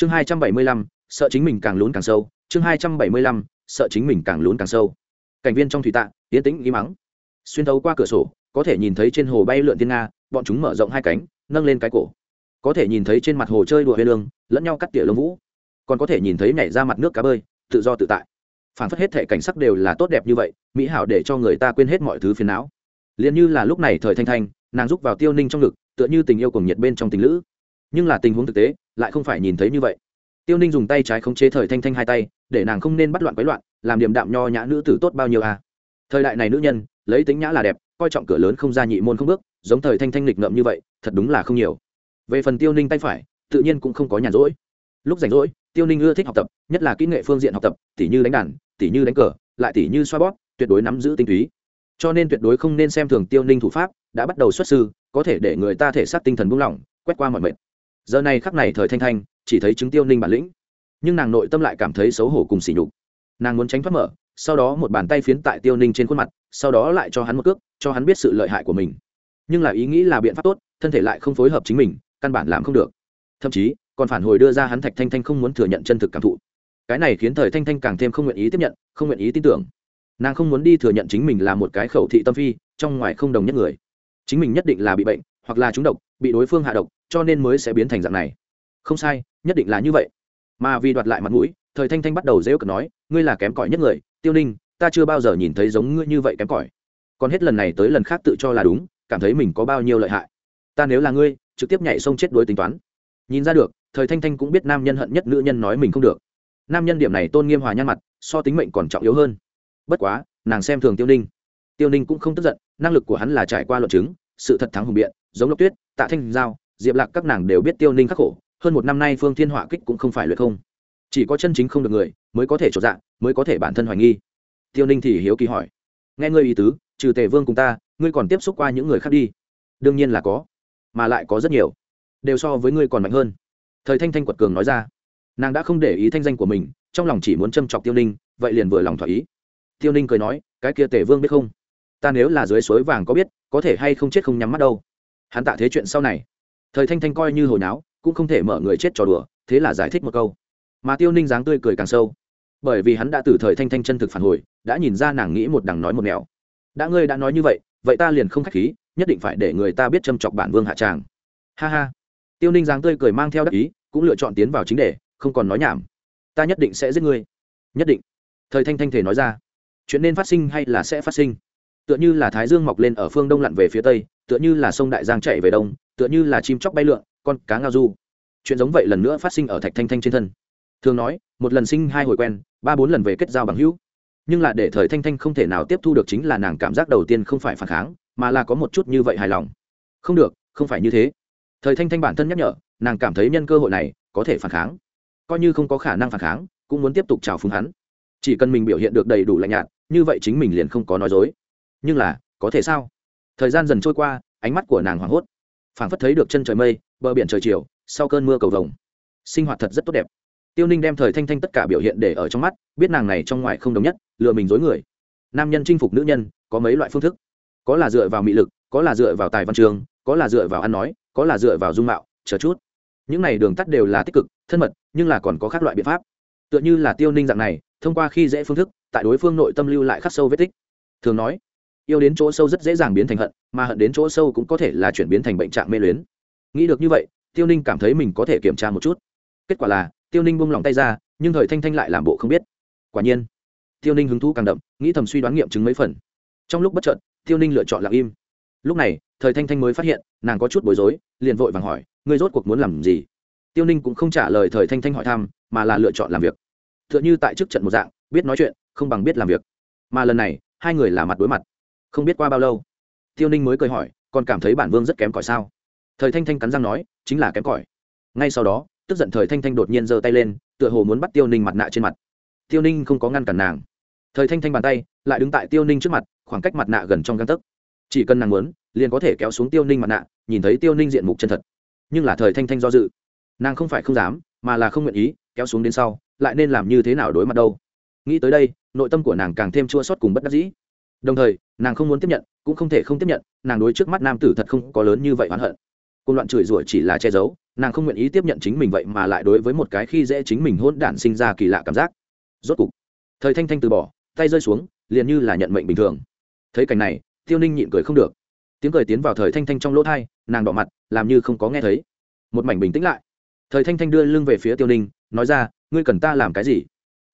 chương hai trăm bảy mươi lăm, sợ chính mình càng lún càng sâu. Chương hai trăm bảy mươi lăm, sợ chính mình càng lún càng sâu. Cảnh viên trong thủy tạ tiến tĩnh im mắng xuyên thấu qua cửa sổ, có thể nhìn thấy trên hồ bay lượn thiên nga, bọn chúng mở rộng hai cánh, nâng lên cái cổ. Có thể nhìn thấy trên mặt hồ chơi đùa huyên lương, lẫn nhau cắt tỉa lông vũ. Còn có thể nhìn thấy nhảy ra mặt nước cá bơi, tự do tự tại. Phản phất hết thể cảnh sắc đều là tốt đẹp như vậy, mỹ hảo để cho người ta quên hết mọi thứ phiền não. Liền như là lúc này thời thanh thanh, nàng rúc vào tiêu ninh trong ngực, tựa như tình yêu cùng nhiệt bên trong tình lữ. Nhưng là tình huống thực tế lại không phải nhìn thấy như vậy. Tiêu ninh dùng tay trái khống chế thời thanh thanh hai tay, để nàng không nên bắt loạn quấy loạn, làm điểm đạm nho nhã nữ tử tốt bao nhiêu à. thời đại này nữ nhân, lấy tính nhã là đẹp, coi trọng cửa lớn không ra nhị môn không bước, giống thời thanh thanh lịch ngậm như vậy, thật đúng là không nhiều. Về phần tiêu ninh tay phải, tự nhiên cũng không có nhàn rỗi. Lúc rảnh rỗi, tiêu ninh ưa thích học tập, nhất là kỹ nghệ phương diện học tập, tỉ như đánh đàn, tỉ như đánh cờ, lại tỉ như xoa bóp, tuyệt đối nắm giữ tinh túy. Cho nên tuyệt đối không nên xem thường tiêu ninh thủ pháp, đã bắt đầu xuất sư, có thể để người ta thể xác tinh thần buông lỏng, quét qua mọi mệt giờ này khắc này thời thanh thanh, chỉ thấy chứng tiêu ninh bản lĩnh. Nhưng nàng nội tâm lại cảm thấy xấu hổ cùng sỉ nhục. Nàng muốn tránh thoát mở, sau đó một bàn tay phiến tại tiêu ninh trên khuôn mặt, sau đó lại cho hắn một cước, cho hắn biết sự lợi hại của mình. Nhưng là ý nghĩ là biện pháp tốt, thân thể lại không phối hợp chính mình, căn bản làm không được. Thậm chí, còn phản hồi đưa ra hắn thạch thanh thanh không muốn thừa nhận chân thực cảm thụ. Cái này khiến thời thanh thanh càng thêm không nguyện ý tiếp nhận, không nguyện ý tin tưởng. Nàng không muốn đi thừa nhận chính mình là một cái khẩu thị tâm phi, trong ngoài không đồng nhất người. Chính mình nhất định là bị bệnh, hoặc là trúng độc, bị đối phương hạ độc cho nên mới sẽ biến thành dạng này. Không sai, nhất định là như vậy. Mà vì đoạt lại mặt mũi, thời thanh thanh bắt đầu dễ cợt nói, ngươi là kém cỏi nhất người, tiêu ninh, ta chưa bao giờ nhìn thấy giống ngươi như vậy kém cỏi. Còn hết lần này tới lần khác tự cho là đúng, cảm thấy mình có bao nhiêu lợi hại. Ta nếu là ngươi, trực tiếp nhảy sông chết đuối tính toán. Nhìn ra được, thời thanh thanh cũng biết nam nhân hận nhất nữ nhân nói mình không được. Nam nhân điểm này tôn nghiêm hòa nhăn mặt, so tính mệnh còn trọng yếu hơn. Bất quá, nàng xem thường tiêu ninh. Tiêu ninh cũng không tức giận, năng lực của hắn là trải qua luận chứng, sự thật thắng hùng biện, giống lộc tuyết, tạ thanh giao diệp lạc các nàng đều biết tiêu ninh khắc khổ, hơn một năm nay phương thiên họa kích cũng không phải luyện không. Chỉ có chân chính không được người, mới có thể trọn dạng mới có thể bản thân hoài nghi. Tiêu ninh thì hiếu kỳ hỏi. Nghe ngươi ý tứ, trừ tề vương cùng ta, ngươi còn tiếp xúc qua những người khác đi. Đương nhiên là có, mà lại có rất nhiều. Đều so với ngươi còn mạnh hơn. Thời thanh thanh quật cường nói ra. Nàng đã không để ý thanh danh của mình, trong lòng chỉ muốn châm chọc tiêu ninh, vậy liền vừa lòng thỏa ý. Tiêu ninh cười nói, cái kia tề vương biết không? Ta nếu là dưới suối vàng có biết, có thể hay không chết không nhắm mắt đâu. Hắn tạ thế chuyện sau này thời thanh thanh coi như hồi náo, cũng không thể mở người chết trò đùa, thế là giải thích một câu. Mà tiêu ninh dáng tươi cười càng sâu. Bởi vì hắn đã từ thời thanh thanh chân thực phản hồi, đã nhìn ra nàng nghĩ một đằng nói một nẻo. Đã ngươi đã nói như vậy vậy ta liền không k h á c h khí, nhất định phải để người ta biết châm chọc bản vương hạ tràng. Ha ha. Tiêu ninh dáng tươi cười mang theo đắc ý, cũng lựa chọn tiến vào chính đề, không còn nói nhảm. Ta nhất định sẽ giết ngươi. Nhất định. Thời thanh thanh thể nói ra. Chuyện nên phát sinh hay là sẽ phát sinh? Tựa như là thái dương mọc lên ở phương đông lặn về phía tây, tựa như là sông đại giang chạy về đông tựa như là chim chóc bay lượn, con cá ngao du. Chuyện giống vậy lần nữa phát sinh ở thạch thanh thanh trên thân. Thường nói, một lần sinh hai hồi quen, ba bốn lần về kết giao bằng hữu. Nhưng là để thời thanh thanh không thể nào tiếp thu được chính là nàng cảm giác đầu tiên không phải phản kháng, mà là có một chút như vậy hài lòng. Không được, không phải như thế. Thời thanh thanh bản thân nhắc nhở, nàng cảm thấy nhân cơ hội này có thể phản kháng. Coi như không có khả năng phản kháng, cũng muốn tiếp tục trào phúng hắn. Chỉ cần mình biểu hiện được đầy đủ lạnh nhạt, như vậy chính mình liền không có nói dối. Nhưng là, có thể sao? Thời gian dần trôi qua, ánh mắt của nàng hoảng hốt phảng phất thấy được chân trời mây, bờ biển trời chiều, sau cơn mưa cầu vồng. Sinh hoạt thật rất tốt đẹp. Tiêu ninh đem thời thanh thanh tất cả biểu hiện để ở trong mắt, biết nàng này trong ngoài không đồng nhất, lừa mình dối người. Nam nhân chinh phục nữ nhân, có mấy loại phương thức. Có là dựa vào mị lực, có là dựa vào tài văn trường, có là dựa vào ăn nói, có là dựa vào dung mạo, chờ chút. Những này đường tắt đều là tích cực, thân mật, nhưng là còn có các loại biện pháp. Tựa như là tiêu ninh dạng này, thông qua khi dễ phương thức, tại đối phương nội tâm lưu lại khắc sâu vết tích. Thường nói yêu đến chỗ sâu rất dễ dàng biến thành hận, mà hận đến chỗ sâu cũng có thể là chuyển biến thành bệnh trạng mê luyến. Nghĩ được như vậy, tiêu ninh cảm thấy mình có thể kiểm tra một chút. Kết quả là, tiêu ninh buông lỏng tay ra, nhưng thời thanh thanh lại làm bộ không biết. Quả nhiên, tiêu ninh hứng thú càng đậm, nghĩ thầm suy đoán nghiệm chứng mấy phần. Trong lúc bất trợn tiêu ninh lựa chọn lặng im. Lúc này, thời thanh thanh mới phát hiện, nàng có chút bối rối, liền vội vàng hỏi, ngươi rốt cuộc muốn làm gì? Tiêu ninh cũng không trả lời thời thanh thanh hỏi thăm, mà là lựa chọn làm việc. T h ư ợ n h ư tại trước trận một dạng, biết nói chuyện, không bằng biết làm việc. Mà lần này, hai người là mặt đối mặt không biết qua bao lâu. Tiêu ninh mới cười hỏi, còn cảm thấy bản vương rất kém cỏi sao? Thời thanh thanh cắn răng nói, chính là kém cỏi. Ngay sau đó, tức giận thời thanh thanh đột nhiên giơ tay lên, tựa hồ muốn bắt tiêu ninh mặt nạ trên mặt. Tiêu ninh không có ngăn cản nàng. Thời thanh thanh bàn tay, lại đứng tại tiêu ninh trước mặt, khoảng cách mặt nạ gần trong găng tấc. Chỉ cần nàng muốn, liền có thể kéo xuống tiêu ninh mặt nạ, nhìn thấy tiêu ninh diện mục chân thật. Nhưng là thời thanh thanh do dự. Nàng không phải không dám, mà là không nguyện ý, kéo xuống đến sau, lại nên làm như thế nào đối mặt đâu? Nghĩ tới đây, nội tâm của nàng càng thêm chua sót cùng bất đắc dĩ. Đồng thời nàng không muốn tiếp nhận, cũng không thể không tiếp nhận, nàng đối trước mắt nam tử thật không có lớn như vậy oán hận. Côn loạn chửi rủa chỉ là che giấu, nàng không nguyện ý tiếp nhận chính mình vậy mà lại đối với một cái khi dễ chính mình hôn đản sinh ra kỳ lạ cảm giác. Rốt cục, thời thanh thanh từ bỏ, tay rơi xuống, liền như là nhận mệnh bình thường. Thấy cảnh này, tiêu ninh nhịn cười không được. Tiếng cười tiến vào thời thanh thanh trong lỗ thai, nàng đỏ mặt, làm như không có nghe thấy. Một mảnh bình tĩnh lại. Thời thanh thanh đưa lưng về phía tiêu ninh, nói ra, ngươi cần ta làm cái gì?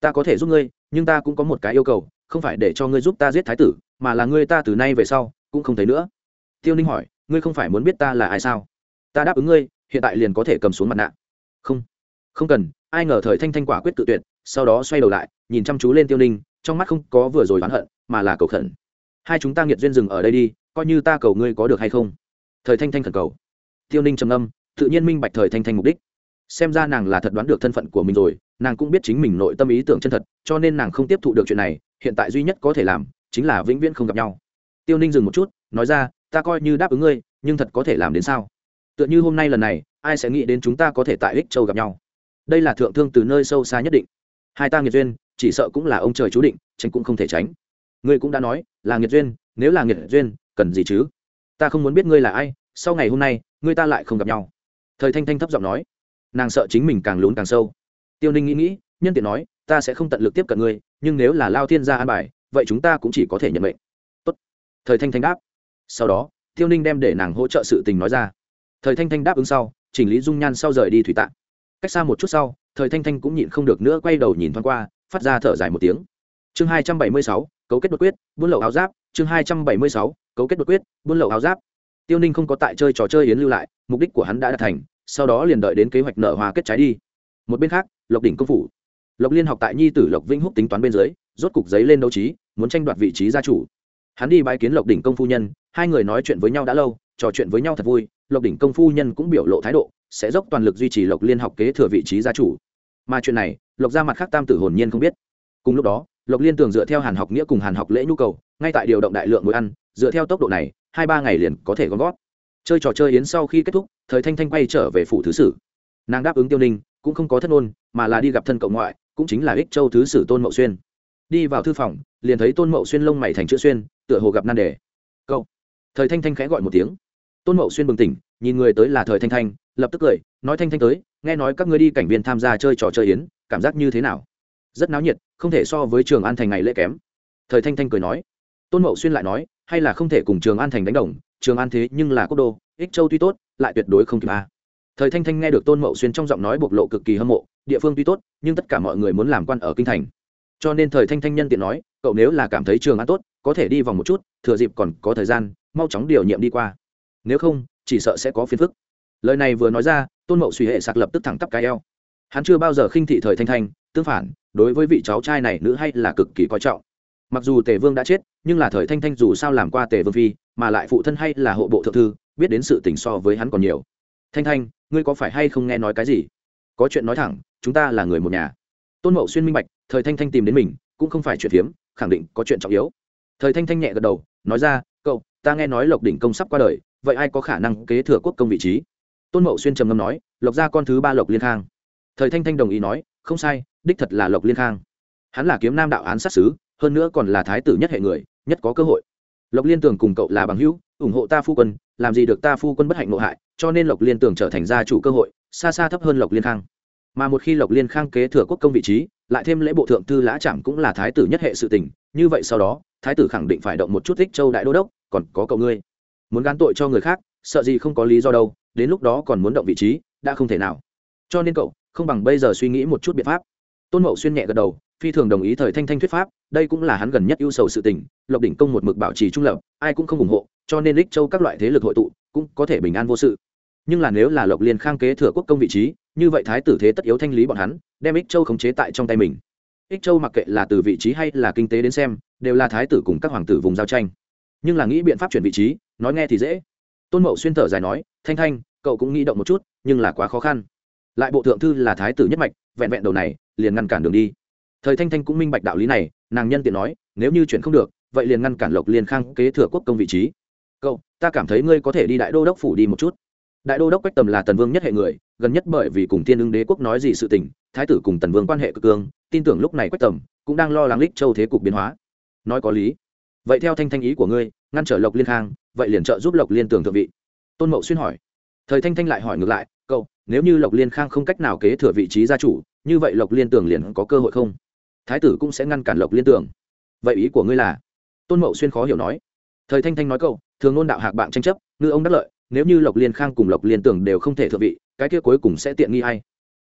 Ta có thể giúp ngươi, nhưng ta cũng có một cái yêu cầu không phải để cho ngươi giúp ta giết thái tử, mà là ngươi ta từ nay về sau, cũng không thấy nữa. Tiêu ninh hỏi, ngươi không phải muốn biết ta là ai sao? Ta đáp ứng ngươi, hiện tại liền có thể cầm xuống mặt nạ. Không. Không cần, ai ngờ thời thanh thanh quả quyết tự tuyệt, sau đó xoay đầu lại, nhìn chăm chú lên tiêu ninh, trong mắt không có vừa rồi oán hận, mà là cầu khẩn. Hai chúng ta nghiệt duyên dừng ở đây đi, coi như ta cầu ngươi có được hay không? Thời thanh thanh khẩn cầu. Tiêu ninh trầm âm tự nhiên minh bạch thời thanh thanh mục đích. Xem ra nàng là thật đoán được thân phận của mình rồi nàng cũng biết chính mình nội tâm ý tưởng chân thật, cho nên nàng không tiếp thụ được chuyện này, hiện tại duy nhất có thể làm, chính là vĩnh viễn không gặp nhau. Tiêu ninh dừng một chút, nói ra, ta coi như đáp ứng ngươi, nhưng thật có thể làm đến sao? Tựa như hôm nay lần này, ai sẽ nghĩ đến chúng ta có thể tại ích châu gặp nhau? Đây là thượng thương từ nơi sâu xa nhất định. Hai ta nghiệt duyên, chỉ sợ cũng là ông trời chú định, tránh cũng không thể tránh. Ngươi cũng đã nói, là nghiệt duyên, nếu là nghiệt duyên, cần gì chứ? Ta không muốn biết ngươi là ai, sau ngày hôm nay, ngươi ta lại không gặp nhau. Thời thanh thanh thấp giọng nói. Nàng sợ chính mình càng lún càng sâu tiêu ninh nghĩ nghĩ, nhân tiện nói, ta sẽ không tận lực tiếp cận ngươi, nhưng nếu là lao thiên gia an bài, vậy chúng ta cũng chỉ có thể nhận mệnh. Tốt. thời thanh thanh đáp. Sau đó, tiêu ninh đem để nàng hỗ trợ sự tình nói ra. Thời thanh thanh đáp ứng sau, chỉnh lý dung nhan sau rời đi thủy tạng. Cách xa một chút sau, thời thanh thanh cũng nhịn không được nữa quay đầu nhìn thoáng qua, phát ra thở dài một tiếng. Chương hai trăm bảy mươi sáu, cấu kết đột quyết, buôn lậu áo giáp. Chương hai trăm bảy mươi sáu, cấu kết đột quyết, buôn lậu áo giáp. Tiêu ninh không có tại chơi trò chơi yến lưu lại, mục đích của hắn đã đạt thành, sau đó liền đợi đến kế hoạch nở hoa kết trái đi một bên khác, lộc đỉnh công phủ. Lộc liên học tại nhi tử lộc vĩnh húc tính toán bên dưới, rốt cục giấy lên đấu trí, muốn tranh đoạt vị trí gia chủ. Hắn đi bãi kiến lộc đỉnh công phu nhân, hai người nói chuyện với nhau đã lâu, trò chuyện với nhau thật vui, lộc đỉnh công phu nhân cũng biểu lộ thái độ, sẽ dốc toàn lực duy trì lộc liên học kế thừa vị trí gia chủ. Mà chuyện này, lộc ra mặt khác tam tử hồn nhiên không biết. Cùng lúc đó, lộc liên tường dựa theo hàn học nghĩa cùng hàn học lễ nhu cầu, ngay tại điều động đại lượng mối ăn, dựa theo tốc độ này, hai ba ngày liền có thể gom gót. Chơi trò chơi yến sau khi kết thúc, thời thanh thanh quay trở về phủ thứ sử. Nàng đáp ứng tiêu ninh cũng không có thất ngôn, mà là đi gặp thân cậu ngoại, cũng chính là ích châu thứ sử tôn mậu xuyên. Đi vào thư phòng, liền thấy tôn mậu xuyên lông mày thành chữ xuyên, tựa hồ gặp nan đề. Cậu. Thời thanh thanh khẽ gọi một tiếng. Tôn mậu xuyên bừng tỉnh, nhìn người tới là thời thanh thanh, lập tức cười, nói thanh thanh tới, nghe nói các ngươi đi cảnh viên tham gia chơi trò chơi yến, cảm giác như thế nào? Rất náo nhiệt, không thể so với trường an thành ngày lễ kém. Thời thanh thanh cười nói. Tôn mậu xuyên lại nói, hay là không thể cùng trường an thành đánh đồng, trường an thế nhưng là quốc đô, ích châu tuy tốt, lại tuyệt đối không kịp a thời thanh thanh nghe được tôn mậu xuyên trong giọng nói bộc lộ cực kỳ hâm mộ, địa phương tuy tốt, nhưng tất cả mọi người muốn làm quan ở kinh thành. Cho nên thời thanh thanh nhân tiện nói, cậu nếu là cảm thấy trường an tốt, có thể đi vòng một chút, thừa dịp còn có thời gian, mau chóng điều nhiệm đi qua. Nếu không, chỉ sợ sẽ có phiền phức. Lời này vừa nói ra, tôn mậu suy hệ sạc lập tức thẳng tắp cái eo. Hắn chưa bao giờ khinh thị thời thanh thanh, tương phản, đối với vị cháu trai này nữ hay là cực kỳ coi trọng. Mặc dù tề vương đã chết, nhưng là thời thanh thanh dù sao làm qua tề vương phi, mà lại phụ thân hay là hộ bộ thượng thư, biết đến sự tình so với hắn còn nhiều thanh thanh, ngươi có phải hay không nghe nói cái gì? Có chuyện nói thẳng, chúng ta là người một nhà. Tôn mậu xuyên minh bạch, thời thanh thanh tìm đến mình, cũng không phải chuyện phiếm, khẳng định có chuyện trọng yếu. Thời thanh thanh nhẹ gật đầu, nói ra, cậu, ta nghe nói lộc đỉnh công sắp qua đời, vậy ai có khả năng kế thừa quốc công vị trí? Tôn mậu xuyên trầm ngâm nói, lộc gia con thứ ba lộc liên khang. Thời thanh thanh đồng ý nói, không sai, đích thật là lộc liên khang. Hắn là kiếm nam đạo án sát xứ hơn nữa còn là thái tử nhất hệ người, nhất có cơ hội lộc liên tường cùng cậu là bằng hữu, ủng hộ ta phu quân, làm gì được ta phu quân bất hạnh nội hại, cho nên lộc liên tường trở thành gia chủ cơ hội, xa xa thấp hơn lộc liên khang. Mà một khi lộc liên khang kế thừa quốc công vị trí, lại thêm lễ bộ thượng thư lã trảm cũng là thái tử nhất hệ sự tình, như vậy sau đó, thái tử khẳng định phải động một chút thích châu đại đô đốc, còn có cậu ngươi. Muốn gán tội cho người khác, sợ gì không có lý do đâu, đến lúc đó còn muốn động vị trí, đã không thể nào. Cho nên cậu, không bằng bây giờ suy nghĩ một chút biện pháp. Tôn mậu xuyên nhẹ gật đầu phi thường đồng ý thời thanh thanh thuyết pháp, đây cũng là hắn gần nhất ưu sầu sự tình, lộc đỉnh công một mực bảo trì trung lập, ai cũng không ủng hộ, cho nên lích châu các loại thế lực hội tụ cũng có thể bình an vô sự. Nhưng là nếu là lộc liên khang kế thừa quốc công vị trí, như vậy thái tử thế tất yếu thanh lý bọn hắn, đem ích châu khống chế tại trong tay mình. Ích châu mặc kệ là từ vị trí hay là kinh tế đến xem, đều là thái tử cùng các hoàng tử vùng giao tranh. Nhưng là nghĩ biện pháp chuyển vị trí, nói nghe thì dễ. Tôn mậu xuyên thở dài nói, thanh thanh, cậu cũng nghĩ động một chút, nhưng là quá khó khăn. Lại bộ thượng thư là thái tử nhất mạch, vẹn vẹn đầu này, liền ngăn cản đường đi thời thanh thanh cũng minh bạch đạo lý này, nàng nhân tiện nói, nếu như chuyện không được, vậy liền ngăn cản lộc liên khang kế thừa quốc công vị trí. Cậu, ta cảm thấy ngươi có thể đi đại đô đốc phủ đi một chút. Đại đô đốc quách tầm là tần vương nhất hệ người, gần nhất bởi vì cùng tiên ưng đế quốc nói gì sự tình, thái tử cùng tần vương quan hệ cực cương tin tưởng lúc này quách tầm cũng đang lo lắng lích châu thế cục biến hóa. Nói có lý. Vậy theo thanh thanh ý của ngươi, ngăn trở lộc liên khang, vậy liền trợ giúp lộc liên tưởng thượng vị. Tôn mậu xuyên hỏi. Thời thanh thanh lại hỏi ngược lại, cậu, nếu như lộc liên khang không cách nào kế thừa vị trí gia chủ, như vậy lộc liên tưởng liền có cơ hội không? Thái tử cũng sẽ ngăn cản lộc liên Tưởng. vậy ý của ngươi là? Tôn mậu xuyên khó hiểu nói. Thời thanh thanh nói câu, thường ngôn đạo hạc bạn tranh chấp, ngư ông đắc lợi, nếu như lộc liên khang cùng lộc liên Tưởng đều không thể thượng vị, cái kia cuối cùng sẽ tiện nghi ai?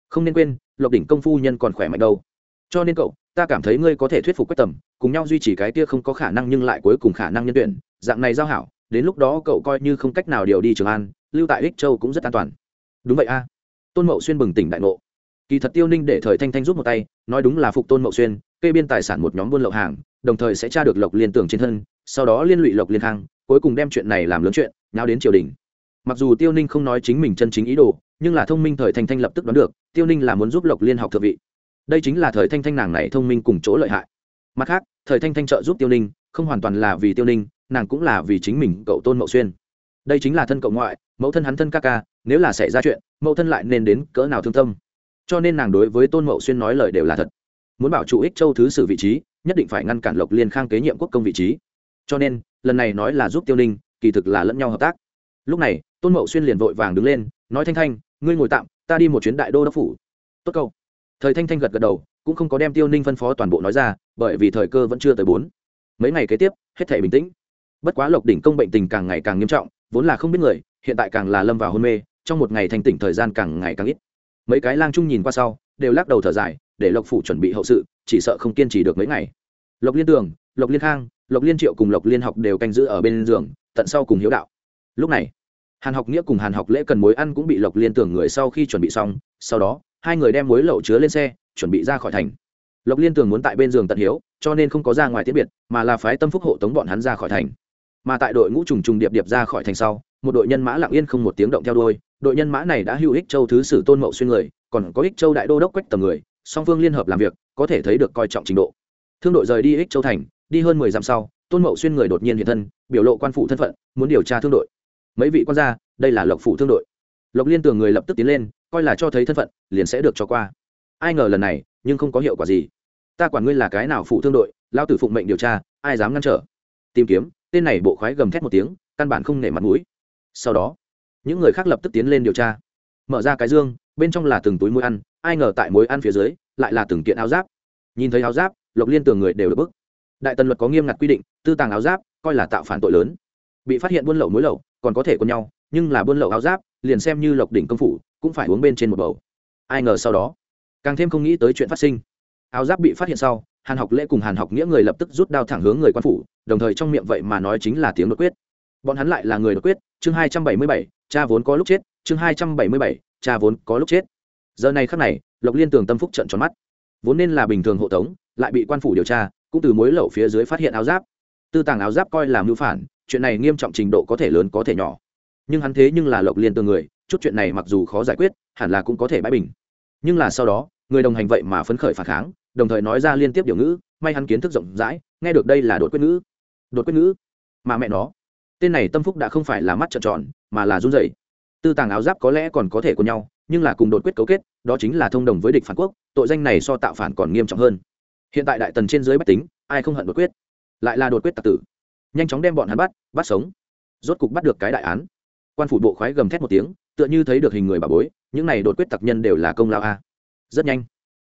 Không nên quên, lộc đỉnh công phu nhân còn khỏe mạnh đâu. Cho nên cậu, ta cảm thấy ngươi có thể thuyết phục quách tầm, cùng nhau duy trì cái kia không có khả năng nhưng lại cuối cùng khả năng nhân tuyển, dạng này giao hảo, đến lúc đó cậu coi như không cách nào điều đi trường an, lưu tại ích châu cũng rất an toàn. Đúng vậy a. Tôn mậu xuyên bừng tỉnh đại ngộ kỳ thật tiêu ninh để thời thanh thanh rút một tay, nói đúng là phục tôn mậu xuyên, kê biên tài sản một nhóm buôn lậu hàng, đồng thời sẽ tra được lộc liên tưởng trên thân, sau đó liên lụy lộc liên khang, cuối cùng đem chuyện này làm lớn chuyện nào đến triều đình. Mặc dù tiêu ninh không nói chính mình chân chính ý đồ, nhưng là thông minh thời thanh thanh lập tức đoán được, tiêu ninh là muốn giúp lộc liên học thượng vị. Đây chính là thời thanh thanh nàng này thông minh cùng chỗ lợi hại. Mặt khác, thời thanh thanh trợ giúp tiêu ninh, không hoàn toàn là vì tiêu ninh, nàng cũng là vì chính mình, cậu tôn mậu xuyên. Đây chính là thân cậu ngoại, mẫu thân hắn thân ca ca, nếu là xảy ra chuyện, mẫu thân lại nên đến cỡ nào thương tâm? Cho nên nàng đối với tôn mậu xuyên nói lời đều là thật. Muốn bảo trụ ích châu thứ sử vị trí, nhất định phải ngăn cản lộc liên khang kế nhiệm quốc công vị trí. Cho nên, lần này nói là giúp tiêu ninh, kỳ thực là lẫn nhau hợp tác. Lúc này, tôn mậu xuyên liền vội vàng đứng lên, nói thanh thanh, ngươi ngồi tạm, ta đi một chuyến đại đô đốc phủ. Tốt câu. Thời thanh thanh gật gật đầu, cũng không có đem tiêu ninh phân phó toàn bộ nói ra, bởi vì thời cơ vẫn chưa tới bốn. Mấy ngày kế tiếp, hết thể bình tĩnh. Bất quá lộc đỉnh công bệnh tình càng ngày càng nghiêm trọng, vốn là không biết người, hiện tại càng là lâm vào hôn mê, trong một ngày thanh tỉnh thời gian càng ngày càng ít mấy cái lang trung nhìn qua sau, đều lắc đầu thở dài, để lộc phủ chuẩn bị hậu sự, chỉ sợ không kiên trì được mấy ngày. Lộc liên tường, lộc liên khang, lộc liên triệu cùng lộc liên học đều canh giữ ở bên giường, tận sau cùng hiếu đạo. Lúc này, hàn học nghĩa cùng hàn học lễ cần mối ăn cũng bị lộc liên tưởng người sau khi chuẩn bị xong, sau đó, hai người đem mối lậu chứa lên xe, chuẩn bị ra khỏi thành. Lộc liên tưởng muốn tại bên giường tận hiếu, cho nên không có ra ngoài tiết biệt, mà là phái tâm phúc hộ tống bọn hắn ra khỏi thành mà tại đội ngũ trùng trùng điệp điệp ra khỏi thành sau, một đội nhân mã lặng yên không một tiếng động theo đuôi. Đội nhân mã này đã hữu ích châu thứ sử tôn mậu xuyên người, còn có ích châu đại đô đốc quách tầm người, song phương liên hợp làm việc, có thể thấy được coi trọng trình độ. Thương đội rời đi ích châu thành, đi hơn mười dặm sau, tôn mậu xuyên người đột nhiên hiện thân, biểu lộ quan phụ thân phận, muốn điều tra thương đội. Mấy vị quan gia, đây là lộc phụ thương đội. Lộc liên tường người lập tức tiến lên, coi là cho thấy thân phận, liền sẽ được cho qua. Ai ngờ lần này, nhưng không có hiệu quả gì. Ta quản ngươi là cái nào phụ thương đội lao tử phụng mệnh điều tra, ai dám ngăn trở? Tìm kiếm tên này bộ khoái gầm thét một tiếng, căn bản không nể mặt mũi. Sau đó, những người khác lập tức tiến lên điều tra. Mở ra cái dương, bên trong là từng túi muối ăn, ai ngờ tại muối ăn phía dưới, lại là từng kiện áo giáp. Nhìn thấy áo giáp, lộc liên tường người đều được bức. Đại tần luật có nghiêm ngặt quy định, tư tàng áo giáp, coi là tạo phản tội lớn. Bị phát hiện buôn lậu muối lậu, còn có thể có nhau, nhưng là buôn lậu áo giáp, liền xem như lộc đỉnh công phủ, cũng phải uống bên trên một bầu. Ai ngờ sau đó, càng thêm không nghĩ tới chuyện phát sinh. Áo giáp bị phát hiện sau hàn học lễ cùng hàn học nghĩa người lập tức rút đao thẳng hướng người quan phủ, đồng thời trong miệng vậy mà nói chính là tiếng đột quyết. Bọn hắn lại là người đột quyết, chương hai trăm bảy mươi bảy, cha vốn có lúc chết, chương hai trăm bảy mươi bảy, cha vốn có lúc chết. Giờ này khắc này, lộc liên tường tâm phúc trận tròn mắt. Vốn nên là bình thường hộ tống, lại bị quan phủ điều tra, cũng từ mối lậu phía dưới phát hiện áo giáp. Tư tàng áo giáp coi là hữu phản, chuyện này nghiêm trọng trình độ có thể lớn có thể nhỏ. Nhưng hắn thế nhưng là lộc liên tường người, chút chuyện này mặc dù khó giải quyết, hẳn là cũng có thể bãi bình. Nhưng là sau đó, người đồng hành vậy mà phấn khởi phản kháng đồng thời nói ra liên tiếp điều ngữ, may hắn kiến thức rộng rãi, nghe được đây là đột quyết ngữ. Đột quyết ngữ? Mà mẹ nó. Tên này tâm phúc đã không phải là mắt trợn tròn, mà là run rẩy. Tư tàng áo giáp có lẽ còn có thể của nhau, nhưng là cùng đột quyết cấu kết, đó chính là thông đồng với địch phản quốc, tội danh này so tạo phản còn nghiêm trọng hơn. Hiện tại đại tần trên dưới bách tính, ai không hận đột quyết? Lại là đột quyết tặc tử. Nhanh chóng đem bọn hắn bắt bắt sống. Rốt cục bắt được cái đại án. Quan phủ bộ khoái gầm thét một tiếng, tựa như thấy được hình người bà bối, những này đột quyết tặc nhân đều là công lao a. Rất nhanh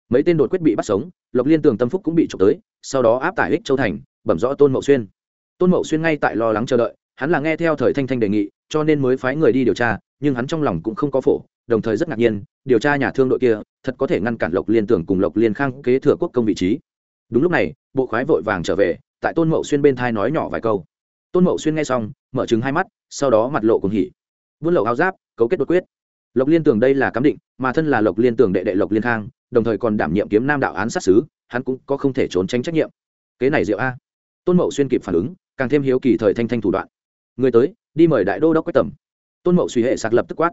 mấy tên đột quyết bị bắt sống, lộc liên tường tâm phúc cũng bị trộm tới, sau đó áp tải ích châu thành, bẩm rõ tôn mậu xuyên. Tôn mậu xuyên ngay tại lo lắng chờ đợi, hắn là nghe theo thời thanh thanh đề nghị, cho nên mới phái người đi điều tra, nhưng hắn trong lòng cũng không có phổ, đồng thời rất ngạc nhiên, điều tra nhà thương đội kia, thật có thể ngăn cản lộc liên tưởng cùng lộc liên khang kế thừa quốc công vị trí. Đúng lúc này, bộ khoái vội vàng trở về, tại tôn mậu xuyên bên thai nói nhỏ vài câu. Tôn mậu xuyên nghe xong, mở trừng hai mắt, sau đó mặt lộ cùng hỉ. Buôn lậu áo giáp, cấu kết đột quyết. Lộc liên tưởng đây là cám định, mà thân là lộc liên tưởng đệ đệ lộc liên khang đồng thời còn đảm nhiệm kiếm nam đạo án sát xứ hắn cũng có không thể trốn tránh trách nhiệm. Kế này diệu a. Tôn mậu xuyên kịp phản ứng, càng thêm hiếu kỳ thời thanh thanh thủ đoạn. Người tới, đi mời đại đô đốc quách tầm. Tôn mậu suy hệ sạc lập tức quát.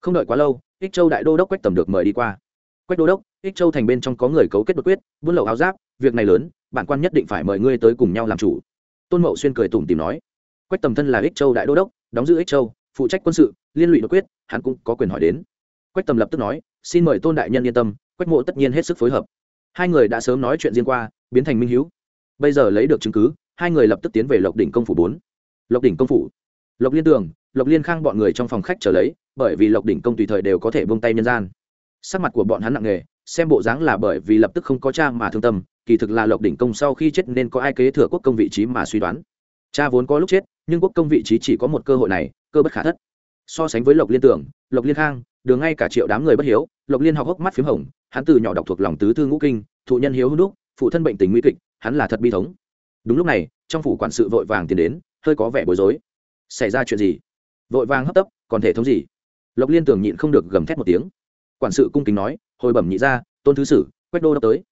Không đợi quá lâu, ích châu đại đô đốc quách tầm được mời đi qua. Quách đô đốc, ích châu thành bên trong có người cấu kết đột quyết, buôn lậu áo giáp, việc này lớn, bản quan nhất định phải mời ngươi tới cùng nhau làm chủ. Tôn mậu xuyên cười tủm tìm nói. Quách tầm thân là ích châu đại đô đốc, đóng giữ ích châu, phụ trách quân sự, liên lụy đột quyết, hắn cũng có quyền hỏi đến. Quách tầm lập tức nói, xin mời tôn đại nhân yên tâm quách mộ tất nhiên hết sức phối hợp. Hai người đã sớm nói chuyện riêng qua, biến thành minh h bây giờ lấy được chứng cứ, hai người lập tức tiến về lộc đỉnh công phủ bốn. Lộc đỉnh công phủ. Lộc liên tường, lộc liên khang bọn người trong phòng khách trở lấy, bởi vì lộc đỉnh công tùy thời đều có thể vung tay nhân gian. Sắc mặt của bọn hắn nặng nề, xem bộ dáng là bởi vì lập tức không có cha mà thương tâm, kỳ thực là lộc đỉnh công sau khi chết nên có ai kế thừa quốc công vị trí mà suy đoán. Cha vốn có lúc chết, nhưng quốc công vị trí chỉ có một cơ hội này, cơ bất khả thất. So sánh với lộc liên tưởng lộc liên khang đường ngay cả triệu đám người bất hiếu, lộc liên học hốc mắt p h í m hồng, hắn từ nhỏ đọc thuộc lòng tứ thư ngũ kinh, thụ nhân hiếu hữu đúc, phụ thân bệnh tình nguy kịch, hắn là thật bi thống. Đúng lúc này, trong phủ quản sự vội vàng tiến đến, hơi có vẻ bối rối. Xảy ra chuyện gì? Vội vàng hấp tấp, còn thể thống gì? Lộc liên tưởng nhịn không được gầm thét một tiếng. Quản sự cung kính nói, hồi bẩm nhị ra tôn thứ sử, quách đô đốc tới.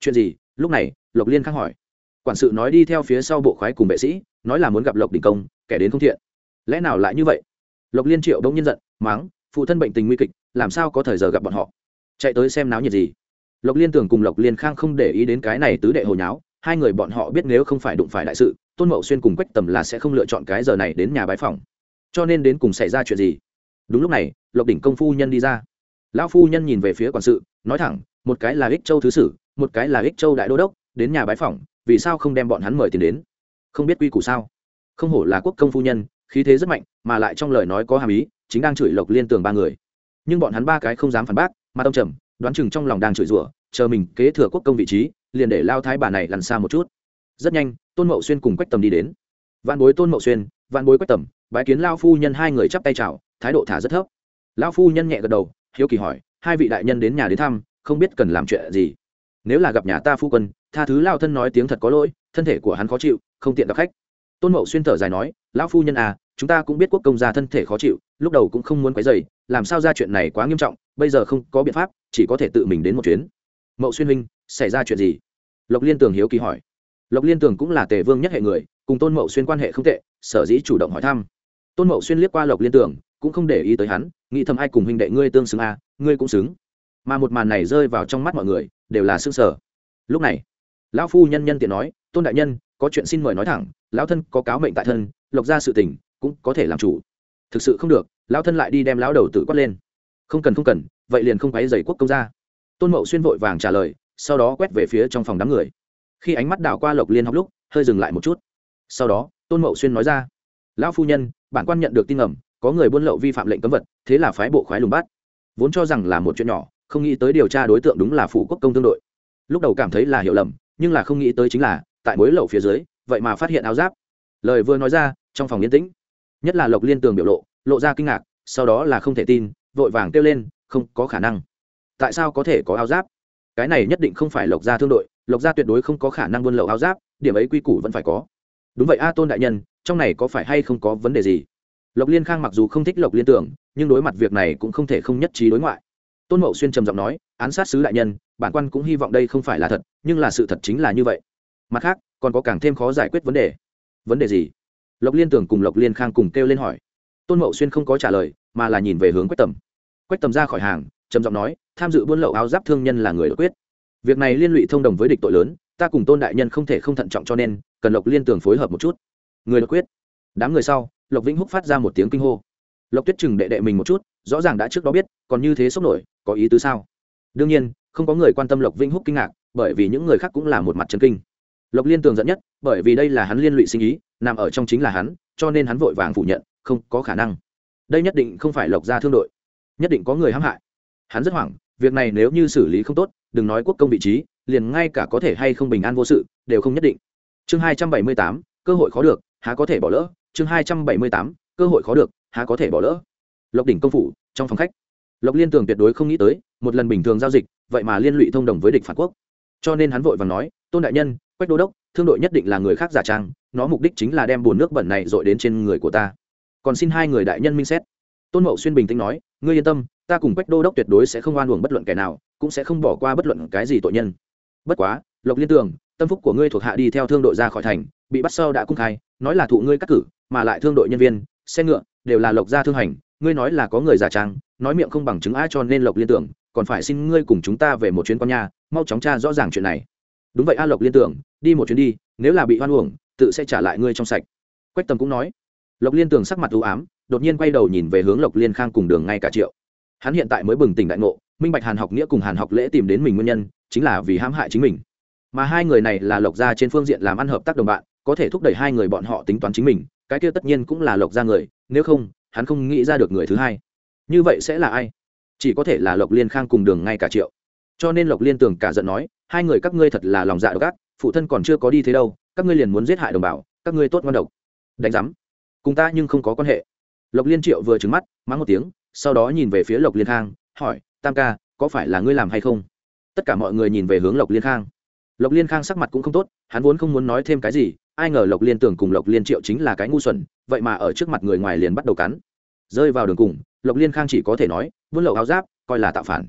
Chuyện gì? Lúc này, lộc liên khang hỏi. Quản sự nói đi theo phía sau bộ khoái cùng vệ sĩ, nói là muốn gặp lộc đình công, kẻ đến không thiện. Lẽ nào lại như vậy? Lộc liên triệu đông nhân giận máng phụ thân bệnh tình nguy kịch, làm sao có thời giờ gặp bọn họ? Chạy tới xem náo nhiệt gì? Lộc liên tưởng cùng lộc liên khang không để ý đến cái này tứ đệ hồi nháo, hai người bọn họ biết nếu không phải đụng phải đại sự, tôn mậu xuyên cùng quách tầm là sẽ không lựa chọn cái giờ này đến nhà bái phòng. Cho nên đến cùng xảy ra chuyện gì? Đúng lúc này, lộc đỉnh công phu nhân đi ra. Lão phu nhân nhìn về phía quản sự, nói thẳng, một cái là ích châu thứ sử, một cái là ích châu đại đô đốc, đến nhà bái phỏng vì sao không đem bọn hắn mời tiền đến? Không biết quy củ sao? Không hổ là quốc công phu nhân, khí thế rất mạnh, mà lại trong lời nói có hàm ý chính đang chửi lộc liên tường ba người. Nhưng bọn hắn ba cái không dám phản bác, mà tông trầm đoán chừng trong lòng đang chửi rủa, chờ mình kế thừa quốc công vị trí, liền để lao thái bà này lăn xa một chút. Rất nhanh, tôn mậu xuyên cùng quách tầm đi đến. Vạn bối tôn mậu xuyên, vạn bối quách tầm, bái kiến lao phu nhân hai người chắp tay chào, thái độ thả rất thấp. Lão phu nhân nhẹ gật đầu, hiếu kỳ hỏi, hai vị đại nhân đến nhà đến thăm, không biết cần làm chuyện gì? Nếu là gặp nhà ta phu quân, tha thứ lao thân nói tiếng thật có lỗi, thân thể của hắn khó chịu, không tiện gặp khách. Tôn mậu xuyên thở dài nói, lão phu nhân à chúng ta cũng biết quốc công gia thân thể khó chịu lúc đầu cũng không muốn quấy dày làm sao ra chuyện này quá nghiêm trọng bây giờ không có biện pháp chỉ có thể tự mình đến một chuyến. Mậu xuyên huynh xảy ra chuyện gì? Lộc liên tường hiếu kỳ hỏi. Lộc liên tường cũng là tề vương nhất hệ người cùng tôn mậu xuyên quan hệ không tệ sở dĩ chủ động hỏi thăm. Tôn mậu xuyên liếc qua lộc liên tường cũng không để ý tới hắn nghĩ thầm ai cùng huynh đệ ngươi tương xứng a à, ngươi cũng xứng. Mà một màn này rơi vào trong mắt mọi người đều là xương sở lúc này lão phu nhân nhân tiện nói tôn đại nhân có chuyện xin mời nói thẳng lão thân có cáo mệnh tại thân lộc ra sự tình cũng có thể làm chủ. Thực sự không được, lão thân lại đi đem lão đầu tự quát lên. Không cần không cần, vậy liền không quấy dày quốc công ra tôn mậu xuyên vội vàng trả lời, sau đó quét về phía trong phòng đám người. Khi ánh mắt đảo qua lộc liên học lúc, hơi dừng lại một chút. Sau đó, tôn mậu xuyên nói ra, lão phu nhân, bản quan nhận được tin ngầm, có người buôn lậu vi phạm lệnh cấm vật, thế là phái bộ khoái lùng bắt. Vốn cho rằng là một chuyện nhỏ, không nghĩ tới điều tra đối tượng đúng là phủ quốc công tương đội. Lúc đầu cảm thấy là hiểu lầm, nhưng là không nghĩ tới chính là, tại mối lậu phía dưới, vậy mà phát hiện áo giáp. Lời vừa nói ra, trong phòng yên tĩnh nhất là lộc liên tường biểu lộ lộ ra kinh ngạc, sau đó là không thể tin, vội vàng kêu lên, không có khả năng. Tại sao có thể có áo giáp? Cái này nhất định không phải lộc gia thương đội, lộc gia tuyệt đối không có khả năng buôn lậu áo giáp, điểm ấy quy củ vẫn phải có. Đúng vậy a tôn đại nhân, trong này có phải hay không có vấn đề gì? Lộc liên khang mặc dù không thích lộc liên tưởng nhưng đối mặt việc này cũng không thể không nhất trí đối ngoại. Tôn mậu xuyên trầm giọng nói, án sát sứ đại nhân, bản quan cũng hy vọng đây không phải là thật, nhưng là sự thật chính là như vậy. Mặt khác, còn có càng thêm khó giải quyết vấn đề. Vấn đề gì? Lộc liên tưởng cùng lộc liên khang cùng kêu lên hỏi. Tôn mậu xuyên không có trả lời, mà là nhìn về hướng quách tầm. Quách tầm ra khỏi hàng, trầm giọng nói, tham dự buôn lậu áo giáp thương nhân là người đột quyết. Việc này liên lụy thông đồng với địch tội lớn, ta cùng tôn đại nhân không thể không thận trọng cho nên, cần lộc liên tưởng phối hợp một chút. Người đột quyết? Đám người sau, lộc vĩnh húc phát ra một tiếng kinh hô. Lộc tuyết chừng đệ đệ mình một chút, rõ ràng đã trước đó biết, còn như thế sốc nổi, có ý tứ sao? Đương nhiên, không có người quan tâm lộc vĩnh húc kinh ngạc, bởi vì những người khác cũng là một mặt chân kinh. Lộc liên tường dẫn nhất, bởi vì đây là hắn liên lụy sinh ý nằm ở trong chính là hắn, cho nên hắn vội vàng phủ nhận, không có khả năng. Đây nhất định không phải lộc gia thương đội. Nhất định có người hãm hại. Hắn rất hoảng, việc này nếu như xử lý không tốt, đừng nói quốc công vị trí, liền ngay cả có thể hay không bình an vô sự, đều không nhất định. Chương hai trăm bảy mươi tám, cơ hội khó được, há có thể bỏ lỡ. Chương hai trăm bảy mươi tám, cơ hội khó được, há có thể bỏ lỡ. Lộc đỉnh công phủ, trong phòng khách. Lộc liên tường tuyệt đối không nghĩ tới, một lần bình thường giao dịch, vậy mà liên lụy thông đồng với địch phản quốc. Cho nên hắn vội và nói, tôn đại nhân, quách đô đốc thương đội nhất định là người khác giả trang, nó mục đích chính là đem bùn nước bẩn này dội đến trên người của ta. Còn xin hai người đại nhân minh xét. Tôn mậu xuyên bình tĩnh nói, ngươi yên tâm, ta cùng quách đô đốc tuyệt đối sẽ không oan uổng bất luận kẻ nào, cũng sẽ không bỏ qua bất luận cái gì tội nhân. Bất quá, lộc liên tường, tâm phúc của ngươi thuộc hạ đi theo thương đội ra khỏi thành, bị bắt sau đã cung khai, nói là thụ ngươi cắt cử, mà lại thương đội nhân viên, xe ngựa, đều là lộc gia thương hành, ngươi nói là có người giả trang, nói miệng không bằng chứng ai cho nên lộc liên tưởng còn phải xin ngươi cùng chúng ta về một chuyến con nhà, mau chóng tra rõ ràng chuyện này đúng vậy a lộc liên tưởng, đi một chuyến đi, nếu là bị hoan uổng, tự sẽ trả lại ngươi trong sạch. Quách tầm cũng nói. Lộc liên tưởng sắc mặt u ám, đột nhiên quay đầu nhìn về hướng lộc liên khang cùng đường ngay cả triệu. Hắn hiện tại mới bừng tỉnh đại ngộ, minh bạch hàn học nghĩa cùng hàn học lễ tìm đến mình nguyên nhân, chính là vì hãm hại chính mình. Mà hai người này là lộc gia trên phương diện làm ăn hợp tác đồng bạn, có thể thúc đẩy hai người bọn họ tính toán chính mình, cái kia tất nhiên cũng là lộc gia người, nếu không, hắn không nghĩ ra được người thứ hai. Như vậy sẽ là ai? Chỉ có thể là lộc liên khang cùng đường ngay cả triệu cho nên lộc liên tưởng cả giận nói, hai người các ngươi thật là lòng dạ độc ác, phụ thân còn chưa có đi thế đâu, các ngươi liền muốn giết hại đồng bào, các ngươi tốt ngon độc. Đánh giám. Cùng ta nhưng không có quan hệ. Lộc liên triệu vừa trứng mắt, mắng một tiếng, sau đó nhìn về phía lộc liên khang, hỏi, tam ca, có phải là ngươi làm hay không? Tất cả mọi người nhìn về hướng lộc liên khang. Lộc liên khang sắc mặt cũng không tốt, hắn vốn không muốn nói thêm cái gì, ai ngờ lộc liên tưởng cùng lộc liên triệu chính là cái ngu xuẩn, vậy mà ở trước mặt người ngoài liền bắt đầu cắn. Rơi vào đường cùng, lộc liên khang chỉ có thể nói buôn lậu áo giáp, coi là tạo phản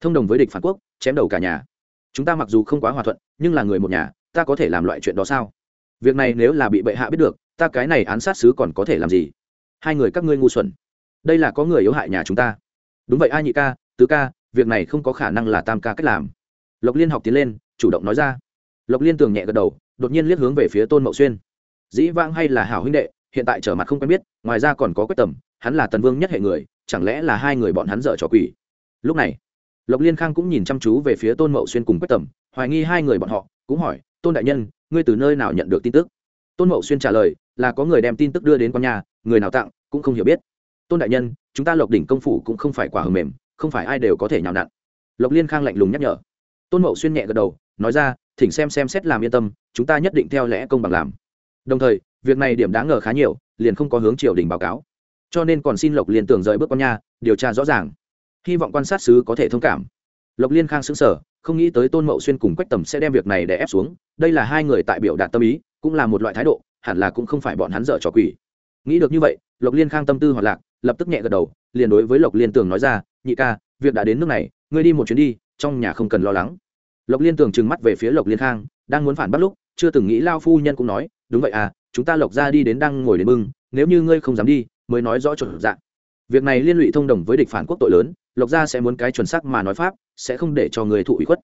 thông đồng với địch phản quốc, chém đầu cả nhà. Chúng ta mặc dù không quá hòa thuận, nhưng là người một nhà, ta có thể làm loại chuyện đó sao? Việc này nếu là bị bệ hạ biết được, ta cái này án sát sứ còn có thể làm gì? Hai người các ngươi ngu xuẩn. Đây là có người yếu hại nhà chúng ta. Đúng vậy ai nhị ca, tứ ca, việc này không có khả năng là tam ca cách làm. Lộc liên học tiến lên, chủ động nói ra. Lộc liên tường nhẹ gật đầu, đột nhiên liếc hướng về phía tôn mậu xuyên. Dĩ vãng hay là hảo huynh đệ, hiện tại trở mặt không quen biết, ngoài ra còn có quyết tầm hắn là tần vương nhất hệ người, chẳng lẽ là hai người bọn hắn dở trò quỷ? Lúc này lộc liên khang cũng nhìn chăm chú về phía tôn mậu xuyên cùng quách tầm, hoài nghi hai người bọn họ, cũng hỏi, tôn đại nhân, ngươi từ nơi nào nhận được tin tức? Tôn mậu xuyên trả lời, là có người đem tin tức đưa đến con nhà, người nào tặng cũng không hiểu biết. Tôn đại nhân, chúng ta lộc đỉnh công phủ cũng không phải quả hầm mềm, không phải ai đều có thể nhào nặn. Lộc liên khang lạnh lùng nhắc nhở. Tôn mậu xuyên nhẹ gật đầu, nói ra, thỉnh xem xem xét làm yên tâm, chúng ta nhất định theo lẽ công bằng làm. Đồng thời, việc này điểm đáng ngờ khá nhiều, liền không có hướng triều đình báo cáo. Cho nên còn xin lộc liên tưởng rời bước con nhà, điều tra rõ ràng hy vọng quan sát sứ có thể thông cảm. Lộc liên khang xứng sở không nghĩ tới tôn mậu xuyên cùng quách tầm sẽ đem việc này để ép xuống đây là hai người tại biểu đạt tâm ý cũng là một loại thái độ hẳn là cũng không phải bọn hắn dở trò quỷ. Nghĩ được như vậy lộc liên khang tâm tư hoạt lạc lập tức nhẹ gật đầu liền đối với lộc liên tường nói ra nhị ca việc đã đến nước này ngươi đi một chuyến đi trong nhà không cần lo lắng. Lộc liên tường trừng mắt về phía lộc liên khang đang muốn phản bắt lúc chưa từng nghĩ lao phu nhân cũng nói đúng vậy à chúng ta lộc ra đi đến đang ngồi đến mừng, nếu như ngươi không dám đi mới nói rõ chuẩn dạng việc này liên lụy thông đồng với địch phản quốc tội lớn lộc gia sẽ muốn cái chuẩn sắc mà nói pháp, sẽ không để cho người thụ ủy khuất.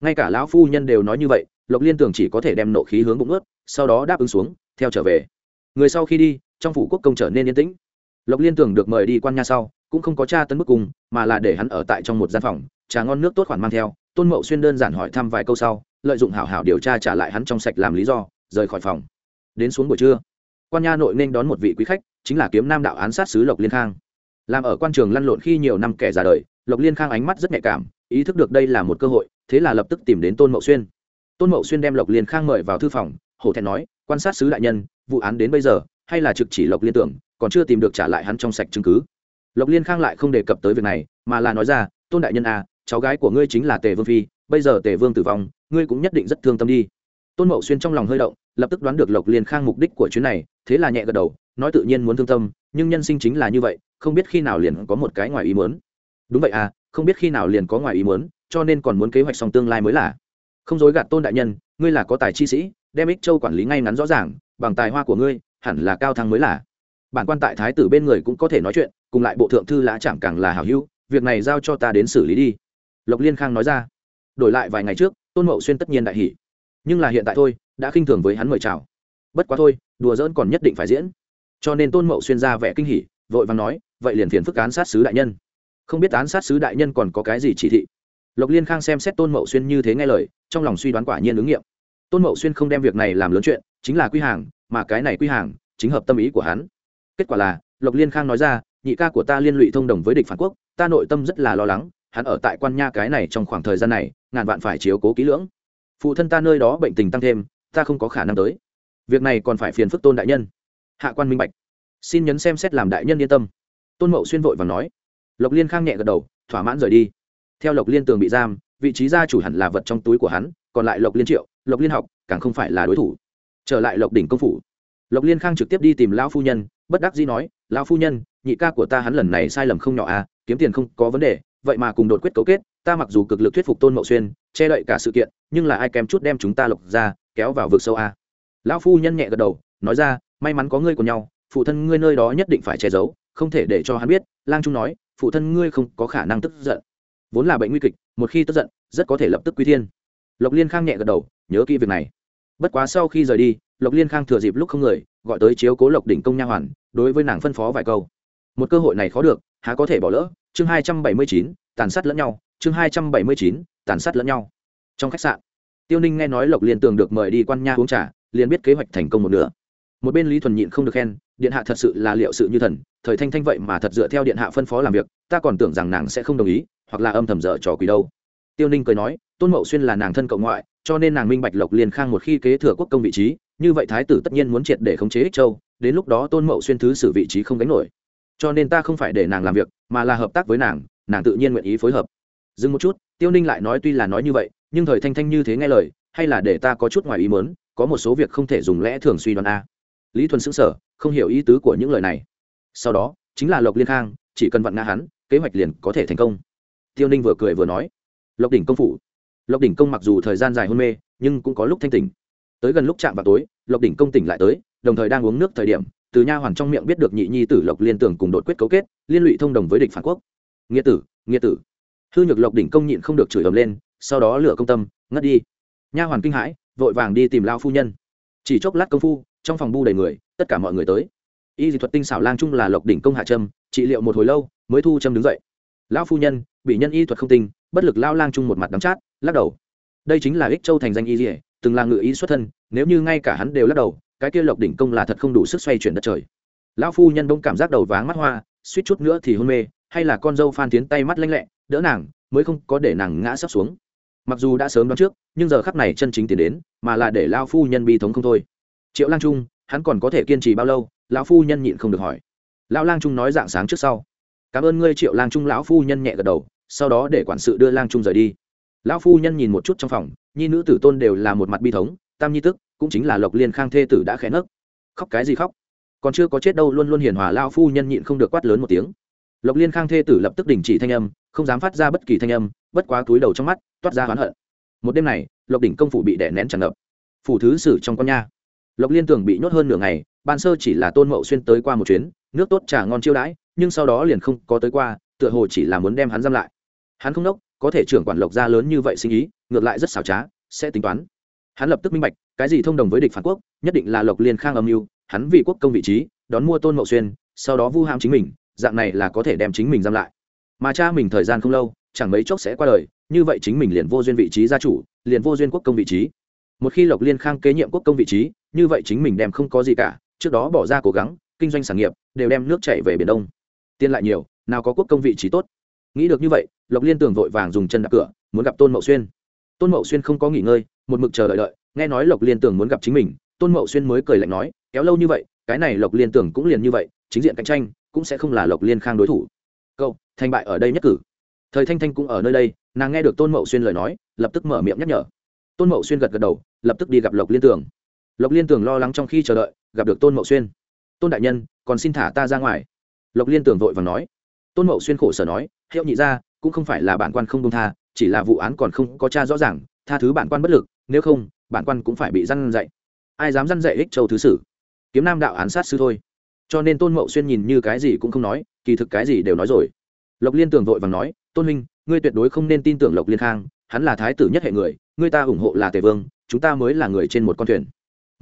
Ngay cả lão phu nhân đều nói như vậy, lộc liên tưởng chỉ có thể đem nộ khí hướng bụng ướt sau đó đáp ứng xuống, theo trở về. Người sau khi đi, trong phủ quốc công trở nên yên tĩnh. Lộc liên tưởng được mời đi quan nha sau, cũng không có cha tấn bức cùng, mà là để hắn ở tại trong một gian phòng, trà ngon nước tốt khoản mang theo, tôn mậu xuyên đơn giản hỏi thăm vài câu sau, lợi dụng hảo hảo điều tra trả lại hắn trong sạch làm lý do, rời khỏi phòng. Đến xuống buổi trưa, quan nha nội nên đón một vị quý khách, chính là kiếm nam đạo án sát sứ lộc liên khang làm ở quan trường lăn lộn khi nhiều năm kẻ già đời, lộc liên khang ánh mắt rất nhạy cảm, ý thức được đây là một cơ hội, thế là lập tức tìm đến tôn mậu xuyên. Tôn mậu xuyên đem lộc liên khang mời vào thư phòng, hổ thẹn nói, quan sát sứ đại nhân, vụ án đến bây giờ, hay là trực chỉ lộc liên tưởng, còn chưa tìm được trả lại hắn trong sạch chứng cứ. Lộc liên khang lại không đề cập tới việc này, mà là nói ra, tôn đại nhân à cháu gái của ngươi chính là tề vương phi, bây giờ tề vương tử vong, ngươi cũng nhất định rất thương tâm đi. Tôn mậu xuyên trong lòng hơi động, lập tức đoán được lộc liên khang mục đích của chuyến này, thế là nhẹ gật đầu, nói tự nhiên muốn thương tâm, nhưng nhân sinh chính là như vậy không biết khi nào liền có một cái ngoài ý muốn. Đúng vậy à không biết khi nào liền có ngoài ý muốn, cho nên còn muốn kế hoạch xong tương lai mới là. Không dối gạt tôn đại nhân, ngươi là có tài chi sĩ, đem ích châu quản lý ngay ngắn rõ ràng, bằng tài hoa của ngươi, hẳn là cao thăng mới là. Bản quan tại thái tử bên người cũng có thể nói chuyện, cùng lại bộ thượng thư lã chạm càng là hảo hữu, việc này giao cho ta đến xử lý đi. Lộc liên khang nói ra. Đổi lại vài ngày trước, tôn mậu xuyên tất nhiên đại hỷ nhưng là hiện tại thôi, đã khinh thường với hắn mời chào. Bất quá thôi, đùa giỡn còn nhất định phải diễn. Cho nên tôn mậu xuyên ra vẻ kinh hỉ, vội vàng nói vậy liền phiền phức án sát sứ đại nhân. Không biết án sát sứ đại nhân còn có cái gì chỉ thị? Lộc liên khang xem xét tôn mậu xuyên như thế nghe lời, trong lòng suy đoán quả nhiên ứng nghiệm. Tôn mậu xuyên không đem việc này làm lớn chuyện, chính là quy hàng, mà cái này quy hàng, chính hợp tâm ý của hắn. Kết quả là, lộc liên khang nói ra, nhị ca của ta liên lụy thông đồng với địch phản quốc, ta nội tâm rất là lo lắng, hắn ở tại quan nha cái này trong khoảng thời gian này, ngàn vạn phải chiếu cố kỹ lưỡng. Phụ thân ta nơi đó bệnh tình tăng thêm, ta không có khả năng tới. Việc này còn phải phiền phức tôn đại nhân. Hạ quan minh bạch. Xin nhấn xem xét làm đại nhân yên tâm tôn mậu xuyên vội và nói. Lộc liên khang nhẹ gật đầu, thỏa mãn rời đi. Theo lộc liên tường bị giam, vị trí gia chủ hẳn là vật trong túi của hắn, còn lại lộc liên triệu, lộc liên học, càng không phải là đối thủ. Trở lại lộc đỉnh công phủ. Lộc liên khang trực tiếp đi tìm lão phu nhân, bất đắc dĩ nói, lão phu nhân, nhị ca của ta hắn lần này sai lầm không nhỏ à kiếm tiền không có vấn đề, vậy mà cùng đột quyết cấu kết, ta mặc dù cực lực thuyết phục tôn mậu xuyên, che đậy cả sự kiện, nhưng là ai kém chút đem chúng ta lộc ra, kéo vào vực sâu à? lão phu nhân nhẹ gật đầu, nói ra, may mắn có ngươi của nhau, phụ thân ngươi nơi đó nhất định phải che giấu không thể để cho hắn biết, lang trung nói, phụ thân ngươi không có khả năng tức giận. Vốn là bệnh nguy kịch, một khi tức giận, rất có thể lập tức quy thiên. Lộc liên khang nhẹ gật đầu, nhớ kỹ việc này. Bất quá sau khi rời đi, lộc liên khang thừa dịp lúc không người, gọi tới chiếu cố lộc đỉnh công nha hoàn, đối với nàng phân phó vài câu. Một cơ hội này khó được, há có thể bỏ lỡ? Chương hai trăm bảy mươi chín, tàn sát lẫn nhau. Chương hai trăm bảy mươi chín, tàn sát lẫn nhau. Trong khách sạn, tiêu ninh nghe nói lộc liên tường được mời đi quan nha uống trà, liền biết kế hoạch thành công một nửa. Một bên lý thuần nhịn không được khen điện hạ thật sự là liệu sự như thần, thời thanh thanh vậy mà thật dựa theo điện hạ phân phó làm việc, ta còn tưởng rằng nàng sẽ không đồng ý, hoặc là âm thầm dở trò quỷ đâu. Tiêu ninh cười nói, tôn mậu xuyên là nàng thân cậu ngoại, cho nên nàng minh bạch lộc liên khang một khi kế thừa quốc công vị trí, như vậy thái tử tất nhiên muốn triệt để khống chế ích châu, đến lúc đó tôn mậu xuyên thứ xử vị trí không gánh nổi. Cho nên ta không phải để nàng làm việc, mà là hợp tác với nàng nàng tự nhiên nguyện ý phối hợp. Dừng một chút, tiêu ninh lại nói tuy là nói như vậy, nhưng thời thanh thanh như thế nghe lời, hay là để ta có chút ngoài ý mớn có một số việc không thể dùng lẽ thường suy đoán a. Lý thuần xứng sở không hiểu ý tứ của những lời này. Sau đó, chính là lộc liên khang, chỉ cần vặn ngã hắn, kế hoạch liền có thể thành công. Tiêu ninh vừa cười vừa nói, lộc đỉnh công phủ. Lộc đỉnh công mặc dù thời gian dài hôn mê, nhưng cũng có lúc thanh tỉnh. Tới gần lúc chạm vào tối, lộc đỉnh công tỉnh lại tới, đồng thời đang uống nước thời điểm, từ nha hoàn trong miệng biết được nhị nhi tử lộc liên tưởng cùng đột quyết cấu kết, liên lụy thông đồng với địch phản quốc. Nghĩa tử nghĩa tử. Hư nhược lộc đỉnh công nhịn không được chửi ầm lên, sau đó lửa công tâm, ngất đi. Nha hoàn kinh hãi, vội vàng đi tìm lao phu nhân. Chỉ chốc lát công phu trong phòng bu đầy người, tất cả mọi người tới. Y dị thuật tinh xảo lang trung là lộc đỉnh công hạ trâm, trị liệu một hồi lâu, mới thu trâm đứng dậy. Lão phu nhân, bị nhân y thuật không tinh, bất lực lao lang trung một mặt đắm chát, lắc đầu. Đây chính là ích châu thành danh y dỉa từng là ngự y xuất thân, nếu như ngay cả hắn đều lắc đầu, cái kia lộc đỉnh công là thật không đủ sức xoay chuyển đất trời. Lão phu nhân bỗng cảm giác đầu váng mắt hoa, suýt chút nữa thì hôn mê, hay là con dâu phan tiến tay mắt lanh lẹ, đỡ nàng, mới không có để nàng ngã sắp xuống. Mặc dù đã sớm đoán trước, nhưng giờ khắp này chân chính tiến đến, mà là để lao phu nhân bi thống không thôi triệu lang trung, hắn còn có thể kiên trì bao lâu? Lão phu nhân nhịn không được hỏi. Lão lang trung nói dạng sáng trước sau. Cảm ơn ngươi, triệu lang trung, lão phu nhân nhẹ gật đầu, sau đó để quản sự đưa lang trung rời đi. Lão phu nhân nhìn một chút trong phòng, nhi nữ tử tôn đều là một mặt bi thống, tam nhi tức, cũng chính là lộc liên khang thê tử đã khẽ nấc. Khóc cái gì khóc? Còn chưa có chết đâu, luôn luôn hiền hòa lao phu nhân nhịn không được quát lớn một tiếng. Lộc liên khang thê tử lập tức đình chỉ thanh âm, không dám phát ra bất kỳ thanh âm, bất quá túi đầu trong mắt, toát ra oán hận. Một đêm này, lộc đỉnh công phủ bị đè nén tràn ngập. Phủ thứ sử trong con nha lộc liên tưởng bị nhốt hơn nửa ngày, ban sơ chỉ là tôn mậu xuyên tới qua một chuyến, nước tốt trà ngon chiêu đãi, nhưng sau đó liền không có tới qua, tựa hồ chỉ là muốn đem hắn giam lại. Hắn không đốc có thể trưởng quản lộc gia lớn như vậy sinh ý, ngược lại rất xảo trá, sẽ tính toán. Hắn lập tức minh bạch, cái gì thông đồng với địch phản quốc, nhất định là lộc liên khang âm mưu, hắn vì quốc công vị trí, đón mua tôn mậu xuyên, sau đó vu ham chính mình, dạng này là có thể đem chính mình giam lại. Mà cha mình thời gian không lâu, chẳng mấy chốc sẽ qua đời, như vậy chính mình liền vô duyên vị trí gia chủ, liền vô duyên quốc công vị trí. Một khi lộc liên khang kế nhiệm quốc công vị trí như vậy chính mình đem không có gì cả, trước đó bỏ ra cố gắng, kinh doanh sản nghiệp, đều đem nước chảy về biển đông. Tiền lại nhiều, nào có quốc công vị trí tốt. Nghĩ được như vậy, lộc liên tưởng vội vàng dùng chân đạp cửa, muốn gặp tôn mậu xuyên. Tôn mậu xuyên không có nghỉ ngơi, một mực chờ đợi đợi, nghe nói lộc liên tưởng muốn gặp chính mình, tôn mậu xuyên mới cười lạnh nói, kéo lâu như vậy, cái này lộc liên tưởng cũng liền như vậy, chính diện cạnh tranh, cũng sẽ không là lộc liên khang đối thủ. Câu thành bại ở đây nhất cử. Thời thanh thanh cũng ở nơi đây, nàng nghe được tôn mậu xuyên lời nói, lập tức mở miệng nhắc nhở. Tôn mậu xuyên gật gật đầu, lập tức đi gặp lộc liên tưởng lộc liên tường lo lắng trong khi chờ đợi, gặp được tôn mậu xuyên. Tôn đại nhân, còn xin thả ta ra ngoài. Lộc liên tường vội và nói. Tôn mậu xuyên khổ sở nói, hiệu nhị ra cũng không phải là bản quan không công tha, chỉ là vụ án còn không có cha rõ ràng, tha thứ bản quan bất lực, nếu không, bản quan cũng phải bị răn dạy. Ai dám răn dạy ích châu thứ sử? Kiếm nam đạo án sát sư thôi. Cho nên tôn mậu xuyên nhìn như cái gì cũng không nói, kỳ thực cái gì đều nói rồi. Lộc liên tường vội và nói, tôn huynh, ngươi tuyệt đối không nên tin tưởng lộc liên khang, hắn là thái tử nhất hệ người, ngươi ta ủng hộ là tề vương, chúng ta mới là người trên một con thuyền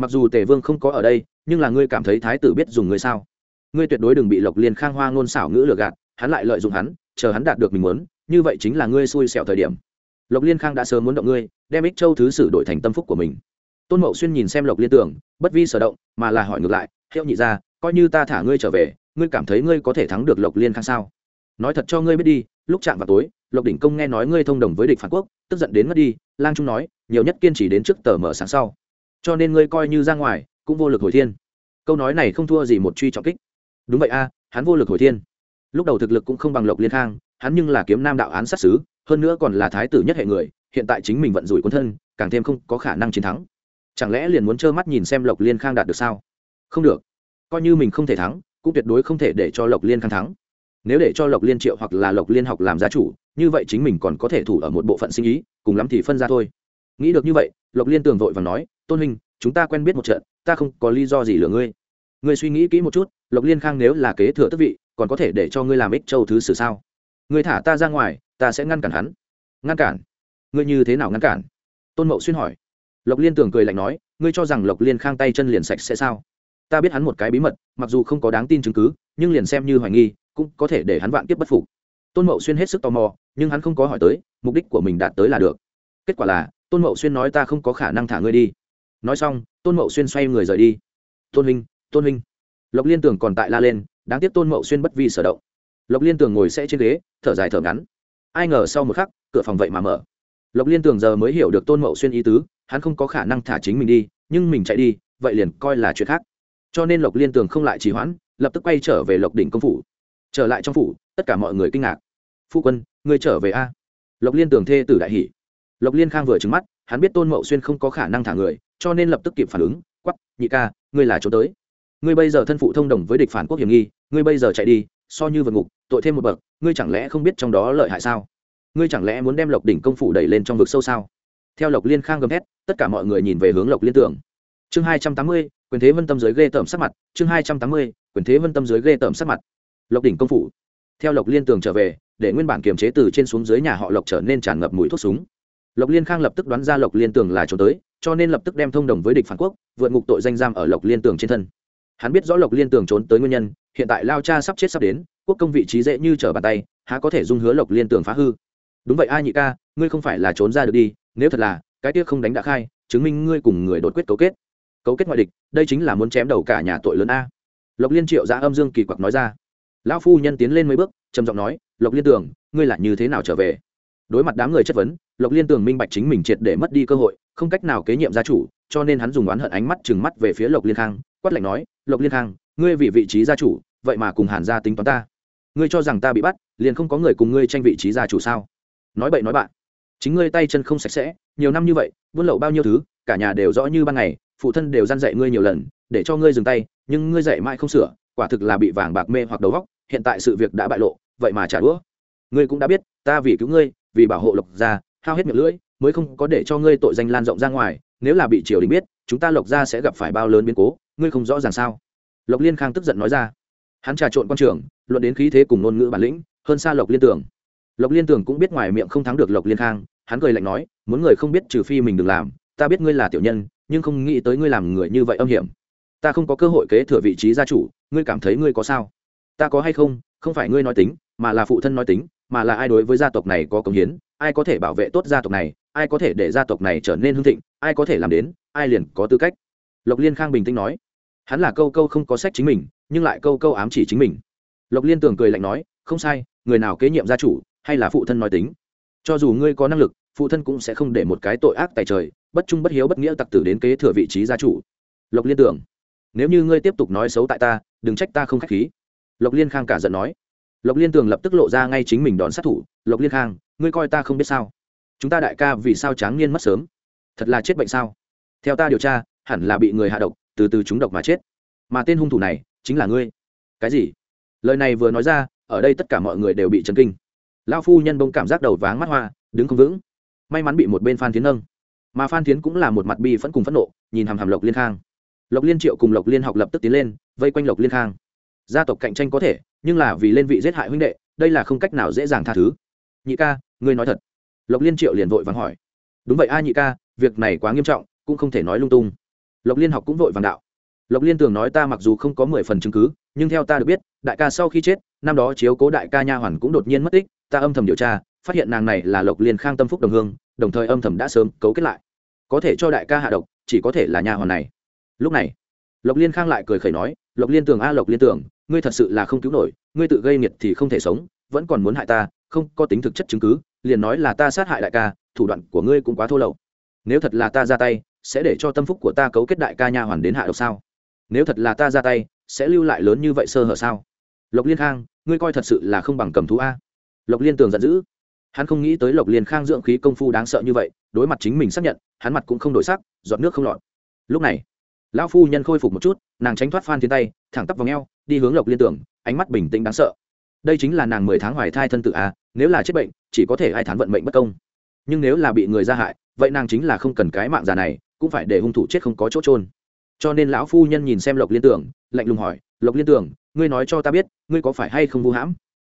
mặc dù tề vương không có ở đây, nhưng là ngươi cảm thấy thái tử biết dùng ngươi sao? Ngươi tuyệt đối đừng bị lộc liên khang hoa ngôn xảo ngữ lừa gạt, hắn lại lợi dụng hắn, chờ hắn đạt được mình muốn, như vậy chính là ngươi xui xẻo thời điểm. Lộc liên khang đã sớm muốn động ngươi, đem ích châu thứ sử đổi thành tâm phúc của mình. Tôn mậu xuyên nhìn xem lộc liên tưởng, bất vi sở động, mà là hỏi ngược lại, hiệu nhị ra coi như ta thả ngươi trở về, ngươi cảm thấy ngươi có thể thắng được lộc liên khang sao? Nói thật cho ngươi biết đi, lúc chạm vào tối, lộc đỉnh công nghe nói ngươi thông đồng với địch phản quốc, tức giận đến mất đi, lang trung nói, nhiều nhất kiên trì đến trước tờ mở sáng sau cho nên ngươi coi như ra ngoài, cũng vô lực hồi thiên. Câu nói này không thua gì một truy trọng kích. Đúng vậy a, hắn vô lực hồi thiên. Lúc đầu thực lực cũng không bằng lộc liên khang, hắn nhưng là kiếm nam đạo án sát xứ hơn nữa còn là thái tử nhất hệ người, hiện tại chính mình vận rủi quân thân, càng thêm không có khả năng chiến thắng. Chẳng lẽ liền muốn trơ mắt nhìn xem lộc liên khang đạt được sao? Không được. Coi như mình không thể thắng, cũng tuyệt đối không thể để cho lộc liên khang thắng. Nếu để cho lộc liên triệu hoặc là lộc liên học làm gia chủ, như vậy chính mình còn có thể thủ ở một bộ phận sinh ý, cùng lắm thì phân ra thôi. Nghĩ được như vậy, lộc liên tường vội và nói tôn huynh, chúng ta quen biết một trận, ta không có lý do gì lừa ngươi. Ngươi suy nghĩ kỹ một chút, lộc liên khang nếu là kế thừa tước vị, còn có thể để cho ngươi làm ích châu thứ sử sao? Ngươi thả ta ra ngoài, ta sẽ ngăn cản hắn. Ngăn cản? Ngươi như thế nào ngăn cản? Tôn mậu xuyên hỏi. Lộc liên tưởng cười lạnh nói, ngươi cho rằng lộc liên khang tay chân liền sạch sẽ sao? Ta biết hắn một cái bí mật, mặc dù không có đáng tin chứng cứ, nhưng liền xem như hoài nghi, cũng có thể để hắn vạn kiếp bất phục. Tôn mậu xuyên hết sức tò mò, nhưng hắn không có hỏi tới, mục đích của mình đạt tới là được. Kết quả là, tôn mậu xuyên nói ta không có khả năng thả ngươi đi nói xong, tôn mậu xuyên xoay người rời đi. Tôn huynh tôn huynh. Lộc liên tưởng còn tại la lên, đáng tiếc tôn mậu xuyên bất vi sở động. Lộc liên tưởng ngồi sẽ trên ghế, thở dài thở ngắn. Ai ngờ sau một khắc, cửa phòng vậy mà mở. Lộc liên tưởng giờ mới hiểu được tôn mậu xuyên ý tứ, hắn không có khả năng thả chính mình đi, nhưng mình chạy đi, vậy liền coi là chuyện khác. Cho nên lộc liên tường không lại trì hoãn, lập tức quay trở về lộc đỉnh công phủ. Trở lại trong phủ, tất cả mọi người kinh ngạc. Phu quân người trở về a? Lộc liên tường thê tử đại hỷ lộc liên khang vừa trứng mắt, hắn biết tôn mậu xuyên không có khả năng thả người cho nên lập tức kịp phản ứng quắp nhị ca, ngươi là trốn tới. Ngươi bây giờ thân phụ thông đồng với địch phản quốc hiểm nghi, ngươi bây giờ chạy đi, so như vượt ngục, tội thêm một bậc, ngươi chẳng lẽ không biết trong đó lợi hại sao? Ngươi chẳng lẽ muốn đem lộc đỉnh công phủ đẩy lên trong vực sâu sao? Theo lộc liên khang gầm hét tất cả mọi người nhìn về hướng lộc liên tưởng. Chương hai trăm tám mươi, quyền thế vân tâm giới ghê tởm sắc mặt, chương hai trăm tám mươi, quyền thế vân tâm giới ghê tởm sắc mặt. Lộc đỉnh công phủ. Theo lộc liên tường trở về, để nguyên bản kiềm chế từ trên xuống dưới nhà họ lộc trở nên tràn ngập mùi thuốc súng. Lộc liên khang lập tức đoán ra lộc liên tường là trốn tới cho nên lập tức đem thông đồng với địch phản quốc, vượt ngục tội danh giam ở lộc liên tường trên thân. Hắn biết rõ lộc liên tường trốn tới nguyên nhân, hiện tại lao cha sắp chết sắp đến, quốc công vị trí dễ như trở bàn tay, há có thể dung hứa lộc liên tường phá hư. Đúng vậy ai nhị ca, ngươi không phải là trốn ra được đi, nếu thật là, cái tiếc không đánh đã khai, chứng minh ngươi cùng người đột quyết cấu kết. Cấu kết ngoại địch, đây chính là muốn chém đầu cả nhà tội lớn a. Lộc liên triệu ra âm dương kỳ quặc nói ra. Lão phu nhân tiến lên mấy bước, trầm giọng nói, lộc liên tường, ngươi là như thế nào trở về? Đối mặt đám người chất vấn, lộc liên tường minh bạch chính mình triệt để mất đi cơ hội không cách nào kế nhiệm gia chủ, cho nên hắn dùng oán hận ánh mắt chừng mắt về phía lộc liên khang, quát lạnh nói, lộc liên khang, ngươi vì vị trí gia chủ, vậy mà cùng hàn gia tính toán ta. Ngươi cho rằng ta bị bắt, liền không có người cùng ngươi tranh vị trí gia chủ sao? Nói bậy nói bạn. Chính ngươi tay chân không sạch sẽ, nhiều năm như vậy, buôn lậu bao nhiêu thứ, cả nhà đều rõ như ban ngày, phụ thân đều dăn dạy ngươi nhiều lần, để cho ngươi dừng tay, nhưng ngươi dạy mãi không sửa, quả thực là bị vàng bạc mê hoặc đầu góc hiện tại sự việc đã bại lộ, vậy mà trả đũa. Ngươi cũng đã biết, ta vì cứu ngươi, vì bảo hộ lộc gia, hao hết miệng lưỡi mới không có để cho ngươi tội danh lan rộng ra ngoài, nếu là bị triều đình biết, chúng ta lộc gia sẽ gặp phải bao lớn biến cố, ngươi không rõ ràng sao? Lộc liên khang tức giận nói ra. Hắn trà trộn quan trường, luận đến khí thế cùng ngôn ngữ bản lĩnh, hơn xa lộc liên tưởng. Lộc liên tưởng cũng biết ngoài miệng không thắng được lộc liên khang, hắn cười lạnh nói, muốn người không biết trừ phi mình đừng làm, ta biết ngươi là tiểu nhân, nhưng không nghĩ tới ngươi làm người như vậy âm hiểm. Ta không có cơ hội kế thừa vị trí gia chủ, ngươi cảm thấy ngươi có sao? Ta có hay không? Không phải ngươi nói tính, mà là phụ thân nói tính, mà là ai đối với gia tộc này có công hiến, ai có thể bảo vệ tốt gia tộc này ai có thể để gia tộc này trở nên hưng thịnh, ai có thể làm đến, ai liền có tư cách. Lộc liên khang bình tĩnh nói. Hắn là câu câu không có sách chính mình, nhưng lại câu câu ám chỉ chính mình. Lộc liên tưởng cười lạnh nói, không sai, người nào kế nhiệm gia chủ, hay là phụ thân nói tính. Cho dù ngươi có năng lực, phụ thân cũng sẽ không để một cái tội ác tại trời, bất trung bất hiếu bất nghĩa tặc tử đến kế thừa vị trí gia chủ. Lộc liên tưởng nếu như ngươi tiếp tục nói xấu tại ta, đừng trách ta không k h á c h khí. Lộc liên khang cả giận nói. Lộc liên tường lập tức lộ ra ngay chính mình đón sát thủ. Lộc liên khang, ngươi coi ta không biết sao? Chúng ta đại ca vì sao tráng niên mất sớm? Thật là chết bệnh sao? Theo ta điều tra, hẳn là bị người hạ độc, từ từ chúng độc mà chết. Mà tên hung thủ này chính là ngươi. Cái gì? Lời này vừa nói ra, ở đây tất cả mọi người đều bị chấn kinh. Lao phu nhân bông cảm giác đầu váng mắt hoa, đứng không vững. May mắn bị một bên phan tiến nâng. Mà phan tiến cũng là một mặt bi phẫn cùng phẫn nộ, nhìn hàm hàm lộc liên khang. Lộc liên triệu cùng lộc liên học lập tức tiến lên, vây quanh lộc liên khang. Gia tộc cạnh tranh có thể, nhưng là vì lên vị giết hại huynh đệ, đây là không cách nào dễ dàng tha thứ. Nhị ca, ngươi nói thật lộc liên triệu liền vội vàng hỏi. Đúng vậy a nhị ca, việc này quá nghiêm trọng, cũng không thể nói lung tung. Lộc liên học cũng vội vàng đạo. Lộc liên tường nói ta mặc dù không có mười phần chứng cứ, nhưng theo ta được biết, đại ca sau khi chết, năm đó chiếu cố đại ca nha hoàn cũng đột nhiên mất tích, ta âm thầm điều tra, phát hiện nàng này là lộc liên khang tâm phúc đồng hương, đồng thời âm thầm đã sớm cấu kết lại. Có thể cho đại ca hạ độc, chỉ có thể là nha hoàn này. Lúc này, lộc liên khang lại cười khẩy nói, lộc liên tường a, lộc liên tường ngươi thật sự là không cứu nổi, ngươi tự gây nghiệt thì không thể sống, vẫn còn muốn hại ta, không có tính thực chất chứng cứ liền nói là ta sát hại đại ca, thủ đoạn của ngươi cũng quá thô lậu. Nếu thật là ta ra tay, sẽ để cho tâm phúc của ta cấu kết đại ca nha hoàn đến hạ độc sao? Nếu thật là ta ra tay, sẽ lưu lại lớn như vậy sơ hở sao? Lộc liên khang, ngươi coi thật sự là không bằng cầm thú a. Lộc liên tường giận dữ. Hắn không nghĩ tới lộc liên khang dưỡng khí công phu đáng sợ như vậy, đối mặt chính mình xác nhận, hắn mặt cũng không đổi sắc, giọt nước không lọt. Lúc này, lão phu nhân khôi phục một chút, nàng tránh thoát phan thiên tay, thẳng tắp vào ngheo đi hướng lộc liên tưởng ánh mắt bình tĩnh đáng sợ. Đây chính là nàng mười tháng hoài thai thân tự a nếu là chết bệnh, chỉ có thể ai thán vận mệnh bất công. Nhưng nếu là bị người ra hại, vậy nàng chính là không cần cái mạng già này, cũng phải để hung thủ chết không có chỗ trôn cho nên lão phu nhân nhìn xem lộc liên tưởng, lạnh lùng hỏi, lộc liên tưởng, ngươi nói cho ta biết, ngươi có phải hay không vu hãm?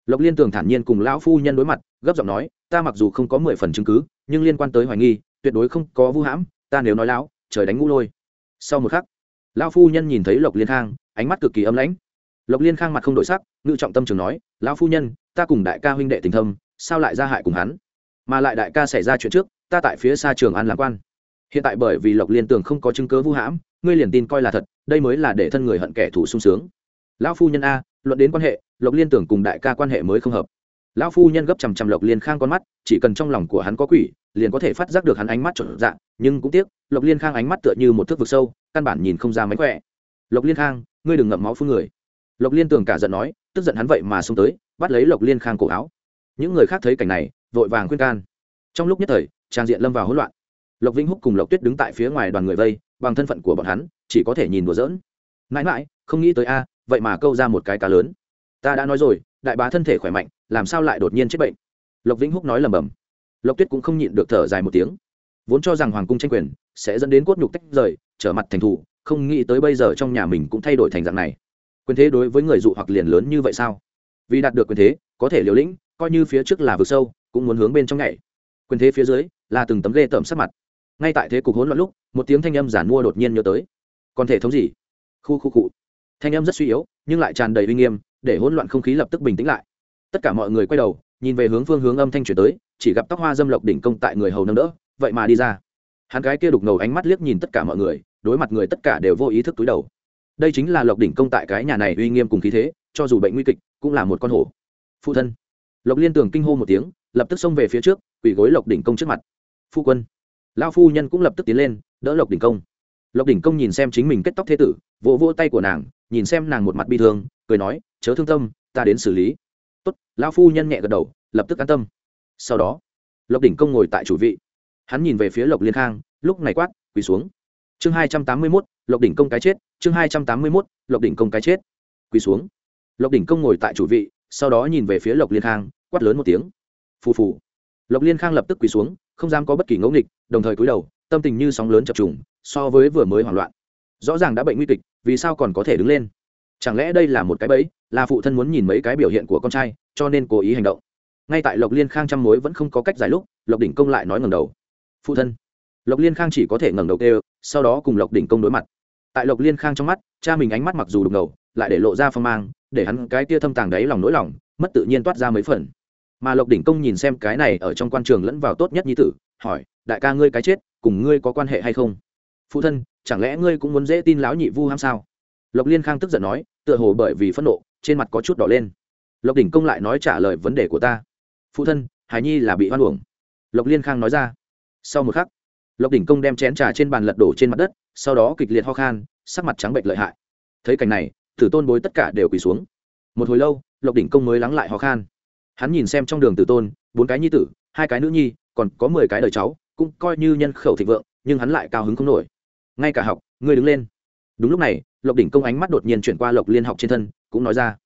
Lộc liên tưởng thản nhiên cùng lão phu nhân đối mặt, gấp giọng nói, ta mặc dù không có mười phần chứng cứ, nhưng liên quan tới hoài nghi, tuyệt đối không có vu hãm, ta nếu nói lão trời đánh ngũ lôi. Sau một khắc, lão phu nhân nhìn thấy lộc liên khang, ánh mắt cực kỳ âm lãnh lộc liên khang mặt không đổi sắc, ngự trọng tâm trường nói, lão phu nhân, ta cùng đại ca huynh đệ tình thâm, sao lại ra hại cùng hắn? Mà lại đại ca xảy ra chuyện trước, ta tại phía xa trường an làm quan. Hiện tại bởi vì lộc liên tường không có chứng cớ vu hãm, ngươi liền tin coi là thật, đây mới là để thân người hận kẻ thù sung sướng. Lão phu nhân a, luận đến quan hệ, lộc liên tưởng cùng đại ca quan hệ mới không hợp. Lão phu nhân gấp chằm chằm lộc liên khang con mắt, chỉ cần trong lòng của hắn có quỷ, liền có thể phát giác được hắn ánh mắt trộn dạng nhưng cũng tiếc, lộc liên khang ánh mắt tựa như một thước vực sâu, căn bản nhìn không ra mánh khỏe. Lộc liên khang, ngươi đừng ngậm máu phương người lộc liên tường cả giận nói, tức giận hắn vậy mà xông tới, bắt lấy lộc liên khang cổ áo. Những người khác thấy cảnh này, vội vàng khuyên can. Trong lúc nhất thời, trang diện lâm vào hỗn loạn. Lộc vĩnh húc cùng lộc tuyết đứng tại phía ngoài đoàn người vây, bằng thân phận của bọn hắn, chỉ có thể nhìn đùa giỡn. Mãi mãi, không nghĩ tới a, vậy mà câu ra một cái cá lớn. Ta đã nói rồi, đại bá thân thể khỏe mạnh, làm sao lại đột nhiên chết bệnh? Lộc vĩnh húc nói lầm bầm lộc tuyết cũng không nhịn được thở dài một tiếng. Vốn cho rằng hoàng cung tranh quyền sẽ dẫn đến cốt nhục tách rời, trở mặt thành thủ, không nghĩ tới bây giờ trong nhà mình cũng thay đổi thành dạng này quyền thế đối với người dụ hoặc liền lớn như vậy sao? Vì đạt được quyền thế, có thể liều lĩnh, coi như phía trước là vực sâu, cũng muốn hướng bên trong nhảy. Quyền thế phía dưới, là từng tấm ghê tởm sắc mặt. Ngay tại thế cục hỗn loạn lúc, một tiếng thanh âm giản mua đột nhiên nhớ tới. Còn thể thống gì? Khu khu cụ thanh âm rất suy yếu, nhưng lại tràn đầy uy nghiêm, để hỗn loạn không khí lập tức bình tĩnh lại. Tất cả mọi người quay đầu, nhìn về hướng phương hướng âm thanh chuyển tới, chỉ gặp tóc hoa dâm lộc đỉnh công tại người hầu nâng đỡ, vậy mà đi ra. Hắn cái kia đục ngầu ánh mắt liếc nhìn tất cả mọi người, đối mặt người tất cả đều vô ý thức túi đầu đây chính là lộc đỉnh công tại cái nhà này uy nghiêm cùng khí thế, cho dù bệnh nguy kịch, cũng là một con hổ. Phụ thân. Lộc liên tường kinh hô một tiếng, lập tức xông về phía trước, quỳ gối lộc đỉnh công trước mặt. Phu quân. Lao phu nhân cũng lập tức tiến lên, đỡ lộc đỉnh công. Lộc đỉnh công nhìn xem chính mình kết tóc thế tử, vỗ vỗ tay của nàng, nhìn xem nàng một mặt bi thương, cười nói, chớ thương tâm, ta đến xử lý. Tốt. Lao phu nhân nhẹ gật đầu, lập tức an tâm. Sau đó, lộc đỉnh công ngồi tại chủ vị. Hắn nhìn về phía lộc liên khang, lúc này quát, quỳ xuống. Chương hai trăm tám mươi mốt lộc đỉnh công cái chết, chương hai trăm tám mươi mốt, lộc đỉnh công cái chết. Quỳ xuống. Lộc đỉnh công ngồi tại chủ vị, sau đó nhìn về phía lộc liên khang, quát lớn một tiếng. Phù phù. Lộc liên khang lập tức quỳ xuống, không dám có bất kỳ ngẫu nghịch, đồng thời cúi đầu, tâm tình như sóng lớn chập trùng, so với vừa mới hoảng loạn. Rõ ràng đã bệnh nguy kịch, vì sao còn có thể đứng lên? Chẳng lẽ đây là một cái bẫy, là phụ thân muốn nhìn mấy cái biểu hiện của con trai, cho nên cố ý hành động? Ngay tại lộc liên khang trăm mối vẫn không có cách giải lúc, lộc đỉnh công lại nói ngầm đầu. Phụ thân. Lộc liên khang chỉ có thể ngẩng đầu tê sau đó cùng lộc đỉnh công đối mặt tại lộc liên khang trong mắt, cha mình ánh mắt mặc dù đục ngầu, lại để lộ ra phong mang, để hắn cái tia thâm tàng đáy lòng nỗi lòng, mất tự nhiên toát ra mấy phần. Mà lộc đỉnh công nhìn xem cái này ở trong quan trường lẫn vào tốt nhất như tử, hỏi, đại ca ngươi cái chết, cùng ngươi có quan hệ hay không? Phụ thân, chẳng lẽ ngươi cũng muốn dễ tin lão nhị vu ham sao? Lộc liên khang tức giận nói, tựa hồ bởi vì phẫn nộ, trên mặt có chút đỏ lên. Lộc đỉnh công lại nói trả lời vấn đề của ta. Phụ thân hải nhi là bị hoan uổng. Lộc liên khang nói ra. Sau một khắc lộc đỉnh công đem chén trà trên bàn lật đổ trên mặt đất, sau đó kịch liệt ho khan, sắc mặt trắng bệnh lợi hại. Thấy cảnh này, tử tôn bối tất cả đều quỳ xuống. Một hồi lâu, lộc đỉnh công mới lắng lại ho khan. Hắn nhìn xem trong đường tử tôn, bốn cái nhi tử, hai cái nữ nhi, còn có mười cái đời cháu, cũng coi như nhân khẩu thịnh vượng, nhưng hắn lại cao hứng không nổi. Ngay cả học, ngươi đứng lên. Đúng lúc này, lộc đỉnh công ánh mắt đột nhiên chuyển qua lộc liên học trên thân, cũng nói ra.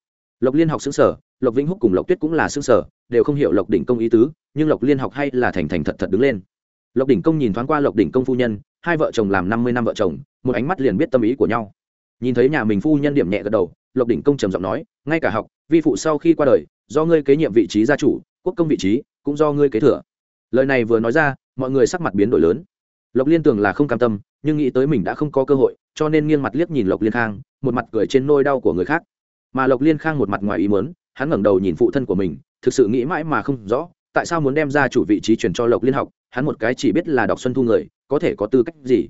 Lộc liên học xứng sở, lộc vĩnh húc cùng lộc tuyết cũng là xứng sở, đều không hiểu lộc đỉnh công ý tứ, nhưng lộc liên học hay là thành thành thật thật đứng lên lộc đỉnh công nhìn thoáng qua lộc đỉnh công phu nhân, hai vợ chồng làm năm mươi năm vợ chồng, một ánh mắt liền biết tâm ý của nhau. Nhìn thấy nhà mình phu nhân điểm nhẹ gật đầu, lộc đỉnh công trầm giọng nói, ngay cả học, vi phụ sau khi qua đời, do ngươi kế nhiệm vị trí gia chủ, quốc công vị trí, cũng do ngươi kế thừa. Lời này vừa nói ra, mọi người sắc mặt biến đổi lớn. Lộc liên tưởng là không cam tâm, nhưng nghĩ tới mình đã không có cơ hội, cho nên nghiêng mặt liếc nhìn lộc liên khang, một mặt cười trên nôi đau của người khác. Mà lộc liên khang một mặt ngoài ý mớn hắn ngẩng đầu nhìn phụ thân của mình, thực sự nghĩ mãi mà không rõ, tại sao muốn đem ra chủ vị trí chuyển cho lộc liên học hắn một cái chỉ biết là đọc xuân thu người, có thể có tư cách gì?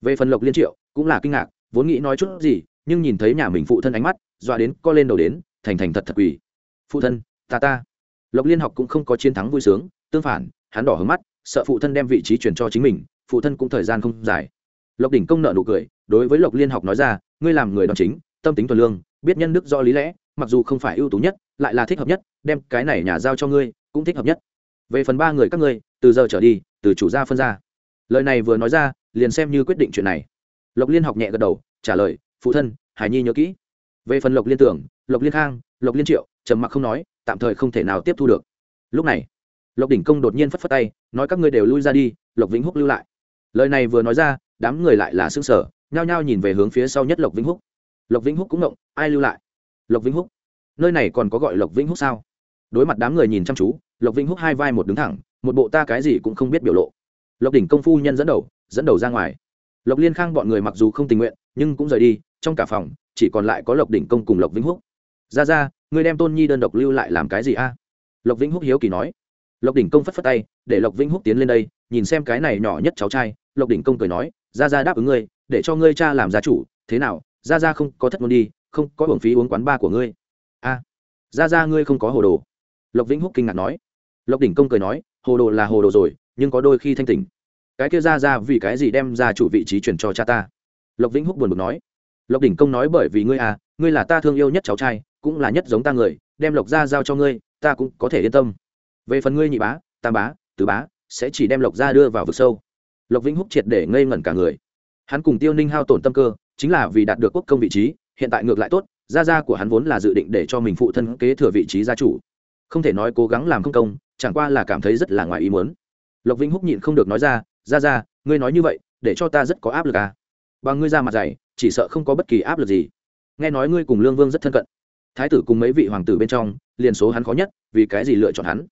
Về phần lộc liên triệu, cũng là kinh ngạc, vốn nghĩ nói chút gì, nhưng nhìn thấy nhà mình phụ thân ánh mắt, dọa đến co lên đầu đến, thành thành thật thật quỳ. Phụ thân, ta ta. Lộc liên học cũng không có chiến thắng vui sướng, tương phản, hắn đỏ hướng mắt, sợ phụ thân đem vị trí chuyển cho chính mình, phụ thân cũng thời gian không dài. Lộc đỉnh công nợ nụ cười, đối với lộc liên học nói ra, ngươi làm người đòn chính, tâm tính thuần lương, biết nhân đức do lý lẽ, mặc dù không phải ưu tú nhất, lại là thích hợp nhất, đem cái này nhà giao cho ngươi, cũng thích hợp nhất. Về phần ba người các ngươi từ giờ trở đi, từ chủ gia phân ra. Lời này vừa nói ra, liền xem như quyết định chuyện này. Lộc liên học nhẹ gật đầu, trả lời, phụ thân, hải nhi nhớ kỹ. Về phần lộc liên tưởng, lộc liên khang, lộc liên triệu, trầm mặc không nói, tạm thời không thể nào tiếp thu được. Lúc này, lộc đỉnh công đột nhiên phất phất tay, nói các ngươi đều lui ra đi, lộc vĩnh húc lưu lại. Lời này vừa nói ra, đám người lại là xương sở nhao nhao nhìn về hướng phía sau nhất lộc vĩnh húc. Lộc vĩnh húc cũng ngộng, ai lưu lại? Lộc vĩnh húc. Nơi này còn có gọi lộc vĩnh húc sao? Đối mặt đám người nhìn chăm chú, lộc vĩnh húc hai vai một đứng thẳng một bộ ta cái gì cũng không biết biểu lộ. Lộc đỉnh công phu nhân dẫn đầu dẫn đầu ra ngoài. Lộc liên khang bọn người mặc dù không tình nguyện, nhưng cũng rời đi, trong cả phòng, chỉ còn lại có lộc đỉnh công cùng lộc vĩnh húc. Ra ra người đem tôn nhi đơn độc lưu lại làm cái gì a? Lộc vĩnh húc hiếu kỳ nói. Lộc đỉnh công phất phất tay, để lộc vĩnh húc tiến lên đây, nhìn xem cái này nhỏ nhất cháu trai. Lộc đỉnh công cười nói, ra ra đáp ứng ngươi, để cho ngươi cha làm gia chủ, thế nào, ra ra không có thất ngôn đi, không có hưởng phí uống quán ba của ngươi. A, ra ra ngươi không có hồ đồ. Lộc vĩnh húc kinh ngạc nói. Lộc đỉnh công cười nói hồ đồ là hồ đồ rồi, nhưng có đôi khi thanh tỉnh. Cái kia ra ra vì cái gì đem ra chủ vị trí chuyển cho cha ta? Lộc vĩnh húc buồn bực nói. Lộc đỉnh công nói bởi vì ngươi à ngươi là ta thương yêu nhất cháu trai, cũng là nhất giống ta người, đem lộc ra giao cho ngươi, ta cũng có thể yên tâm. Về phần ngươi nhị bá, tam bá, tứ bá, sẽ chỉ đem lộc ra đưa vào vực sâu. Lộc vĩnh húc triệt để ngây ngẩn cả người. Hắn cùng tiêu ninh hao tổn tâm cơ, chính là vì đạt được quốc công vị trí, hiện tại ngược lại tốt, gia gia của hắn vốn là dự định để cho mình phụ thân kế thừa vị trí gia chủ không thể nói cố gắng làm không công, chẳng qua là cảm thấy rất là ngoài ý muốn. Lộc vĩnh húc nhịn không được nói ra gia gia ngươi nói như vậy, để cho ta rất có áp lực à? Bằng ngươi ra mặt dày, chỉ sợ không có bất kỳ áp lực gì. Nghe nói ngươi cùng lương vương rất thân cận. Thái tử cùng mấy vị hoàng tử bên trong, liền số hắn khó nhất, vì cái gì lựa chọn hắn?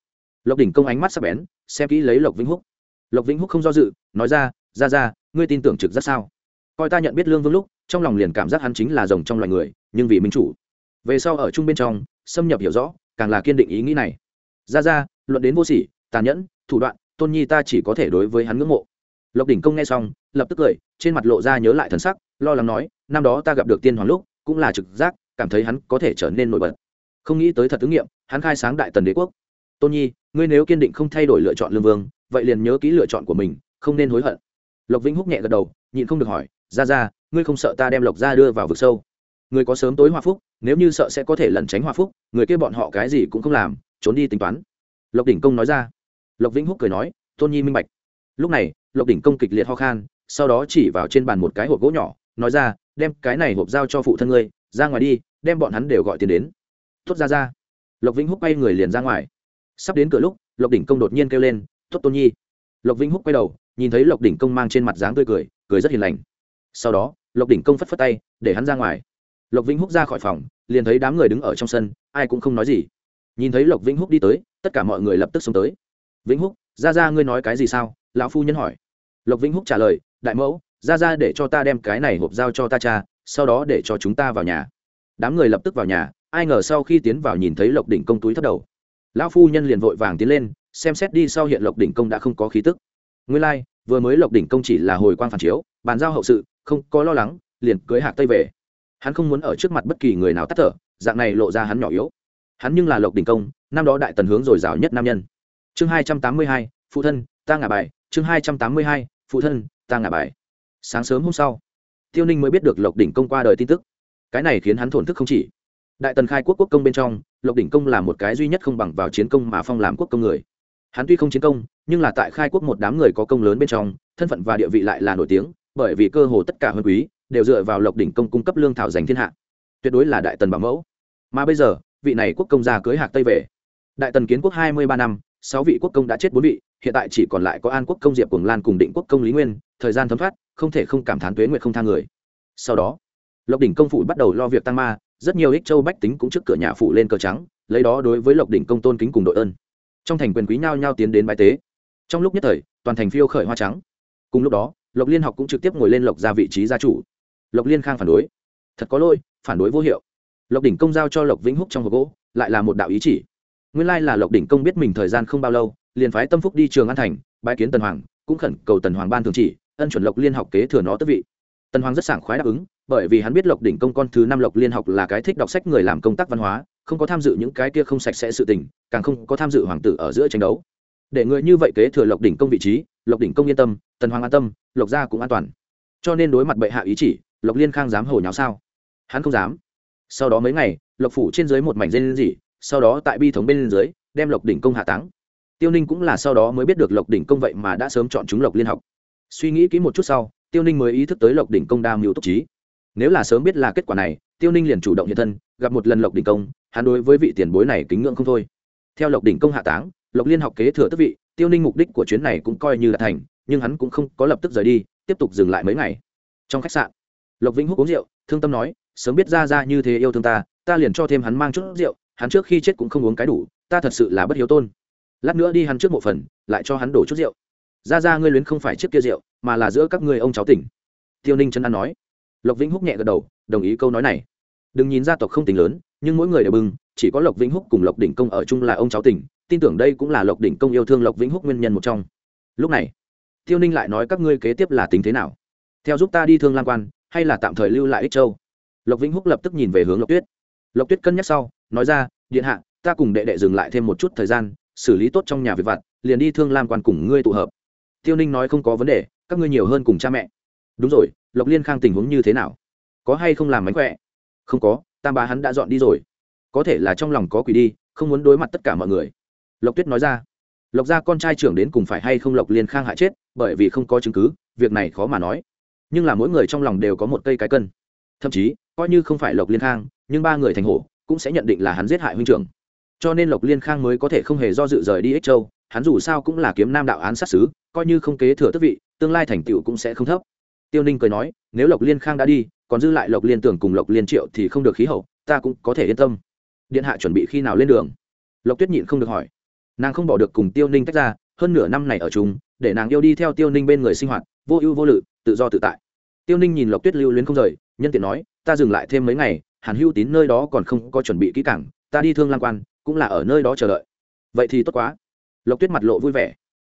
Lộc đỉnh công ánh mắt sắp bén, xem kỹ lấy lộc vĩnh húc. Lộc vĩnh húc không do dự, nói ra ra ra, ngươi tin tưởng trực rất sao? Coi ta nhận biết lương vương lúc, trong lòng liền cảm giác hắn chính là rồng trong loài người, nhưng vì minh chủ. Về sau ở chung bên trong, xâm nhập hiểu rõ càng là kiên định ý nghĩ này. Ra ra, luận đến vô sỉ, tàn nhẫn, thủ đoạn, tôn nhi ta chỉ có thể đối với hắn ngưỡng mộ. Lộc đỉnh công nghe xong, lập tức cười, trên mặt lộ ra nhớ lại thần sắc, lo lắng nói, năm đó ta gặp được tiên hoàng lúc, cũng là trực giác, cảm thấy hắn có thể trở nên nổi bật. Không nghĩ tới thật ứng nghiệm, hắn khai sáng đại tần đế quốc. Tôn nhi, ngươi nếu kiên định không thay đổi lựa chọn lương vương, vậy liền nhớ kỹ lựa chọn của mình, không nên hối hận. Lộc vĩnh húc nhẹ gật đầu, nhịn không được hỏi, ra ra, ngươi không sợ ta đem lộc ra đưa vào vực sâu? Người có sớm tối hòa phúc, nếu như sợ sẽ có thể lẩn tránh hòa phúc, người kia bọn họ cái gì cũng không làm, trốn đi tính toán. Lộc đỉnh công nói ra. Lộc vĩnh húc cười nói, tôn nhi minh bạch. Lúc này, lộc đỉnh công kịch liệt ho khan, sau đó chỉ vào trên bàn một cái hộp gỗ nhỏ, nói ra, đem cái này hộp giao cho phụ thân ngươi, ra ngoài đi, đem bọn hắn đều gọi tiền đến. Tuất ra ra. Lộc vĩnh húc quay người liền ra ngoài. Sắp đến cửa lúc, lộc đỉnh công đột nhiên kêu lên tuất tôn nhi. Lộc vĩnh húc quay đầu, nhìn thấy lộc đỉnh công mang trên mặt dáng tươi cười cười rất hiền lành. Sau đó, lộc đỉnh công phất phất tay, để hắn ra ngoài lộc vĩnh húc ra khỏi phòng liền thấy đám người đứng ở trong sân ai cũng không nói gì. Nhìn thấy lộc vĩnh húc đi tới tất cả mọi người lập tức xông tới. Vĩnh húc ra ra ngươi nói cái gì sao? Lão phu nhân hỏi. Lộc vĩnh húc trả lời đại mẫu ra ra để cho ta đem cái này hộp giao cho ta cha sau đó để cho chúng ta vào nhà. Đám người lập tức vào nhà ai ngờ sau khi tiến vào nhìn thấy lộc đỉnh công túi thất đầu. Lão phu nhân liền vội vàng tiến lên xem xét đi sau hiện lộc đỉnh công đã không có khí tức. Ngươi lai、like, vừa mới lộc đỉnh công chỉ là hồi quang phản chiếu bàn giao hậu sự không có lo lắng liền cưới hạc tây về hắn không muốn ở trước mặt bất kỳ người nào tắt thở, dạng này lộ ra hắn nhỏ yếu. Hắn nhưng là lộc đỉnh công, năm đó đại tần hướng dồi dào nhất nam nhân. Chương hai trăm tám mươi hai, phụ thân, ta ngả bài. Chương hai trăm tám mươi hai, phụ thân, ta ngả bài. Sáng sớm hôm sau, tiêu ninh mới biết được lộc đỉnh công qua đời tin tức. Cái này khiến hắn thổn thức không chỉ. Đại tần khai quốc quốc công bên trong, lộc đỉnh công là một cái duy nhất không bằng vào chiến công mà phong làm quốc công người. Hắn tuy không chiến công, nhưng là tại khai quốc một đám người có công lớn bên trong, thân phận và địa vị lại là nổi tiếng bởi vì cơ hồ tất cả hơn quý đều dựa vào lộc đỉnh công cung cấp lương thảo dành thiên hạ. Tuyệt đối là đại tần bảo mẫu. Mà bây giờ, vị này quốc công gia cưới hạc tây về. Đại tần kiến quốc hai mươi ba năm, sáu vị quốc công đã chết bốn vị, hiện tại chỉ còn lại có an quốc công diệp cùng lan cùng định quốc công lý nguyên, thời gian thấm thoát, không thể không cảm thán tuế nguyệt không thang người. Sau đó, lộc đỉnh công phủ bắt đầu lo việc tăng ma, rất nhiều ích châu bách tính cũng trước cửa nhà phủ lên cờ trắng, lấy đó đối với lộc đỉnh công tôn kính cùng đội ơn. Trong thành quyền quý nhao nhao tiến đến bãi tế. Trong lúc nhất thời, toàn thành phiêu khởi hoa trắng. Cùng lúc đó lộc liên học cũng trực tiếp ngồi lên lộc ra vị trí gia chủ. Lộc liên khang phản đối. Thật có lỗi, phản đối vô hiệu. Lộc đỉnh công giao cho lộc vĩnh húc trong hộp gỗ, lại là một đạo ý chỉ. Nguyên lai là lộc đỉnh công biết mình thời gian không bao lâu, liền phái tâm phúc đi trường an thành bãi kiến tần hoàng, cũng khẩn cầu tần hoàng ban thường chỉ, ân chuẩn lộc liên học kế thừa nó tức vị. Tần hoàng rất sảng khoái đáp ứng, bởi vì hắn biết lộc đỉnh công con thứ năm lộc liên học là cái thích đọc sách người làm công tác văn hóa, không có tham dự những cái kia không sạch sẽ sự tình, càng không có tham dự hoàng tử ở giữa tranh đấu để người như vậy kế thừa lộc đỉnh công vị trí, lộc đỉnh công yên tâm, tần hoàng an tâm, lộc gia cũng an toàn. Cho nên đối mặt bệ hạ ý chỉ, lộc liên khang dám hồi nháo sao? Hắn không dám. Sau đó mấy ngày, lộc phủ trên dưới một mảnh dây gì sau đó tại bi thống bên dưới, đem lộc đỉnh công hạ táng. Tiêu ninh cũng là sau đó mới biết được lộc đỉnh công vậy mà đã sớm chọn chúng lộc liên học. Suy nghĩ kỹ một chút sau, tiêu ninh mới ý thức tới lộc đỉnh công đa mưu túc trí. Nếu là sớm biết là kết quả này, tiêu ninh liền chủ động hiện thân, gặp một lần lộc đỉnh công, hắn đối với vị tiền bối này kính ngưỡng không thôi. Theo lộc đỉnh công hạ táng lộc liên học kế thừa tức vị, tiêu ninh mục đích của chuyến này cũng coi như là thành, nhưng hắn cũng không có lập tức rời đi, tiếp tục dừng lại mấy ngày. Trong khách sạn, lộc vĩnh húc uống rượu, thương tâm nói, sớm biết ra ra như thế yêu thương ta ta liền cho thêm hắn mang chút rượu, hắn trước khi chết cũng không uống cái đủ, ta thật sự là bất hiếu tôn. Lát nữa đi hắn trước một phần, lại cho hắn đổ chút rượu. Ra ra ngươi luyến không phải trước kia rượu, mà là giữa các ngươi ông cháu tỉnh. Tiêu ninh chân ăn nói. Lộc vĩnh húc nhẹ gật đầu, đồng ý câu nói này. Đừng nhìn gia tộc không tính lớn, nhưng mỗi người đều bừng chỉ có lộc vĩnh húc cùng lộc đỉnh công ở chung là ông cháu tỉnh tin tưởng đây cũng là lộc đỉnh công yêu thương lộc vĩnh húc nguyên nhân một trong. Lúc này, tiêu ninh lại nói các ngươi kế tiếp là tính thế nào? Theo giúp ta đi thương lam quan, hay là tạm thời lưu lại ích châu? Lộc vĩnh húc lập tức nhìn về hướng lộc tuyết. Lộc tuyết cân nhắc sau, nói ra, điện hạ, ta cùng đệ đệ dừng lại thêm một chút thời gian, xử lý tốt trong nhà việc vặt, liền đi thương lam quan cùng ngươi tụ hợp. Tiêu ninh nói không có vấn đề, các ngươi nhiều hơn cùng cha mẹ. Đúng rồi, lộc liên khang tình huống như thế nào? Có hay không làm mánh khỏe? Không có, tam bà hắn đã dọn đi rồi có thể là trong lòng có quỷ đi, không muốn đối mặt tất cả mọi người. Lộc tuyết nói ra. Lộc gia con trai trưởng đến cùng phải hay không lộc liên khang hại chết, bởi vì không có chứng cứ, việc này khó mà nói. Nhưng là mỗi người trong lòng đều có một cây cái cân. Thậm chí, coi như không phải lộc liên khang, nhưng ba người thành hổ, cũng sẽ nhận định là hắn giết hại huynh trưởng. Cho nên lộc liên khang mới có thể không hề do dự rời đi ích châu, hắn dù sao cũng là kiếm nam đạo án sát xứ coi như không kế thừa tước vị, tương lai thành tựu cũng sẽ không thấp. Tiêu ninh cười nói, nếu lộc liên khang đã đi, còn dư lại lộc liên tưởng cùng lộc liên triệu thì không được khí hậu, ta cũng có thể yên tâm điện hạ chuẩn bị khi nào lên đường? Lộc tuyết nhịn không được hỏi. Nàng không bỏ được cùng tiêu ninh tách ra, hơn nửa năm này ở chung, để nàng yêu đi theo tiêu ninh bên người sinh hoạt, vô ưu vô lự, tự do tự tại. Tiêu ninh nhìn lộc tuyết lưu luyến không rời, nhân tiện nói, ta dừng lại thêm mấy ngày, hàn hưu tín nơi đó còn không có chuẩn bị kỹ cảng ta đi thương lan quan, cũng là ở nơi đó chờ đợi. Vậy thì tốt quá. Lộc tuyết mặt lộ vui vẻ.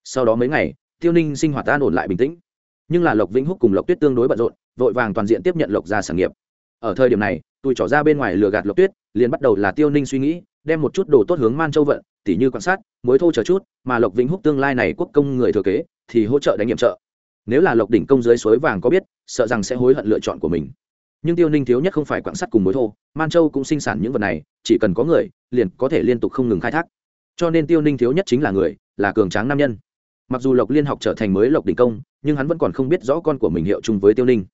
Sau đó mấy ngày, tiêu ninh sinh hoạt an ổn lại bình tĩnh. Nhưng là lộc vĩnh húc cùng lộc tuyết tương đối bận rộn, vội vàng toàn diện tiếp nhận lộc ra sản nghiệp. Ở thời điểm này tôi trỏ ra bên ngoài lừa gạt lộc tuyết, liền bắt đầu là tiêu ninh suy nghĩ, đem một chút đồ tốt hướng man châu vận, tỉ như quan sát mối thô chờ chút, mà lộc vĩnh húc tương lai này quốc công người thừa kế, thì hỗ trợ đánh nhiệm trợ. Nếu là lộc đỉnh công dưới suối vàng có biết, sợ rằng sẽ hối hận lựa chọn của mình. Nhưng tiêu ninh thiếu nhất không phải quan sát cùng mối thô, man châu cũng sinh sản những vật này, chỉ cần có người, liền có thể liên tục không ngừng khai thác. Cho nên tiêu ninh thiếu nhất chính là người, là cường tráng nam nhân. Mặc dù lộc liên học trở thành mới lộc đỉnh công, nhưng hắn vẫn còn không biết rõ con của mình hiệu chung với tiêu ninh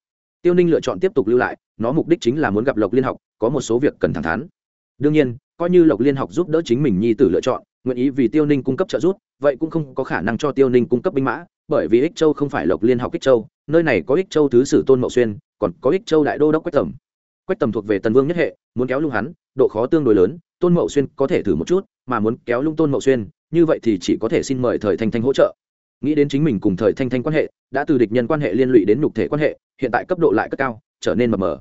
tiêu ninh lựa chọn tiếp tục lưu lại, nó mục đích chính là muốn gặp lộc liên học, có một số việc cần thẳng thắn. Đương nhiên, coi như lộc liên học giúp đỡ chính mình nhi tử lựa chọn, nguyện ý vì tiêu ninh cung cấp trợ giúp, vậy cũng không có khả năng cho tiêu ninh cung cấp binh mã, bởi vì ích châu không phải lộc liên học ích châu, nơi này có ích châu thứ sử tôn mậu xuyên, còn có ích châu đại đô đốc quách tầm. Quách tầm thuộc về tần vương nhất hệ, muốn kéo lung hắn, độ khó tương đối lớn, tôn mậu xuyên có thể thử một chút, mà muốn kéo lung tôn mậu xuyên, như vậy thì chỉ có thể xin mời thời thanh thanh hỗ trợ nghĩ đến chính mình cùng thời thanh thanh quan hệ, đã từ địch nhân quan hệ liên lụy đến nhục thể quan hệ, hiện tại cấp độ lại cất cao, trở nên mờ mờ.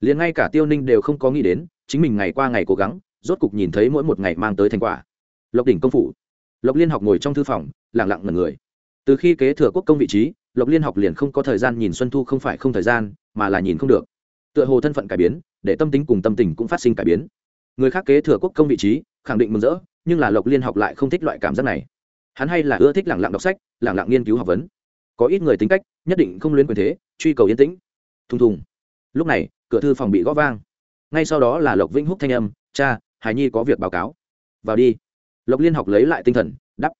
Liền ngay cả tiêu ninh đều không có nghĩ đến, chính mình ngày qua ngày cố gắng, rốt cục nhìn thấy mỗi một ngày mang tới thành quả. Lộc đỉnh công phủ. Lộc liên học ngồi trong thư phòng lẳng lặng ngần người. Từ khi kế thừa quốc công vị trí, lộc liên học liền không có thời gian nhìn xuân thu không phải không thời gian, mà là nhìn không được. Tựa hồ thân phận cải biến, để tâm tính cùng tâm tình cũng phát sinh cải biến. Người khác kế thừa quốc công vị trí, khẳng định mừng rỡ, nhưng là lộc liên học lại không thích loại cảm giác này hắn hay là ưa thích lẳng lặng đọc sách, lẳng lặng nghiên cứu học vấn. Có ít người tính cách, nhất định không luyến quyền thế, truy cầu yên tĩnh. Thùng thùng. Lúc này, cửa thư phòng bị gõ vang. Ngay sau đó là lộc vĩnh húc thanh âm, cha, hải nhi có việc báo cáo. Vào đi. Lộc liên học lấy lại tinh thần đắp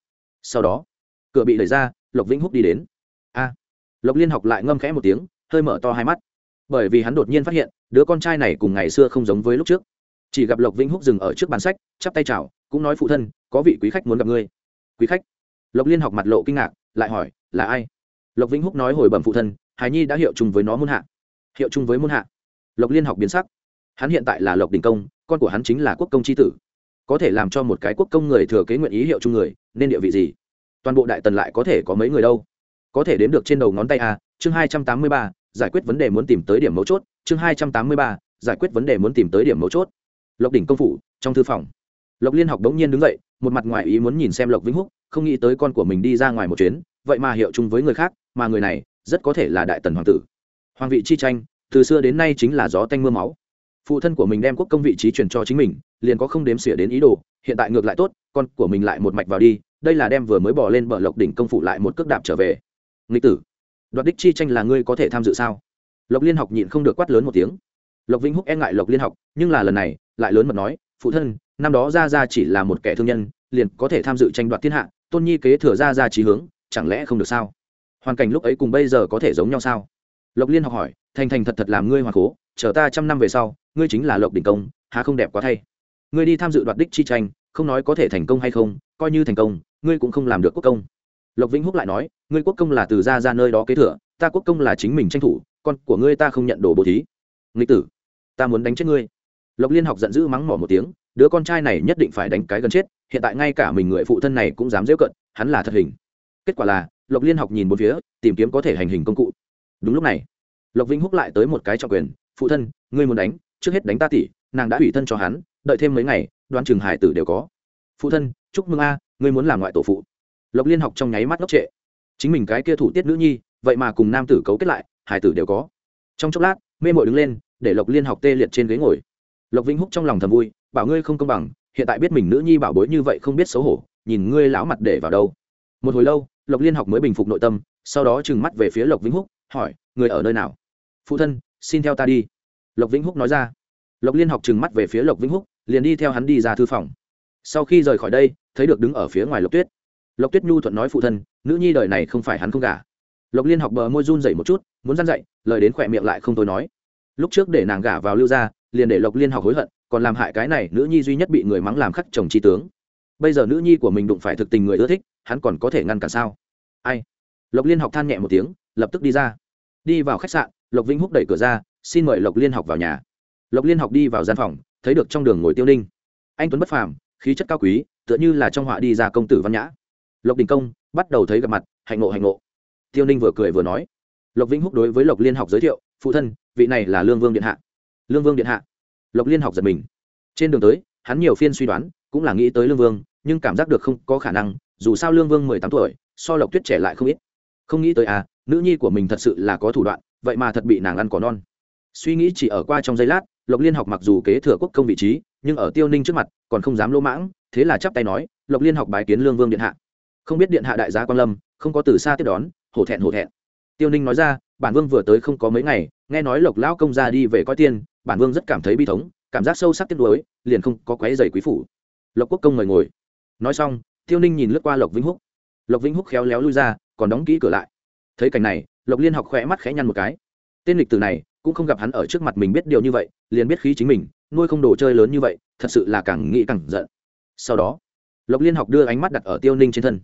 sau đó, cửa bị đẩy ra, lộc vĩnh húc đi đến. A. Lộc liên học lại ngâm khẽ một tiếng, hơi mở to hai mắt. Bởi vì hắn đột nhiên phát hiện, đứa con trai này cùng ngày xưa không giống với lúc trước. Chỉ gặp lộc vĩnh húc dừng ở trước bàn sách, chắp tay chào, cũng nói, phụ thân, có vị quý khách muốn gặp ngươi quý khách. Lộc liên học mặt lộ kinh ngạc, lại hỏi, là ai? Lộc vĩnh húc nói hồi bẩm phụ thân, hài nhi đã hiệu chung với nó muôn hạ. Hiệu chung với muôn hạ? Lộc liên học biến sắc. Hắn hiện tại là lộc đình công, con của hắn chính là quốc công tri tử. Có thể làm cho một cái quốc công người thừa kế nguyện ý hiệu chung người, nên địa vị gì? Toàn bộ đại tần lại có thể có mấy người đâu? Có thể đếm được trên đầu ngón tay a, chương hai trăm tám mươi ba, giải quyết vấn đề muốn tìm tới điểm mấu chốt, chương hai trăm tám mươi ba, giải quyết vấn đề muốn tìm tới điểm mấu chốt. Lộc đỉnh công phủ, trong thư phòng. Lộc liên học đống nhiên đứng dậy một mặt ngoài ý muốn nhìn xem lộc vĩnh húc, không nghĩ tới con của mình đi ra ngoài một chuyến, vậy mà hiệu chung với người khác, mà người này rất có thể là đại tần hoàng tử. Hoàng vị chi tranh, từ xưa đến nay chính là gió tanh mưa máu. Phụ thân của mình đem quốc công vị trí truyền cho chính mình, liền có không đếm xỉa đến ý đồ, hiện tại ngược lại tốt, con của mình lại một mạch vào đi, đây là đem vừa mới bỏ lên bờ lộc đỉnh công phụ lại một cước đạp trở về. Nghịch tử, đoạt đích chi tranh là ngươi có thể tham dự sao? Lộc liên học nhịn không được quát lớn một tiếng. Lộc vĩnh húc e ngại lộc liên học, nhưng là lần này, lại lớn mật nói, phụ thân năm đó ra ra chỉ là một kẻ thương nhân, liền có thể tham dự tranh đoạt thiên hạ, tôn nhi kế thừa ra ra trí hướng, chẳng lẽ không được sao? Hoàn cảnh lúc ấy cùng bây giờ có thể giống nhau sao? Lộc liên học hỏi, thành thành thật thật làm ngươi hoàng cố chờ ta trăm năm về sau, ngươi chính là lộc đỉnh công, há không đẹp quá thay? Ngươi đi tham dự đoạt đích chi tranh, không nói có thể thành công hay không, coi như thành công, ngươi cũng không làm được quốc công. Lộc vĩnh húc lại nói, ngươi quốc công là từ ra ra nơi đó kế thừa, ta quốc công là chính mình tranh thủ, con của ngươi ta không nhận đồ bố thí. Nghịch tử, ta muốn đánh chết ngươi lộc liên học giận dữ mắng mỏ một tiếng, đứa con trai này nhất định phải đánh cái gần chết, hiện tại ngay cả mình người phụ thân này cũng dám dễ cận, hắn là thật hình. Kết quả là, lộc liên học nhìn một phía, tìm kiếm có thể hành hình công cụ. Đúng lúc này, lộc vĩnh húc lại tới một cái trọng quyền, phụ thân, ngươi muốn đánh, trước hết đánh ta tỷ, nàng đã ủy thân cho hắn, đợi thêm mấy ngày đoan Trường hải tử đều có. Phụ thân, chúc mừng a, ngươi muốn làm ngoại tổ phụ. Lộc liên học trong nháy mắt ngốc trệ. Chính mình cái kia thủ tiết nữ nhi, vậy mà cùng nam tử cấu kết lại hải tử đều có. Trong chốc lát, mê mội đứng lên, để lộc liên học tê liệt trên ghế ngồi lộc vĩnh húc trong lòng thầm vui, bảo ngươi không công bằng, hiện tại biết mình nữ nhi bảo bối như vậy không biết xấu hổ, nhìn ngươi lão mặt để vào đâu. Một hồi lâu, lộc liên học mới bình phục nội tâm, sau đó trừng mắt về phía lộc vĩnh húc, hỏi, người ở nơi nào? Phụ thân, xin theo ta đi. Lộc vĩnh húc nói ra. Lộc liên học trừng mắt về phía lộc vĩnh húc, liền đi theo hắn đi ra thư phòng. Sau khi rời khỏi đây, thấy được đứng ở phía ngoài lộc tuyết. Lộc tuyết nhu thuận nói, phụ thân, nữ nhi đời này không phải hắn không gả. Lộc liên học bờ môi run dậy một chút, muốn dăn dậy lời đến khỏe miệng lại không tôi nói. Lúc trước để nàng gả vào lưu gia liền để lộc liên học hối hận, còn làm hại cái này nữ nhi duy nhất bị người mắng làm khắc chồng tri tướng. Bây giờ nữ nhi của mình đụng phải thực tình người ưa thích, hắn còn có thể ngăn cản sao? Ai? Lộc liên học than nhẹ một tiếng, lập tức đi ra. Đi vào khách sạn, lộc vĩnh húc đẩy cửa ra, xin mời lộc liên học vào nhà. Lộc liên học đi vào gian phòng, thấy được trong đường ngồi tiêu ninh. Anh tuấn bất phàm, khí chất cao quý, tựa như là trong họa đi ra công tử văn nhã. Lộc đình công, bắt đầu thấy gặp mặt, hạnh ngộ hạnh ngộ. Tiêu ninh vừa cười vừa nói. Lộc vĩnh húc đối với lộc liên học giới thiệu, phụ thân, vị này là lương vương điện hạ lương vương điện hạ. Lộc liên học giật mình. Trên đường tới, hắn nhiều phiên suy đoán, cũng là nghĩ tới lương vương, nhưng cảm giác được không có khả năng, dù sao lương vương mười tám tuổi, so lộc tuyết trẻ lại không ít. Không nghĩ tới à nữ nhi của mình thật sự là có thủ đoạn, vậy mà thật bị nàng ăn cỏ non. Suy nghĩ chỉ ở qua trong giây lát, lộc liên học mặc dù kế thừa quốc công vị trí, nhưng ở tiêu ninh trước mặt, còn không dám lỗ mãng, thế là chắp tay nói, lộc liên học bái kiến lương vương điện hạ. Không biết điện hạ đại gia quan lâm, không có từ xa tiếp đón, hổ thẹn hổ thẹn. Tiêu ninh nói ra, bản vương vừa tới không có mấy ngày nghe nói lộc lão công ra đi về coi tiên, bản vương rất cảm thấy bi thống, cảm giác sâu sắc tiếc nuối, liền không có quấy giày quý phủ. Lộc quốc công mời ngồi. Nói xong tiêu ninh nhìn lướt qua lộc vĩnh húc. Lộc vĩnh húc khéo léo lui ra, còn đóng kỹ cửa lại. Thấy cảnh này, lộc liên học khỏe mắt khẽ nhăn một cái. Tên lịch từ này, cũng không gặp hắn ở trước mặt mình biết điều như vậy, liền biết khí chính mình, nuôi không đồ chơi lớn như vậy, thật sự là càng nghĩ càng giận. Sau đó, lộc liên học đưa ánh mắt đặt ở tiêu ninh trên thân.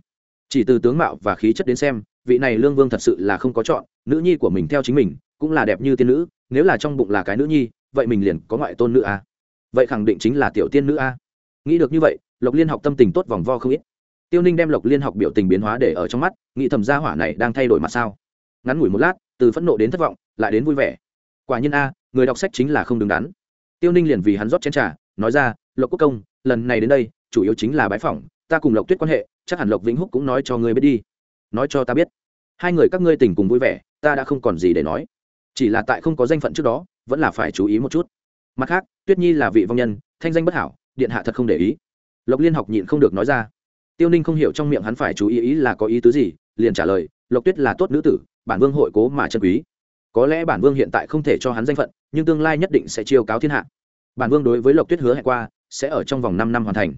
Chỉ từ tướng mạo và khí chất đến xem, vị này lương vương thật sự là không có chọn, nữ nhi của mình theo chính mình cũng là đẹp như tiên nữ, nếu là trong bụng là cái nữ nhi, vậy mình liền có ngoại tôn nữ a. Vậy khẳng định chính là tiểu tiên nữ a. Nghĩ được như vậy, lộc liên học tâm tình tốt vòng vo không ít. Tiêu ninh đem lộc liên học biểu tình biến hóa để ở trong mắt, nghĩ thầm gia hỏa này đang thay đổi mặt sao. Ngắn ngủi một lát, từ phẫn nộ đến thất vọng, lại đến vui vẻ. Quả nhiên a, người đọc sách chính là không đứng đắn. Tiêu ninh liền vì hắn rót chén t r à nói ra, lộc quốc công, lần này đến đây, chủ yếu chính là bái phỏng, ta cùng lộc tuyết quan hệ, chắc hẳn lộc vĩnh húc cũng nói cho ngươi biết đi. Nói cho ta biết. Hai người các ngươi tình cùng vui vẻ, ta đã không còn gì để nói chỉ là tại không có danh phận trước đó, vẫn là phải chú ý một chút. Mặt khác, tuyết nhi là vị vong nhân, thanh danh bất hảo, điện hạ thật không để ý. Lộc liên học nhịn không được nói ra. Tiêu ninh không hiểu trong miệng hắn phải chú ý ý là có ý tứ gì, liền trả lời, lộc tuyết là tốt nữ tử, bản vương hội cố mà chân quý. Có lẽ bản vương hiện tại không thể cho hắn danh phận, nhưng tương lai nhất định sẽ chiêu cáo thiên hạ. Bản vương đối với lộc tuyết hứa hẹn qua, sẽ ở trong vòng năm năm hoàn thành.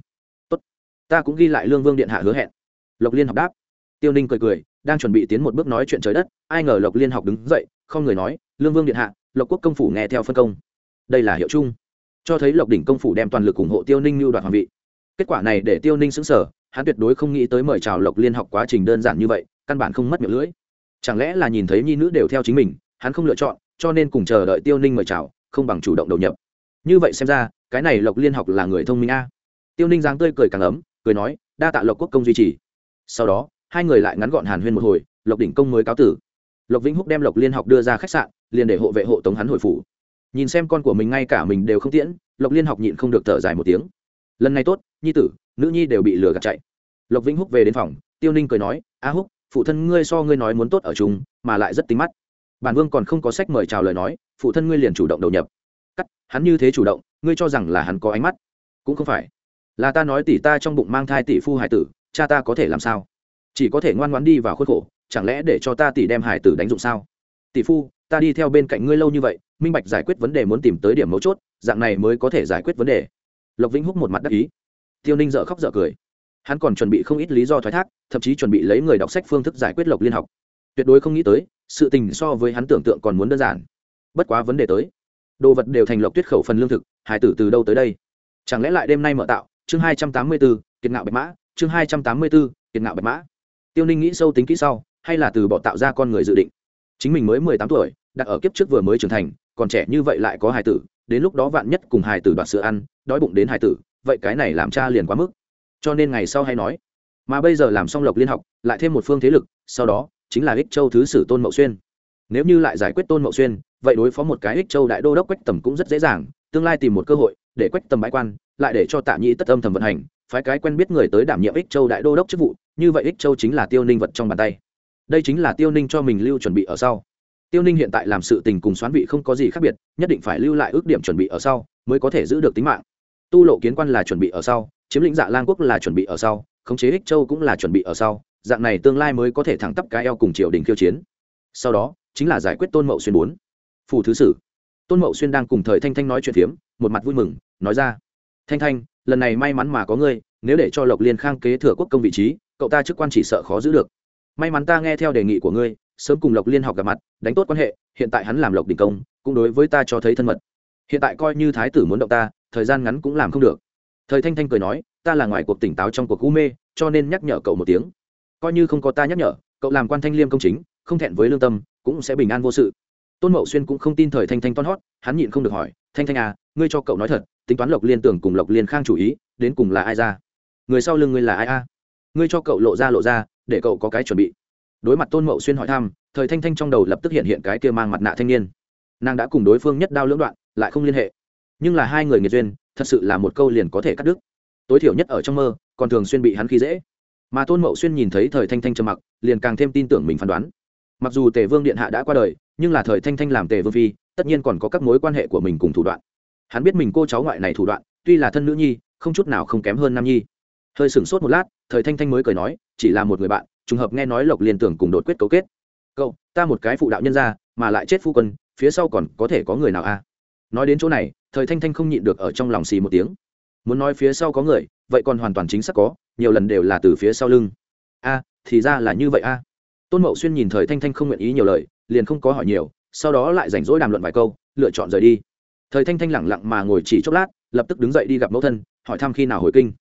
Tốt, ta cũng ghi lại lương vương điện hạ hứa hẹn. Lộc liên học đáp. Tiêu ninh cười cười đang chuẩn bị tiến một bước nói chuyện trời đất, ai ngờ lộc liên học đứng dậy, không người nói, lương vương điện hạ, lộc quốc công phủ nghe theo phân công. Đây là hiệu chung. Cho thấy lộc đỉnh công phủ đem toàn lực ủng hộ tiêu ninh lưu đoạt hoàng vị. Kết quả này để tiêu ninh xứng sở hắn tuyệt đối không nghĩ tới mời chào lộc liên học quá trình đơn giản như vậy, căn bản không mất miệng lưỡi. Chẳng lẽ là nhìn thấy nhi nữ đều theo chính mình, hắn không lựa chọn, cho nên cùng chờ đợi tiêu ninh mời chào, không bằng chủ động đầu nhập. Như vậy xem ra, cái này lộc liên học là người thông minh a. Tiêu ninh giáng tươi cười càng ấm, cười nói, đa tạ lộc quốc công duy trì. Sau đó hai người lại ngắn gọn hàn huyên một hồi, lộc đỉnh công mới cáo tử. Lộc vĩnh húc đem lộc liên học đưa ra khách sạn, liền để hộ vệ hộ tống hắn hồi phủ. Nhìn xem con của mình ngay cả mình đều không tiễn, lộc liên học nhịn không được thở dài một tiếng. Lần này tốt, nhi tử, nữ nhi đều bị lừa gạt chạy. Lộc vĩnh húc về đến phòng, tiêu ninh cười nói, a húc, phụ thân ngươi so ngươi nói muốn tốt ở chung, mà lại rất tính mắt. Bản vương còn không có sách mời chào lời nói, phụ thân ngươi liền chủ động đầu nhập. Cắt, hắn như thế chủ động, ngươi cho rằng là hắn có ánh mắt? Cũng không phải. Là ta nói tỷ ta trong bụng mang thai tỷ phu hải tử, cha ta có thể làm sao? Chỉ có thể ngoan ngoãn đi vào khuất khổ, chẳng lẽ để cho ta tỷ đem hải tử đánh dụng sao? Tỷ phu, ta đi theo bên cạnh ngươi lâu như vậy, minh bạch giải quyết vấn đề muốn tìm tới điểm mấu chốt, dạng này mới có thể giải quyết vấn đề. Lộc vĩnh húc một mặt đắc ý. Tiêu ninh dợ khóc dợ cười. Hắn còn chuẩn bị không ít lý do thoái thác, thậm chí chuẩn bị lấy người đọc sách phương thức giải quyết lộc liên học. Tuyệt đối không nghĩ tới, sự tình so với hắn tưởng tượng còn muốn đơn giản. Bất quá vấn đề tới. Đồ vật đều thành lộc tuyết khẩu phần lương thực, hải tử từ đâu tới đây? Chẳng lẽ lại đêm nay mở tạo? Chương hai trăm tám mươi bốn kiệt ngạo bạch mã. Chương hai trăm tám mươi bốn kiệt ngạo bạch mã tiêu ninh nghĩ sâu tính kỹ sau, hay là từ bỏ tạo ra con người dự định. Chính mình mới mười tám tuổi, đặt ở kiếp trước vừa mới trưởng thành, còn trẻ như vậy lại có hài tử, đến lúc đó vạn nhất cùng hài tử đoạt sữa ăn, đói bụng đến hài tử, vậy cái này làm cha liền quá mức. Cho nên ngày sau hay nói, mà bây giờ làm xong lộc liên học, lại thêm một phương thế lực, sau đó chính là ích châu thứ sử tôn mậu xuyên. Nếu như lại giải quyết tôn mậu xuyên, vậy đối phó một cái ích châu đại đô đốc quách tầm cũng rất dễ dàng, tương lai tìm một cơ hội để quách tầm bãi quan, lại để cho tạ nhĩ tất âm thầm vận hành, phái cái quen biết người tới đảm nhiệm ích châu đại đô đốc chức vụ như vậy ích châu chính là tiêu ninh vật trong bàn tay. Đây chính là tiêu ninh cho mình lưu chuẩn bị ở sau. Tiêu ninh hiện tại làm sự tình cùng xoán vị không có gì khác biệt, nhất định phải lưu lại ước điểm chuẩn bị ở sau, mới có thể giữ được tính mạng. Tu lộ kiến quan là chuẩn bị ở sau, chiếm lĩnh dạ lan quốc là chuẩn bị ở sau, khống chế ích châu cũng là chuẩn bị ở sau, dạng này tương lai mới có thể thẳng tắp cái eo cùng triều đình khiêu chiến. Sau đó, chính là giải quyết tôn mậu xuyên bốn. Phù thứ sử. Tôn mậu xuyên đang cùng thời thanh thanh nói chuyện phiếm, một mặt vui mừng, nói ra. Thanh thanh, lần này may mắn mà có ngươi, nếu để cho lộc liên khang kế thừa quốc công vị trí cậu ta chức quan chỉ sợ khó giữ được. May mắn ta nghe theo đề nghị của ngươi, sớm cùng lộc liên học gặp mặt, đánh tốt quan hệ, hiện tại hắn làm lộc đình công, cũng đối với ta cho thấy thân mật. Hiện tại coi như thái tử muốn động ta, thời gian ngắn cũng làm không được. Thời thanh thanh cười nói, ta là ngoài cuộc tỉnh táo trong cuộc u mê, cho nên nhắc nhở cậu một tiếng. Coi như không có ta nhắc nhở, cậu làm quan thanh liêm công chính, không thẹn với lương tâm, cũng sẽ bình an vô sự. Tôn mậu xuyên cũng không tin thời thanh thanh toan hót, hắn nhịn không được hỏi, thanh thanh à ngươi cho cậu nói thật, tính toán lộc liên tưởng cùng lộc liên khang chủ ý, đến cùng là ai ra? Người sau lưng ngươi là ai a? Ngươi cho cậu lộ ra lộ ra, để cậu có cái chuẩn bị. Đối mặt tôn mậu xuyên hỏi thăm, thời thanh thanh trong đầu lập tức hiện hiện cái kia mang mặt nạ thanh niên. Nàng đã cùng đối phương nhất đao lưỡng đoạn, lại không liên hệ. Nhưng là hai người nghiệt duyên, thật sự là một câu liền có thể cắt đứt. Tối thiểu nhất ở trong mơ, còn thường xuyên bị hắn khi dễ. Mà tôn mậu xuyên nhìn thấy thời thanh thanh trầm mặc, liền càng thêm tin tưởng mình phán đoán. Mặc dù tề vương điện hạ đã qua đời, nhưng là thời thanh thanh làm tề vương phi, tất nhiên còn có các mối quan hệ của mình cùng thủ đoạn. Hắn biết mình cô cháu ngoại này thủ đoạn, tuy là thân nữ nhi, không chút nào không kém hơn nam nhi. Hơi sửng sốt một lát thời thanh thanh mới cười nói, chỉ là một người bạn, trùng hợp nghe nói lộc liên tưởng cùng đột quyết cấu kết. Cậu, ta một cái phụ đạo nhân ra, mà lại chết phu quân, phía sau còn có thể có người nào a nói đến chỗ này, thời thanh thanh không nhịn được ở trong lòng xì một tiếng. Muốn nói phía sau có người, vậy còn hoàn toàn chính xác có, nhiều lần đều là từ phía sau lưng. A, thì ra là như vậy a. Tôn mậu xuyên nhìn thời thanh thanh không nguyện ý nhiều lời, liền không có hỏi nhiều, sau đó lại rảnh rỗi đàm luận vài câu, lựa chọn rời đi. Thời thanh thanh lẳng lặng mà ngồi chỉ chốc lát, lập tức đứng dậy đi gặp mẫu thân, hỏi thăm khi nào hồi kinh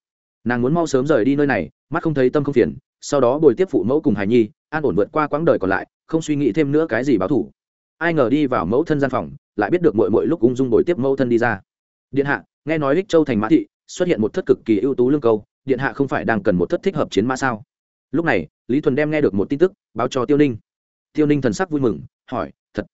nàng muốn mau sớm rời đi nơi này, mắt không thấy tâm không phiền, sau đó bồi tiếp phụ mẫu cùng hài nhi, an ổn vượt qua quãng đời còn lại, không suy nghĩ thêm nữa cái gì báo thủ. Ai ngờ đi vào mẫu thân gian phòng, lại biết được mội mội lúc ung dung bồi tiếp mẫu thân đi ra. Điện hạ, nghe nói ích châu thành mã thị, xuất hiện một thất cực kỳ ưu tú lương câu, điện hạ không phải đang cần một thất thích hợp chiến mã sao? Lúc này, lý thuần đem nghe được một tin tức, báo cho tiêu ninh. Tiêu ninh thần sắc vui mừng, hỏi, thật.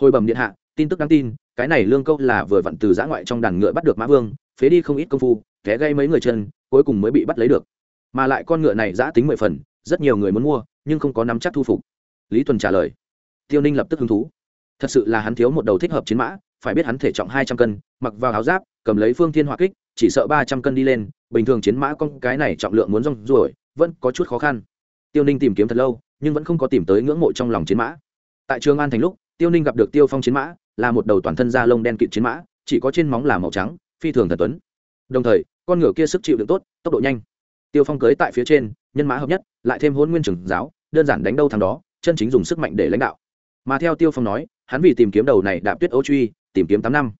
Hồi bẩm điện hạ, tin tức đáng tin, cái này lương câu là vừa vặn từ giã ngoại trong đàn ngựa bắt được mã vương, phế đi không ít công phu té gây mấy người chân, cuối cùng mới bị bắt lấy được. Mà lại con ngựa này giã tính mười phần, rất nhiều người muốn mua, nhưng không có nắm chắc thu phục. Lý thuần trả lời. Tiêu ninh lập tức hứng thú. Thật sự là hắn thiếu một đầu thích hợp chiến mã, phải biết hắn thể trọng hai trăm cân, mặc vào áo giáp, cầm lấy phương thiên hỏa kích, chỉ sợ ba trăm cân đi lên, bình thường chiến mã con cái này trọng lượng muốn rong ruổi, vẫn có chút khó khăn. Tiêu ninh tìm kiếm thật lâu, nhưng vẫn không có tìm tới ngưỡng mộ trong lòng chiến mã. Tại trường an thành lúc, tiêu ninh gặp được tiêu phong chiến mã, là một đầu toàn thân da lông đen kịt chiến mã, chỉ có trên móng là màu trắng, phi thường thần tuấn. Đồng thời con ngựa kia sức chịu đựng tốt, tốc độ nhanh. Tiêu phong cưới tại phía trên, nhân mã hợp nhất, lại thêm hôn nguyên trưởng giáo, đơn giản đánh đâu thằng đó, chân chính dùng sức mạnh để lãnh đạo. Mà theo tiêu phong nói, hắn vì tìm kiếm đầu này đạp tuyết ấu truy, tìm kiếm tám năm.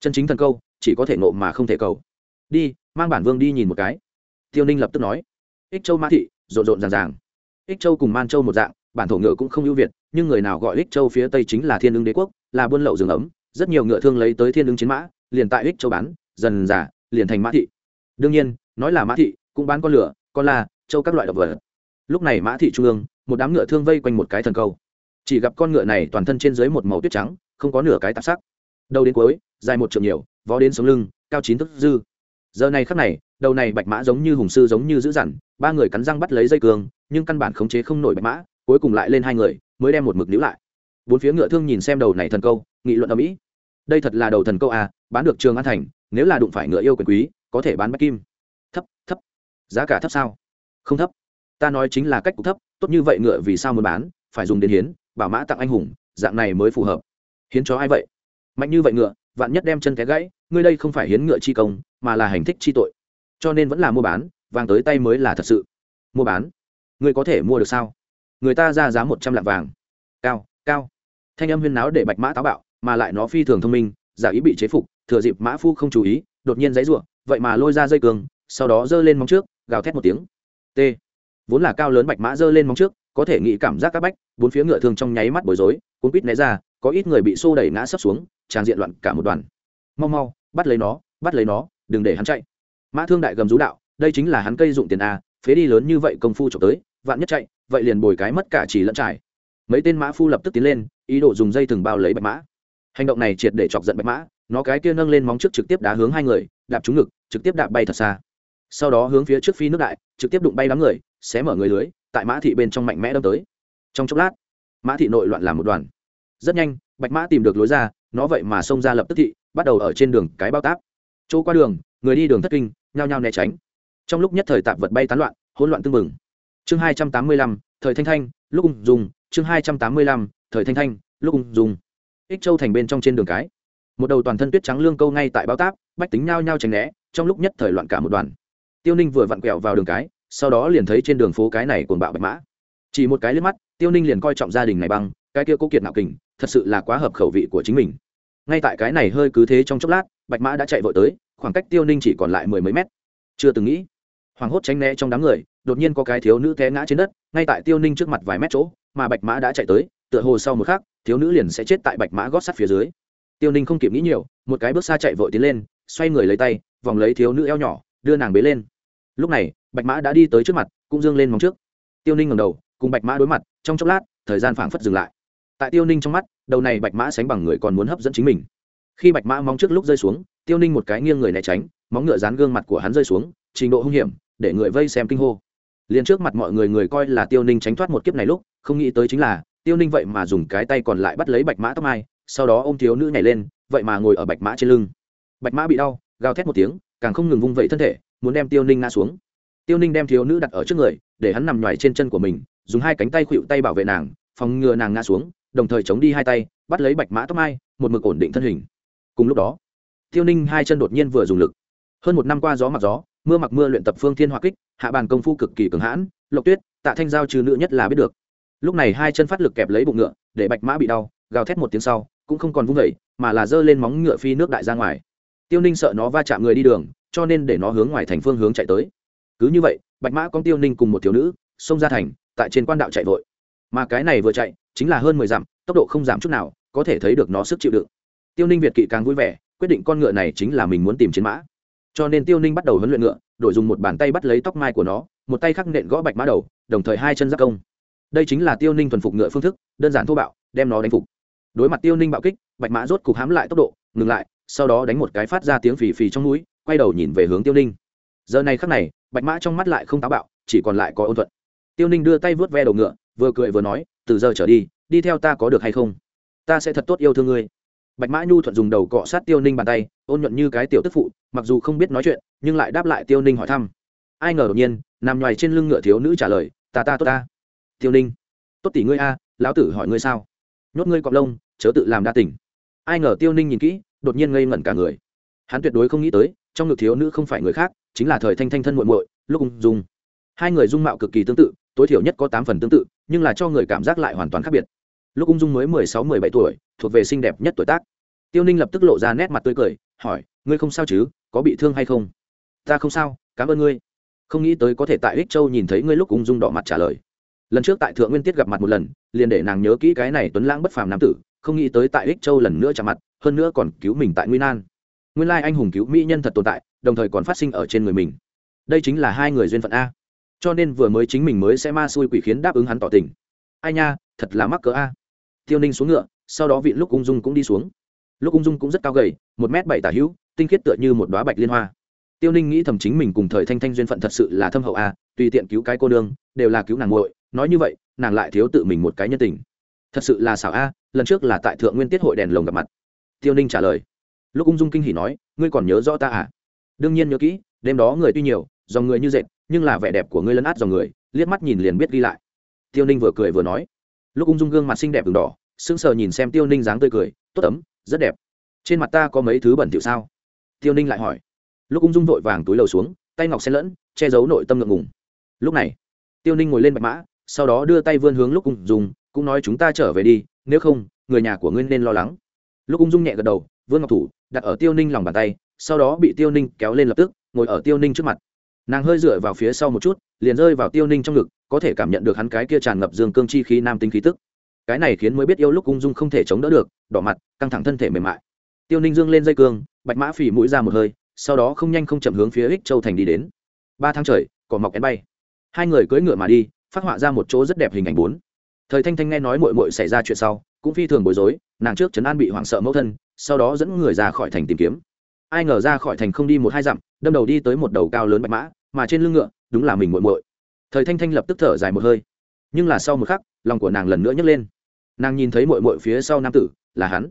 Chân chính thần câu, chỉ có thể nộ mà không thể cầu. Đi, mang bản vương đi nhìn một cái. Tiêu ninh lập tức nói, ích châu mã thị, rộn rộn ràng ràng. Ích châu cùng man châu một dạng, bản thổ ngựa cũng không ưu việt, nhưng người nào gọi ích châu phía tây chính là thiên ưng đế quốc, là buôn lậu rừng ấm, rất nhiều ngựa thương lấy tới thiên ưng chiến mã, liền tại ích châu bán, dần giả liền thành mã thị đương nhiên nói là mã thị cũng bán con lửa con la châu các loại động vật. Lúc này mã thị trung ương một đám ngựa thương vây quanh một cái thần câu. Chỉ gặp con ngựa này toàn thân trên dưới một màu tuyết trắng không có nửa cái tạp sắc. Đầu đến cuối dài một trượng nhiều vó đến sống lưng cao chín thức dư. Giờ này khắc này đầu này bạch mã giống như hùng sư giống như dữ dằn ba người cắn răng bắt lấy dây cường, nhưng căn bản khống chế không nổi bạch mã cuối cùng lại lên hai người mới đem một mực níu lại. Bốn phía ngựa thương nhìn xem đầu này thần câu nghị luận ở mỹ đây thật là đầu thần câu à bán được trường an thành nếu là đụng phải ngựa yêu quyền quý có thể bán bách kim. Thấp thấp. Giá cả thấp sao? Không thấp. Ta nói chính là cách cục thấp, tốt như vậy ngựa vì sao muốn bán? Phải dùng đến hiến, bảo mã tặng anh hùng, dạng này mới phù hợp. Hiến cho ai vậy? Mạnh như vậy ngựa, vạn nhất đem chân té gãy, ngươi đây không phải hiến ngựa chi công, mà là hành thích chi tội. Cho nên vẫn là mua bán, vàng tới tay mới là thật sự. Mua bán? Ngươi có thể mua được sao? Người ta ra giá một trăm lạng vàng. Cao cao. Thanh âm huyên náo để bạch mã táo bạo, mà lại nó phi thường thông minh, giả ý bị chế phục, thừa dịp mã phu không chú ý, đột nhiên dãy ruộng vậy mà lôi ra dây cường, sau đó giơ lên móng trước, gào thét một tiếng. T. Vốn là cao lớn bạch mã giơ lên móng trước, có thể nghĩ cảm giác các bách, bốn phía ngựa thường trong nháy mắt bối rối, cuốn quýt né ra, có ít người bị xô đẩy ngã sấp xuống, tràn diện loạn cả một đoàn. Mau mau, bắt lấy nó, bắt lấy nó, đừng để hắn chạy. Mã thương đại gầm rú đạo, đây chính là hắn cây dụng tiền a, phế đi lớn như vậy công phu trộm tới, vạn nhất chạy, vậy liền bồi cái mất cả chỉ lẫn trải. Mấy tên mã phu lập tức tiến lên, ý đồ dùng dây thừng bao lấy bạch mã. Hành động này triệt để chọc giận bạch mã nó cái kia nâng lên móng trước trực tiếp đá hướng hai người, đạp trúng ngực, trực tiếp đạp bay thật xa. Sau đó hướng phía trước phi nước đại, trực tiếp đụng bay đám người, xé mở người lưới, tại mã thị bên trong mạnh mẽ đâm tới. Trong chốc lát, mã thị nội loạn làm một đoàn. Rất nhanh, bạch mã tìm được lối ra, nó vậy mà xông ra lập tức thị, bắt đầu ở trên đường cái bao táp. Chỗ qua đường, người đi đường thất kinh, nhao nhao né tránh. Trong lúc nhất thời tạp vật bay tán loạn, hỗn loạn tưng bừng. Chương hai trăm tám mươi lăm, thời thanh thanh, lúc ung dùng chương hai trăm tám mươi lăm, thời thanh thanh, lúc ung dùng ích châu thành bên trong trên đường cái một đầu toàn thân tuyết trắng lương câu ngay tại bao táp, bách tính nhao nhao tránh né, trong lúc nhất thời loạn cả một đoàn. Tiêu ninh vừa vặn quẹo vào đường cái, sau đó liền thấy trên đường phố cái này cồn bạo bạch mã. Chỉ một cái liếc mắt, tiêu ninh liền coi trọng gia đình này băng cái kia cố kiệt nạo kình, thật sự là quá hợp khẩu vị của chính mình. Ngay tại cái này hơi cứ thế trong chốc lát, bạch mã đã chạy vội tới, khoảng cách tiêu ninh chỉ còn lại mười mấy mét. Chưa từng nghĩ, hoảng hốt tránh né trong đám người, đột nhiên có cái thiếu nữ té ngã trên đất, ngay tại tiêu ninh trước mặt vài mét chỗ, mà bạch mã đã chạy tới, tựa hồ sau một khắc, thiếu nữ liền sẽ chết tại bạch mã gót sắt phía dưới tiêu ninh không kịp nghĩ nhiều, một cái bước xa chạy vội tiến lên, xoay người lấy tay, vòng lấy thiếu nữ eo nhỏ, đưa nàng bế lên. Lúc này, bạch mã đã đi tới trước mặt, cũng dương lên móng trước. Tiêu ninh ngầm đầu, cùng bạch mã đối mặt, trong chốc lát, thời gian phảng phất dừng lại. Tại tiêu ninh trong mắt, đầu này bạch mã sánh bằng người còn muốn hấp dẫn chính mình. Khi bạch mã móng trước lúc rơi xuống, tiêu ninh một cái nghiêng người né tránh, móng ngựa dán gương mặt của hắn rơi xuống, trình độ hung hiểm, để người vây xem kinh hô. Liền trước mặt mọi người người coi là tiêu ninh tránh thoát một kiếp này lúc, không nghĩ tới chính là, tiêu ninh vậy mà dùng cái tay còn lại bắt lấy bạch mã tóc mai sau đó ô m thiếu nữ nhảy lên, vậy mà ngồi ở bạch mã trên lưng. Bạch mã bị đau, gào thét một tiếng, càng không ngừng vung vẩy thân thể, muốn đem tiêu ninh ngã xuống. Tiêu ninh đem thiếu nữ đặt ở trước người, để hắn nằm nhoài trên chân của mình, dùng hai cánh tay khuỵu tay bảo vệ nàng, phòng ngừa nàng ngã xuống, đồng thời chống đi hai tay, bắt lấy bạch mã tóc mai, một mực ổn định thân hình. Cùng lúc đó, tiêu ninh hai chân đột nhiên vừa dùng lực. Hơn một năm qua gió mặc gió, mưa mặc mưa luyện tập phương thiên hòa kích, hạ bàn công phu cực kỳ cường hãn, lộc tuyết, tạ thanh giao trừ nữ nhất là biết được. Lúc này hai chân phát lực kẹp lấy bụng ngựa, để bạch mã bị đau gào thét một tiếng sau, cũng không còn vung vẩy mà là giơ lên móng ngựa phi nước đại ra ngoài. Tiêu ninh sợ nó va chạm người đi đường, cho nên để nó hướng ngoài thành phương hướng chạy tới. Cứ như vậy, bạch mã con tiêu ninh cùng một thiếu nữ, xông ra thành, tại trên quan đạo chạy vội. Mà cái này vừa chạy, chính là hơn mười dặm, tốc độ không giảm chút nào, có thể thấy được nó sức chịu đựng. Tiêu ninh việt kỵ càng vui vẻ, quyết định con ngựa này chính là mình muốn tìm chiến mã. Cho nên tiêu ninh bắt đầu huấn luyện ngựa, đổi dùng một bàn tay bắt lấy tóc mai của nó, một tay khắc nện gõ bạch mã đầu, đồng thời hai chân giác công. Đây chính là tiêu ninh thuần phục ngựa phương thức, đơn giản thô bạo, đem nó đánh phục đối mặt tiêu ninh bạo kích, bạch mã rốt cục hám lại tốc độ, ngừng lại, sau đó đánh một cái phát ra tiếng phì phì trong núi, quay đầu nhìn về hướng tiêu ninh. Giờ này khắc này, bạch mã trong mắt lại không táo bạo, chỉ còn lại có ôn thuận. Tiêu ninh đưa tay vớt ve đầu ngựa, vừa cười vừa nói, từ giờ trở đi đi theo ta có được hay không? Ta sẽ thật tốt yêu thương ngươi. Bạch mã nhu thuận dùng đầu cọ sát tiêu ninh bàn tay, ôn nhuận như cái tiểu tức phụ, mặc dù không biết nói chuyện, nhưng lại đáp lại tiêu ninh hỏi thăm. Ai ngờ đột nhiên, nằm ngoài trên lưng ngựa thiếu nữ trả lời, ta ta tốt ta. Tiêu ninh, tốt tỷ ngươi a, lão tử hỏi ngươi sao? Nhốt ngươi cọp lông chớ tự làm đa tình. ai ngờ tiêu ninh nhìn kỹ, đột nhiên ngây ngẩn cả người. Hắn tuyệt đối không nghĩ tới, trong ngực thiếu nữ không phải người khác, chính là thời thanh thanh thân muội muội, lúc ung dung. Hai người dung mạo cực kỳ tương tự, tối thiểu nhất có tám phần tương tự, nhưng là cho người cảm giác lại hoàn toàn khác biệt. Lúc ung dung mới mười sáu, mười bảy tuổi, thuộc về xinh đẹp nhất tuổi tác. Tiêu ninh lập tức lộ ra nét mặt tươi cười, hỏi, ngươi không sao chứ, có bị thương hay không? Ta không sao, cảm ơn ngươi. Không nghĩ tới có thể tại ích châu nhìn thấy ngươi lúc ung dung đỏ mặt trả lời lần trước tại thượng nguyên tiết gặp mặt một lần, liền để nàng nhớ kỹ cái này tuấn lãng bất phàm nam tử, không nghĩ tới tại ích châu lần nữa chạm mặt, hơn nữa còn cứu mình tại nguy nan nguyên lai anh hùng cứu mỹ nhân thật tồn tại, đồng thời còn phát sinh ở trên người mình. Đây chính là hai người duyên phận a. Cho nên vừa mới chính mình mới sẽ ma xui quỷ khiến đáp ứng hắn tỏ tình. Ai nha, thật là mắc cỡ a. Tiêu ninh xuống ngựa, sau đó vị lúc ung dung cũng đi xuống. Lúc ung dung cũng rất cao gầy, một m bảy tả hữu, tinh khiết tựa như một đoá bạch liên hoa tiêu ninh nghĩ thầm chính mình cùng thời thanh thanh duyên phận thật sự là thâm hậu a tùy tiện cứu cái cô nương, đều là cứu nàng muội, nói như vậy, nàng lại thiếu tự mình một cái nhân tình. Thật sự là xảo a, lần trước là tại thượng nguyên tiết hội đèn lồng gặp mặt. Tiêu ninh trả lời. Lúc ung dung kinh hỉ nói, ngươi còn nhớ rõ ta à? Đương nhiên nhớ kỹ, đêm đó người tuy nhiều, dòng người như dệt, nhưng là vẻ đẹp của ngươi lấn át dòng người, liếc mắt nhìn liền biết ghi lại. Tiêu ninh vừa cười vừa nói. Lúc ung dung gương mặt xinh đẹp v đỏ, sững sờ nhìn xem tiêu ninh dáng tươi cười, tốt ấm rất đẹp. Trên mặt ta có mấy thứ bẩn thỉu sao? Tiêu ninh lại hỏi lúc ung dung vội vàng túi lầu xuống, tay ngọc xen lẫn, che giấu nội tâm ngượng ngùng. Lúc này, tiêu ninh ngồi lên bạch mã, sau đó đưa tay vươn hướng lúc ung dung, cũng nói chúng ta trở về đi, nếu không, người nhà của ngươi nên lo lắng. Lúc ung dung nhẹ gật đầu vương ngọc thủ, đặt ở tiêu ninh lòng bàn tay, sau đó bị tiêu ninh kéo lên lập tức, ngồi ở tiêu ninh trước mặt. Nàng hơi dựa vào phía sau một chút, liền rơi vào tiêu ninh trong ngực, có thể cảm nhận được hắn cái kia tràn ngập dương cương chi khí nam tính khí tức. Cái này khiến mới biết yêu lúc ung dung không thể chống đỡ được, đỏ mặt, căng thẳng thân thể mềm mại. Tiêu ninh dương lên dây cương, bạch mã phỉ mũi ra một hơi sau đó không nhanh không chậm hướng phía ích châu thành đi đến. Ba tháng trời, cỏ mọc én bay. Hai người cưỡi ngựa mà đi, phát họa ra một chỗ rất đẹp hình ảnh bốn. Thời thanh thanh nghe nói mội mội xảy ra chuyện sau, cũng phi thường bối rối, nàng trước trấn an bị hoảng sợ mẫu thân, sau đó dẫn người ra khỏi thành tìm kiếm. Ai ngờ ra khỏi thành không đi một hai dặm, đâm đầu đi tới một đầu cao lớn bạch mã, mà trên lưng ngựa, đúng là mình muội muội. Thời thanh thanh lập tức thở dài một hơi. Nhưng là sau một khắc, lòng của nàng lần nữa nhấc lên. Nàng nhìn thấy mội mội phía sau nam tử, là hắn.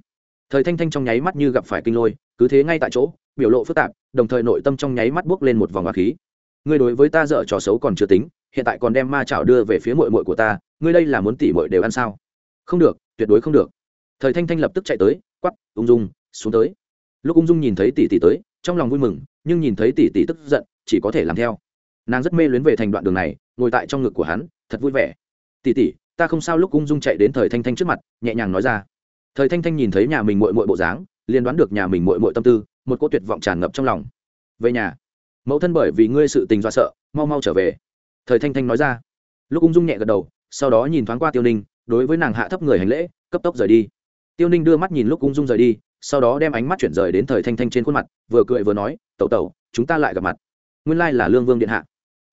Thời thanh thanh trong nháy mắt như gặp phải kinh lôi, cứ thế ngay tại chỗ biểu lộ phức tạp, đồng thời nội tâm trong nháy mắt bước lên một vòng hoa khí. Ngươi đối với ta dở trò xấu còn chưa tính, hiện tại còn đem ma chảo đưa về phía mội mội của ta, ngươi đây là muốn tỉ mội đều ăn sao? Không được, tuyệt đối không được. Thời thanh thanh lập tức chạy tới quắp ung dung, xuống tới. Lúc ung dung nhìn thấy tỷ tỷ tới, trong lòng vui mừng, nhưng nhìn thấy tỷ tỷ tức giận, chỉ có thể làm theo. Nàng rất mê luyến về thành đoạn đường này, ngồi tại trong ngực của hắn, thật vui vẻ. Tỷ tỷ, ta không sao. Lúc ung dung chạy đến thời thanh thanh trước mặt, nhẹ nhàng nói ra. Thời thanh thanh nhìn thấy nhà mình mội mội bộ dáng, liền đoán được nhà mình mội mội tâm tư một cô tuyệt vọng tràn ngập trong lòng. Về nhà. Mẫu thân bởi vì ngươi sự tình do sợ, mau mau trở về. Thời thanh thanh nói ra. Lúc ung dung nhẹ gật đầu, sau đó nhìn thoáng qua tiêu ninh, đối với nàng hạ thấp người hành lễ, cấp tốc rời đi. Tiêu ninh đưa mắt nhìn lúc ung dung rời đi, sau đó đem ánh mắt chuyển rời đến thời thanh thanh trên khuôn mặt, vừa cười vừa nói, tẩu tẩu, chúng ta lại gặp mặt. Nguyên lai là lương vương điện hạ.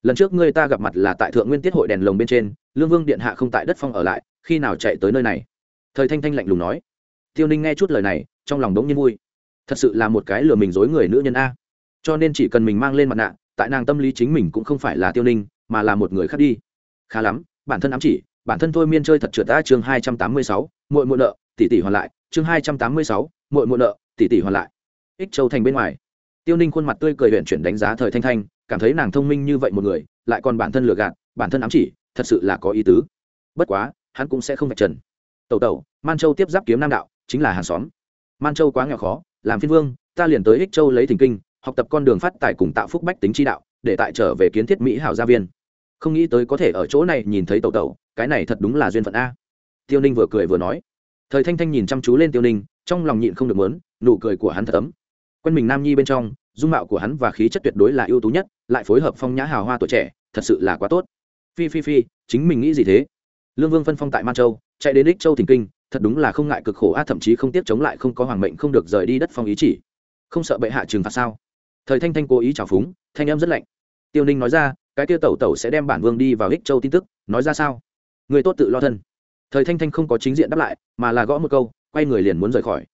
Lần trước ngươi ta gặp mặt là tại thượng nguyên tiết hội đèn lồng bên trên, lương vương điện hạ không tại đất phong ở lại, khi nào chạy tới nơi này? Thời thanh thanh lạnh lùng nói. Tiêu ninh nghe chút lời này, trong lòng đống nhiên vui thật sự là một cái lừa mình dối người nữ nhân a. Cho nên chỉ cần mình mang lên mặt nạ, tại nàng tâm lý chính mình cũng không phải là tiêu ninh, mà là một người khác đi. Khá lắm, bản thân ám chỉ, bản thân thôi miên chơi thật trượt ta chương hai trăm tám mươi sáu mội mội nợ, tỷ tỷ hoàn lại, chương hai trăm tám mươi sáu mội mội nợ, tỷ tỷ hoàn lại. Ích châu thành bên ngoài. Tiêu ninh khuôn mặt tươi cười huyện chuyển đánh giá thời thanh thanh, cảm thấy nàng thông minh như vậy một người, lại còn bản thân lừa gạt, bản thân ám chỉ, thật sự là có ý tứ. Bất quá, hắn cũng sẽ không vạch trần. Tẩu tẩu, man châu tiếp giáp kiếm nam đạo, chính là hàng xóm. Man châu quá nghèo khó làm phiên vương, ta liền tới ích châu lấy thỉnh kinh, học tập con đường phát tài cùng tạo phúc bách tính chi đạo, để tại trở về kiến thiết mỹ hảo gia viên. Không nghĩ tới có thể ở chỗ này nhìn thấy tẩu tẩu, cái này thật đúng là duyên phận a. Tiêu ninh vừa cười vừa nói. Thời thanh thanh nhìn chăm chú lên tiêu ninh, trong lòng nhịn không được mớn nụ cười của hắn thật ấm. Quân mình nam nhi bên trong, dung mạo của hắn và khí chất tuyệt đối là ưu tú nhất, lại phối hợp phong nhã hào hoa tuổi trẻ, thật sự là quá tốt. Phi phi phi, chính mình nghĩ gì thế? Lương vương phân phong tại man châu, chạy đến ích châu thỉnh kinh thật đúng là không ngại cực khổ a, thậm chí không tiếp chống lại, không có hoàng mệnh, không được rời đi đất phong ý chỉ. Không sợ bệ hạ trừng phạt sao? Thời thanh thanh cố ý trào phúng, thanh em rất lạnh. Tiêu ninh nói ra, cái tiêu tẩu tẩu sẽ đem bản vương đi vào ích châu tin tức, nói ra sao? Người tốt tự lo thân. Thời thanh thanh không có chính diện đáp lại, mà là gõ một câu, quay người liền muốn rời khỏi.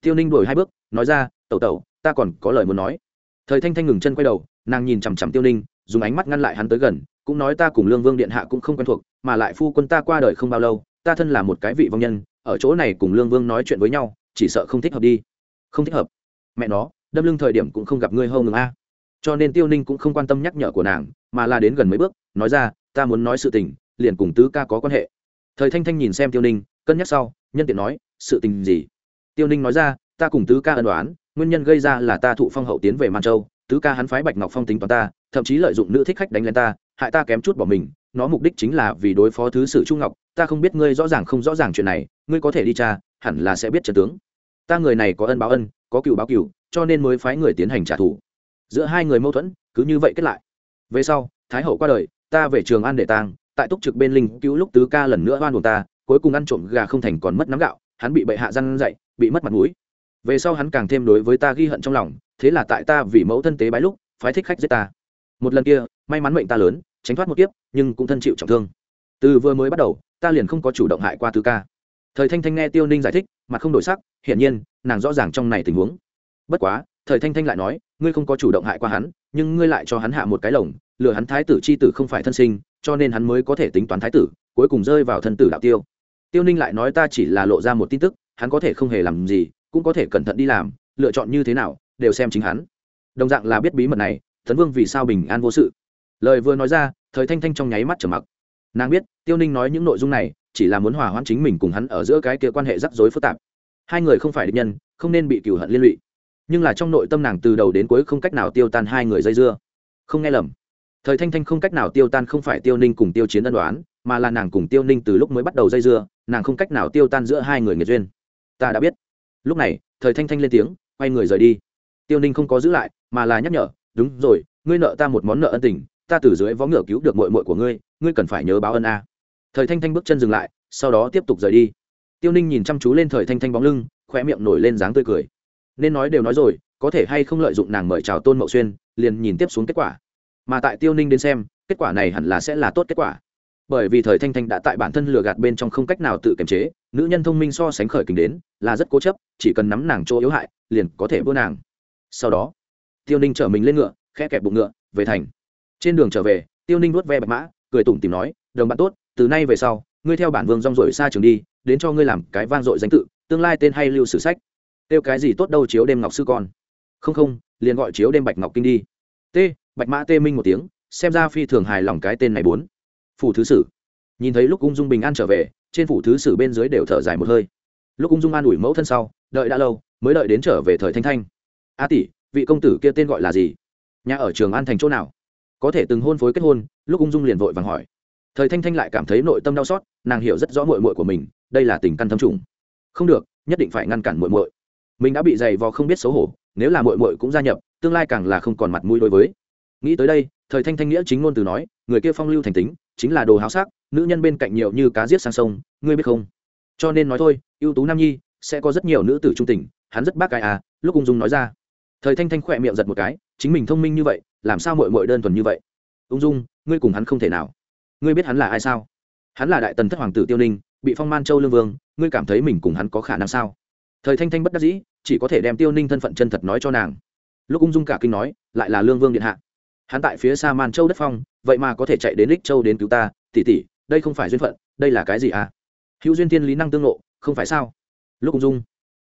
Tiêu ninh đổi hai bước, nói ra, tẩu tẩu, ta còn có lời muốn nói. Thời thanh thanh ngừng chân quay đầu, nàng nhìn chằm chằm tiêu ninh, dùng ánh mắt ngăn lại hắn tới gần, cũng nói, ta cùng lương vương điện hạ cũng không quen thuộc, mà lại phu quân ta qua đời không bao lâu, ta thân là một cái vị vong nhân ở chỗ này cùng lương vương nói chuyện với nhau, chỉ sợ không thích hợp đi. Không thích hợp. Mẹ nó, đâm lưng thời điểm cũng không gặp ngươi hâu ngừng a. Cho nên tiêu ninh cũng không quan tâm nhắc nhở của nàng, mà là đến gần mấy bước, nói ra, ta muốn nói sự tình, liền cùng tứ ca có quan hệ. Thời thanh thanh nhìn xem tiêu ninh, cân nhắc sau, nhân tiện nói, sự tình gì? Tiêu ninh nói ra, ta cùng tứ ca ân đoán nguyên nhân gây ra là ta thụ phong hậu tiến về man châu, tứ ca hắn phái bạch ngọc phong tính toán ta, thậm chí lợi dụng nữ thích khách đánh lên ta, hại ta kém chút bỏ mình, nó mục đích chính là vì đối phó thứ sử trung ngọc, ta không biết ngươi rõ ràng không rõ ràng chuyện này ngươi có thể đi tra, hẳn là sẽ biết trận tướng. Ta người này có ân báo ân, có cựu báo cựu, cho nên mới phái người tiến hành trả thù. Giữa hai người mâu thuẫn, cứ như vậy kết lại. Về sau, thái hậu qua đời, ta về trường an để tang, tại túc trực bên linh cứu lúc tứ ca lần nữa oan buồn ta, cuối cùng ăn trộm gà không thành còn mất nắm gạo, hắn bị bệ hạ răn dậy bị mất mặt mũi. Về sau hắn càng thêm đối với ta ghi hận trong lòng, thế là tại ta vì mẫu thân tế bái lúc, phái thích khách giết ta. Một lần kia, may mắn mệnh ta lớn, tránh thoát một kiếp, nhưng cũng thân chịu trọng thương. Từ vừa mới bắt đầu, ta liền không có chủ động hại qua tứ ca thời thanh thanh nghe tiêu ninh giải thích, mặt không đổi sắc, hiển nhiên, nàng rõ ràng trong này tình huống. Bất quá, thời thanh thanh lại nói, ngươi không có chủ động hại qua hắn, nhưng ngươi lại cho hắn hạ một cái lồng, lừa hắn thái tử c h i tử không phải thân sinh, cho nên hắn mới có thể tính toán thái tử, cuối cùng rơi vào thân tử đạo tiêu. Tiêu ninh lại nói, ta chỉ là lộ ra một tin tức, hắn có thể không hề làm gì, cũng có thể cẩn thận đi làm, lựa chọn như thế nào, đều xem chính hắn. Đồng dạng là biết bí mật này, tấn vương vì sao bình an vô sự. Lời vừa nói ra, thời thanh thanh trong nháy mắt trở mặc. Nàng biết, tiêu ninh nói những nội dung này chỉ là muốn hòa hoãn chính mình cùng hắn ở giữa cái kia quan hệ rắc rối phức tạp. Hai người không phải địch nhân, không nên bị cừu hận liên lụy. Nhưng là trong nội tâm nàng từ đầu đến cuối không cách nào tiêu tan hai người dây dưa. Không nghe lầm. Thời thanh thanh không cách nào tiêu tan không phải tiêu ninh cùng tiêu chiến ân đoán mà là nàng cùng tiêu ninh từ lúc mới bắt đầu dây dưa, nàng không cách nào tiêu tan giữa hai người nghiệt duyên. Ta đã biết. Lúc này, thời thanh thanh lên tiếng, quay người rời đi. Tiêu ninh không có giữ lại, mà là nhắc nhở, đúng rồi, ngươi nợ ta một món nợ ân tình, ta từ dưới vó ngựa cứu được mội mội của ngươi ngươi cần phải nhớ báo ân a thời thanh thanh bước chân dừng lại, sau đó tiếp tục rời đi. Tiêu ninh nhìn chăm chú lên thời thanh thanh bóng lưng khoe miệng nổi lên dáng tươi cười. Nên nói đều nói rồi, có thể hay không lợi dụng nàng mời chào tôn mậu xuyên, liền nhìn tiếp xuống kết quả. Mà tại tiêu ninh đến xem, kết quả này hẳn là sẽ là tốt kết quả. Bởi vì thời thanh thanh đã tại bản thân lừa gạt bên trong không cách nào tự kiềm chế, nữ nhân thông minh so sánh khởi kính đến, là rất cố chấp, chỉ cần nắm nàng chỗ yếu hại, liền có thể vua nàng. Sau đó, tiêu ninh chở mình lên ngựa khe kẹp bụng ngựa, về thành. Trên đường trở về, tiêu ninh nuốt ve bạch mã, cười tủm tìm nói, đồng bạn tốt từ nay về sau, ngươi theo bản vương rong rổi xa trường đi, đến cho ngươi làm cái vang dội danh tự, tương lai tên hay lưu sử sách. Tiêu cái gì tốt đâu chiếu đêm ngọc sư con. Không không, liền gọi chiếu đêm bạch ngọc kinh đi. T, bạch mã tê minh một tiếng, xem ra phi thường hài lòng cái tên này bốn. Phủ thứ sử. Nhìn thấy lúc ung dung bình an trở về, trên phủ thứ sử bên dưới đều thở dài một hơi. Lúc ung dung an ủi mẫu thân sau, đợi đã lâu, mới đợi đến trở về thời thanh thanh. A tỷ, vị công tử kia tên gọi là gì? Nhà ở trường an thành chỗ nào? Có thể từng hôn phối kết hôn, lúc ung dung liền vội vàng hỏi thời thanh thanh lại cảm thấy nội tâm đau xót, nàng hiểu rất rõ mội mội của mình, đây là tình căn thâm trùng. Không được, nhất định phải ngăn cản mội mội mình đã bị dày vò không biết xấu hổ, nếu là mội mội cũng gia nhập, tương lai càng là không còn mặt mũi đối với. Nghĩ tới đây, thời thanh thanh nghĩa chính ngôn từ nói, người kia phong lưu thành tính, chính là đồ háo sắc, nữ nhân bên cạnh nhiều như cá giết sang sông, ngươi biết không? Cho nên nói thôi, ưu tú nam nhi, sẽ có rất nhiều nữ tử trung tình, hắn rất bác cái à lúc ung dung nói ra. Thời thanh thanh khỏe miệng giật một cái, chính mình thông minh như vậy, làm sao mội mội đơn thuần như vậy? Ung dung, ngươi cùng hắn không thể nào ngươi biết hắn là ai sao? Hắn là đại tần thất hoàng tử tiêu ninh, bị phong man châu lương vương, ngươi cảm thấy mình cùng hắn có khả năng sao? Thời thanh thanh bất đắc dĩ, chỉ có thể đem tiêu ninh thân phận chân thật nói cho nàng. Lúc ung dung cả kinh nói, lại là lương vương điện hạ. Hắn tại phía xa man châu đất phong, vậy mà có thể chạy đến lích châu đến cứu ta tỉ tỉ đây không phải duyên phận, đây là cái gì à? Hữu duyên thiên lý năng tương lộ không phải sao? Lúc ung dung,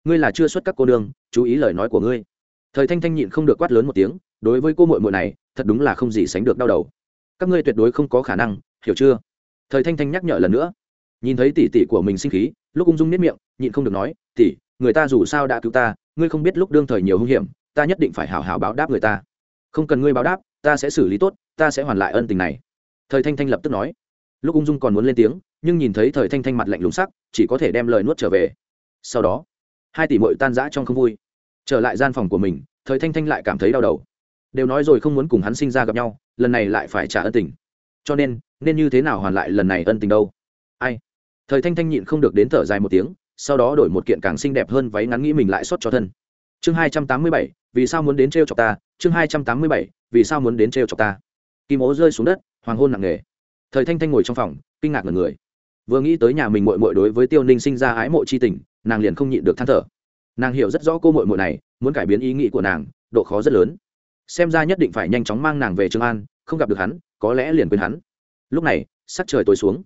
ngươi là chưa xuất các cô đường chú ý lời nói của ngươi. Thời thanh thanh nhịn không được quát lớn một tiếng, đối với cô mội mội này, thật đúng là không gì sánh được đau đầu. Các ngươi tuyệt đối không có khả năng hiểu chưa? Thời thanh thanh nhắc nhở lần nữa. Nhìn thấy tỷ tỷ của mình sinh khí, lúc ung dung nếp miệng, nhịn không được nói, tỷ, người ta dù sao đã cứu ta, ngươi không biết lúc đương thời nhiều hung hiểm, ta nhất định phải hảo hảo báo đáp người ta. Không cần ngươi báo đáp, ta sẽ xử lý tốt, ta sẽ hoàn lại ân tình này. Thời thanh thanh lập tức nói. Lúc ung dung còn muốn lên tiếng, nhưng nhìn thấy thời thanh thanh mặt lạnh lùng sắc, chỉ có thể đem lời nuốt trở về. Sau đó, hai tỷ mội tan rã trong không vui. Trở lại gian phòng của mình, thời thanh thanh lại cảm thấy đau đầu. Đều nói rồi không muốn cùng hắn sinh ra gặp nhau, lần này lại phải trả ân tình. Cho nên nên như thế nào hoàn lại lần này ân tình đâu? Ai? Thời thanh thanh nhịn không được đến thở dài một tiếng, sau đó đổi một kiện càng xinh đẹp hơn váy ngắn nghĩ mình lại xót cho thân. Chương hai trăm tám mươi bảy, vì sao muốn đến t r e o chọc ta? Chương hai trăm tám mươi bảy, vì sao muốn đến t r e o chọc ta? Kim ố rơi xuống đất, hoàng hôn nặng nề. Thời thanh thanh ngồi trong phòng, kinh ngạc ngần người. Vừa nghĩ tới nhà mình mội mội đối với tiêu ninh sinh ra ái mộ c h i tình, nàng liền không nhịn được than thở. Nàng hiểu rất rõ cô mội mội này, muốn cải biến ý nghĩ của nàng, độ khó rất lớn. Xem ra nhất định phải nhanh chóng mang nàng về trường an, không gặp được hắn, có lẽ liền quên hắn lúc này, sắc trời tối xuống.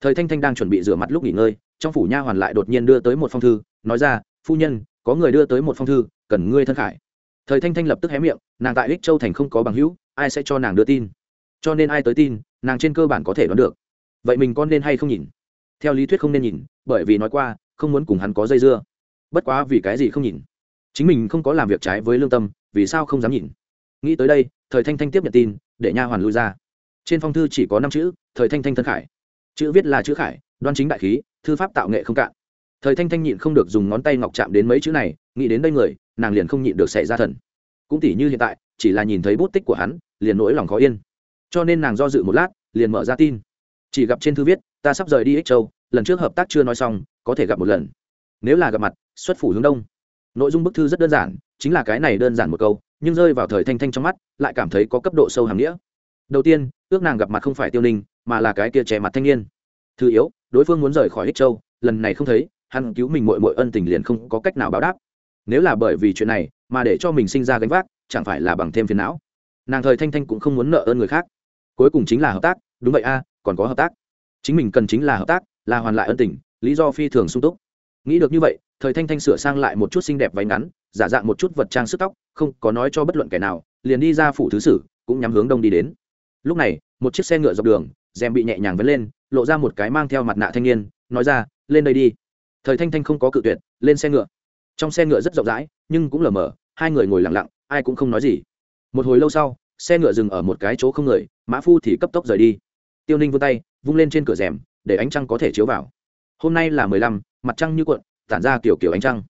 Thời thanh thanh đang chuẩn bị rửa mặt lúc nghỉ ngơi, trong phủ nha hoàn lại đột nhiên đưa tới một phong thư, nói ra, phu nhân, có người đưa tới một phong thư, cần ngươi thân khải. Thời thanh thanh lập tức hé miệng, nàng tại ích châu thành không có bằng hữu, ai sẽ cho nàng đưa tin? Cho nên ai tới tin, nàng trên cơ bản có thể đoán được. Vậy mình con nên hay không nhìn? Theo lý thuyết không nên nhìn, bởi vì nói qua, không muốn cùng hắn có dây dưa. Bất quá vì cái gì không nhìn? Chính mình không có làm việc trái với lương tâm, vì sao không dám nhìn? Nghĩ tới đây, thời thanh thanh tiếp nhận tin, để nha hoàn lui ra trên phong thư chỉ có năm chữ, thời thanh thanh thân khải. Chữ viết là chữ khải, đoan chính đại khí, thư pháp tạo nghệ không cạn. Thời thanh thanh nhịn không được dùng ngón tay ngọc chạm đến mấy chữ này, nghĩ đến đây người, nàng liền không nhịn được xảy ra thần. Cũng tỉ như hiện tại, chỉ là nhìn thấy bút tích của hắn, liền nỗi lòng khó yên. Cho nên nàng do dự một lát, liền mở ra tin. Chỉ gặp trên thư viết, ta sắp rời đi ích châu, lần trước hợp tác chưa nói xong, có thể gặp một lần. Nếu là gặp mặt, xuất phủ hướng đông. Nội dung bức thư rất đơn giản, chính là cái này đơn giản một câu, nhưng rơi vào thời thanh thanh trong mắt, lại cảm thấy có cấp độ sâu hàm nghĩa đầu tiên, ước nàng gặp mặt không phải tiêu ninh, mà là cái kia trẻ mặt thanh niên. Thứ yếu, đối phương muốn rời khỏi ích châu, lần này không thấy, hắn cứu mình mội mội ân tình liền không có cách nào báo đáp. Nếu là bởi vì chuyện này, mà để cho mình sinh ra gánh vác, chẳng phải là bằng thêm phiền não. Nàng thời thanh thanh cũng không muốn nợ ơn người khác. Cuối cùng chính là hợp tác, đúng vậy a, còn có hợp tác. Chính mình cần chính là hợp tác, là hoàn lại ân tình, lý do phi thường sung túc. Nghĩ được như vậy, thời thanh thanh sửa sang lại một chút xinh đẹp váy ngắn, giả dạng một chút vật trang sức tóc, không có nói cho bất luận kẻ nào, liền đi ra phủ thứ sử, cũng nhắm hướng đông đi đến lúc này, một chiếc xe ngựa dọc đường, rèm bị nhẹ nhàng vấn lên, lộ ra một cái mang theo mặt nạ thanh niên, nói ra, lên đây đi. Thời thanh thanh không có cự tuyệt, lên xe ngựa. Trong xe ngựa rất rộng rãi, nhưng cũng lờ mờ, hai người ngồi lặng lặng, ai cũng không nói gì. Một hồi lâu sau, xe ngựa dừng ở một cái chỗ không người, mã phu thì cấp tốc rời đi. Tiêu ninh vươn tay, vung lên trên cửa rèm, để ánh trăng có thể chiếu vào. Hôm nay là mười lăm, mặt trăng như cuộn, tản ra kiểu kiểu ánh trăng.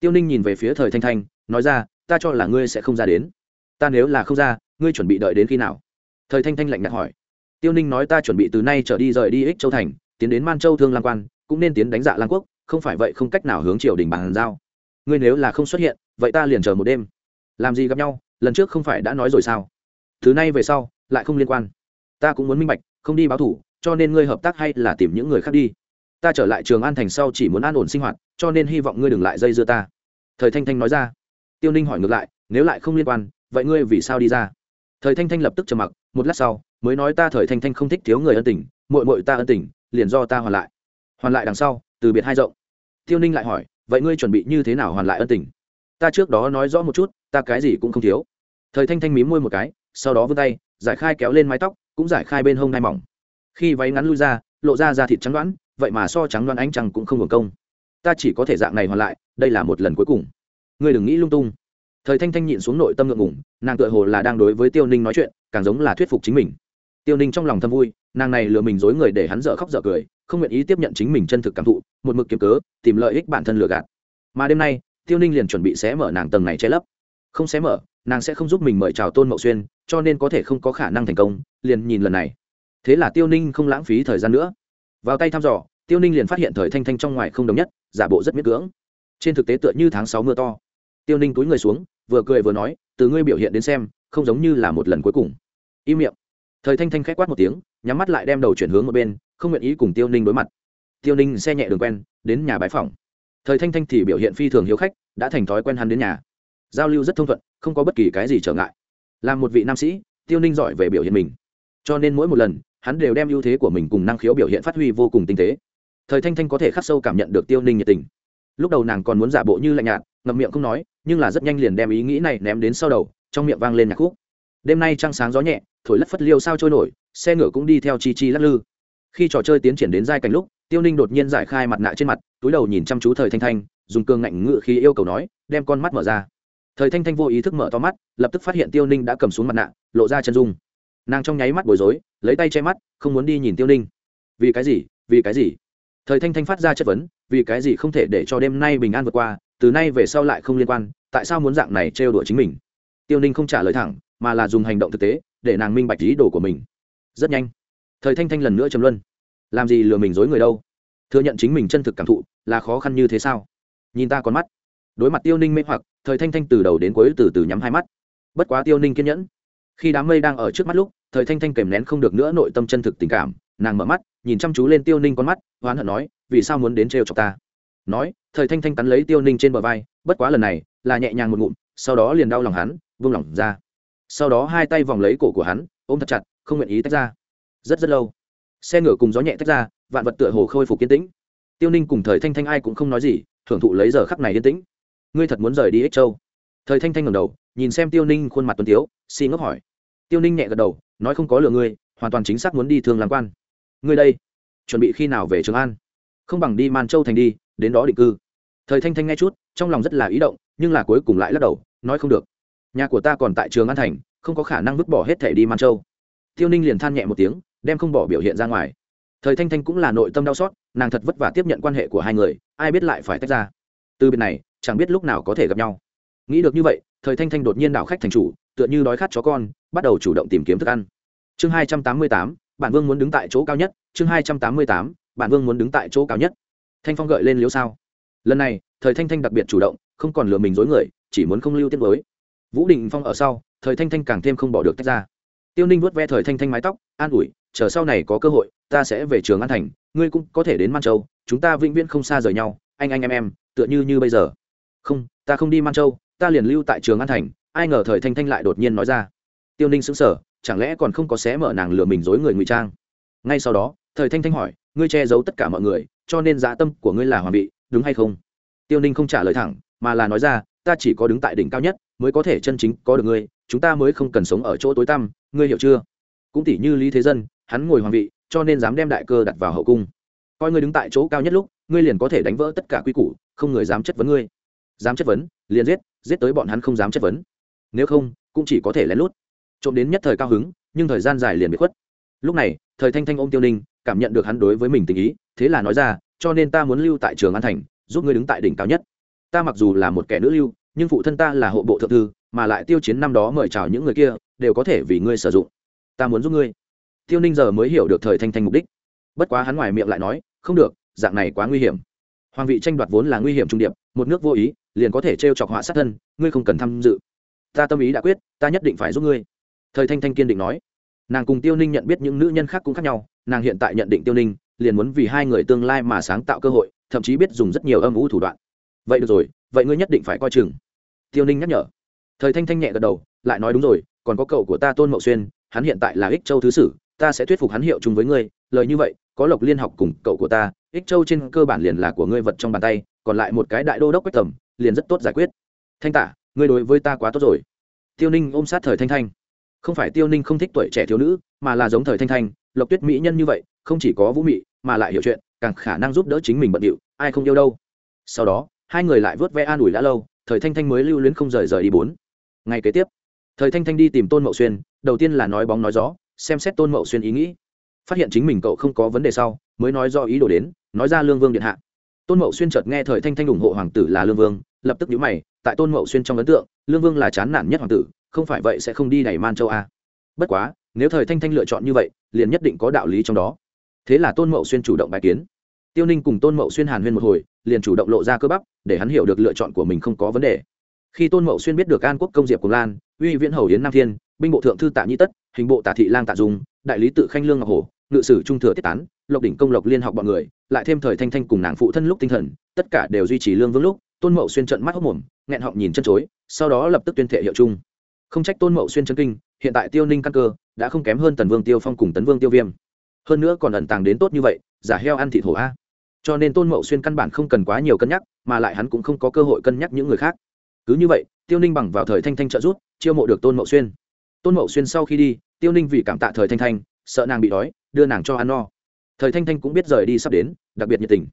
Tiêu ninh nhìn về phía thời thanh thanh, nói ra, ta cho là ngươi sẽ không ra đến. Ta nếu là không ra, ngươi chuẩn bị đợi đến khi nào? Thời thanh thanh lạnh nhạt hỏi. Tiêu ninh nói ta chuẩn bị từ nay trở đi rời đi ích châu thành, tiến đến man châu thương lang quan, cũng nên tiến đánh dạ lang quốc, không phải vậy không cách nào hướng triều đình bàn giao. Ngươi nếu là không xuất hiện, vậy ta liền chờ một đêm. Làm gì gặp nhau, lần trước không phải đã nói rồi sao? Thứ này về sau, lại không liên quan. Ta cũng muốn minh bạch, không đi báo thủ, cho nên ngươi hợp tác hay là tìm những người khác đi. Ta trở lại trường an thành sau chỉ muốn an ổn sinh hoạt, cho nên hy vọng ngươi đừng lại dây dưa ta. Thời thanh thanh nói ra. Tiêu ninh hỏi ngược lại, nếu lại không liên quan, vậy ngươi vì sao đi ra? Thời thanh thanh lập tức trầm mặc một lát sau, mới nói ta thời thanh thanh không thích thiếu người ân tình mội mội ta ân tình, liền do ta hoàn lại. Hoàn lại đằng sau, từ biệt hai rộng. Tiêu ninh lại hỏi, vậy ngươi chuẩn bị như thế nào hoàn lại ân tình? Ta trước đó nói rõ một chút, ta cái gì cũng không thiếu. Thời thanh thanh mím môi một cái, sau đó vươn tay, giải khai kéo lên mái tóc, cũng giải khai bên hông nai mỏng. Khi váy ngắn lui ra, lộ ra da thịt trắng đoán, vậy mà so trắng đoán ánh trăng cũng không hưởng công. Ta chỉ có thể dạng này hoàn lại, đây là một lần cuối cùng. Ngươi đừng nghĩ lung tung thời thanh thanh nhịn xuống nội tâm ngượng ngủng nàng tựa hồ là đang đối với tiêu ninh nói chuyện, càng giống là thuyết phục chính mình. Tiêu ninh trong lòng thâm vui, nàng này lừa mình dối người để hắn dở khóc dở cười, không nguyện ý tiếp nhận chính mình chân thực cảm thụ, một mực kiếm cớ, tìm lợi ích bản thân lừa gạt. Mà đêm nay, tiêu ninh liền chuẩn bị xé mở nàng tầng này che lấp. Không xé mở, nàng sẽ không giúp mình mời chào tôn mậu xuyên, cho nên có thể không có khả năng thành công, liền nhìn lần này. Thế là tiêu ninh không lãng phí thời gian nữa. Vào tay thăm dò, tiêu ninh liền phát hiện thời thanh thanh trong ngoài không đồng nhất, giả bộ rất miết cưỡng. Trên thực tế tựa như tháng sáu mưa to tiêu ninh túi người xuống, vừa cười vừa nói, từ ngươi biểu hiện đến xem, không giống như là một lần cuối cùng. Im miệng. Thời thanh thanh k h á c quát một tiếng, nhắm mắt lại đem đầu chuyển hướng một bên, không nguyện ý cùng tiêu ninh đối mặt. Tiêu ninh xe nhẹ đường quen, đến nhà bái phòng thời thanh thanh thì biểu hiện phi thường hiếu khách, đã thành thói quen hắn đến nhà. Giao lưu rất thông thuận, không có bất kỳ cái gì trở ngại. Là một vị nam sĩ, tiêu ninh giỏi về biểu hiện mình. Cho nên mỗi một lần, hắn đều đem ưu thế của mình cùng năng khiếu biểu hiện phát huy vô cùng tinh tế. Thời thanh thanh có thể khắc sâu cảm nhận được tiêu ninh nhiệt tình. Lúc đầu nàng còn muốn giả bộ như lạnh nhạt ngậm miệng không nói, nhưng là rất nhanh liền đem ý nghĩ này ném đến sau đầu, trong miệng vang lên nhạc khúc. Đêm nay trăng sáng gió nhẹ, thổi lất phất liêu sao trôi nổi, xe ngựa cũng đi theo chi chi lắc lư. Khi trò chơi tiến triển đến giai cảnh lúc, tiêu ninh đột nhiên giải khai mặt nạ trên mặt, túi đầu nhìn chăm chú thời thanh thanh, dùng cương ngạnh ngự khi yêu cầu nói, đem con mắt mở ra. Thời thanh thanh vô ý thức mở to mắt, lập tức phát hiện tiêu ninh đã cầm xuống mặt nạ, lộ ra chân dung. Nàng trong nháy mắt bối rối, lấy tay che mắt, không muốn đi nhìn tiêu ninh. Vì cái gì? Vì cái gì? Thời thanh thanh phát ra chất vấn, vì cái gì không thể để cho đêm nay bình an vượt qua từ nay về sau lại không liên quan, tại sao muốn dạng này trêu đùa chính mình? Tiêu ninh không trả lời thẳng, mà là dùng hành động thực tế, để nàng minh bạch ý đồ của mình. Rất nhanh, thời thanh thanh lần nữa chấm luân. Làm gì lừa mình dối người đâu? Thừa nhận chính mình chân thực cảm thụ, là khó khăn như thế sao? Nhìn ta con mắt. Đối mặt tiêu ninh mê hoặc, thời thanh thanh từ đầu đến cuối từ từ nhắm hai mắt. Bất quá tiêu ninh kiên nhẫn. Khi đám mây đang ở trước mắt lúc, thời thanh thanh kèm nén không được nữa nội tâm chân thực tình cảm, nàng mở mắt, nhìn chăm chú lên tiêu ninh con mắt hoán hận nói, vì sao muốn đến trêu chọc ta? Nói, thời thanh thanh cắn lấy tiêu ninh trên bờ vai, bất quá lần này là nhẹ nhàng một ngụm, sau đó liền đau lòng hắn, vung lỏng ra. Sau đó hai tay vòng lấy cổ của hắn, ôm thật chặt, không nguyện ý tách ra. Rất rất lâu, xe ngựa cùng gió nhẹ tách ra, vạn vật tựa hồ khôi phục yên tĩnh. Tiêu ninh cùng thời thanh thanh ai cũng không nói gì, thưởng thụ lấy giờ khắc này yên tĩnh. Ngươi thật muốn rời đi ích châu? Thời thanh thanh ngầm đầu, nhìn xem tiêu ninh khuôn mặt tuấn tiếu xi ngốc hỏi. Tiêu ninh nhẹ gật đầu, nói, không có lừa ngươi, hoàn toàn chính xác muốn đi thương làm quan. Ngươi đây, chuẩn bị khi nào về trường an? Không bằng đi man châu thành đi, đến đó định cư. Thời thanh thanh nghe chút, trong lòng rất là ý động, nhưng là cuối cùng lại lắc đầu, nói không được. Nhà của ta còn tại trường an thành, không có khả năng vứt bỏ hết thể đi man châu. Tiêu ninh liền than nhẹ một tiếng, đem không bỏ biểu hiện ra ngoài. Thời thanh thanh cũng là nội tâm đau xót, nàng thật vất vả tiếp nhận quan hệ của hai người, ai biết lại phải tách ra. Từ biệt này, chẳng biết lúc nào có thể gặp nhau. Nghĩ được như vậy, thời thanh thanh đột nhiên đảo khách thành chủ, tựa như đói khát chó con, bắt đầu chủ động tìm kiếm thức ăn. Chương hai trăm tám mươi tám bản vương muốn đứng tại chỗ cao nhất, chương hai trăm tám mươi tám bản vương muốn đứng tại chỗ cao nhất. Thanh phong gợi lên liếu sao. Lần này, thời thanh thanh đặc biệt chủ động, không còn lừa mình dối người, chỉ muốn không lưu tiết mới vũ Đình phong ở sau, thời thanh thanh càng thêm không bỏ được tách ra. Tiêu ninh vuốt ve thời thanh thanh mái tóc, an ủi, chờ sau này có cơ hội, ta sẽ về trường an thành, ngươi cũng có thể đến man châu, chúng ta vĩnh viễn không xa rời nhau, anh anh em em, tựa như như bây giờ. Không, ta không đi man châu, ta liền lưu tại trường an thành, ai ngờ thời thanh thanh lại đột nhiên nói ra. Tiêu ninh sững sờ, chẳng lẽ còn không có xé mở nàng lừa mình dối người ngụy trang? Ngay sau đó, thời thanh thanh hỏi ngươi che giấu tất cả mọi người, cho nên dạ tâm của ngươi là hoàng vị, đúng hay không? Tiêu ninh không trả lời thẳng, mà là nói ra, ta chỉ có đứng tại đỉnh cao nhất, mới có thể chân chính có được ngươi, chúng ta mới không cần sống ở chỗ tối tăm, ngươi hiểu chưa? Cũng tỷ như lý thế dân, hắn ngồi hoàng vị, cho nên dám đem đại cơ đặt vào hậu cung. Coi ngươi đứng tại chỗ cao nhất lúc, ngươi liền có thể đánh vỡ tất cả quy củ, không người dám chất vấn ngươi. Dám chất vấn, liền giết giết tới bọn hắn không dám chất vấn. Nếu không, cũng chỉ có thể lén lút. Trộm đến nhất thời cao hứng, nhưng thời gian dài liền bị khuất. Lúc này, thời thanh thanh ôm tiêu ninh cảm nhận được hắn đối với mình tình ý, thế là nói ra, cho nên ta muốn lưu tại trường an thành, giúp ngươi đứng tại đỉnh cao nhất. Ta mặc dù là một kẻ nữ lưu, nhưng phụ thân ta là hộ bộ thượng thư, mà lại tiêu chiến năm đó mời chào những người kia, đều có thể vì ngươi sử dụng. Ta muốn giúp ngươi. Tiêu ninh giờ mới hiểu được thời thanh thanh mục đích. Bất quá hắn ngoài miệng lại nói, không được, dạng này quá nguy hiểm. Hoàng vị tranh đoạt vốn là nguy hiểm trung điệp, một nước vô ý, liền có thể t r e o chọc họa sát thân, ngươi không cần tham dự. Ta tâm ý đã quyết, ta nhất định phải giúp ngươi. Thời thanh thanh kiên định nói nàng cùng tiêu ninh nhận biết những nữ nhân khác cũng khác nhau, nàng hiện tại nhận định tiêu ninh liền muốn vì hai người tương lai mà sáng tạo cơ hội, thậm chí biết dùng rất nhiều âm ủ thủ đoạn. Vậy được rồi, vậy ngươi nhất định phải coi chừng. Tiêu ninh nhắc nhở. Thời thanh thanh nhẹ gật đầu, lại nói đúng rồi, còn có cậu của ta tôn mậu xuyên, hắn hiện tại là ích châu thứ sử, ta sẽ thuyết phục hắn hiệu chung với ngươi, lời như vậy, có lộc liên học cùng cậu của ta, ích châu trên cơ bản liền là của ngươi vật trong bàn tay, còn lại một cái đại đô đốc quách tầm, liền rất tốt giải quyết. Thanh tả, ngươi đối với ta quá tốt rồi. Tiêu ninh ôm sát thời thanh thanh không phải tiêu ninh không thích tuổi trẻ thiếu nữ, mà là giống thời thanh thanh, lộc tuyết mỹ nhân như vậy, không chỉ có vũ mị, mà lại hiểu chuyện, càng khả năng giúp đỡ chính mình bận điệu, ai không yêu đâu. Sau đó, hai người lại vớt ve an ủi đã lâu, thời thanh thanh mới lưu luyến không rời rời đi bốn. Ngày kế tiếp, thời thanh thanh đi tìm tôn mậu xuyên, đầu tiên là nói bóng nói gió, xem xét tôn mậu xuyên ý nghĩ. Phát hiện chính mình cậu không có vấn đề sau, mới nói do ý đồ đến, nói ra lương vương điện hạ. Tôn mậu xuyên chợt nghe thời thanh thanh ủng hộ hoàng tử là lương vương, lập tức nhíu mày, tại tôn mậu xuyên trong ấn tượng, lương vương là chán nản nhất hoàng tử không phải vậy sẽ không đi đẩy man châu a. Bất quá, nếu thời thanh thanh lựa chọn như vậy, liền nhất định có đạo lý trong đó. Thế là tôn mậu xuyên chủ động bài kiến. Tiêu ninh cùng tôn mậu xuyên hàn huyên một hồi, liền chủ động lộ ra cơ bắp, để hắn hiểu được lựa chọn của mình không có vấn đề. Khi tôn mậu xuyên biết được an quốc công diệp cùng lan, uy viễn hầu yến nam thiên, binh bộ thượng thư tạ nhi tất, hình bộ tả thị lang tạ dung, đại lý tự khanh lương ngọc hổ, ngự sử trung thừa tiết tán, lộc đỉnh công lộc liên học bọn người, lại thêm thời thanh thanh cùng nàng phụ thân lúc tinh thần, tất cả đều duy trì lương vương lúc, tôn mậu xuyên trận mắt hốc mồm, nghẹn họng nhìn chân chối, sau đó lập tức tuyên thệ hiệu chung không trách tôn mậu xuyên chân kinh, hiện tại tiêu ninh căn cơ đã không kém hơn tần vương tiêu phong cùng tấn vương tiêu viêm. Hơn nữa còn ẩn tàng đến tốt như vậy, giả heo ăn thịt hổ a. Cho nên tôn mậu xuyên căn bản không cần quá nhiều cân nhắc, mà lại hắn cũng không có cơ hội cân nhắc những người khác. Cứ như vậy, tiêu ninh bằng vào thời thanh thanh trợ rút chiêu mộ được tôn mậu xuyên. Tôn mậu xuyên sau khi đi, tiêu ninh vì cảm tạ thời thanh thanh, sợ nàng bị đói, đưa nàng cho ăn no. Thời thanh thanh cũng biết rời đi sắp đến, đặc biệt nhiệt tình.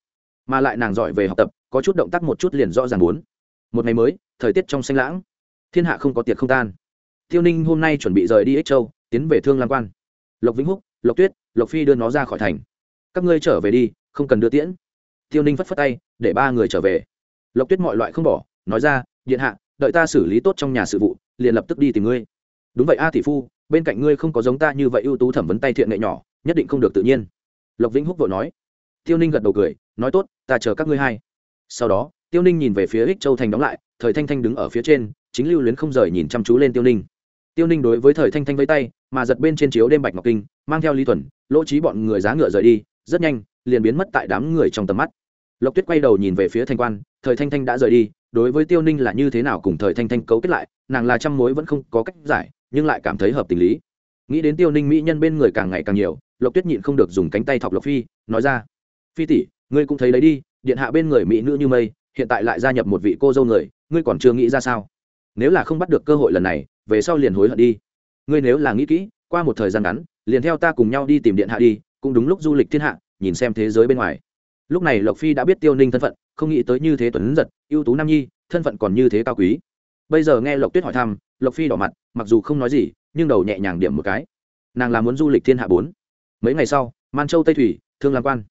Mà lại nàng giỏi về học tập, có chút động tác một chút liền rõ ràng muốn. Một ngày mới, thời tiết trong xanh lãng. Thiên hạ không có tiệc không tan tiêu ninh hôm nay chuẩn bị rời đi ích châu, tiến về thương Lan quan. Lộc vĩnh húc, lộc tuyết, lộc phi đưa nó ra khỏi thành. Các ngươi trở về đi, không cần đưa tiễn. Tiêu ninh phất phất tay, để ba người trở về. Lộc tuyết mọi loại không bỏ, nói ra, điện hạ, đợi ta xử lý tốt trong nhà sự vụ, liền lập tức đi tìm ngươi. Đúng vậy a tỷ phu, bên cạnh ngươi không có giống ta như vậy ưu tú thẩm vấn tay thiện nghệ nhỏ, nhất định không được tự nhiên. Lộc vĩnh húc vội nói. Tiêu ninh gật đầu cười, nói, tốt, ta chờ các ngươi hai. Sau đó, tiêu ninh nhìn về phía ích châu thành đóng lại, thời thanh thanh đứng ở phía trên, chính lưu luyến không rời nhìn chăm chú lên tiêu ninh tiêu ninh đối với thời thanh thanh với tay, mà giật bên trên chiếu đêm bạch ngọc kinh, mang theo lý thuần, lỗ trí bọn người giá ngựa rời đi, rất nhanh, liền biến mất tại đám người trong tầm mắt. Lộc tuyết quay đầu nhìn về phía thanh quan, thời thanh thanh đã rời đi, đối với tiêu ninh là như thế nào cùng thời thanh thanh cấu kết lại, nàng là trăm mối vẫn không có cách giải, nhưng lại cảm thấy hợp tình lý. Nghĩ đến tiêu ninh mỹ nhân bên người càng ngày càng nhiều, lộc tuyết nhịn không được dùng cánh tay thọc lộc phi, nói ra, phi tỷ, ngươi cũng thấy đấy đi, điện hạ bên người mỹ nữ như mây, hiện tại lại gia nhập một vị cô dâu người, ngươi còn chưa nghĩ ra sao? Nếu là không bắt được cơ hội lần này về sau liền hối hận đi. Ngươi nếu là nghĩ kỹ, qua một thời gian ngắn, liền theo ta cùng nhau đi tìm điện hạ đi, cũng đúng lúc du lịch thiên hạ, nhìn xem thế giới bên ngoài. Lúc này lộc phi đã biết tiêu ninh thân phận, không nghĩ tới như thế tuấn giật, ưu tú nam nhi, thân phận còn như thế cao quý. Bây giờ nghe lộc tuyết hỏi thăm, lộc phi đỏ mặt, mặc dù không nói gì, nhưng đầu nhẹ nhàng điểm một cái. Nàng là muốn du lịch thiên hạ bốn. Mấy ngày sau man châu tây thủy, thương làm quan.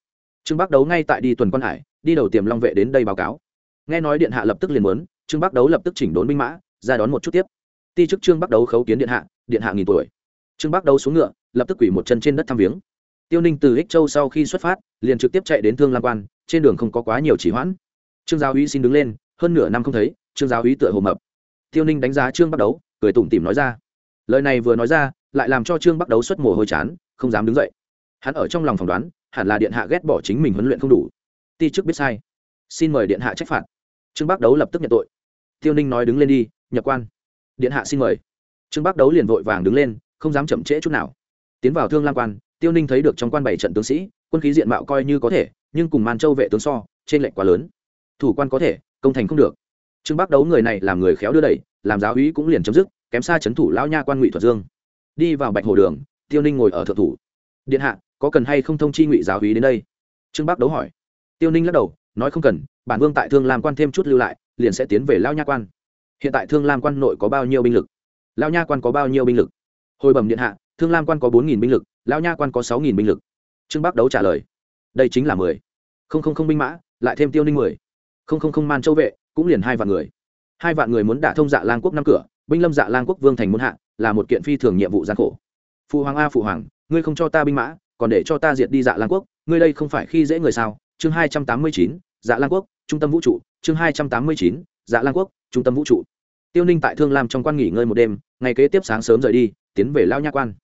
Trương bắc đấu ngay tại đi tuần quan hải, đi đầu tiềm long vệ đến đây báo cáo. Nghe nói điện hạ lập tức liền muốn, trương bắc đấu lập tức chỉnh đốn binh mã, ra đón một chút tiếp ti chức trương bắt đầu khấu kiến điện hạ điện hạ nghìn tuổi. Trương bắt đầu xuống ngựa lập tức quỷ một chân trên đất thăm viếng. Tiêu ninh từ ích châu sau khi xuất phát liền trực tiếp chạy đến thương lam quan trên đường không có quá nhiều chỉ hoãn. Trương giáo uy xin đứng lên hơn nửa năm không thấy trương giáo uy tựa hồ mập. Tiêu ninh đánh giá trương bắt đầu, cười tủm tỉm nói ra. Lời này vừa nói ra lại làm cho trương bắt đầu xuất mồ hôi chán không dám đứng dậy. Hắn ở trong lòng phỏng đoán hẳn là điện hạ ghét bỏ chính mình huấn luyện không đủ. Ti chức biết sai. Xin mời điện hạ trách phạt. Trương bắt đấu lập tức nhận tội. Tiêu ninh nói đứng lên đi nhập quan điện hạ xin mời. Trương bắc đấu liền vội vàng đứng lên, không dám chậm trễ chút nào. Tiến vào thương lam quan, tiêu ninh thấy được trong quan bảy trận tướng sĩ, quân khí diện mạo coi như có thể, nhưng cùng man châu vệ tướng so trên lệnh quá lớn. Thủ quan có thể, công thành không được. Trương bắc đấu người này làm người khéo đưa đẩy, làm giáo úy cũng liền chấm dứt, kém xa c thủ lão nha quan ngụy thuật dương. Đi vào bạch hồ đường, tiêu ninh ngồi ở thượng thủ. Điện hạ, có cần hay không thông chi ngụy giáo úy đến đây? Trương bắc đấu hỏi. Tiêu ninh lắc đầu, nói, không cần, bản vương tại thương làm quan thêm chút lưu lại, liền sẽ tiến về lao nha quan hiện tại thương lam quan nội có bao nhiêu binh lực? Lao nha quan có bao nhiêu binh lực? Hồi bẩm điện hạ, thương lam quan có bốn nghìn binh lực lao nha quan có sáu nghìn binh lực. Trương bắc đấu trả lời. Đây chính là mười. Không không không binh mã, lại thêm tiêu ninh mười. Không không không man châu vệ, cũng liền hai vạn người. Hai vạn người muốn đả thông dạ lang quốc năm cửa, binh lâm dạ lang quốc vương thành muốn hạ, là một kiện phi thường nhiệm vụ gian khổ. Phụ hoàng a, phụ hoàng, ngươi không cho ta binh mã, còn để cho ta diệt đi dạ lang quốc, ngươi đây không phải khi dễ người sao? Chương hai trăm tám mươi chín dạ lang quốc, trung tâm vũ trụ, chương hai trăm tám mươi chín dạ lang quốc trung tâm vũ trụ. Tiêu ninh tại thương lam trong quan nghỉ ngơi một đêm, ngày kế tiếp sáng sớm rời đi, tiến về lao nha quan.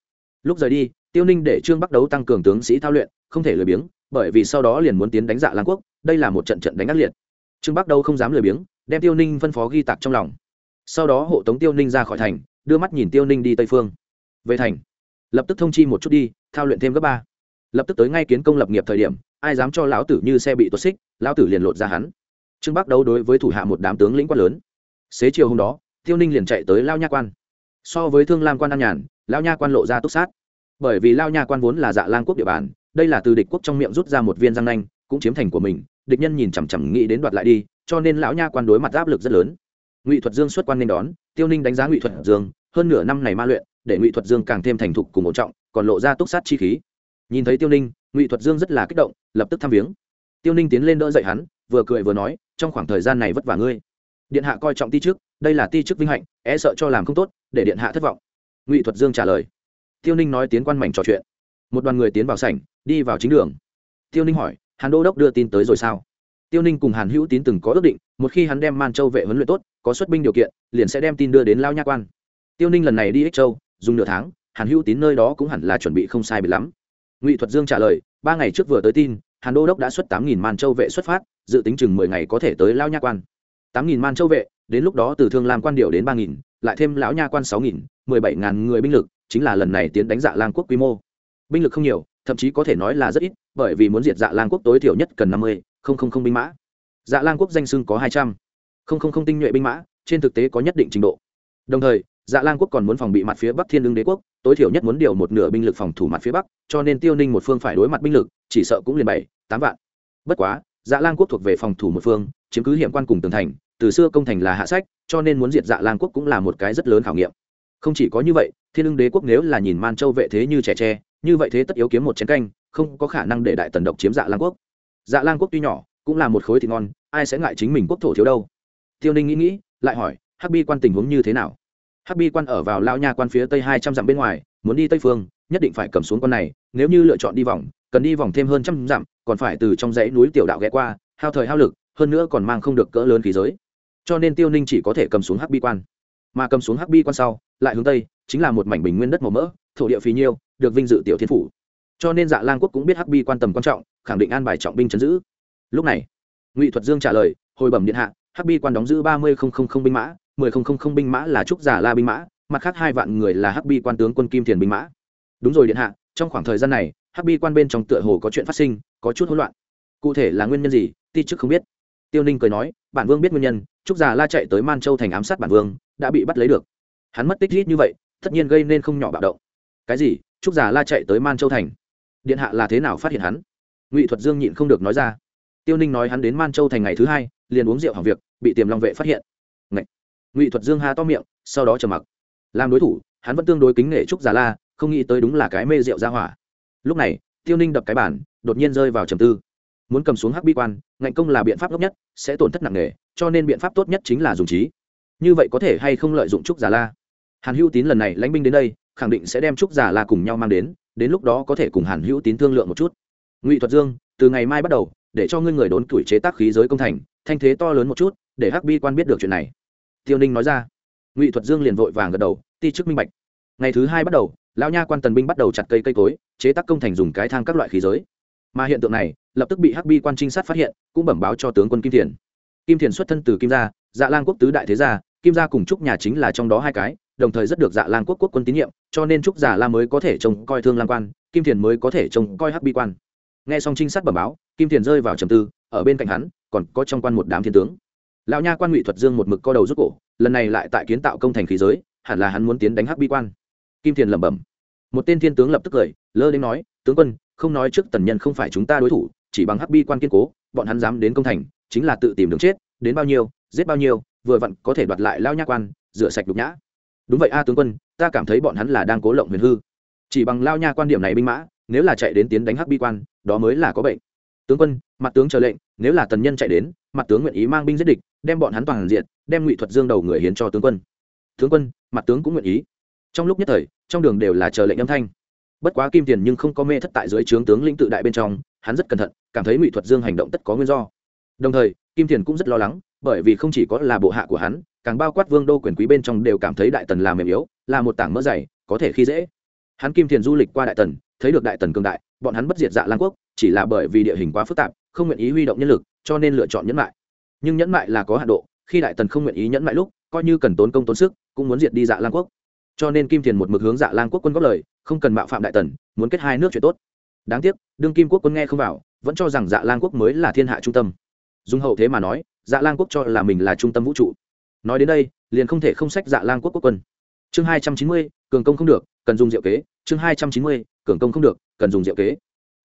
Lúc rời đi, tiêu ninh để trương bắc đấu tăng cường tướng sĩ thao luyện, không thể lười biếng, bởi vì sau đó liền muốn tiến đánh dạ Lan quốc, đây là một trận trận đánh ác liệt. Trương bắc đấu không dám lười biếng, đem tiêu ninh phân phó ghi tạc trong lòng. Sau đó hộ tống tiêu ninh ra khỏi thành, đưa mắt nhìn tiêu ninh đi tây phương. Về thành, lập tức thông chi một chút đi, thao luyện thêm gấp ba. Lập tức tới ngay kiến công lập nghiệp thời điểm, ai dám cho lão tử như xe bị tuột xích, lão tử liền lột ra hắn. Trương bắc đấu đối với thủ hạ một đám tướng lĩnh quát lớn xế chiều hôm đó, tiêu ninh liền chạy tới lao nha quan. So với thương lam quan an nhàn, lao nha quan lộ ra túc sát. Bởi vì lao nha quan vốn là dạ lang quốc địa bàn, đây là từ địch quốc trong miệng rút ra một viên răng nanh, cũng chiếm thành của mình, địch nhân nhìn chằm chằm nghĩ đến đoạt lại đi, cho nên lão nha quan đối mặt áp lực rất lớn. Ngụy thuật dương xuất quan nên đón, tiêu ninh đánh giá ngụy thuật dương, hơn nửa năm này ma luyện, để ngụy thuật dương càng thêm thành thục cùng một trọng, còn lộ ra túc sát chi khí. Nhìn thấy tiêu ninh, ngụy thuật dương rất là kích động, lập tức thăm viếng. Tiêu ninh tiến lên đỡ dậy hắn, vừa cười vừa nói, trong khoảng thời gian này vất vả ngươi điện hạ coi trọng ti chức, đây là ti chức vinh hạnh e sợ cho làm không tốt, để điện hạ thất vọng. Ngụy thuật dương trả lời. Tiêu ninh nói tiến quan mảnh trò chuyện. Một đoàn người tiến vào sảnh, đi vào chính đường. Tiêu ninh hỏi, hàn đô đốc đưa tin tới rồi sao? Tiêu ninh cùng hàn hữu tín từng có ước định, một khi hắn đem man châu vệ huấn luyện tốt, có xuất binh điều kiện, liền sẽ đem tin đưa đến lao nha quan. Tiêu ninh lần này đi ích châu, dùng nửa tháng, hàn hữu tín nơi đó cũng hẳn là chuẩn bị không sai bị lắm. Ngụy thuật dương trả lời, ba ngày trước vừa tới tin, hàn đô đốc đã xuất tám nghìn man châu vệ xuất phát, dự tính chừng mười ngày có thể tới lao nha quan tám nghìn man châu vệ, đến lúc đó từ thương lam quan điều đến ba nghìn, lại thêm lão nha quan sáu nghìn, mười bảy ngàn người binh lực, chính là lần này tiến đánh dạ lang quốc quy mô. Binh lực không nhiều, thậm chí có thể nói là rất ít, bởi vì muốn diệt dạ lang quốc tối thiểu nhất cần năm mươi binh mã. Dạ lang quốc danh sưng có hai trăm linh tinh nhuệ binh mã, trên thực tế có nhất định trình độ. Đồng thời dạ lang quốc còn muốn phòng bị mặt phía bắc thiên lương đế quốc, tối thiểu nhất muốn điều một nửa binh lực phòng thủ mặt phía bắc, cho nên tiêu ninh một phương phải đối mặt binh lực, chỉ sợ cũng liền bảy, tám vạn. Bất quá dạ lang quốc thuộc về phòng thủ một phương, chiếm cứ hiểm quan cùng tường thành, từ xưa công thành là hạ sách, cho nên muốn diệt dạ lang quốc cũng là một cái rất lớn khảo nghiệm. Không chỉ có như vậy, thiên ưng đế quốc nếu là nhìn man châu vệ thế như trẻ tre, như vậy thế tất yếu kiếm một chén canh, không có khả năng để đại tần độc chiếm dạ lang quốc. Dạ lang quốc tuy nhỏ, cũng là một khối thịt ngon, ai sẽ ngại chính mình quốc thổ thiếu đâu? Tiêu ninh nghĩ nghĩ, lại hỏi, hắc bi quan tình huống như thế nào? Hắc bi quan ở vào lao nha quan phía tây hai trăm dặm bên ngoài, muốn đi tây phương, nhất định phải cầm xuống con này, nếu như lựa chọn đi vòng cần đi vòng thêm hơn trăm dặm, còn phải từ trong dãy núi tiểu đạo ghé qua, hao thời hao lực, hơn nữa còn mang không được cỡ lớn khí giới. Cho nên tiêu ninh chỉ có thể cầm xuống hắc bi quan. Mà cầm xuống hắc bi quan sau, lại hướng tây, chính là một mảnh bình nguyên đất màu mỡ, thổ địa phí nhiêu, được vinh dự tiểu thiên phủ. Cho nên dạ lang quốc cũng biết hắc bi quan tầm quan trọng, khẳng định an bài trọng binh chấn giữ. Lúc này, ngụy thuật dương trả lời, hồi bẩm điện hạ, hắc bi quan đóng giữ ba mươi binh mã, mười binh mã là trúc giả la binh mã, mặt khác hai vạn người là hắc bi quan tướng quân kim thiền binh mã. Đúng rồi điện hạ, trong khoảng thời gian này hắc bi quan bên trong tựa hồ có chuyện phát sinh, có chút hỗn loạn. Cụ thể là nguyên nhân gì, ti chức không biết. Tiêu ninh cười nói, bản vương biết nguyên nhân, trúc già la chạy tới man châu thành ám sát bản vương, đã bị bắt lấy được. Hắn mất tích rít như vậy, tất nhiên gây nên không nhỏ bạo động. Cái gì? Trúc già la chạy tới man châu thành? Điện hạ là thế nào phát hiện hắn? Ngụy thuật dương nhịn không được nói ra. Tiêu ninh nói hắn đến man châu thành ngày thứ hai, liền uống rượu hỏng việc, bị tiềm long vệ phát hiện. Ngụy thuật dương ha to miệng, sau đó trầm mặc. Làm đối thủ, hắn vẫn tương đối kính nể trúc già la, không nghĩ tới đúng là cái mê rượu ra hỏa lúc này, tiêu ninh đập cái bản đột nhiên rơi vào trầm tư. Muốn cầm xuống hắc bi quan, ngạnh công là biện pháp ngốc nhất, sẽ tổn thất nặng nề, cho nên biện pháp tốt nhất chính là dùng trí. Như vậy có thể hay không lợi dụng trúc giả la? Hàn hữu tín lần này lãnh binh đến đây, khẳng định sẽ đem trúc giả la cùng nhau mang đến đến lúc đó có thể cùng hàn hữu tín thương lượng một chút. Ngụy thuật dương, từ ngày mai bắt đầu, để cho ngươi người đốn tuổi chế tác khí giới công thành, thanh thế to lớn một chút, để hắc bi quan biết được chuyện này. Tiêu ninh nói ra. Ngụy thuật dương liền vội vàng gật đầu, ti chức minh bạch. Ngày thứ hai bắt đầu lão nha quan tần binh bắt đầu chặt cây cây cối, chế tác công thành dùng cái thang các loại khí giới. Mà hiện tượng này, lập tức bị hắc bi quan trinh sát phát hiện, cũng bẩm báo cho tướng quân kim thiền. Kim thiền xuất thân từ kim gia dạ lang quốc tứ đại thế gia, kim gia cùng trúc nhà chính là trong đó hai cái, đồng thời rất được dạ lang quốc quốc quân tín nhiệm, cho nên trúc giả la mới có thể trông coi thương lang quan, kim thiền mới có thể trông coi hắc bi quan. Nghe xong trinh sát bẩm báo, kim thiền rơi vào trầm tư, ở bên cạnh hắn, còn có trong quan một đám thiên tướng. Lão nha quan ngụy thuật dương một mực co đầu rút cổ, lần này lại tại kiến tạo công thành khí giới, hẳn là hắn muốn tiến đánh hắc bi quan kim thiền lẩm bẩm. Một tên thiên tướng lập tức cười, lơ đến nói, tướng quân, không nói trước tần nhân không phải chúng ta đối thủ, chỉ bằng hắc bi quan kiên cố, bọn hắn dám đến công thành, chính là tự tìm đường chết, đến bao nhiêu, giết bao nhiêu, vừa vặn có thể đoạt lại lao nha quan, rửa sạch đục nhã. Đúng vậy a, tướng quân, ta cảm thấy bọn hắn là đang cố lộng huyền hư. Chỉ bằng lao nha quan điểm này binh mã, nếu là chạy đến tiến đánh hắc bi quan, đó mới là có bệnh. Tướng quân, mặt tướng chờ lệnh, nếu là tần nhân chạy đến, mặt tướng nguyện ý mang binh giết địch, đem bọn hắn toàn diện, đem ngụy thuật dương đầu người hiến cho tướng quân. Tướng quân, mặt tướng cũng nguyện ý trong lúc nhất thời, trong đường đều là chờ lệnh âm thanh. Bất quá kim tiền nhưng không có mê thất tại dưới trướng tướng lĩnh tự đại bên trong, hắn rất cẩn thận, cảm thấy ngụy thuật dương hành động tất có nguyên do. Đồng thời, kim tiền cũng rất lo lắng, bởi vì không chỉ có là bộ hạ của hắn, càng bao quát vương đô quyền quý bên trong đều cảm thấy đại tần là mềm yếu, là một tảng mỡ dày, có thể khi dễ. Hắn kim tiền du lịch qua đại tần, thấy được đại tần cường đại, bọn hắn bất diệt dạ lan quốc, chỉ là bởi vì địa hình quá phức tạp, không nguyện ý huy động nhân lực, cho nên lựa chọn nhẫn mại. Nhưng nhẫn mại là có hạn độ, khi đại tần không nguyện ý nhẫn mại lúc, coi như cần tốn công tốn sức, cũng muốn diệt đi dạ lan quốc cho nên kim thiền một mực hướng dạ lan quốc quân góp lời, không cần mạo phạm đại tần, muốn kết hai nước chuyện tốt. Đáng tiếc, đương kim quốc quân nghe không vào, vẫn cho rằng dạ lang quốc mới là thiên hạ trung tâm. Dùng hậu thế mà nói dạ lang quốc cho là mình là trung tâm vũ trụ. Nói đến đây, liền không thể không sách dạ lang quốc quốc quân. Chương hai trăm chín mươi, cường công không được, cần dùng diệu kế. Chương hai trăm chín mươi, cường công không được, cần dùng diệu kế.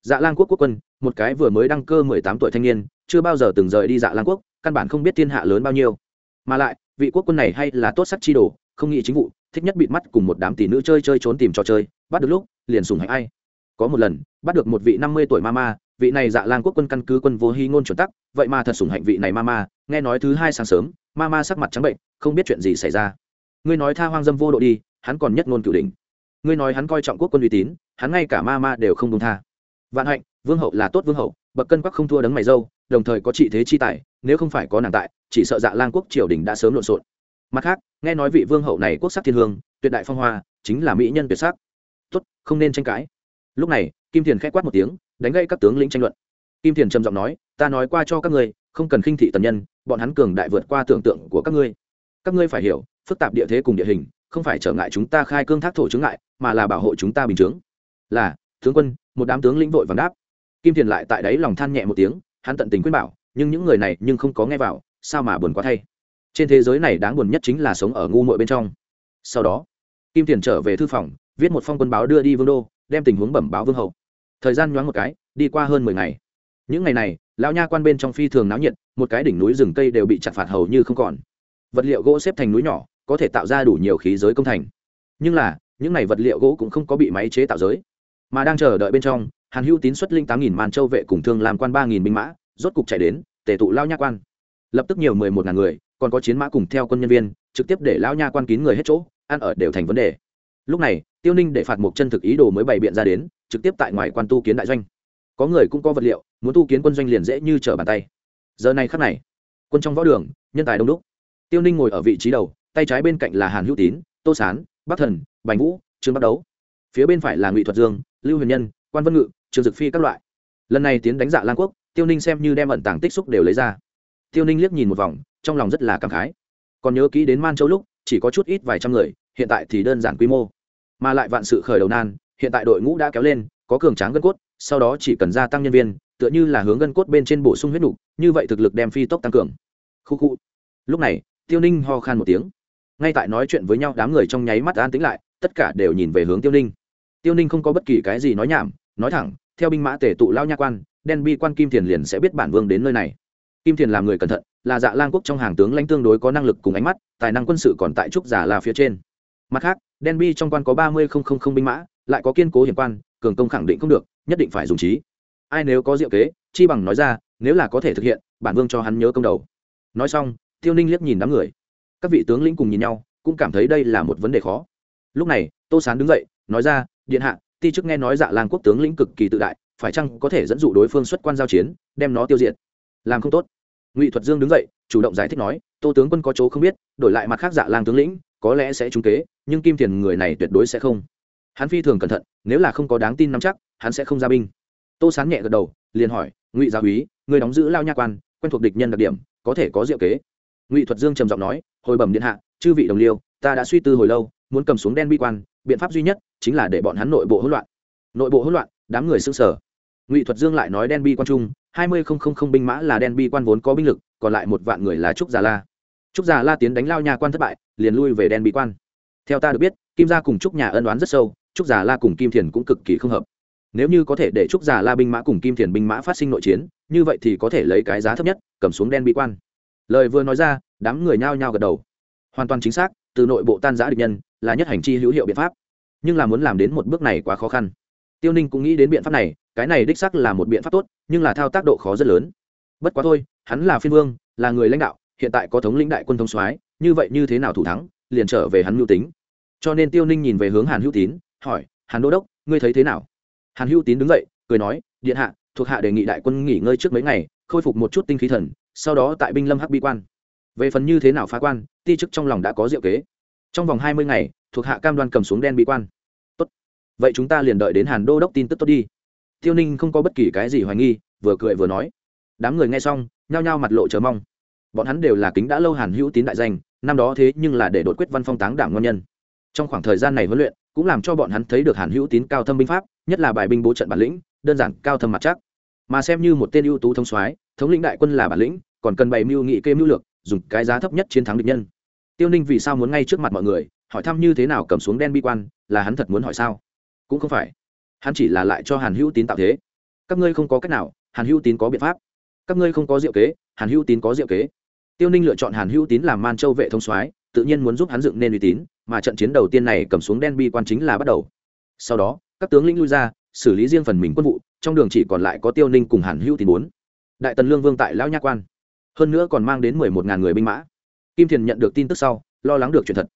Dạ lang quốc quốc quân, một cái vừa mới đăng cơ mười tám tuổi thanh niên, chưa bao giờ từng rời đi dạ lang quốc, căn bản không biết thiên hạ lớn bao nhiêu. Mà lại, vị quốc quân này hay là tốt sắc chi đồ, không nghĩ chính vụ thích nhất bịt mắt cùng một đám tỷ nữ chơi chơi trốn tìm trò chơi, bắt được lúc, liền sùng hạnh ai. Có một lần, bắt được một vị năm mươi tuổi ma ma, vị này dạ lang quốc quân căn cứ quân vô hy ngôn chuẩn tắc, vậy mà thật sùng hạnh vị này ma ma, nghe nói thứ hai sáng sớm, ma ma sắc mặt trắng bệnh, không biết chuyện gì xảy ra. Ngươi nói tha hoang dâm vô độ đi, hắn còn nhất ngôn cửu đỉnh. Ngươi nói hắn coi trọng quốc quân uy tín, hắn ngay cả ma ma đều không công tha. Vạn hạnh, vương hậu là tốt vương hậu, bậc cân quắc không thua đấng mày dâu, đồng thời có trị thế chi tài, nếu không phải có nàng tại, chỉ sợ dạ lang quốc triều đình đã sớm lộn xộn mặt khác, nghe nói vị vương hậu này quốc sắc thiên hương, tuyệt đại phong hoa, chính là mỹ nhân tuyệt sắc. Tốt, không nên tranh cãi. Lúc này, kim thiền k h ẽ quát một tiếng, đánh gây các tướng lĩnh tranh luận. Kim thiền trầm giọng nói, ta nói qua cho các ngươi, không cần khinh thị tần nhân, bọn hắn cường đại vượt qua tưởng tượng của các ngươi. Các ngươi phải hiểu, phức tạp địa thế cùng địa hình, không phải trở ngại chúng ta khai cương thác thổ chứng ngại, mà là bảo hộ chúng ta bình chướng. Là, tướng quân, một đám tướng lĩnh vội vàng đáp. Kim thiền lại tại đấy lòng than nhẹ một tiếng, hắn tận tình khuyên bảo, nhưng những người này nhưng không có nghe vào, sao mà buồn quá thay? Trên thế giới này đáng buồn nhất chính là sống ở ngu muội bên trong. Sau đó, kim thiền trở về thư phòng, viết một phong quân báo đưa đi vương đô, đem tình huống bẩm báo vương hậu thời gian nhoáng một cái, đi qua hơn mười ngày. Những ngày này, lão nha quan bên trong phi thường náo nhiệt, một cái đỉnh núi rừng cây đều bị chặt phạt hầu như không còn. Vật liệu gỗ xếp thành núi nhỏ, có thể tạo ra đủ nhiều khí giới công thành. Nhưng là, những này vật liệu gỗ cũng không có bị máy chế tạo giới. Mà đang chờ đợi bên trong, hàn hữu tín xuất linh tám nghìn màn châu vệ cùng thương làm quan ba nghìn binh mã, rốt cục chạy đến, tề tụ lao nha quan. Lập tức nhiều mười một ngàn người còn có chiến mã cùng theo quân nhân viên, trực tiếp để lão nha quan kín người hết chỗ, ăn ở đều thành vấn đề. Lúc này, tiêu ninh để phạt một chân thực ý đồ mới bày biện ra đến, trực tiếp tại ngoài quan tu kiến đại doanh. Có người cũng có vật liệu, muốn tu kiến quân doanh liền dễ như trở bàn tay. Giờ này khắc này, quân trong võ đường, nhân tài đông đúc. Tiêu ninh ngồi ở vị trí đầu, tay trái bên cạnh là hàn hữu tín, tô sán, bắc thần, bành vũ, trương bắt đấu. Phía bên phải là ngụy thuật dương, lưu huyền nhân, quan vân ngự trường dực phi các loại. Lần này tiến đánh dạ lan quốc, tiêu ninh xem như đem ẩn tàng tích xúc đều lấy ra tiêu ninh liếc nhìn một vòng trong lòng rất là cảm khái. Còn nhớ kỹ đến man châu lúc chỉ có chút ít vài trăm người hiện tại thì đơn giản quy mô. Mà lại vạn sự khởi đầu nan hiện tại đội ngũ đã kéo lên có cường tráng gân cốt sau đó chỉ cần gia tăng nhân viên tựa như là hướng gân cốt bên trên bổ sung huyết đủ, như vậy thực lực đem phi tốc tăng cường. Khu khu. Lúc này tiêu ninh ho khan một tiếng. Ngay tại nói chuyện với nhau đám người trong nháy mắt an tĩnh lại tất cả đều nhìn về hướng tiêu ninh. Tiêu ninh không có bất kỳ cái gì nói nhảm nói thẳng theo binh mã tể tụ lao nha quan đen bi quan kim thiền liền sẽ biết bản vương đến nơi này kim thiền làm người cẩn thận, là dạ lang quốc trong hàng tướng lãnh tương đối có năng lực cùng ánh mắt, tài năng quân sự còn tại trúc giả là phía trên. Mặt khác, đen bi trong quan có ba mươi binh mã, lại có kiên cố hiểm quan, cường công khẳng định không được, nhất định phải dùng trí. Ai nếu có diệu kế, chi bằng nói ra, nếu là có thể thực hiện, bản vương cho hắn nhớ công đầu. Nói xong, tiêu ninh liếc nhìn đám người. Các vị tướng lĩnh cùng nhìn nhau, cũng cảm thấy đây là một vấn đề khó. Lúc này, tô sán đứng dậy, nói ra, điện hạ, ti chức nghe nói dạ lang quốc tướng lĩnh cực kỳ tự đại, phải chăng có thể dẫn dụ đối phương xuất quan giao chiến, đem nó tiêu diệt? Làm không tốt ngụy thuật dương đứng dậy, chủ động giải thích nói, tô tướng quân có chỗ không biết, đổi lại mặt khác dạ lang tướng lĩnh, có lẽ sẽ trúng kế, nhưng kim Thiền người này tuyệt đối sẽ không. Hắn phi thường cẩn thận, nếu là không có đáng tin nắm chắc, hắn sẽ không ra binh. Tô sán nhẹ gật đầu, liền hỏi, ngụy gia úy, người đóng giữ lao nha quan, quen thuộc địch nhân đặc điểm, có thể có diệu kế? Ngụy thuật dương trầm giọng nói, hồi bẩm điện hạ, chư vị đồng liêu, ta đã suy tư hồi lâu, muốn cầm xuống đen bi quan, biện pháp duy nhất chính là để bọn hắn nội bộ hỗn loạn. Nội bộ hỗn loạn, đám người xưng sở ngụy thuật dương lại nói đen bi quan trung, hai mươi không không không binh mã là đen bi quan vốn có binh lực, còn lại một vạn người là trúc già la. Trúc già la tiến đánh lao nhà quan thất bại, liền lui về đen bi quan. Theo ta được biết, kim gia cùng trúc nhà ân đoán rất sâu, trúc già la cùng kim thiền cũng cực kỳ không hợp. Nếu như có thể để trúc già la binh mã cùng kim thiền binh mã phát sinh nội chiến, như vậy thì có thể lấy cái giá thấp nhất, cầm xuống đen bi quan. Lời vừa nói ra, đám người nhao nhao gật đầu. Hoàn toàn chính xác, từ nội bộ tan giã địch nhân là nhất hành chi hữu hiệu biện pháp. Nhưng là muốn làm đến một bước này quá khó khăn tiêu ninh cũng nghĩ đến biện pháp này, cái này đích sắc là một biện pháp tốt, nhưng là thao tác độ khó rất lớn. Bất quá thôi, hắn là phiên vương, là người lãnh đạo, hiện tại có thống lĩnh đại quân thống soái, như vậy như thế nào thủ thắng, liền trở về hắn mưu tính. Cho nên tiêu ninh nhìn về hướng hàn hữu tín, hỏi, hàn đô đốc, ngươi thấy thế nào? Hàn hữu tín đứng dậy, cười nói, điện hạ, thuộc hạ đề nghị đại quân nghỉ ngơi trước mấy ngày, khôi phục một chút tinh khí thần, sau đó tại binh lâm hắc bi quan. Về phần như thế nào phá quan, ti chức trong lòng đã có diệu kế. Trong vòng hai mươi ngày, thuộc hạ cam đoan cầm xuống đen bị quan vậy chúng ta liền đợi đến hàn đô đốc tin tức tốt đi. Tiêu ninh không có bất kỳ cái gì hoài nghi, vừa cười vừa nói. Đám người nghe xong, nhao nhao mặt lộ chờ mong. Bọn hắn đều là kính đã lâu hàn hữu tín đại danh, năm đó thế nhưng là để đột quyết văn phong táng đảm ngon nhân. Trong khoảng thời gian này huấn luyện, cũng làm cho bọn hắn thấy được hàn hữu tín cao thâm binh pháp, nhất là bài binh bố trận bản lĩnh, đơn giản, cao thâm mặt chắc. Mà xem như một tên ưu tú thống soái, thống lĩnh đại quân là bản lĩnh, còn cần bày mưu nghị kê mưu lược, dùng cái giá thấp nhất chiến thắng địch nhân. Tiêu ninh vì sao muốn ngay trước mặt mọi người, hỏi thăm như thế nào cầm xuống đen bi quan, là hắn thật muốn hỏi sao? Cũng không phải. Hắn chỉ là lại cho hàn hữu tín tạo thế. Các ngươi không có cách nào, hàn hữu tín có biện pháp. Các ngươi không có diệu kế, hàn hữu tín có diệu kế. Tiêu ninh lựa chọn hàn hữu tín làm man châu vệ thông soái, tự nhiên muốn giúp hắn dựng nên uy tín, mà trận chiến đầu tiên này cầm xuống đen bi quan chính là bắt đầu. Sau đó, các tướng lĩnh lui ra, xử lý riêng phần mình quân vụ, trong đường chỉ còn lại có tiêu ninh cùng hàn hữu tín bốn. Đại tần lương vương tại lão nha quan. Hơn nữa còn mang đến mười một ngàn người binh mã. Kim thiền nhận được tin tức sau, lo lắng được chuyện thật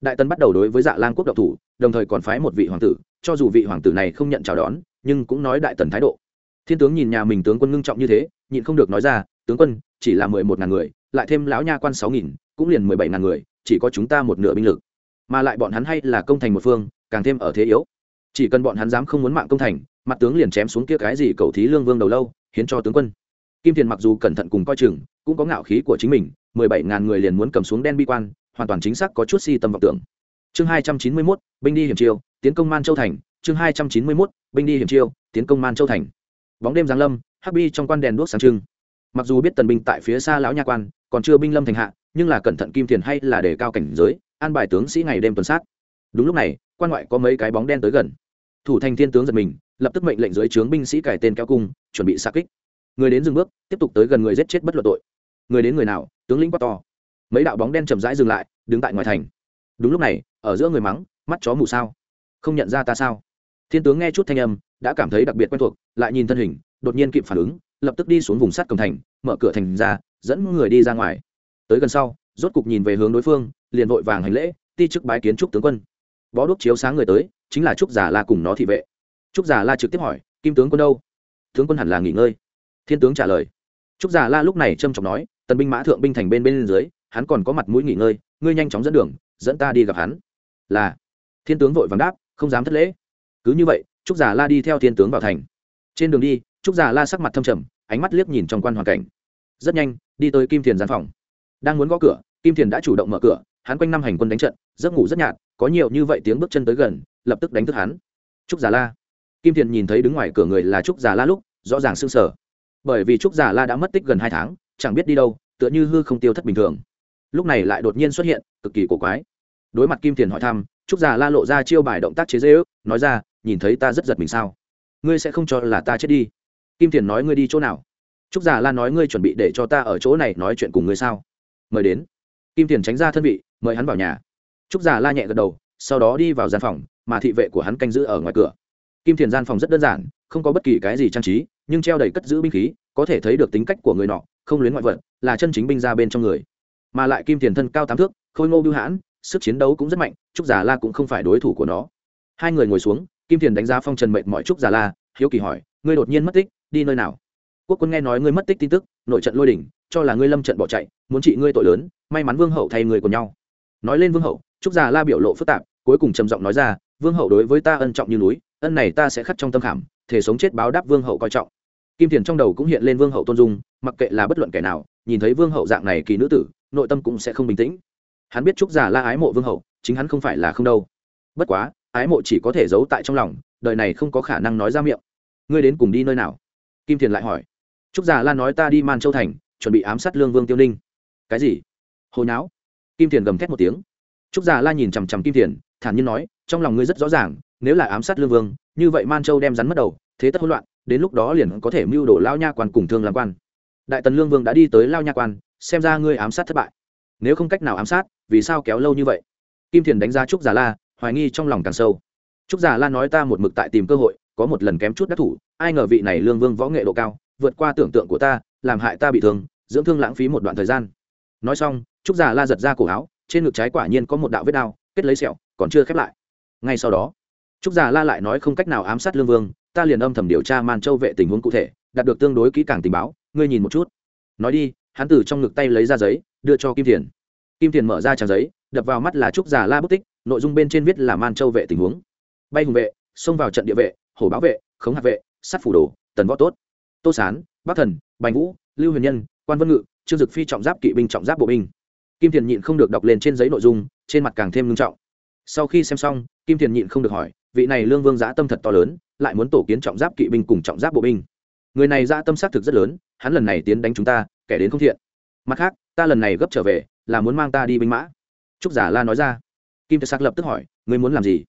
đại tần bắt đầu đối với dạ lan quốc độc thủ, đồng thời còn phái một vị hoàng tử, cho dù vị hoàng tử này không nhận chào đón, nhưng cũng nói đại tần thái độ. Thiên tướng nhìn nhà mình tướng quân ngưng trọng như thế, nhịn không được nói ra, tướng quân, chỉ là mười một ngàn người, lại thêm lão nha quan sáu nghìn, cũng liền mười bảy ngàn người, chỉ có chúng ta một nửa binh lực. Mà lại bọn hắn hay là công thành một phương, càng thêm ở thế yếu. Chỉ cần bọn hắn dám không muốn mạng công thành, mặt tướng liền chém xuống kia cái gì cầu thí lương vương đầu lâu, hiến cho tướng quân. Kim thiền mặc dù cẩn thận cùng coi chừng, cũng có ngạo khí của chính mình, mười bảy ngàn người liền muốn cầm xuống đen bi quan hoàn toàn chính xác có chút si tâm vọng tưởng. Chương hai trăm chín mươi mốt, binh đi hiểm chiêu, tiến công man châu thành. Chương hai trăm chín mươi mốt, binh đi hiểm chiêu, tiến công man châu thành. Bóng đêm giáng lâm, hắc bi trong quan đèn đuốc sáng trưng. Mặc dù biết tần binh tại phía xa lão nha quan, còn chưa binh lâm thành hạ, nhưng là cẩn thận kim thiền hay là để cao cảnh giới, an bài tướng sĩ ngày đêm tuần sát. Đúng lúc này, quan ngoại có mấy cái bóng đen tới gần. Thủ thành thiên tướng giật mình, lập tức mệnh lệnh dưới trướng binh sĩ cải tên kéo cung, chuẩn bị xa kích. Người đến dừng bước, tiếp tục tới gần người giết chết bất luận tội. Người đến người nào, tướng lĩnh quát to mấy đạo bóng đen chậm rãi dừng lại, đứng tại ngoài thành. Đúng lúc này, ở giữa người mắng, mắt chó mù sao? Không nhận ra ta sao? Thiên tướng nghe chút thanh âm, đã cảm thấy đặc biệt quen thuộc, lại nhìn thân hình, đột nhiên kịp phản ứng, lập tức đi xuống vùng sắt cầm thành, mở cửa thành ra, dẫn người đi ra ngoài. Tới gần sau, rốt cục nhìn về hướng đối phương, liền vội vàng hành lễ, ti chức bái kiến trúc tướng quân. Bó đuốc chiếu sáng người tới, chính là trúc giả la cùng nó thị vệ. Trúc giả la trực tiếp hỏi, kim tướng quân đâu? Tướng quân hẳn là nghỉ ngơi. Thiên tướng trả lời. Trúc giả la lúc này trâm trọng nói, tần binh mã thượng binh thành bên bên dưới hắn còn có mặt mũi nghỉ ngơi, ngươi nhanh chóng dẫn đường, dẫn ta đi gặp hắn. Là. Thiên tướng vội vàng đáp, không dám thất lễ. Cứ như vậy, trúc giả la đi theo thiên tướng vào thành. Trên đường đi, trúc giả la sắc mặt thâm trầm, ánh mắt liếc nhìn trong quan hoàn cảnh. Rất nhanh, đi tới kim thiền gian phòng. Đang muốn gõ cửa, kim thiền đã chủ động mở cửa, hắn quanh năm hành quân đánh trận, giấc ngủ rất nhạt, có nhiều như vậy tiếng bước chân tới gần, lập tức đánh thức hắn. Trúc giả la. Kim thiền nhìn thấy đứng ngoài cửa người là trúc giả la lúc, rõ ràng sưng sở bởi vì trúc giả la đã mất tích gần hai tháng, chẳng biết đi đâu, tựa như hư không tiêu thất bình thường lúc này lại đột nhiên xuất hiện, cực kỳ cổ quái. Đối mặt kim thiền hỏi thăm, trúc già la lộ ra chiêu bài động tác chế dễ ước nói ra, nhìn thấy ta rất giật mình sao? Ngươi sẽ không cho là ta chết đi. Kim thiền nói, ngươi đi chỗ nào? Trúc già la nói, ngươi chuẩn bị để cho ta ở chỗ này nói chuyện cùng ngươi sao? Mời đến. Kim thiền tránh ra thân vị, mời hắn vào nhà. Trúc già la nhẹ gật đầu, sau đó đi vào gian phòng, mà thị vệ của hắn canh giữ ở ngoài cửa. Kim thiền gian phòng rất đơn giản, không có bất kỳ cái gì trang trí, nhưng treo đầy cất giữ binh khí, có thể thấy được tính cách của người nọ, không luyến ngoại vật, là chân chính binh ra bên trong người mà lại kim tiền thân cao tám thước, khôi ngô bưu hãn, sức chiến đấu cũng rất mạnh, trúc giả la cũng không phải đối thủ của nó. Hai người ngồi xuống, kim tiền đánh giá phong trần mệnh mọi trúc giả la, hiếu kỳ hỏi, ngươi đột nhiên mất tích, đi nơi nào? Quốc quân nghe nói ngươi mất tích tin tức, nội trận lôi đỉnh, cho là ngươi lâm trận bỏ chạy, muốn trị ngươi tội lớn, may mắn vương hậu thay người của nhau. Nói lên vương hậu, trúc giả la biểu lộ phức tạp, cuối cùng trầm giọng nói ra, vương hậu đối với ta ân trọng như núi, ân này ta sẽ khắc trong tâm khảm, thể sống chết báo đáp vương hậu coi trọng. Kim tiền trong đầu cũng hiện lên vương hậu tôn dung, mặc kệ là bất luận kẻ nào, nhìn thấy vương hậu dạng này kỳ nữ tử nội tâm cũng sẽ không bình tĩnh. Hắn biết trúc già la ái mộ vương hậu, chính hắn không phải là không đâu. Bất quá, ái mộ chỉ có thể giấu tại trong lòng, đời này không có khả năng nói ra miệng. Ngươi đến cùng đi nơi nào? Kim thiền lại hỏi. Trúc già la nói ta đi man châu thành, chuẩn bị ám sát lương vương tiêu ninh. Cái gì? Hồi não kim thiền gầm thét một tiếng. Trúc già la nhìn chằm chằm kim thiền, thản nhiên nói, trong lòng ngươi rất rõ ràng, nếu là ám sát lương vương, như vậy man châu đem rắn mất đầu, thế tất hỗn loạn, đến lúc đó liền có thể mưu đồ lao nha quan cùng thương làm quan. Đại tần lương vương đã đi tới lao nha quan xem ra ngươi ám sát thất bại. Nếu không cách nào ám sát, vì sao kéo lâu như vậy? Kim thiền đánh giá trúc giả la, hoài nghi trong lòng càng sâu. Trúc giả la nói ta một mực tại tìm cơ hội, có một lần kém chút đắc thủ, ai ngờ vị này lương vương võ nghệ độ cao, vượt qua tưởng tượng của ta, làm hại ta bị thương, dưỡng thương lãng phí một đoạn thời gian. Nói xong, trúc giả la giật ra cổ áo, trên ngực trái quả nhiên có một đạo vết đao, kết lấy sẹo, còn chưa khép lại. Ngay sau đó, trúc giả la lại nói không cách nào ám sát lương vương, ta liền âm thầm điều tra man châu vệ tình huống cụ thể, đạt được tương đối kỹ càng tình báo, ngươi nhìn một chút. Nói đi hắn từ trong ngực tay lấy ra giấy, đưa cho kim thiền. Kim thiền mở ra trang giấy, đập vào mắt là trúc già la bút tích, nội dung bên trên viết là man châu vệ tình huống. Bay hùng vệ, xông vào trận địa vệ, hổ báo vệ, khống hạt vệ sắt phủ đồ, tần võ tốt. Tô sán bắc thần, bành vũ, lưu huyền nhân, quan vân ngự, trương dực phi trọng giáp kỵ binh trọng giáp bộ binh. Kim thiền nhịn không được đọc lên trên giấy nội dung, trên mặt càng thêm ngưng trọng. Sau khi xem xong, kim thiền nhịn không được hỏi, vị này lương vương giã tâm thật to lớn, lại muốn tổ kiến trọng giáp kỵ binh cùng trọng giáp bộ binh. Người này giã tâm xác thực rất lớn, hắn lần này tiến đánh chúng ta kẻ đến không thiện. Mặt khác ta lần này gấp trở về là muốn mang ta đi binh mã. Trúc giả la nói ra. Kim thực sắc lập tức hỏi ngươi muốn làm gì?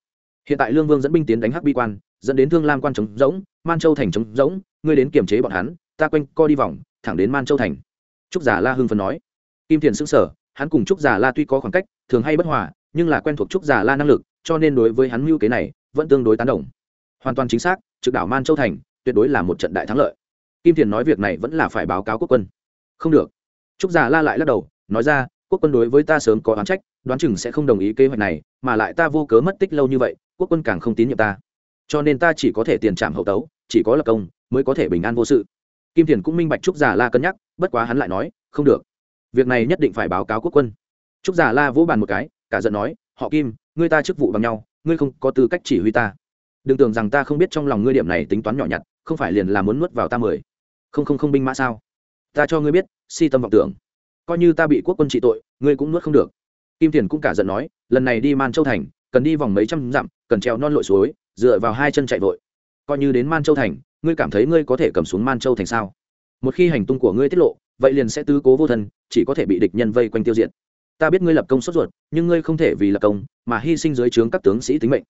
Hiện tại lương vương dẫn binh tiến đánh hắc bi quan dẫn đến thương lam quan trống, rỗng man châu thành trống, rỗng ngươi đến kiềm chế bọn hắn ta quanh co đi vòng thẳng đến man châu thành. Trúc giả la hưng phấn nói. Kim thiền xứng sở hắn cùng trúc giả la tuy có khoảng cách thường hay bất hòa nhưng là quen thuộc trúc giả la năng lực cho nên đối với hắn mưu kế này vẫn tương đối tán đồng. Hoàn toàn chính xác trực đảo man châu thành tuyệt đối là một trận đại thắng lợi. Kim thiền nói việc này vẫn là phải báo cáo quốc quân không được. Trúc giả la lại lắc đầu, nói ra, quốc quân đối với ta sớm có oán trách, đoán chừng sẽ không đồng ý kế hoạch này, mà lại ta vô cớ mất tích lâu như vậy, quốc quân càng không tín nhiệm ta. Cho nên ta chỉ có thể tiền trảm hậu tấu, chỉ có lập công, mới có thể bình an vô sự. Kim thiền cũng minh bạch trúc giả la cân nhắc, bất quá hắn lại nói, không được. Việc này nhất định phải báo cáo quốc quân. Trúc giả la vỗ bàn một cái, cả giận nói, họ kim, ngươi ta chức vụ bằng nhau, ngươi không có tư cách chỉ huy ta. Đừng tưởng rằng ta không biết trong lòng ngươi điểm này tính toán nhỏ nhặt, không phải liền là muốn nuốt vào ta mười. Không không không binh mã sao? Ta cho ngươi biết, si tâm vọng tưởng. Coi như ta bị quốc quân trị tội, ngươi cũng nuốt không được. Kim tiền cũng cả giận nói, lần này đi man châu thành, cần đi vòng mấy trăm dặm, cần treo non lội suối, dựa vào hai chân chạy vội. Coi như đến man châu thành, ngươi cảm thấy ngươi có thể cầm xuống man châu thành sao? Một khi hành tung của ngươi tiết lộ, vậy liền sẽ tứ cố vô thân, chỉ có thể bị địch nhân vây quanh tiêu diệt. Ta biết ngươi lập công sốt ruột, nhưng ngươi không thể vì lập công, mà hy sinh dưới trướng các tướng sĩ tính mệnh.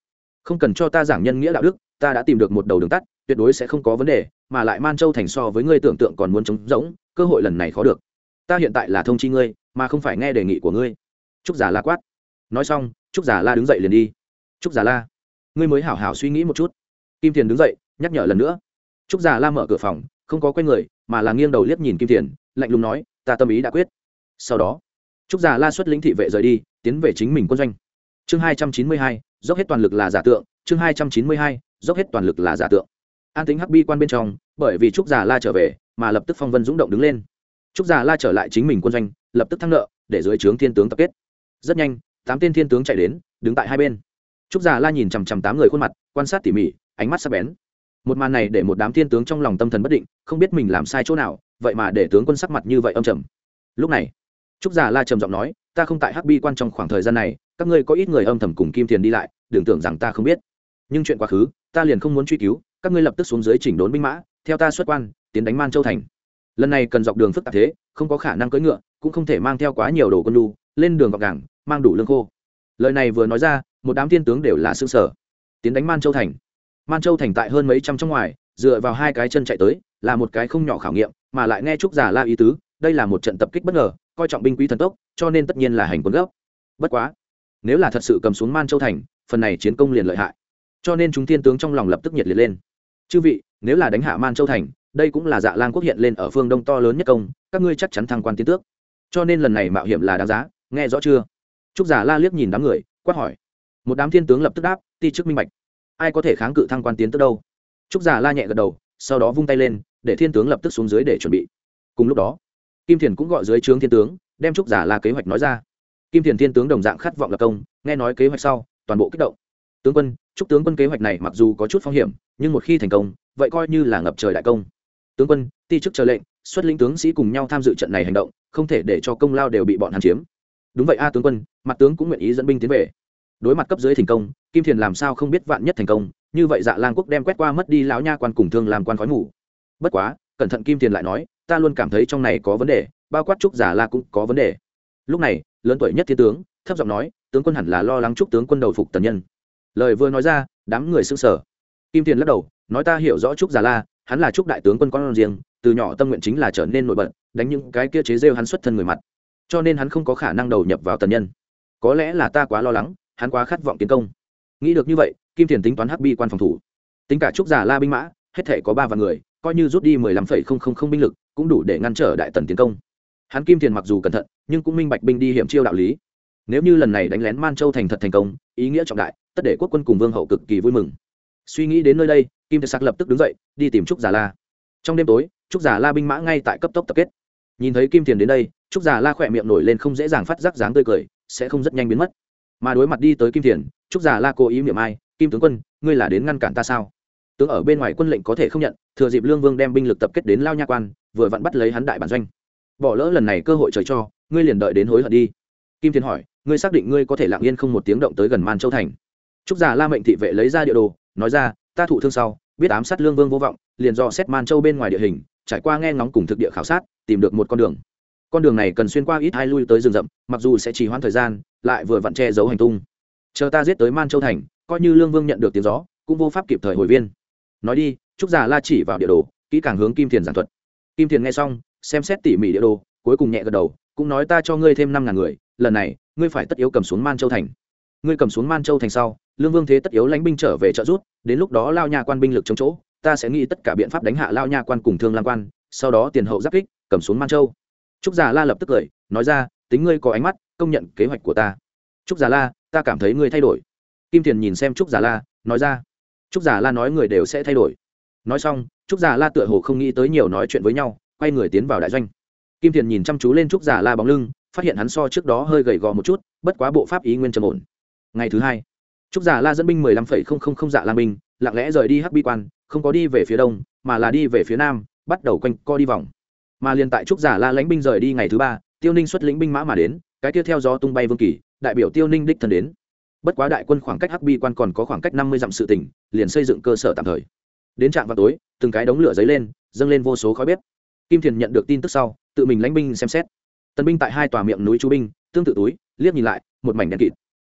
Không cần cho ta giảng nhân nghĩa đạo đức, ta đã tìm được một đầu đường tắt, tuyệt đối sẽ không có vấn đề, mà lại man châu thành so với ngươi tưởng tượng còn muốn chống rỗng cơ hội lần này khó được. Ta hiện tại là thông chi ngươi, mà không phải nghe đề nghị của ngươi. Trúc giả la quát. Nói xong, trúc giả la đứng dậy liền đi. Trúc giả la, ngươi mới hảo hảo suy nghĩ một chút. Kim thiền đứng dậy, nhắc nhở lần nữa. Trúc giả la mở cửa phòng, không có quen người, mà là nghiêng đầu liếc nhìn kim thiền, lạnh lùng nói, ta tâm ý đã quyết. Sau đó, trúc giả la xuất lĩnh thị vệ rời đi, tiến về chính mình quân doanh. Chương hai trăm chín mươi hai, dốc hết toàn lực là giả tượng. Chương hai trăm chín mươi hai, dốc hết toàn lực là giả tượng. An tính hắc bi quan bên trong, bởi vì trúc giả la trở về mà lập tức phong vân dũng động đứng lên. Trúc giả la trở lại chính mình quân doanh, lập tức thăng nợ, để dưới trướng thiên tướng tập kết. Rất nhanh, tám tên thiên tướng chạy đến, đứng tại hai bên. Trúc giả la nhìn chằm chằm tám người khuôn mặt, quan sát tỉ mỉ, ánh mắt sắc bén. Một màn này để một đám thiên tướng trong lòng tâm thần bất định, không biết mình làm sai chỗ nào, vậy mà để tướng quân sắc mặt như vậy âm trầm. Lúc này, trúc giả la trầm giọng nói, ta không tại hắc bi quan trong khoảng thời gian này, các ngươi có ít người âm thầm cùng kim thiền đi lại, đừng tưởng rằng ta không biết. Nhưng chuyện quá khứ, ta liền không muốn truy cứu, các ngươi lập tức xuống dưới chỉnh đốn binh mã, theo ta xuất quan tiến đánh man châu thành. Lần này cần dọc đường phức tạp thế, không có khả năng cưỡi ngựa, cũng không thể mang theo quá nhiều đồ quân lu lên đường gọc gàng, mang đủ lương khô. Lời này vừa nói ra, một đám thiên tướng đều là xương sở tiến đánh man châu thành. Man châu thành tại hơn mấy trăm trong ngoài, dựa vào hai cái chân chạy tới, là một cái không nhỏ khảo nghiệm, mà lại nghe trúc giả la ý tứ, đây là một trận tập kích bất ngờ, coi trọng binh quý thần tốc, cho nên tất nhiên là hành quân gấp. Bất quá, nếu là thật sự cầm xuống man châu thành, phần này chiến công liền lợi hại. Cho nên chúng thiên tướng trong lòng lập tức nhiệt liệt lên. Chư vị, nếu là đánh hạ man châu thành đây cũng là dạ lan quốc hiện lên ở phương đông to lớn nhất công, các ngươi chắc chắn thăng quan tiến tước. Cho nên lần này mạo hiểm là đáng giá, nghe rõ chưa? Trúc giả la liếc nhìn đám người, quát hỏi. Một đám thiên tướng lập tức đáp, ti chức minh bạch. Ai có thể kháng cự thăng quan tiến tước đâu? Trúc giả la nhẹ gật đầu, sau đó vung tay lên, để thiên tướng lập tức xuống dưới để chuẩn bị. Cùng lúc đó, kim thiền cũng gọi dưới trướng thiên tướng, đem trúc giả la kế hoạch nói ra. Kim thiền thiên tướng đồng dạng khát vọng lập công, nghe nói kế hoạch sau, toàn bộ kích động. Tướng quân, trúc tướng quân kế hoạch này mặc dù có chút phong hiểm, nhưng một khi thành công, vậy coi như là ngập trời đại công tướng quân, ti chức chờ lệnh, xuất lĩnh tướng sĩ cùng nhau tham dự trận này hành động, không thể để cho công lao đều bị bọn hắn chiếm. Đúng vậy a, tướng quân, mặt tướng cũng nguyện ý dẫn binh tiến về. Đối mặt cấp dưới thành công, kim thiền làm sao không biết vạn nhất thành công, như vậy dạ lang quốc đem quét qua mất đi lão nha quan cùng thương làm quan khói mù. Bất quá, cẩn thận kim thiền lại nói, ta luôn cảm thấy trong này có vấn đề, bao quát trúc giả la cũng có vấn đề. Lúc này, lớn tuổi nhất thiên tướng, thấp giọng nói, tướng quân hẳn là lo lắng trúc tướng quân đầu phục tần nhân. Lời vừa nói ra, đám người s ư n g sở kim thiền lắc đầu, nói ta hiểu rõ trúc giả la hắn là trúc đại tướng quân con riêng, từ nhỏ tâm nguyện chính là trở nên nổi bật, đánh những cái kia chế rêu hắn xuất thân người mặt. Cho nên hắn không có khả năng đầu nhập vào tần nhân. Có lẽ là ta quá lo lắng, hắn quá khát vọng tiến công. Nghĩ được như vậy, kim thiền tính toán hắc bi quan phòng thủ. Tính cả trúc giả la binh mã, hết thể có ba vạn người, coi như rút đi mười lăm phẩy không không không binh lực, cũng đủ để ngăn trở đại tần tiến công. Hắn kim thiền mặc dù cẩn thận, nhưng cũng minh bạch binh đi hiểm chiêu đạo lý. Nếu như lần này đánh lén man châu thành thật thành công, ý nghĩa trọng đại, tất để quốc quân cùng vương hậu cực kỳ vui mừng. Suy nghĩ đến nơi đây kim Tự sắc lập tức đứng dậy, đi tìm trúc giả la. Trong đêm tối, trúc giả la binh mã ngay tại cấp tốc tập kết. Nhìn thấy kim thiền đến đây, trúc giả la khỏe miệng nổi lên không dễ dàng phát giác dáng tươi cười, sẽ không rất nhanh biến mất. Mà đối mặt đi tới kim thiền, trúc giả la cố ý miệng ai, kim tướng quân, ngươi là đến ngăn cản ta sao? Tướng ở bên ngoài quân lệnh có thể không nhận, thừa dịp lương vương đem binh lực tập kết đến lao nha quan, vừa vặn bắt lấy hắn đại bản doanh. Bỏ lỡ lần này cơ hội trời cho, ngươi liền đợi đến hối hận đi. Kim thiền hỏi, ngươi xác định ngươi có thể lặng yên không một tiếng động tới gần man châu thành? Trúc già la mệnh thị vệ lấy ra địa đồ, nói ra, ta thụ thương sau biết ám sát lương vương vô vọng, liền dò xét man châu bên ngoài địa hình, trải qua nghe ngóng cùng thực địa khảo sát, tìm được một con đường. Con đường này cần xuyên qua ít hai lui tới rừng rậm, mặc dù sẽ chỉ hoãn thời gian, lại vừa vặn che giấu hành tung. Chờ ta giết tới man châu thành, coi như lương vương nhận được tiếng gió, cũng vô pháp kịp thời hồi viên. Nói đi, trúc già la chỉ vào địa đồ, kỹ càng hướng kim thiền giảng thuật. Kim thiền nghe xong, xem xét tỉ mỉ địa đồ, cuối cùng nhẹ gật đầu, cũng nói ta cho ngươi thêm năm ngàn người, lần này, ngươi phải tất yếu cầm xuống man châu thành ngươi cầm xuống man châu thành sau, lương vương thế tất yếu lãnh binh trở về trợ rút đến lúc đó lao nhà quan binh lực chống chỗ, ta sẽ nghĩ tất cả biện pháp đánh hạ lao nha quan cùng thương lam quan, sau đó tiền hậu giáp kích, cầm xuống man châu. Trúc già la lập tức cười, nói ra, tính ngươi có ánh mắt, công nhận kế hoạch của ta. Trúc già la, ta cảm thấy ngươi thay đổi. Kim thiền nhìn xem trúc già la, nói ra, trúc già la nói người đều sẽ thay đổi. Nói xong, trúc già la tựa hồ không nghĩ tới nhiều nói chuyện với nhau, quay người tiến vào đại doanh. Kim thiền nhìn chăm chú lên trúc già la bóng lưng, phát hiện hắn so trước đó hơi gầy gò một chút, bất quá bộ pháp ý nguyên trầm ổn ngày thứ hai, trúc giả la dẫn binh mười lăm phẩy không không không dạ lang binh, lặng lẽ rời đi hắc bi quan, không có đi về phía đông, mà là đi về phía nam, bắt đầu quanh co đi vòng. Mà liền tại trúc giả la lãnh binh rời đi ngày thứ ba, tiêu ninh xuất lĩnh binh mã mà đến, cái tiếp theo gió tung bay vương kỳ, đại biểu tiêu ninh đích thân đến. Bất quá đại quân khoảng cách hắc bi quan còn có khoảng cách năm mươi dặm sự tỉnh, liền xây dựng cơ sở tạm thời. Đến trạm vào tối, từng cái đống lửa dấy lên, dâng lên vô số khói bếp. Kim thiền nhận được tin tức sau, tự mình lãnh binh xem xét. Tân binh tại hai tòa miệng núi chú binh, tương tự túi, liếc nhìn lại, một mảnh đèn kịt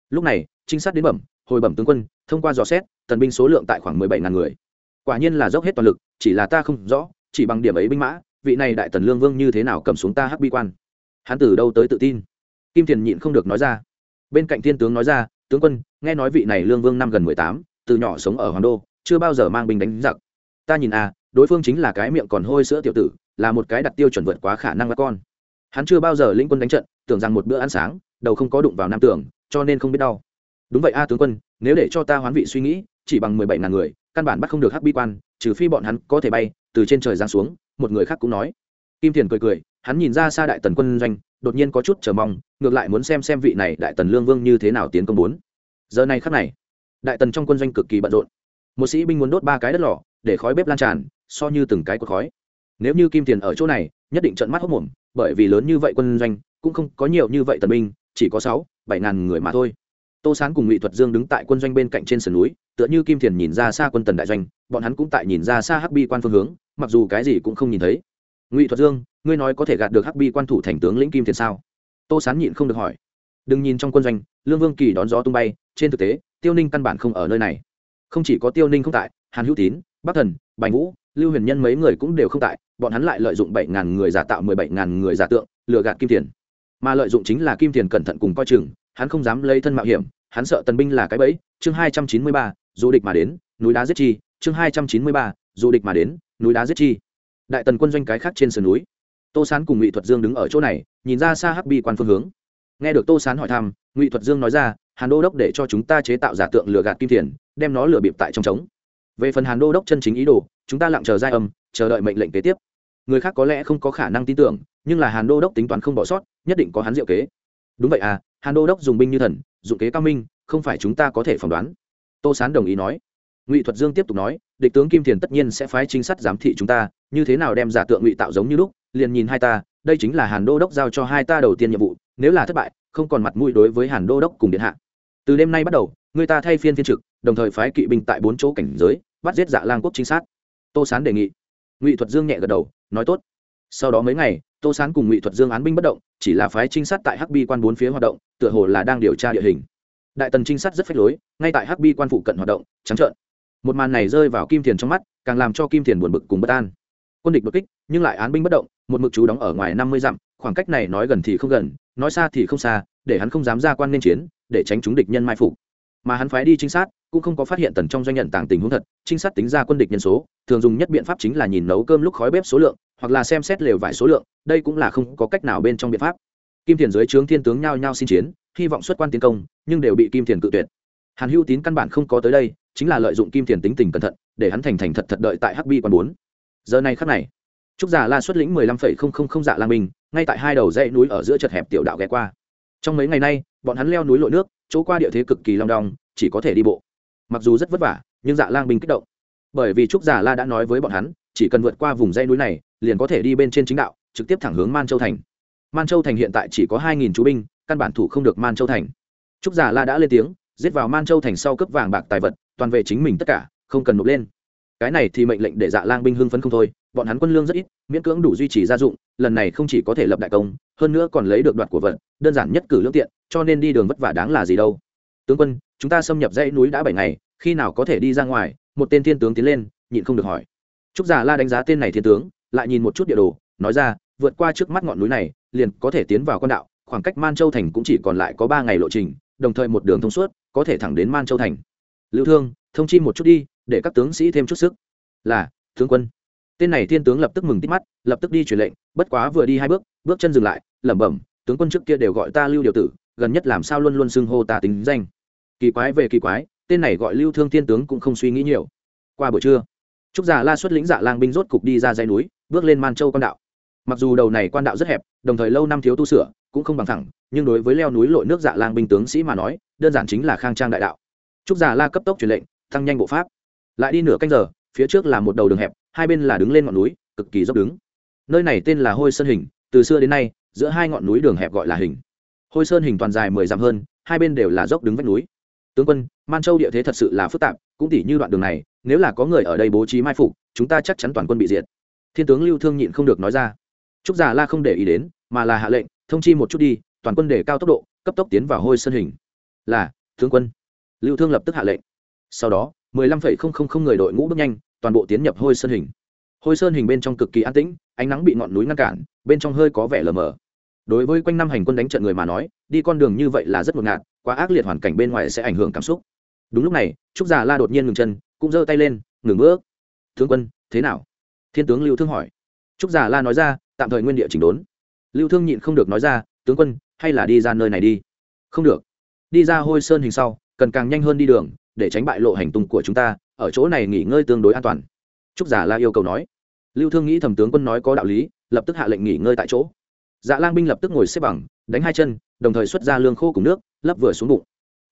lúc này, trinh sát đến bẩm, hồi bẩm tướng quân, thông qua dò xét, tần binh số lượng tại khoảng mười bảy ngàn người. Quả nhiên là dốc hết toàn lực, chỉ là ta không rõ, chỉ bằng điểm ấy binh mã, vị này đại tần lương vương như thế nào cầm xuống ta hắc bi quan. Hắn từ đâu tới tự tin? Kim thiền nhịn không được nói ra. Bên cạnh thiên tướng nói ra, tướng quân, nghe nói vị này lương vương năm gần mười tám, từ nhỏ sống ở hoàng đô, chưa bao giờ mang binh đánh giặc. Ta nhìn à đối phương chính là cái miệng còn hôi sữa tiểu tử, là một cái đặt tiêu chuẩn vượt quá khả năng các con. Hắn chưa bao giờ lĩnh quân đánh trận, tưởng rằng một bữa ăn sáng, đầu không có đụng vào nam tưởng cho nên không biết đau. Đúng vậy a tướng quân, nếu để cho ta hoán vị suy nghĩ, chỉ bằng mười bảy ngàn người, căn bản bắt không được hắc bi quan, trừ phi bọn hắn có thể bay, từ trên trời giáng xuống, một người khác cũng nói. Kim thiền cười cười, hắn nhìn ra xa đại tần quân doanh, đột nhiên có chút chờ mong, ngược lại muốn xem xem vị này đại tần lương vương như thế nào tiến công bốn. Giờ này khắc này, đại tần trong quân doanh cực kỳ bận rộn. Một sĩ binh muốn đốt ba cái đất lò, để khói bếp lan tràn, so như từng cái của khói. Nếu như kim tiền ở chỗ này, nhất định trận mắt hốc mồm, bởi vì lớn như vậy quân doanh, cũng không có nhiều như vậy tần binh chỉ có sáu, bảy ngàn người mà thôi. Tô sán cùng ngụy thuật dương đứng tại quân doanh bên cạnh trên sườn núi, tựa như kim thiền nhìn ra xa quân tần đại doanh, bọn hắn cũng tại nhìn ra xa hắc bi quan phương hướng, mặc dù cái gì cũng không nhìn thấy. Ngụy thuật dương, ngươi nói có thể gạt được hắc bi quan thủ thành tướng lĩnh kim thiền sao? Tô sán nhịn không được hỏi. Đừng nhìn trong quân doanh, lương vương kỳ đón gió tung bay, trên thực tế, tiêu ninh căn bản không ở nơi này. Không chỉ có tiêu ninh không tại, hàn hữu tín, bắc thần, bành vũ, lưu huyền nhân mấy người cũng đều không tại, bọn hắn lại lợi dụng bảy ngàn người giả tạo mười bảy ngàn người giả tượng, lừa gạt kim thiền mà lợi dụng chính là kim tiền cẩn thận cùng coi chừng hắn không dám lấy thân mạo hiểm hắn sợ tần binh là cái bẫy. Chương hai trăm chín mươi ba du địch mà đến núi đá giết chi. Chương hai trăm chín mươi ba du địch mà đến núi đá giết chi. Đại tần quân doanh cái khác trên sườn núi. Tô sán cùng ngụy thuật dương đứng ở chỗ này nhìn ra xa hắc bi quan phương hướng. Nghe được tô sán hỏi thăm ngụy thuật dương nói ra hàn đô đốc để cho chúng ta chế tạo giả tượng lừa gạt kim tiền, đem nó lừa bịp tại trong trống. Về phần hàn đô đốc chân chính ý đồ chúng ta lặng chờ giai âm chờ đợi mệnh lệnh kế tiếp. Người khác có lẽ không có khả năng tin tưởng nhưng là hàn đô đốc tính toán không bỏ sót, nhất định có hắn diệu kế. Đúng vậy à hàn đô đốc dùng binh như thần, dụng kế cao minh, không phải chúng ta có thể phỏng đoán. Tô sán đồng ý nói. Ngụy thuật dương tiếp tục nói, địch tướng kim thiền tất nhiên sẽ phái trinh sát giám thị chúng ta, như thế nào đem giả tượng ngụy tạo giống như lúc, liền nhìn hai ta, đây chính là hàn đô đốc giao cho hai ta đầu tiên nhiệm vụ, nếu là thất bại, không còn mặt mũi đối với hàn đô đốc cùng điện hạ. Từ đêm nay bắt đầu, người ta thay phiên phiên trực, đồng thời phái kỵ binh tại bốn chỗ cảnh giới, bắt giết dạ lang quốc trinh sát. Tô sán đề nghị. Ngụy thuật dương nhẹ gật đầu, nói tốt sau đó mấy ngày, tô sán cùng ngụy thuật dương án binh bất động, chỉ là phái trinh sát tại hắc bi quan bốn phía hoạt động, tựa hồ là đang điều tra địa hình. Đại tần trinh sát rất phách lối, ngay tại hắc bi quan phụ cận hoạt động, trắng trợn. Một màn này rơi vào kim thiền trong mắt, càng làm cho kim thiền buồn bực cùng bất an. Quân địch đột kích, nhưng lại án binh bất động, một mực chú đóng ở ngoài năm mươi dặm, khoảng cách này nói gần thì không gần, nói xa thì không xa, để hắn không dám ra quan nên chiến, để tránh chúng địch nhân mai phục mà hắn phái đi trinh sát, cũng không có phát hiện tần trong doanh nhận tàng tình huống thật, trinh sát tính ra quân địch nhân số, thường dùng nhất biện pháp chính là nhìn nấu cơm lúc khói bếp số lượng, hoặc là xem xét lều vải số lượng, đây cũng là không có cách nào bên trong biện pháp. Kim thiền dưới trướng thiên tướng nhao nhao xin chiến, hy vọng xuất quan tiến công, nhưng đều bị kim thiền cự tuyệt. Hàn hữu tín căn bản không có tới đây, chính là lợi dụng kim thiền tính tình cẩn thận, để hắn thành thành thật thật đợi tại hắc bi quan bốn. Giờ này khắc này, trúc giả la xuất lĩnh mười lăm phẩy không không không dạ lang minh, ngay tại hai đầu dãy núi ở giữa chật hẹp tiểu đạo ghé qua. Trong mấy ngày nay, bọn hắn leo núi lội nước chỗ qua địa thế cực kỳ long đong, chỉ có thể đi bộ. Mặc dù rất vất vả, nhưng dạ lang binh kích động. Bởi vì trúc giả la đã nói với bọn hắn, chỉ cần vượt qua vùng dây núi này, liền có thể đi bên trên chính đạo, trực tiếp thẳng hướng man châu thành. Man châu thành hiện tại chỉ có hai nghìn chú binh, căn bản thủ không được man châu thành. Trúc giả la đã lên tiếng, giết vào man châu thành sau cướp vàng bạc tài vật, toàn về chính mình tất cả, không cần nộp lên cái này thì mệnh lệnh để dạ lang binh hưng phấn không thôi, bọn hắn quân lương rất ít, miễn cưỡng đủ duy trì gia dụng, lần này không chỉ có thể lập đại công, hơn nữa còn lấy được đoạt của vật, đơn giản nhất cử lương tiện, cho nên đi đường vất vả đáng là gì đâu. Tướng quân, chúng ta xâm nhập dãy núi đã bảy ngày, khi nào có thể đi ra ngoài? Một tên thiên tướng tiến lên, nhịn không được hỏi. Trúc già la đánh giá tên này thiên tướng, lại nhìn một chút địa đồ, nói ra, vượt qua trước mắt ngọn núi này, liền có thể tiến vào con đạo, khoảng cách man châu thành cũng chỉ còn lại có ba ngày lộ trình, đồng thời một đường thông suốt, có thể thẳng đến man châu thành. Lưu thương, thông chi một chút đi để các tướng sĩ thêm chút sức. Là, tướng quân. Tên này thiên tướng lập tức mừng tít mắt, lập tức đi truyền lệnh, bất quá vừa đi hai bước bước chân dừng lại, lẩm bẩm, tướng quân trước kia đều gọi ta lưu điều tử, gần nhất làm sao luôn luôn xưng hô ta tính danh. Kỳ quái về kỳ quái, tên này gọi lưu thương thiên tướng cũng không suy nghĩ nhiều. Qua buổi trưa, trúc già la xuất lĩnh dạ lang binh rốt cục đi ra dây núi, bước lên man châu quan đạo. Mặc dù đầu này quan đạo rất hẹp, đồng thời lâu năm thiếu tu sửa, cũng không bằng thẳng, nhưng đối với leo núi lội nước dạ lang binh tướng sĩ mà nói, đơn giản chính là khang trang đại đạo. Trúc già la cấp tốc truyền lệnh, tăng nhanh bộ pháp lại đi nửa canh giờ, phía trước là một đầu đường hẹp, hai bên là đứng lên ngọn núi, cực kỳ dốc đứng. Nơi này tên là hôi sơn hình, từ xưa đến nay, giữa hai ngọn núi đường hẹp gọi là hình. Hôi sơn hình toàn dài mười dặm hơn, hai bên đều là dốc đứng vách núi. Tướng quân man châu địa thế thật sự là phức tạp, cũng tỉ như đoạn đường này, nếu là có người ở đây bố trí mai phục, chúng ta chắc chắn toàn quân bị diệt. Thiên tướng lưu thương nhịn không được nói ra. Trúc già la không để ý đến, mà là hạ lệnh, thông chi một chút đi, toàn quân để cao tốc độ, cấp tốc tiến vào hôi sơn hình. Là, tướng quân. Lưu thương lập tức hạ lệnh. Sau đó mười lăm phẩy không không không người đội ngũ bước nhanh, toàn bộ tiến nhập hôi sơn hình. Hôi sơn hình bên trong cực kỳ an tĩnh, ánh nắng bị ngọn núi ngăn cản, bên trong hơi có vẻ lờ mờ. Đối với quanh năm hành quân đánh trận người mà nói, đi con đường như vậy là rất ngột ngạt, quá ác liệt hoàn cảnh bên ngoài sẽ ảnh hưởng cảm xúc. Đúng lúc này, trúc già la đột nhiên ngừng chân, cũng giơ tay lên, ngừng bước. Tướng quân, thế nào? Thiên tướng lưu thương hỏi. Trúc già la nói ra, tạm thời nguyên địa chỉnh đốn. Lưu thương nhịn không được nói ra, tướng quân, hay là đi ra nơi này đi? Không được. Đi ra hôi sơn hình sau, cần càng nhanh hơn đi đường để tránh bại lộ hành tung của chúng ta, ở chỗ này nghỉ ngơi tương đối an toàn. Trúc giả la yêu cầu nói. Lưu thương nghĩ thẩm tướng quân nói có đạo lý, lập tức hạ lệnh nghỉ ngơi tại chỗ. Dạ lang binh lập tức ngồi xếp bằng, đánh hai chân, đồng thời xuất ra lương khô cùng nước, lấp vừa xuống bụng.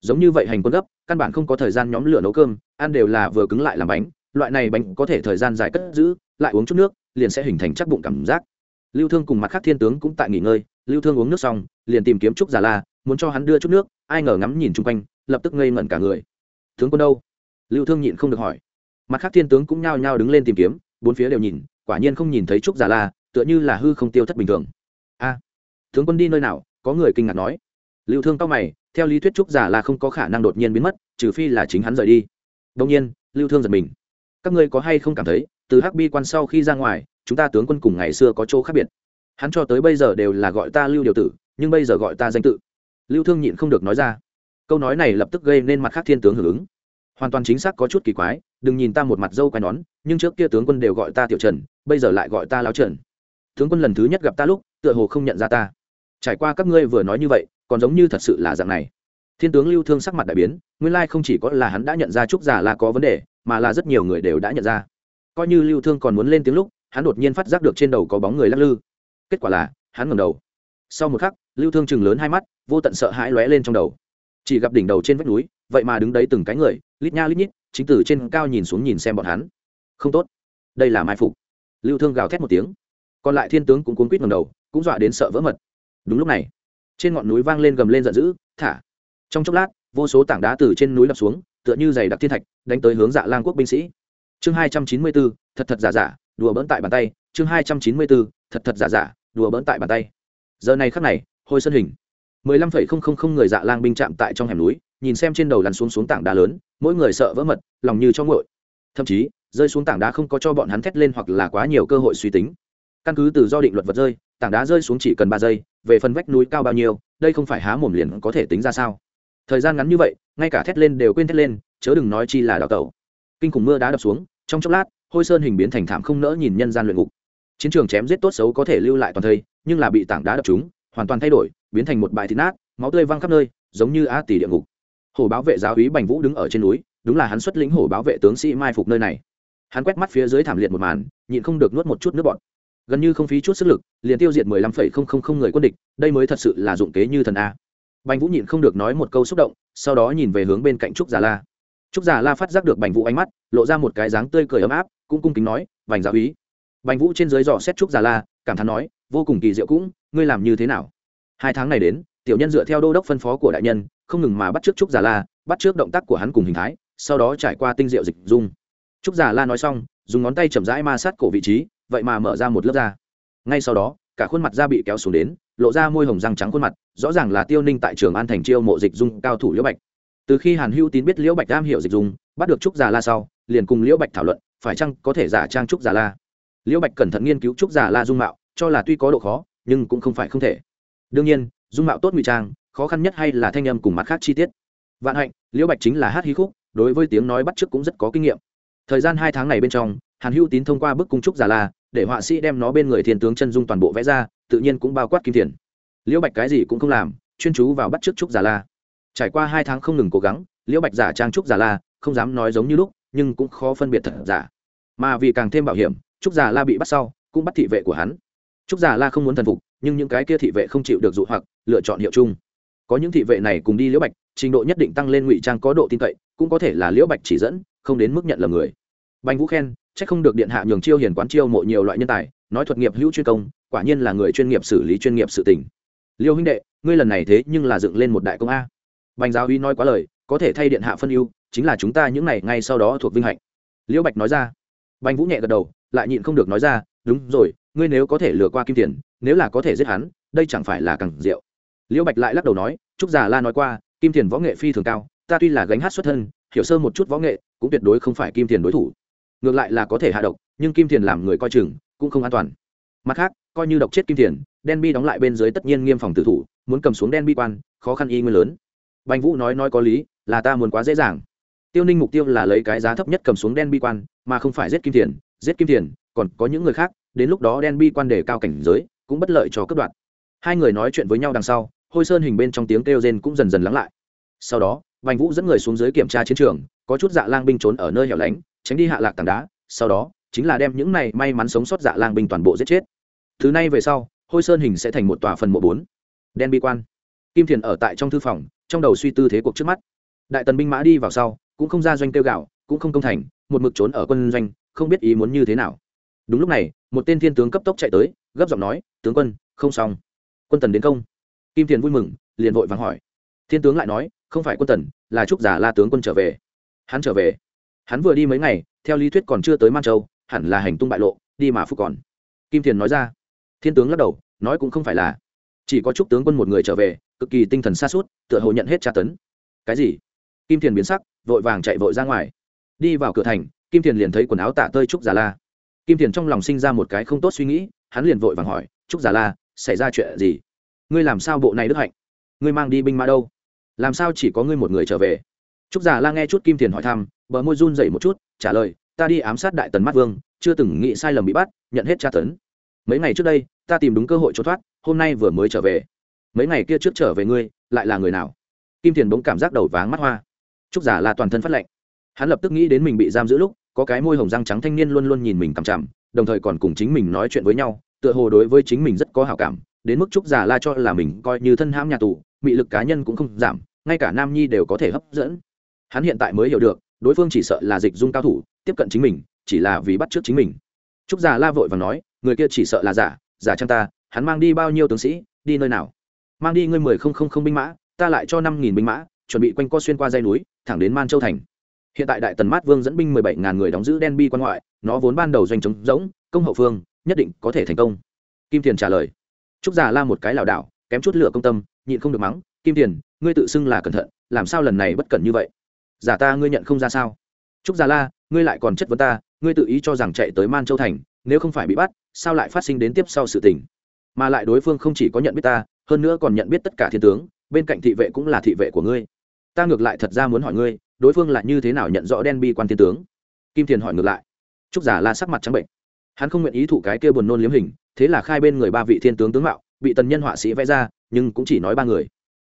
Giống như vậy hành quân gấp, căn bản không có thời gian nhóm lửa nấu cơm, ăn đều là vừa cứng lại làm bánh, loại này bánh có thể thời gian dài cất giữ, lại uống chút nước, liền sẽ hình thành chắc bụng cảm giác. Lưu thương cùng mặt khác thiên tướng cũng tại nghỉ ngơi, lưu thương uống nước xong, liền tìm kiếm trúc giả la, muốn cho hắn đưa chút nước, ai ngờ ngắm nhìn chung quanh, lập tức ngây ngẩn cả người tướng quân đâu? Lưu thương nhịn không được hỏi. Mặt khác thiên tướng cũng nhao nhao đứng lên tìm kiếm, bốn phía đều nhìn, quả nhiên không nhìn thấy trúc giả la, tựa như là hư không tiêu thất bình thường. A, tướng quân đi nơi nào? Có người kinh ngạc nói. Lưu thương cao mày, theo lý thuyết trúc giả la không có khả năng đột nhiên biến mất, trừ phi là chính hắn rời đi. Đông nhiên, lưu thương giật mình. Các ngươi có hay không cảm thấy, từ hắc bi quan sau khi ra ngoài, chúng ta tướng quân cùng ngày xưa có chỗ khác biệt? Hắn cho tới bây giờ đều là gọi ta lưu điều tử, nhưng bây giờ gọi ta danh tự. Lưu thương nhịn không được nói ra câu nói này lập tức gây nên mặt khác thiên tướng hưởng ứng. Hoàn toàn chính xác có chút kỳ quái, đừng nhìn ta một mặt dâu quai nón, nhưng trước kia tướng quân đều gọi ta tiểu trần, bây giờ lại gọi ta lao trần. Tướng quân lần thứ nhất gặp ta lúc, tựa hồ không nhận ra ta. Trải qua các ngươi vừa nói như vậy, còn giống như thật sự là dạng này. Thiên tướng lưu thương sắc mặt đại biến, nguyên lai không chỉ có là hắn đã nhận ra trúc giả là có vấn đề, mà là rất nhiều người đều đã nhận ra. Coi như lưu thương còn muốn lên tiếng lúc, hắn đột nhiên phát giác được trên đầu có bóng người lắc lư. Kết quả là, hắn ngầm đầu. Sau một khắc, lưu thương chừng lớn hai mắt, vô tận sợ hãi lóe lên trong đầu chỉ gặp đỉnh đầu trên vách núi, vậy mà đứng đấy từng cái người, lít nha lít nhít, chính từ trên cao nhìn xuống nhìn xem bọn hắn. Không tốt, đây là mai phục. Lưu thương gào thét một tiếng. Còn lại thiên tướng cũng cuốn quýt ngầm đầu, cũng dọa đến sợ vỡ mật. Đúng lúc này, trên ngọn núi vang lên gầm lên giận dữ, thả. Trong chốc lát, vô số tảng đá từ trên núi đập xuống, tựa như giày đặc thiên thạch, đánh tới hướng dạ lang quốc binh sĩ. Chương hai trăm chín mươi bốn, thật thật giả giả, đùa bỡn tại bàn tay. Chương hai trăm chín mươi bốn, thật thật giả giả, đùa bỡn tại bàn tay. Giờ này khắc này, hôi sân hình mười lăm phẩy không không không người dạ lang binh chạm tại trong hẻm núi, nhìn xem trên đầu lăn xuống xuống tảng đá lớn, mỗi người sợ vỡ mật, lòng như cho ngội thậm chí, rơi xuống tảng đá không có cho bọn hắn thét lên hoặc là quá nhiều cơ hội suy tính. Căn cứ từ do định luật vật rơi, tảng đá rơi xuống chỉ cần ba giây, về phần vách núi cao bao nhiêu, đây không phải há mồm liền có thể tính ra sao. Thời gian ngắn như vậy, ngay cả thét lên đều quên thét lên, chớ đừng nói chi là đào tẩu. Kinh khủng mưa đá đập xuống, trong chốc lát, hôi sơn hình biến thành thảm không nỡ nhìn nhân gian luyện ngục. Chiến trường chém giết tốt xấu có thể lưu lại toàn thây, nhưng là bị tảng đá đập chúng hoàn toàn thay đổi biến thành một bãi thịt nát, máu tươi văng khắp nơi, giống như á tỷ địa ngục. Hổ báo vệ giáo úy bành vũ đứng ở trên núi, đúng là hắn xuất lĩnh hổ báo vệ tướng sĩ mai phục nơi này. Hắn quét mắt phía dưới thảm liệt một màn, nhịn không được nuốt một chút nước bọt. Gần như không phí chút sức lực, liền tiêu diệt mười lăm phẩy không không không người quân địch, đây mới thật sự là dụng kế như thần a. Bành vũ nhịn không được nói một câu xúc động, sau đó nhìn về hướng bên cạnh trúc già la. Trúc già la phát giác được bành vũ ánh mắt, lộ ra một cái dáng tươi cười ấm áp, cũng cung kính nói, bành giáo úy. Bành vũ trên dưới dò xét trúc già la, cảm thán nói, vô cùng kỳ diệu cũng, ngươi làm như thế nào? Hai tháng này đến, tiểu nhân dựa theo đô đốc phân phó của đại nhân, không ngừng mà bắt trước trúc giả la, bắt trước động tác của hắn cùng hình thái, sau đó trải qua tinh diệu dịch dung. Trúc giả la nói xong, dùng ngón tay chậm rãi ma sát cổ vị trí, vậy mà mở ra một lớp da. Ngay sau đó, cả khuôn mặt da bị kéo xuống đến, lộ ra môi hồng răng trắng khuôn mặt, rõ ràng là tiêu ninh tại trường an thành chiêu mộ dịch dung cao thủ liễu bạch. Từ khi hàn hữu tín biết liễu bạch am hiểu dịch dung, bắt được trúc già la sau, liền cùng liễu bạch thảo luận, phải chăng có thể giả trang trúc già la. Liễu bạch cẩn thận nghiên cứu trúc già la dung mạo, cho là tuy có độ khó, nhưng cũng không phải không thể đương nhiên, dung mạo tốt ngụy trang, khó khăn nhất hay là thanh âm cùng mặt khác chi tiết. Vạn hạnh, liễu bạch chính là hát hí khúc, đối với tiếng nói bắt chước cũng rất có kinh nghiệm. Thời gian hai tháng này bên trong, hàn hữu tín thông qua bức cung trúc già la, để họa sĩ đem nó bên người thiên tướng chân dung toàn bộ vẽ ra, tự nhiên cũng bao quát kim thiền. Liễu bạch cái gì cũng không làm, chuyên chú vào bắt chước trúc già la. Trải qua hai tháng không ngừng cố gắng, liễu bạch giả trang trúc già la, không dám nói giống như lúc, nhưng cũng khó phân biệt thật giả. Mà vì càng thêm bảo hiểm, trúc già la bị bắt sau, cũng bắt thị vệ của hắn. Trúc già la không muốn thần phục nhưng những cái kia thị vệ không chịu được dụ hoặc, lựa chọn hiệu chung. Có những thị vệ này cùng đi liễu bạch, trình độ nhất định tăng lên ngụy trang có độ tin cậy, cũng có thể là liễu bạch chỉ dẫn, không đến mức nhận là người. Bành vũ khen c h ắ c không được điện hạ nhường chiêu hiền quán chiêu mộ nhiều loại nhân tài, nói thuật nghiệp hữu chuyên công, quả nhiên là người chuyên nghiệp xử lý chuyên nghiệp sự tình. Liêu huynh đệ, ngươi lần này thế nhưng là dựng lên một đại công a. Bành giáo uy nói quá lời, có thể thay điện hạ phân ưu, chính là chúng ta những này ngay sau đó thuộc vinh hạnh. Liễu bạch nói ra. Bành vũ nhẹ gật đầu, lại nhịn không được nói ra, đúng rồi, ngươi nếu có thể lừa qua kim tiền nếu là có thể giết hắn đây chẳng phải là càng rượu liễu bạch lại lắc đầu nói trúc già la nói qua kim thiền võ nghệ phi thường cao ta tuy là gánh hát xuất thân hiểu sơ một chút võ nghệ cũng tuyệt đối không phải kim thiền đối thủ. Ngược lại là có thể hạ độc nhưng kim thiền làm người coi chừng cũng không an toàn. Mặt khác coi như độc chết kim thiền, đen bi đóng lại bên dưới tất nhiên nghiêm phòng tử thủ muốn cầm xuống đen bi quan khó khăn y nguyên lớn. Bành vũ nói nói có lý là ta muốn quá dễ dàng. Tiêu ninh mục tiêu là lấy cái giá thấp nhất cầm xuống đen bi quan mà không phải giết kim thiền, giết kim thiền còn có những người khác đến lúc đó đen bi quan để cao cảnh giới cũng bất lợi cho cướp đoạt. hai người nói chuyện với nhau đằng sau, hôi sơn hình bên trong tiếng kêu rên cũng dần dần lắng lại. Sau đó Vành vũ dẫn người xuống dưới kiểm tra chiến trường, có chút dạ lang binh trốn ở nơi hẻo lánh, tránh đi hạ lạc tảng đá, sau đó, chính là đem những này may mắn sống sót dạ lang binh toàn bộ giết chết. Thứ này về sau, hôi sơn hình sẽ thành một tòa phần mộ bốn. Đen bi quan. Kim thiền ở tại trong thư phòng, trong đầu suy tư thế cuộc trước mắt. Đại tần binh mã đi vào sau, cũng không ra doanh tiêu gạo, cũng không công thành, một mực trốn ở quân doanh, không biết ý muốn như thế nào. Đúng lúc này một tên thiên tướng cấp tốc chạy tới, gấp giọng nói, tướng quân, không xong. Quân tần đến công. Kim thiền vui mừng, liền vội vàng hỏi. Thiên tướng lại nói, không phải quân tần, là trúc giả la tướng quân trở về. Hắn trở về. Hắn vừa đi mấy ngày, theo lý thuyết còn chưa tới man châu, hẳn là hành tung bại lộ, đi mà phúc còn. Kim thiền nói ra. Thiên tướng lắc đầu, nói cũng không phải là. Chỉ có chúc tướng quân một người trở về, cực kỳ tinh thần xa suốt, tựa hồ nhận hết tra tấn. Cái gì? Kim thiền biến sắc, vội vàng chạy vội ra ngoài. Đi vào cửa thành, kim thiền liền thấy quần áo tạ tơi trúc giả la kim thiền trong lòng sinh ra một cái không tốt suy nghĩ, hắn liền vội vàng hỏi, trúc giả la, xảy ra chuyện gì? Ngươi làm sao bộ này đức hạnh? Ngươi mang đi binh mã đâu? Làm sao chỉ có ngươi một người trở về? Trúc giả la nghe chút kim thiền hỏi thăm, bờ môi run dậy một chút, trả lời, ta đi ám sát đại tần mắt vương, chưa từng nghĩ sai lầm bị bắt, nhận hết tra tấn. Mấy ngày trước đây, ta tìm đúng cơ hội trốn thoát, hôm nay vừa mới trở về. Mấy ngày kia trước trở về ngươi, lại là người nào? Kim thiền bỗng cảm giác đầu váng mắt hoa. Trúc giả là toàn thân phát lệnh hắn lập tức nghĩ đến mình bị giam giữ lúc có cái môi hồng răng trắng thanh niên luôn luôn nhìn mình cằm chằm, đồng thời còn cùng chính mình nói chuyện với nhau, tựa hồ đối với chính mình rất có hảo cảm, đến mức trúc giả la cho là mình coi như thân hãm nhà tù, mị lực cá nhân cũng không giảm, ngay cả nam nhi đều có thể hấp dẫn. Hắn hiện tại mới hiểu được, đối phương chỉ sợ là dịch dung cao thủ, tiếp cận chính mình, chỉ là vì bắt trước chính mình. Trúc giả la vội và nói, người kia chỉ sợ là giả giả chăng ta, hắn mang đi bao nhiêu tướng sĩ, đi nơi nào? Mang đi ngươi mười không không không binh mã, ta lại cho năm nghìn binh mã, chuẩn bị quanh co xuyên qua dây núi, thẳng đến man châu thành hiện tại đại tần mát vương dẫn binh mười bảy ngàn người đóng giữ đen bi quan ngoại, nó vốn ban đầu doanh chống rỗng, công hậu phương, nhất định có thể thành công. Kim thiền trả lời, trúc già la một cái lảo đảo, kém chút lửa công tâm, nhịn không được mắng, kim thiền ngươi tự xưng là cẩn thận, làm sao lần này bất cẩn như vậy? Giả ta ngươi nhận không ra sao? Trúc già la, ngươi lại còn chất vấn ta, ngươi tự ý cho rằng chạy tới man châu thành, nếu không phải bị bắt, sao lại phát sinh đến tiếp sau sự tình? Mà lại đối phương không chỉ có nhận biết ta, hơn nữa còn nhận biết tất cả thiên tướng, bên cạnh thị vệ cũng là thị vệ của ngươi. Ta ngược lại thật ra muốn hỏi ngươi đối phương là như thế nào nhận rõ đen bi quan thiên tướng? Kim thiền hỏi ngược lại. Trúc giả la sắc mặt trắng bệnh. Hắn không nguyện ý thụ cái kia buồn nôn liếm hình, thế là khai bên người ba vị thiên tướng tướng mạo, bị tần nhân họa sĩ vẽ ra, nhưng cũng chỉ nói ba người.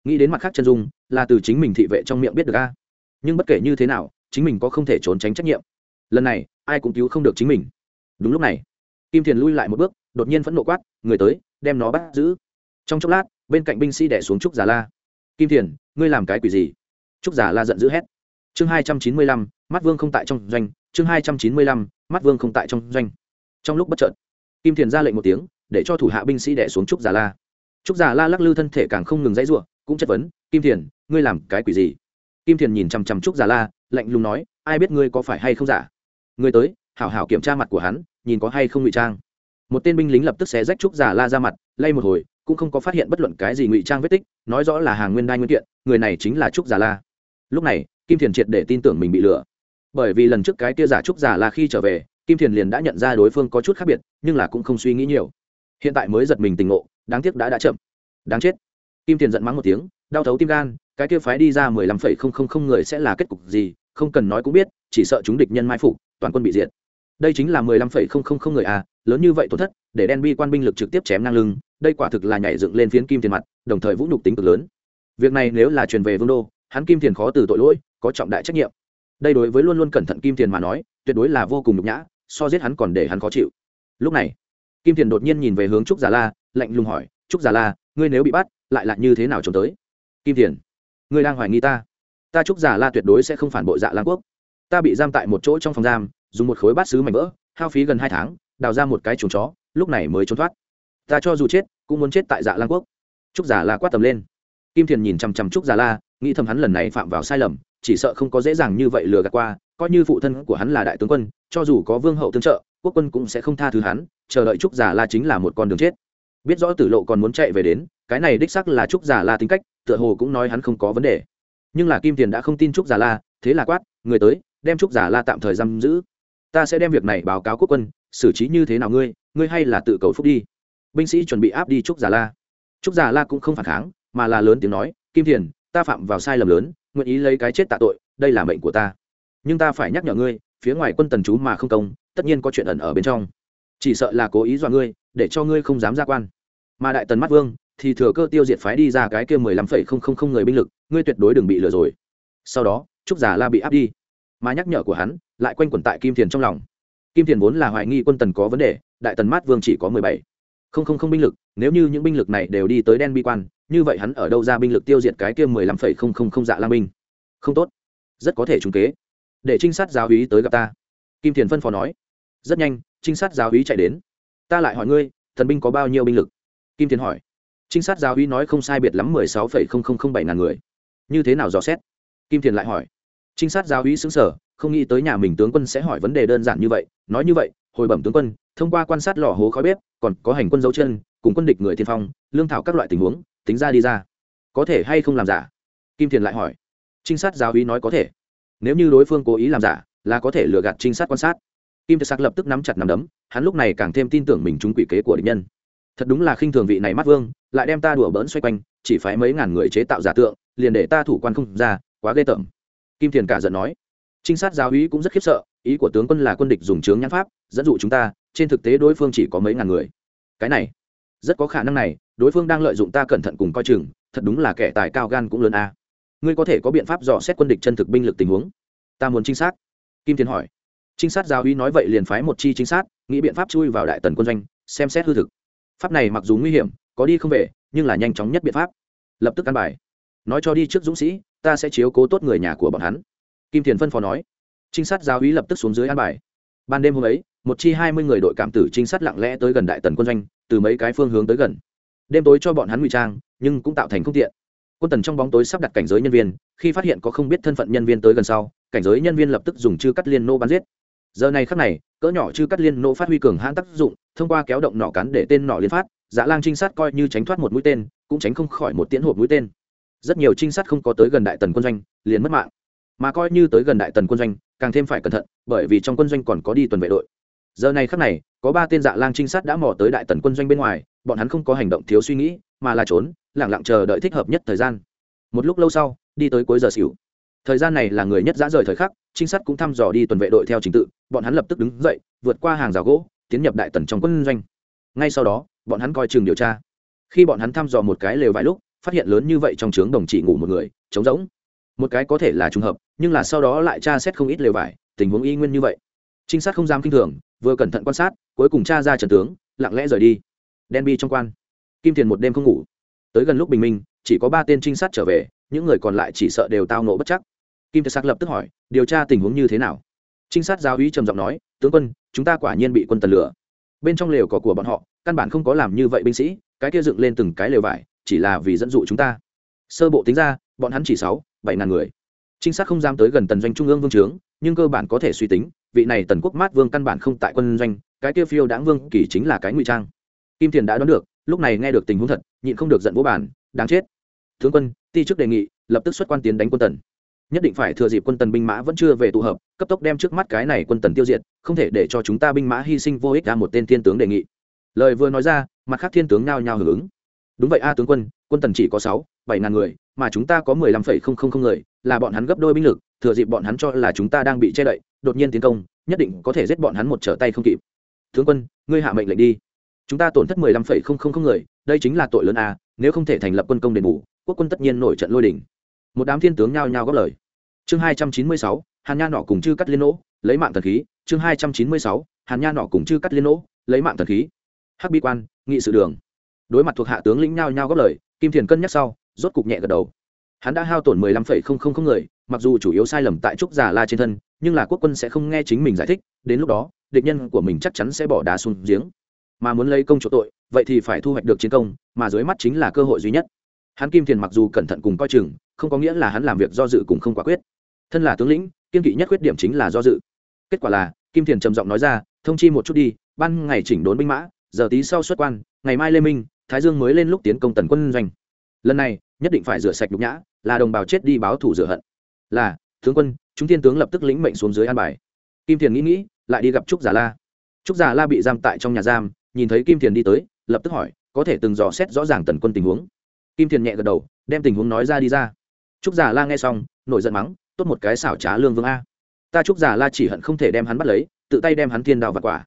Nghĩ đến mặt khác chân dung, là từ chính mình thị vệ trong miệng biết được a. Nhưng bất kể như thế nào, chính mình có không thể trốn tránh trách nhiệm. Lần này, ai cũng cứu không được chính mình. Đúng lúc này, kim thiền lui lại một bước, đột nhiên phẫn nộ quát, người tới, đem nó bắt giữ. Trong chốc lát, bên cạnh binh sĩ đẻ xuống trúc giả la. Kim thiền, ngươi làm cái quỷ gì? Trúc giả la giận dữ hét chương hai trăm chín mươi lăm, mắt vương không tại trong doanh. Chương hai trăm chín mươi lăm, mắt vương không tại trong doanh. Trong lúc bất trợt kim thiền ra lệnh một tiếng, để cho thủ hạ binh sĩ đẻ xuống trúc giả la. Trúc giả la lắc lư thân thể càng không ngừng dãy r u ộ cũng chất vấn, kim thiền, ngươi làm cái quỷ gì? Kim thiền nhìn chằm chằm trúc già la, lạnh lùng nói, ai biết ngươi có phải hay không giả? Ngươi tới, hảo hảo kiểm tra mặt của hắn, nhìn có hay không ngụy trang. Một tên binh lính lập tức xé rách trúc già la ra mặt, lay một hồi, cũng không có phát hiện bất luận cái gì ngụy trang vết tích, nói rõ là hàng nguyên đai nguyên kiện, người này chính là trúc già la. Lúc này kim thiền triệt để tin tưởng mình bị lừa. Bởi vì lần trước cái kia giả trúc giả là khi trở về, kim thiền liền đã nhận ra đối phương có chút khác biệt, nhưng là cũng không suy nghĩ nhiều. Hiện tại mới giật mình tình ngộ, đáng tiếc đã đã chậm. Đáng chết. Kim thiền giận mắng một tiếng, đau thấu tim gan, cái kia phái đi ra mười lăm phẩy không không không người sẽ là kết cục gì, không cần nói cũng biết, chỉ sợ chúng địch nhân mai phục, toàn quân bị diệt. Đây chính là mười lăm phẩy không không không người à lớn như vậy tổn thất, để đen bi quan binh lực trực tiếp chém ngang lưng, đây quả thực là nhảy dựng lên phiến kim tiền mặt, đồng thời vũ nhục tính cực lớn. Việc này nếu là truyền về vương đô, hắn kim tiền khó từ tội lỗi có trọng đại trách nhiệm. Đây đối với luôn luôn cẩn thận kim tiền mà nói, tuyệt đối là vô cùng nhục nhã, so giết hắn còn để hắn khó chịu. Lúc này, kim tiền đột nhiên nhìn về hướng trúc già la, lạnh lùng hỏi, trúc già la, ngươi nếu bị bắt, lại là như thế nào trốn tới? Kim tiền ngươi đang hoài nghi ta. Ta trúc già la tuyệt đối sẽ không phản bội dạ lan quốc. Ta bị giam tại một chỗ trong phòng giam, dùng một khối bát sứ mảnh vỡ, hao phí gần hai tháng, đào ra một cái chuồng chó, lúc này mới trốn thoát. Ta cho dù chết, cũng muốn chết tại dạ lan quốc. Trúc già la quát tầm lên. Kim thiền nhìn chằm chằm trúc già la, nghĩ thầm hắn lần này phạm vào sai lầm chỉ sợ không có dễ dàng như vậy lừa gạt qua, coi như phụ thân của hắn là đại tướng quân, cho dù có vương hậu tương trợ, quốc quân cũng sẽ không tha thứ hắn, chờ đợi trúc giả la chính là một con đường chết. Biết rõ tử lộ còn muốn chạy về đến, cái này đích sắc là trúc giả la tính cách, tựa hồ cũng nói hắn không có vấn đề. Nhưng là kim tiền đã không tin trúc giả la, thế là quát, người tới, đem trúc giả la tạm thời giam giữ. Ta sẽ đem việc này báo cáo quốc quân, xử trí như thế nào ngươi ngươi hay là tự cầu phúc đi. Binh sĩ chuẩn bị áp đi trúc giả la. Trúc giả la cũng không phản kháng, mà là lớn tiếng nói, kim thiền ta phạm vào sai lầm lớn nguyện ý lấy cái chết tạ tội, đây là mệnh của ta. Nhưng ta phải nhắc nhở ngươi, phía ngoài quân tần chú mà không công, tất nhiên có chuyện ẩn ở bên trong. Chỉ sợ là cố ý dọa ngươi, để cho ngươi không dám ra quan. Mà đại tần mắt vương, thì thừa cơ tiêu diệt phái đi ra cái kia mười lăm phẩy không không không người binh lực, ngươi tuyệt đối đừng bị lừa rồi. Sau đó, trúc giả la bị áp đi. Mà nhắc nhở của hắn, lại quanh quẩn tại kim thiền trong lòng. Kim thiền vốn là hoài nghi quân tần có vấn đề, đại tần mát vương chỉ có mười bảy không không không binh lực, nếu như những binh lực này đều đi tới đen bi quan như vậy hắn ở đâu ra binh lực tiêu diệt cái kia mười lăm phẩy không không không dạ lang binh không tốt. Rất có thể trúng kế. Để trinh sát giáo úy tới gặp ta. Kim thiền phân phó nói. Rất nhanh, trinh sát giáo úy chạy đến. Ta lại hỏi ngươi, thần binh có bao nhiêu binh lực? Kim thiền hỏi. Trinh sát giáo úy nói không sai biệt lắm mười sáu phẩy không không không bảy ngàn người. Như thế nào dò xét? Kim thiền lại hỏi. Trinh sát giáo úy xứng sở không nghĩ tới nhà mình tướng quân sẽ hỏi vấn đề đơn giản như vậy. Nói như vậy, hồi bẩm tướng quân, thông qua quan sát lò hố khói bếp, còn có hành quân dấu chân, cùng quân địch người tiên phong, lương thảo các loại tình huống tính ra đi ra. Có thể hay không làm giả? Kim thiền lại hỏi. Trinh sát giáo ý nói có thể. Nếu như đối phương cố ý làm giả, là có thể lừa gạt trinh sát quan sát. Kim thiền sắc lập tức nắm chặt nắm đấm, hắn lúc này càng thêm tin tưởng mình trúng quỷ kế của địch nhân. Thật đúng là khinh thường vị này mắt vương, lại đem ta đùa bỡn xoay quanh, chỉ phải mấy ngàn người chế tạo giả tượng, liền để ta thủ quan không ra, quá ghê tởm. Kim thiền cả giận nói. Trinh sát giáo ý cũng rất khiếp sợ, ý của tướng quân là quân địch dùng chướng nhãn pháp, dẫn dụ chúng ta, trên thực tế đối phương chỉ có mấy ngàn người. Cái này rất có khả năng này, đối phương đang lợi dụng ta cẩn thận cùng coi chừng, thật đúng là kẻ tài cao gan cũng lớn a. Ngươi có thể có biện pháp dò xét quân địch chân thực binh lực tình huống? Ta muốn trinh sát. Kim Thiên hỏi. Trinh sát giáo uy nói vậy liền phái một chi trinh sát, nghĩ biện pháp chui vào đại tần quân doanh, xem xét hư thực. Pháp này mặc dù nguy hiểm, có đi không về, nhưng là nhanh chóng nhất biện pháp. Lập tức ăn bài. Nói cho đi trước dũng sĩ, ta sẽ chiếu cố tốt người nhà của bọn hắn. Kim thiền phân phó nói. Trinh sát giáo uy lập tức xuống dưới an bài. Ban đêm hôm ấy, một chi hai mươi người đội cảm tử trinh sát lặng lẽ tới gần đại tần quân doanh từ mấy cái phương hướng tới gần. Đêm tối cho bọn hắn ngụy trang, nhưng cũng tạo thành không tiện. Quân tần trong bóng tối sắp đặt cảnh giới nhân viên, khi phát hiện có không biết thân phận nhân viên tới gần sau, cảnh giới nhân viên lập tức dùng chư cắt liên nô bắn giết. Giờ này khắc này, cỡ nhỏ chư cắt liên nô phát huy cường hãn tác dụng, thông qua kéo động nỏ cắn để tên nỏ liên phát dã lang trinh sát coi như tránh thoát một mũi tên, cũng tránh không khỏi một tiễn hộp mũi tên. Rất nhiều trinh sát không có tới gần đại tần quân doanh, liền mất mạng. Mà coi như tới gần đại tần quân doanh, càng thêm phải cẩn thận, bởi vì trong quân doanh còn có đi tuần vệ đội giờ này khắc này, có ba tên dạ lang trinh sát đã mò tới đại tần quân doanh bên ngoài, bọn hắn không có hành động thiếu suy nghĩ, mà là trốn lẳng lặng chờ đợi thích hợp nhất thời gian. Một lúc lâu sau, đi tới cuối giờ xỉu. Thời gian này là người nhất dã rời thời khắc, trinh sát cũng thăm dò đi tuần vệ đội theo trình tự, bọn hắn lập tức đứng dậy, vượt qua hàng rào gỗ, tiến nhập đại tần trong quân doanh. Ngay sau đó, bọn hắn coi chừng điều tra. Khi bọn hắn thăm dò một cái lều vài lúc, phát hiện lớn như vậy trong trướng đồng chỉ ngủ một người, trống rỗng. Một cái có thể là trùng hợp, nhưng là sau đó lại tra xét không ít lều vải, tình huống y nguyên như vậy. Trinh sát không dám kinh thường vừa cẩn thận quan sát, cuối cùng tra ra trần tướng, lặng lẽ rời đi. Đen bi trong quan. Kim Thiền một đêm không ngủ. Tới gần lúc bình minh, chỉ có ba tên trinh sát trở về, những người còn lại chỉ sợ đều tao nộ bất chắc. Kim thiền sắc lập tức hỏi, điều tra tình huống như thế nào? Trinh sát giáo úy trầm giọng nói, tướng quân, chúng ta quả nhiên bị quân tần lửa bên trong lều cỏ của bọn họ, căn bản không có làm như vậy binh sĩ, cái kia dựng lên từng cái lều vải, chỉ là vì dẫn dụ chúng ta. Sơ bộ tính ra, bọn hắn chỉ sáu, bảy ngàn người. Trinh sát không dám tới gần tần doanh trung ương vương trướng, nhưng cơ bản có thể suy tính vị này tần quốc mát vương căn bản không tại quân doanh, cái kia phiêu đáng vương kỳ chính là cái ngụy trang. Kim thiền đã đoán được, lúc này nghe được tình huống thật, nhịn không được giận vô bản đáng chết. Tướng quân, ti chức đề nghị, lập tức xuất quan tiến đánh quân tần. Nhất định phải thừa dịp quân tần binh mã vẫn chưa về tụ hợp, cấp tốc đem trước mắt cái này quân tần tiêu diệt, không thể để cho chúng ta binh mã hy sinh vô ích ra một tên thiên tướng đề nghị. Lời vừa nói ra, mặt khác thiên tướng nhao nhao hưởng ứng. Đúng vậy a, tướng quân quân tần chỉ có sáu, bảy ngàn người, mà chúng ta có mười lăm phẩy không không không người, là bọn hắn gấp đôi binh lực, thừa dịp bọn hắn cho là chúng ta đang bị che đậy, đột nhiên tiến công, nhất định có thể giết bọn hắn một trở tay không kịp. Tướng quân, ngươi hạ mệnh lệnh đi. Chúng ta tổn thất mười lăm phẩy không không không người, đây chính là tội lớn a, nếu không thể thành lập quân công đền bù, quốc quân tất nhiên nổi trận lôi đình. một đám thiên tướng nhao nhao góp lời. Chương hai trăm chín mươi sáu, hàn nha nọ cùng chư cắt liên nỗ, lấy mạng thần khí. Chương hai trăm chín mươi sáu, hàn nha nọ cùng chư cắt liên nỗ, lấy mạng thần khí. Hắc bi quan, nghị sự đường. Đối mặt thuộc hạ tướng lĩnh nhao nhao góp lời kim thiền cân nhắc sau, rốt cục nhẹ gật đầu. Hắn đã hao tổn mười lăm phẩy không không không người, mặc dù chủ yếu sai lầm tại trúc giả la trên thân, nhưng là quốc quân sẽ không nghe chính mình giải thích, đến lúc đó, địch nhân của mình chắc chắn sẽ bỏ đá xuống giếng. Mà muốn lấy công chỗ tội, vậy thì phải thu hoạch được chiến công, mà dưới mắt chính là cơ hội duy nhất. Hắn kim thiền mặc dù cẩn thận cùng coi chừng, không có nghĩa là hắn làm việc do dự cùng không quả quyết. Thân là tướng lĩnh, kiên kỵ nhất khuyết điểm chính là do dự. Kết quả là, kim thiền trầm giọng nói ra, thông chi một chút đi, ban ngày chỉnh đốn binh mã, giờ tí sau xuất quan, ngày mai lê minh thái dương mới lên lúc tiến công tần quân doanh. Lần này, nhất định phải rửa sạch nhục nhã, là đồng bào chết đi báo thủ rửa hận. Là, tướng quân, chúng tiên tướng lập tức lĩnh mệnh xuống dưới an bài. Kim thiền nghĩ nghĩ, lại đi gặp trúc giả la. Trúc giả la bị giam tại trong nhà giam, nhìn thấy kim thiền đi tới, lập tức hỏi, có thể từng dò xét rõ ràng tần quân tình huống. Kim thiền nhẹ gật đầu, đem tình huống nói ra đi ra. Trúc giả la nghe xong, nổi giận mắng, tốt một cái xảo trá lương vương a. Ta trúc giả la chỉ hận không thể đem hắn bắt lấy, tự tay đem hắn thiên đạo và quả.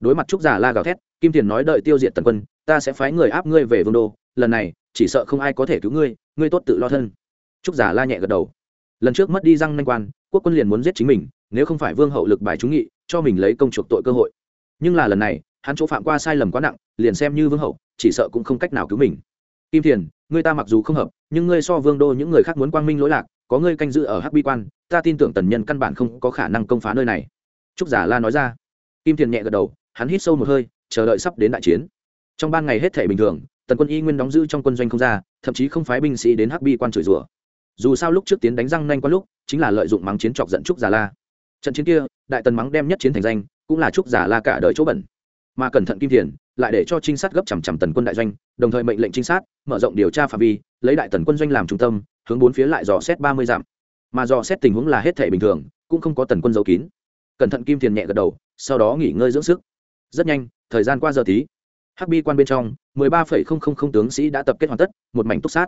Đối mặt trúc giả la gào thét kim thiền nói đợi tiêu diệt tần quân, ta sẽ phái người áp ngươi về vương đô, lần này, chỉ sợ không ai có thể cứu ngươi ngươi tốt tự lo thân. Trúc giả la nhẹ gật đầu. Lần trước mất đi răng nanh quan, quốc quân liền muốn giết chính mình, nếu không phải vương hậu lực bài trúng nghị, cho mình lấy công chuộc tội cơ hội. Nhưng là lần này, hắn chỗ phạm qua sai lầm quá nặng, liền xem như vương hậu, chỉ sợ cũng không cách nào cứu mình. Kim thiền, ngươi ta mặc dù không hợp, nhưng ngươi so vương đô những người khác muốn quang minh lỗi lạc, có ngươi canh giữ ở hắc bi quan, ta tin tưởng tần nhân căn bản không có khả năng công phá nơi này. Trúc giả la nói ra. Kim thiền nhẹ gật đầu, hắn hít sâu một hơi chờ đợi sắp đến đại chiến. Trong ban ngày hết thể bình thường, tần quân y nguyên đóng giữ trong quân doanh không ra, thậm chí không phái binh sĩ đến hắc bi quan chửi rủa. Dù sao lúc trước tiến đánh răng nhanh qua lúc, chính là lợi dụng mắng chiến chọc giận trúc giả la. Trận chiến kia, đại tần mắng đem nhất chiến thành danh, cũng là trúc giả la cả đời chỗ bẩn. Mà cẩn thận kim thiền, lại để cho trinh sát gấp chằm chằm tần quân đại doanh, đồng thời mệnh lệnh trinh sát, mở rộng điều tra phạm vi, lấy đại tần quân doanh làm trung tâm, hướng bốn phía lại dò xét ba mươi dặm. Mà dò xét tình huống là hết thể bình thường, cũng không có tần quân giấu kín. Cẩn thận kim thiền nhẹ gật đầu, sau đó nghỉ ngơi dưỡng sức. Rất nhanh thời gian qua giờ tí. Hắc bi quan bên trong, mười ba phẩy không không không tướng sĩ đã tập kết hoàn tất, một mảnh túc sát.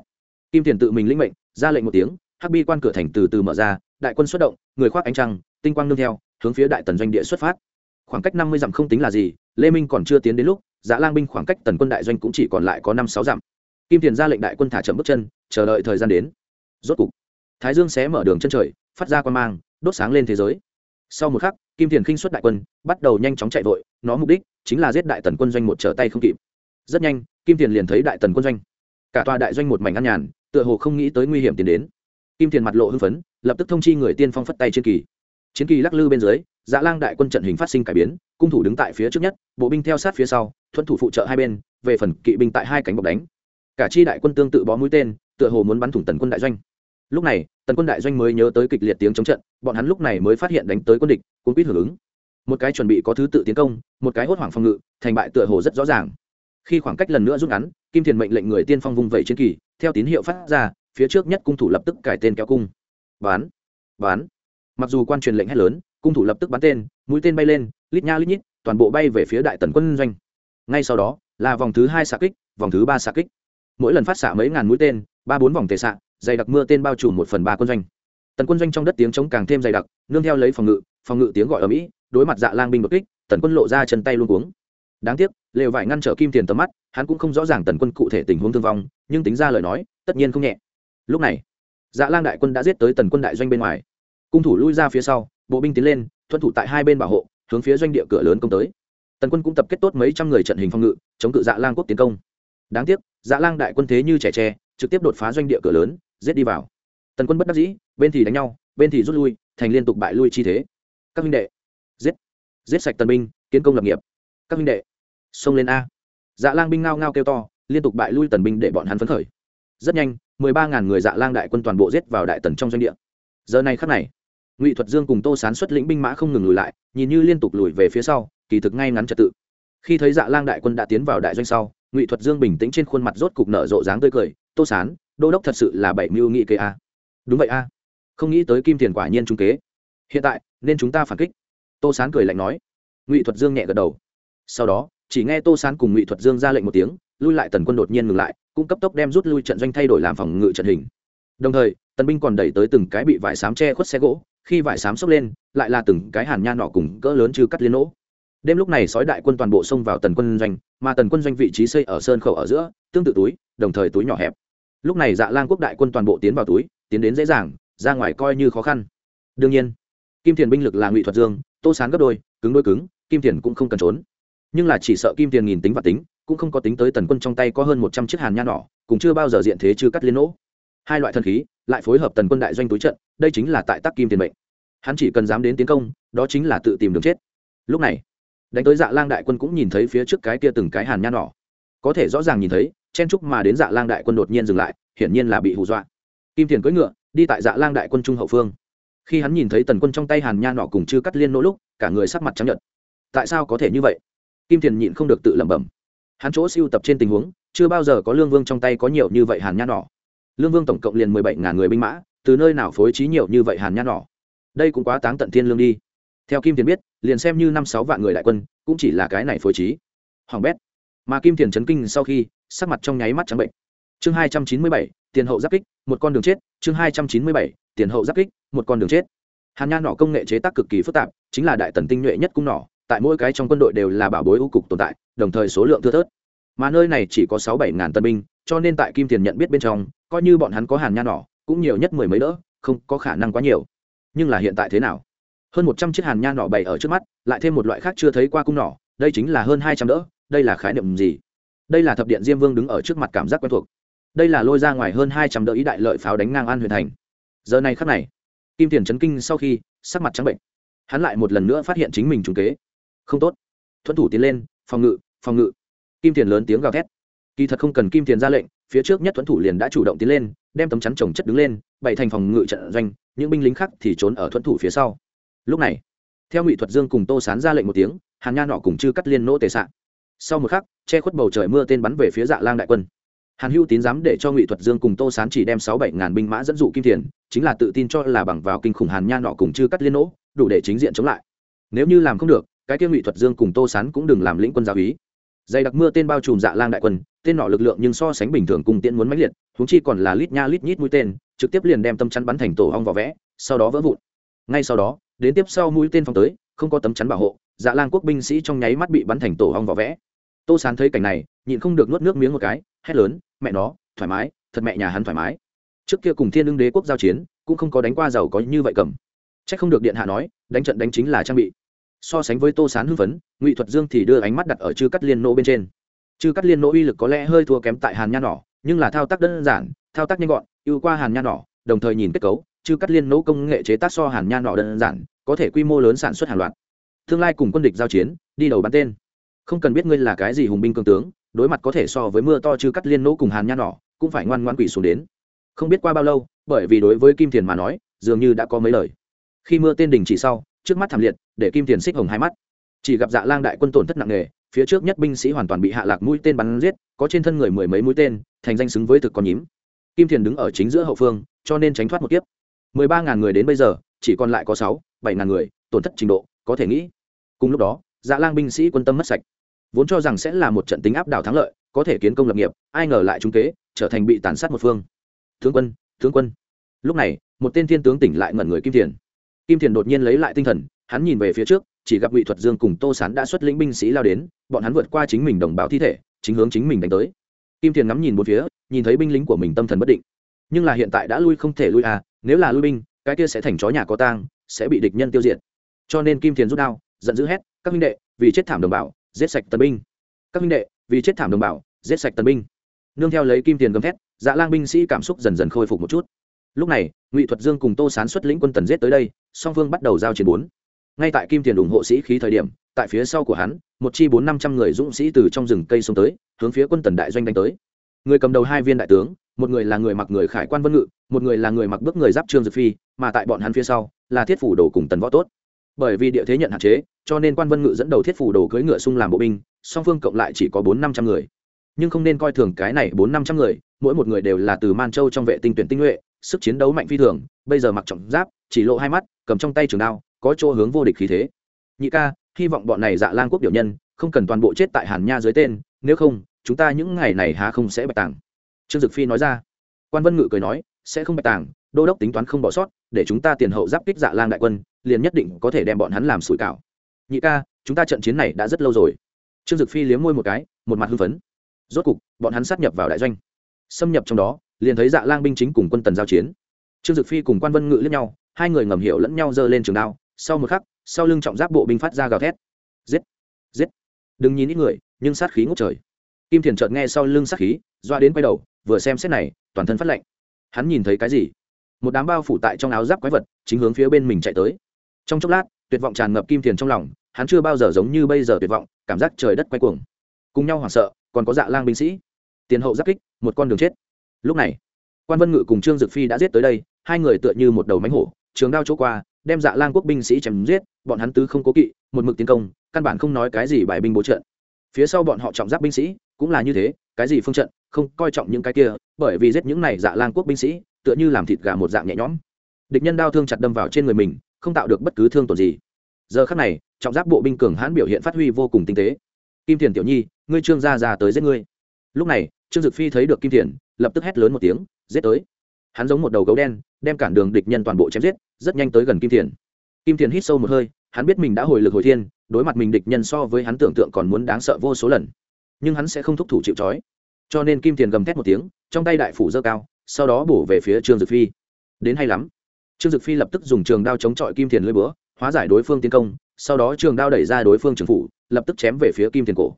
Kim thiền tự mình lĩnh mệnh, ra lệnh một tiếng, hắc bi quan cửa thành từ từ mở ra, đại quân xuất động, người khoác ánh trăng, tinh quang nương theo, hướng phía đại tần doanh địa xuất phát. Khoảng cách năm mươi dặm không tính là gì, lê minh còn chưa tiến đến lúc giã lang binh khoảng cách tần quân đại doanh cũng chỉ còn lại có năm sáu dặm. Kim tiền ra lệnh đại quân thả chậm bước chân, chờ đợi thời gian đến. Rốt cục, thái dương sẽ mở đường chân trời, phát ra quan mang, đốt sáng lên thế giới. Sau một khắc kim tiền khinh xuất đại quân, bắt đầu nhanh chóng chạy vội, nó mục đích chính là giết đại tần quân doanh một trở tay không kịp. Rất nhanh, kim tiền liền thấy đại tần quân doanh. Cả tòa đại doanh một mảnh ăn nhàn, tựa hồ không nghĩ tới nguy hiểm tiến đến. Kim tiền mặt lộ hưng phấn, lập tức thông chi người tiên phong phất tay chiến kỳ. Chiến kỳ lắc lư bên dưới dạ lang đại quân trận hình phát sinh cải biến, cung thủ đứng tại phía trước nhất, bộ binh theo sát phía sau, thuận thủ phụ trợ hai bên, về phần kỵ binh tại hai cánh bọc đánh. Cả chi đại quân tương tự bó mũi tên, tựa hồ muốn bắn thủng tần quân đại doanh lúc này, tần quân đại doanh mới nhớ tới kịch liệt tiếng chống trận, bọn hắn lúc này mới phát hiện đánh tới quân địch, cuốn quýt hưởng ứng. Một cái chuẩn bị có thứ tự tiến công, một cái hốt hoảng phòng ngự, thành bại tựa hồ rất rõ ràng. Khi khoảng cách lần nữa rút ngắn, kim thiền mệnh lệnh người tiên phong vung vẩy chiến kỳ, theo tín hiệu phát ra, phía trước nhất cung thủ lập tức cải tên kéo cung. Bán bán. Mặc dù quan truyền lệnh hét lớn, cung thủ lập tức bắn tên, mũi tên bay lên, lít nha lít nhít, toàn bộ bay về phía đại tần quân doanh. Ngay sau đó, là vòng thứ hai xạ kích, vòng thứ ba xạ kích. Mỗi lần phát xạ mấy ngàn mũi tên, ba bốn vòng tề xạ dày đặc mưa tên bao trùm một phần ba quân doanh. Tần quân doanh trong đất tiếng chống càng thêm dày đặc, nương theo lấy phòng ngự phòng ngự tiếng gọi ở mỹ, đối mặt dạ lang binh đột kích, tần quân lộ ra chân tay luôn cuống. Đáng tiếc, lều vải ngăn trở kim tiền tầm mắt, hắn cũng không rõ ràng tần quân cụ thể tình huống thương vong, nhưng tính ra lời nói, tất nhiên không nhẹ. Lúc này dạ lang đại quân đã giết tới tần quân đại doanh bên ngoài. Cung thủ lui ra phía sau, bộ binh tiến lên, thuận thủ tại hai bên bảo hộ, hướng phía doanh địa cửa lớn công tới. Tần quân cũng tập kết tốt mấy trăm người trận hình phòng ngự, chống cự dạ lang quốc tiến công. Đáng tiếc dạ lang đại quân thế như trẻ tre, trực tiếp đột phá doanh địa cửa lớn giết đi vào. Tần quân bất đắc dĩ, bên thì đánh nhau, bên thì rút lui, thành liên tục bại lui chi thế. Các huynh đệ, giết giết sạch tần binh, kiến công lập nghiệp. Các huynh đệ, xông lên a. Dạ lang binh ngao ngao kêu to, liên tục bại lui tần binh để bọn hắn phấn khởi. Rất nhanh, mười ba ngàn người dạ lang đại quân toàn bộ giết vào đại tần trong doanh địa. Giờ này khắc này, ngụy thuật dương cùng tô sán xuất lĩnh binh mã không ngừng lùi lại, nhìn như liên tục lùi về phía sau, kỳ thực ngay ngắn trật tự. Khi thấy dạ lang đại quân đã tiến vào đại doanh sau, ngụy thuật dương bình tĩnh trên khuôn mặt rốt cục nở rộ dáng tươi cười, tô sán đô đốc thật sự là bảy mưu nghị kế a. Đúng vậy a. Không nghĩ tới kim tiền quả nhiên trung kế. Hiện tại, nên chúng ta phản kích. Tô sán cười lạnh nói. Ngụy thuật dương nhẹ gật đầu. Sau đó, chỉ nghe tô sán cùng ngụy thuật dương ra lệnh một tiếng, lui lại tần quân đột nhiên ngừng lại cũng cấp tốc đem rút lui trận doanh thay đổi làm phòng ngự trận hình. Đồng thời tần binh còn đẩy tới từng cái bị vải sám che khuất xe gỗ, khi vải sám xốc lên, lại là từng cái hàn nha nọ cùng cỡ lớn chư cắt liên nỗ. Đêm lúc này sói đại quân toàn bộ xông vào tần quân doanh, mà tần quân doanh vị trí xây ở sơn khẩu ở giữa, tương tự túi, đồng thời túi nhỏ hẹp lúc này dạ lang quốc đại quân toàn bộ tiến vào túi, tiến đến dễ dàng, ra ngoài coi như khó khăn. Đương nhiên, kim thiền binh lực là ngụy thuật dương, tô sán gấp đôi, cứng đôi cứng, kim thiền cũng không cần trốn. Nhưng là chỉ sợ kim thiền nghìn tính và tính, cũng không có tính tới tần quân trong tay có hơn một trăm chiếc hàn nha nỏ, cũng chưa bao giờ diện thế chưa cắt liên nỗ. Hai loại thần khí, lại phối hợp tần quân đại doanh túi trận, đây chính là tại tắc kim tiền mệnh. Hắn chỉ cần dám đến tiến công, đó chính là tự tìm đường chết. Lúc này, đánh tới dạ lang đại quân cũng nhìn thấy phía trước cái kia từng cái hàn nha nỏ. Có thể rõ ràng nhìn thấy chen trúc mà đến dạ lang đại quân đột nhiên dừng lại, hiển nhiên là bị hù dọa. Kim thiền cưỡi ngựa, đi tại dạ lang đại quân trung hậu phương. Khi hắn nhìn thấy tần quân trong tay hàn nha nọ cùng chư cắt liên nỗ lúc, cả người sắc mặt trắng nhợt. Tại sao có thể như vậy? Kim thiền nhịn không được tự lẩm bẩm. Hắn chỗ siêu tập trên tình huống, chưa bao giờ có lương vương trong tay có nhiều như vậy hàn nha nỏ lương vương tổng cộng liền mười bảy ngàn người binh mã, từ nơi nào phối trí nhiều như vậy hàn nha nỏ đây cũng quá táng tận thiên lương đi. Theo kim thiền biết, liền xem như năm sáu vạn người đại quân, cũng chỉ là cái này phối trí. Hoàng bét. Mà kim thiền chấn kinh sau khi sắc mặt trong nháy mắt trắng bệnh. Chương hai trăm chín mươi bảy, tiền hậu giáp kích, một con đường chết. Chương hai trăm chín mươi bảy, tiền hậu giáp kích, một con đường chết. Hàn nha nỏ công nghệ chế tác cực kỳ phức tạp, chính là đại tần tinh nhuệ nhất cung nỏ, tại mỗi cái trong quân đội đều là bảo bối ưu cục tồn tại, đồng thời số lượng thưa thớt. Mà nơi này chỉ có sáu bảy ngàn tân binh, cho nên tại kim tiền nhận biết bên trong, coi như bọn hắn có hàn nha nỏ cũng nhiều nhất mười mấy đỡ, không có khả năng quá nhiều. Nhưng là hiện tại thế nào? Hơn một trăm chiếc hàn nha nỏ bày ở trước mắt, lại thêm một loại khác chưa thấy qua cung nỏ, đây chính là hơn hai trăm đỡ, đây là khái niệm gì? Đây là thập điện diêm vương đứng ở trước mặt cảm giác quen thuộc. Đây là lôi ra ngoài hơn hai trăm đỡ ý đại lợi pháo đánh ngang an huyền thành. Giờ này khắc này, kim tiền chấn kinh sau khi, sắc mặt trắng bệnh. Hắn lại một lần nữa phát hiện chính mình trúng kế. Không tốt. Thuẫn thủ tiến lên, phòng ngự phòng ngự. Kim tiền lớn tiếng gào thét. Kỳ thật không cần kim tiền ra lệnh, phía trước nhất thuẫn thủ liền đã chủ động tiến lên, đem tấm chắn trồng chất đứng lên, bày thành phòng ngự trận doanh, những binh lính khác thì trốn ở thuẫn thủ phía sau. Lúc này, theo ngụy thuật dương cùng tô sán ra lệnh một tiếng, hàn nha nọ cùng chư cắt liên nỗ tề sạn sau một khắc che khuất bầu trời mưa tên bắn về phía dạ lang đại quân. Hàn hữu tín dám để cho ngụy thuật dương cùng tô sán chỉ đem sáu bảy ngàn binh mã dẫn dụ kim thiền, chính là tự tin cho là bằng vào kinh khủng hàn nha nọ cùng chư cắt liên nỗ đủ để chính diện chống lại. Nếu như làm không được cái kia ngụy thuật dương cùng tô sán cũng đừng làm lĩnh quân giáo ý dày đặc mưa tên bao trùm dạ lang đại quân tên nọ lực lượng nhưng so sánh bình thường cùng tiễn muốn mãnh liệt húng chi còn là lít nha lít nhít mũi tên trực tiếp liền đem tâm chắn bắn thành tổ hong vỏ vẽ sau đó vỡ vụn. Ngay sau đó đến tiếp sau mũi tên phong tới không có tấm chắn bảo hộ dạ lang quốc binh sĩ trong nháy mắt bị bắn thành tổ hong vỏ vẽ tô sán thấy cảnh này, nhịn không được nuốt nước miếng một cái, hét lớn, mẹ nó, thoải mái, thật mẹ nhà hắn thoải mái. Trước kia cùng thiên ưng đế quốc giao chiến, cũng không có đánh qua giàu có như vậy cầm. C h ắ c không được điện hạ nói, đánh trận đánh chính là trang bị. So sánh với tô sán hưng phấn, ngụy thuật dương thì đưa ánh mắt đặt ở chư cắt liên nô bên trên. Chư cắt liên nô uy lực có lẽ hơi thua kém tại hàn nha nỏ nhưng là thao tác đơn giản, thao tác nhanh gọn, ưu qua hàn nha nỏ đồng thời nhìn kết cấu, chư cắt liên nô công nghệ chế tác so hàn nha nỏ đơn giản, có thể quy mô lớn sản xuất hàng loạt. Tương lai cùng quân địch giao chiến, đi đầu bắn tên không cần biết ngươi là cái gì hùng binh cường tướng, đối mặt có thể so với mưa to chứ cắt liên nỗ cùng hàn nha nỏ cũng phải ngoan ngoan quỷ xuống đến. Không biết qua bao lâu, bởi vì đối với kim thiền mà nói, dường như đã có mấy lời. Khi mưa tên đình chỉ sau, trước mắt thảm liệt, để kim thiền xích hồng hai mắt. Chỉ gặp dạ lang đại quân tổn thất nặng nề, phía trước nhất binh sĩ hoàn toàn bị hạ lạc mũi tên bắn giết, có trên thân người mười mấy mũi tên, thành danh xứng với thực con nhím. Kim thiền đứng ở chính giữa hậu phương, cho nên tránh thoát một kiếp. Mười ba ngàn người đến bây giờ, chỉ còn lại có sáu, bảy ngàn người, tổn thất trình độ, có thể nghĩ. Cùng lúc đó dạ lang binh sĩ quân tâm mất sạch vốn cho rằng sẽ là một trận tính áp đảo thắng lợi, có thể kiến công lập nghiệp, ai ngờ lại trúng kế, trở thành bị tàn sát một phương. Tướng quân tướng quân. Lúc này, một tên thiên tướng tỉnh lại ngẩn người kim thiền. Kim thiền đột nhiên lấy lại tinh thần, hắn nhìn về phía trước, chỉ gặp ngụy thuật dương cùng tô sán đã xuất lĩnh binh sĩ lao đến, bọn hắn vượt qua chính mình đồng bào thi thể, chính hướng chính mình đánh tới. Kim thiền ngắm nhìn một phía, nhìn thấy binh lính của mình tâm thần bất định. Nhưng là hiện tại đã lui không thể lui à nếu là lui binh, cái kia sẽ thành chó nhà có tang, sẽ bị địch nhân tiêu diệt. Cho nên kim thiền rút đao, giận dữ hét, các minh đệ, vì chết thảm đồng bào giết sạch tân binh. Các minh đệ, vì chết thảm đồng bào, giết sạch tân binh. Nương theo lấy kim tiền gầm thét dạ lang binh sĩ cảm xúc dần dần khôi phục một chút. Lúc này, ngụy thuật dương cùng tô sán xuất lĩnh quân tần giết tới đây, song phương bắt đầu giao chiến bốn. Ngay tại kim tiền ủng hộ sĩ khí thời điểm, tại phía sau của hắn, một chi bốn năm trăm người dũng sĩ từ trong rừng cây xông tới, hướng phía quân tần đại doanh đánh tới. Người cầm đầu hai viên đại tướng, một người là người mặc người khải quan vân ngự, một người là người mặc bước người giáp trương dực phi, mà tại bọn hắn phía sau, là thiết phủ đồ cùng tần võ tốt bởi vì địa thế nhận hạn chế, cho nên quan vân ngự dẫn đầu thiết phủ đồ cưỡi ngựa sung làm bộ binh, song phương cộng lại chỉ có bốn năm trăm người. Nhưng không nên coi thường cái này bốn năm trăm người, mỗi một người đều là từ man châu trong vệ tinh tuyển tinh nhuệ, sức chiến đấu mạnh phi thường, bây giờ mặc trọng giáp, chỉ lộ hai mắt, cầm trong tay trường đao, có chỗ hướng vô địch khí thế. Nhị ca, hy vọng bọn này dạ lan quốc biểu nhân, không cần toàn bộ chết tại hàn nha dưới tên, nếu không, chúng ta những ngày này há không sẽ bạch tàng trương dực phi nói ra. Quan vân ngự cười nói, sẽ không bạch tàng đô đốc tính toán không bỏ sót, để chúng ta tiền hậu giáp kích dạ lang đại quân, liền nhất định có thể đem bọn hắn làm sủi cảo. Nhị ca, chúng ta trận chiến này đã rất lâu rồi. Trương dực phi liếm môi một cái, một mặt hưng phấn. Rốt cục, bọn hắn sát nhập vào đại doanh. Xâm nhập trong đó, liền thấy dạ lang binh chính cùng quân tần giao chiến. Trương dực phi cùng quan vân ngự lẫn nhau, hai người ngầm hiểu lẫn nhau giơ lên trường đao, sau một khắc, sau lưng trọng giáp bộ binh phát ra gào thét. Giết! Giết! Đừng nhìn ít người, nhưng sát khí ngốc trời. Kim thiền chợt nghe sau lưng sát khí, doa đến quay đầu, vừa xem xét này, toàn thân phát lạnh. Hắn nhìn thấy cái gì? Một đám bao phủ tại trong áo giáp quái vật, chính hướng phía bên mình chạy tới. Trong chốc lát, tuyệt vọng tràn ngập kim thiền trong lòng, hắn chưa bao giờ giống như bây giờ tuyệt vọng, cảm giác trời đất quay cuồng. Cùng nhau hoảng sợ, còn có dạ lang binh sĩ. Tiền hậu giáp kích, một con đường chết. Lúc này, quan vân ngự cùng trương dực phi đã giết tới đây, hai người tựa như một đầu mánh hổ, trường đao chỗ qua, đem dạ lang quốc binh sĩ chém giết, bọn hắn tứ không cố kỵ, một mực tiến công, căn bản không nói cái gì bài binh bố trận. Phía sau bọn họ trọng giáp binh sĩ, cũng là như thế, cái gì phương trận, không coi trọng những cái kia, bởi vì giết những này dạ lang quốc binh sĩ tựa như làm thịt gà một dạng nhẹ nhõm. Địch nhân đao thương chặt đâm vào trên người mình, không tạo được bất cứ thương tổn gì. Giờ khắc này, trọng giáp bộ binh cường hãn biểu hiện phát huy vô cùng tinh tế. Kim thiền tiểu nhi, ngươi trương gia già tới giết ngươi. Lúc này, trương dực phi thấy được kim thiền, lập tức hét lớn một tiếng, giết tới. Hắn giống một đầu gấu đen, đem cản đường địch nhân toàn bộ chém giết, rất nhanh tới gần kim thiền. Kim thiền hít sâu một hơi, hắn biết mình đã hồi lực hồi thiên, đối mặt mình địch nhân so với hắn tưởng tượng còn muốn đáng sợ vô số lần. Nhưng hắn sẽ không thúc thủ chịu trói. Cho nên kim thiền gầm thét một tiếng, trong tay đại phủ dơ cao sau đó bổ về phía trương dực phi. Đến hay lắm. Trương dực phi lập tức dùng trường đao chống chọi kim thiền lưỡi búa, hóa giải đối phương tiến công, sau đó trường đao đẩy ra đối phương trường phủ, lập tức chém về phía kim thiền cổ.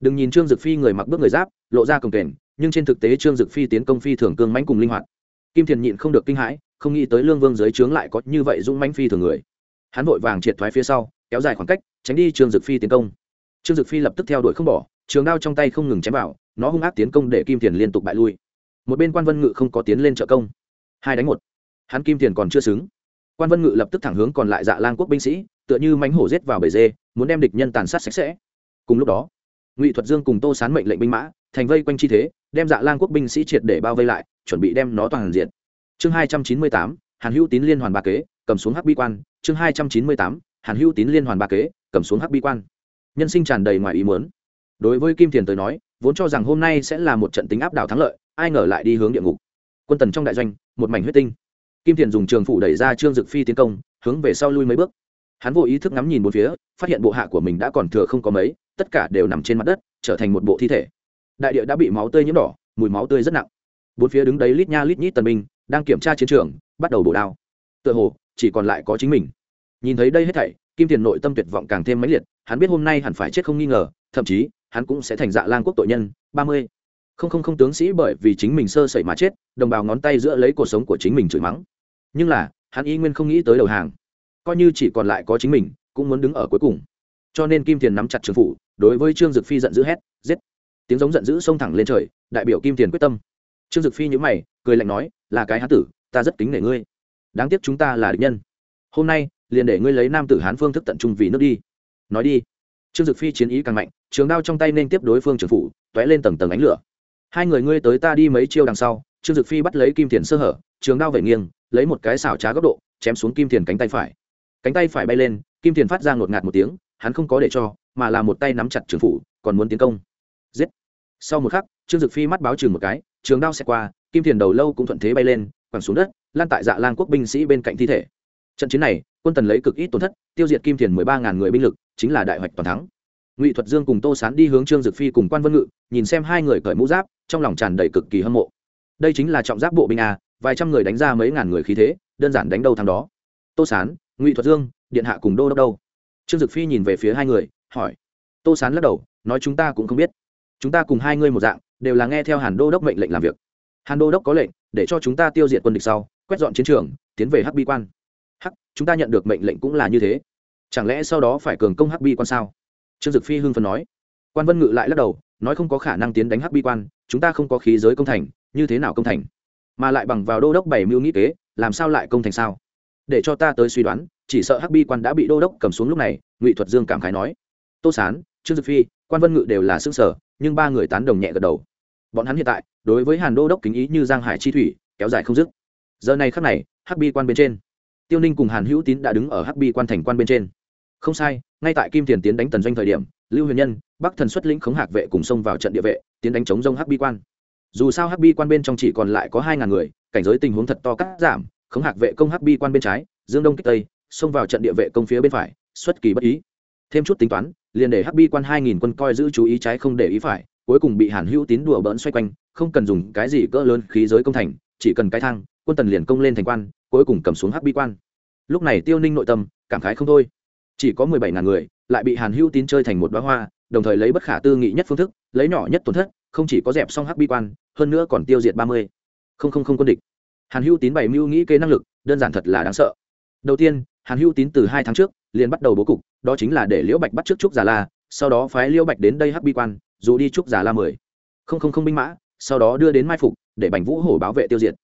Đừng nhìn trương dực phi người mặc bước người giáp, lộ ra cồng kềnh, nhưng trên thực tế trương dực phi tiến công phi thường cương mãnh cùng linh hoạt. Kim thiền nhịn không được kinh hãi, không nghĩ tới lương vương dưới trướng lại có như vậy dũng mãnh phi thường người. Hắn vội vàng triệt thoái phía sau, kéo dài khoảng cách, tránh đi trương dực phi tiến công. Trương dực phi lập tức theo đuổi không bỏ, trường đao trong tay không ngừng chém vào, nó hung ác tiến công để kim thiền liên tục bại lui một bên quan vân ngự không có tiến lên trợ công. Hai đánh một. Hắn kim tiền còn chưa xứng. Quan vân ngự lập tức thẳng hướng còn lại dạ lang quốc binh sĩ, tựa như mánh hổ rết vào bể dê, muốn đem địch nhân tàn sát sạch sẽ. Cùng lúc đó, ngụy thuật dương cùng tô sán mệnh lệnh binh mã, thành vây quanh chi thế, đem dạ lang quốc binh sĩ triệt để bao vây lại, chuẩn bị đem nó toàn diện. Chương hai trăm chín mươi tám, hàn hữu tín liên hoàn ba kế, cầm xuống hắc bi quan. Chương hai trăm chín mươi tám, hàn hữu tín liên hoàn ba kế, cầm xuống hắc bi quan. Nhân sinh tràn đầy ngoài ý muốn. Đối với kim thiền tới nói, vốn cho rằng hôm nay sẽ là một trận tính áp đảo thắng lợi ai ngờ lại đi hướng địa ngục. Quân tần trong đại doanh, một mảnh huyết tinh. Kim thiền dùng trường phủ đẩy ra trương dực phi tiến công, hướng về sau lui mấy bước. Hắn vô ý thức ngắm nhìn một phía, phát hiện bộ hạ của mình đã còn thừa không có mấy, tất cả đều nằm trên mặt đất, trở thành một bộ thi thể. Đại địa đã bị máu tươi nhiễm đỏ, mùi máu tươi rất nặng. Bốn phía đứng đấy lít nha lít nhít tần binh, đang kiểm tra chiến trường, bắt đầu bổ đao. Tựa hồ, chỉ còn lại có chính mình. Nhìn thấy đây hết thảy, kim tiền nội tâm tuyệt vọng càng thêm mãnh liệt, hắn biết hôm nay hẳn phải chết không nghi ngờ, thậm chí, hắn cũng sẽ thành dạ lang quốc tội nhân, ba mươi không không không tướng sĩ bởi vì chính mình sơ sẩy mà chết, đồng bào ngón tay giữa lấy cuộc sống của chính mình chửi mắng. Nhưng là, hắn y nguyên không nghĩ tới đầu hàng. Coi như chỉ còn lại có chính mình, cũng muốn đứng ở cuối cùng. Cho nên kim tiền nắm chặt trường phủ, đối với trương dực phi giận dữ hét, giết. Tiếng giống giận dữ xông thẳng lên trời, đại biểu kim tiền quyết tâm. Trương dực phi nhữ mày, cười lạnh nói, là cái hán tử, ta rất kính nể ngươi. Đáng tiếc chúng ta là địch nhân. Hôm nay, liền để ngươi lấy nam tử hán phương thức tận trung vì nước đi. Nói đi. Trương dực phi chiến ý càng mạnh, trường đao trong tay nên tiếp đối phương trường phủ t ó é lên tầng tầng ánh lửa hai người ngươi tới ta đi mấy chiêu đằng sau, trương dực phi bắt lấy kim thiền sơ hở, trường đao về nghiêng, lấy một cái xảo trá góc độ, chém xuống kim thiền cánh tay phải. Cánh tay phải bay lên, kim thiền phát ra ngột ngạt một tiếng, hắn không có để cho, mà là một tay nắm chặt trường phủ, còn muốn tiến công. Giết. Sau một khắc, trương dực phi mắt báo chừng một cái, trường đao xẹt qua, kim thiền đầu lâu cũng thuận thế bay lên, quẳng xuống đất, lan tại dạ lang quốc binh sĩ bên cạnh thi thể. Trận chiến này, quân tần lấy cực ít tổn thất, tiêu diệt kim thiền mười ba ngàn người binh lực, chính là đại hoạch toàn thắng. Ngụy thuật dương cùng tô sán đi hướng trương dực phi cùng quan vân ngự, nhìn xem hai người cởi mũ giáp trong lòng tràn đầy cực kỳ hâm mộ. Đây chính là trọng giáp bộ binh a, vài trăm người đánh ra mấy ngàn người khí thế, đơn giản đánh đâu thằng đó. Tô sán, ngụy thuật dương, điện hạ cùng đô đốc đâu? Trương dực phi nhìn về phía hai người, hỏi. Tô sán lắc đầu, nói chúng ta cũng không biết. Chúng ta cùng hai ngươi một dạng, đều là nghe theo hàn đô đốc mệnh lệnh làm việc. Hàn đô đốc có lệnh, để cho chúng ta tiêu diệt quân địch sau, quét dọn chiến trường, tiến về hắc bi quan. Hắc, chúng ta nhận được mệnh lệnh cũng là như thế. Chẳng lẽ sau đó phải cường công hắc bi quan sao? Trương dực phi hưng phần nói. Quan vân ngự lại lắc đầu nói không có khả năng tiến đánh hắc bi quan, chúng ta không có khí giới công thành, như thế nào công thành? Mà lại bằng vào đô đốc bảy mưu nghĩ kế, làm sao lại công thành sao? Để cho ta tới suy đoán, chỉ sợ hắc bi quan đã bị đô đốc cầm xuống lúc này, ngụy thuật dương cảm khái nói. Tô sán, trương dực phi, quan vân ngự đều là xương sở nhưng ba người tán đồng nhẹ gật đầu. Bọn hắn hiện tại, đối với hàn đô đốc kính ý như giang hải chi thủy, kéo dài không dứt. Giờ này khắc này, hắc bi quan bên trên, tiêu ninh cùng hàn hữu tín đã đứng ở hắc bi quan thành quan bên trên. Không sai, ngay tại kim tiền tiến đánh tần doanh thời điểm lưu huyền nhân, bắc thần xuất lĩnh khống hạc vệ cùng xông vào trận địa vệ, tiến đánh chống rông hắc bi quan. Dù sao hắc bi quan bên trong chỉ còn lại có hai ngàn người, cảnh giới tình huống thật to cắt giảm, khống hạc vệ công hắc bi quan bên trái, dương đông kích tây, xông vào trận địa vệ công phía bên phải, xuất kỳ bất ý. Thêm chút tính toán, liền để hắc bi quan hai nghìn quân coi giữ chú ý trái không để ý phải, cuối cùng bị hàn hữu tín đùa bỡn xoay quanh, không cần dùng cái gì cỡ lớn khí giới công thành, chỉ cần cái thang, quân tần liền công lên thành quan, cuối cùng cầm xuống hắc bi quan. Lúc này tiêu ninh nội tâm, cảm khái không thôi. Chỉ có mười bảy ngàn người lại bị hàn hữu tín chơi thành một bá hoa, đồng thời lấy bất khả tư nghị nhất phương thức, lấy nhỏ nhất tổn thất, không chỉ có dẹp xong hắc bi quan, hơn nữa còn tiêu diệt ba mươi. Không không không quân địch. Hàn hữu tín bày mưu nghĩ kế năng lực, đơn giản thật là đáng sợ. Đầu tiên, hàn hữu tín từ hai tháng trước, liền bắt đầu bố cục, đó chính là để liễu bạch bắt trước trúc già la, sau đó phái liễu bạch đến đây hắc bi quan, dù đi trúc già la mười. Không không không binh mã, sau đó đưa đến mai phục, để bành vũ hổ bảo vệ tiêu diệt.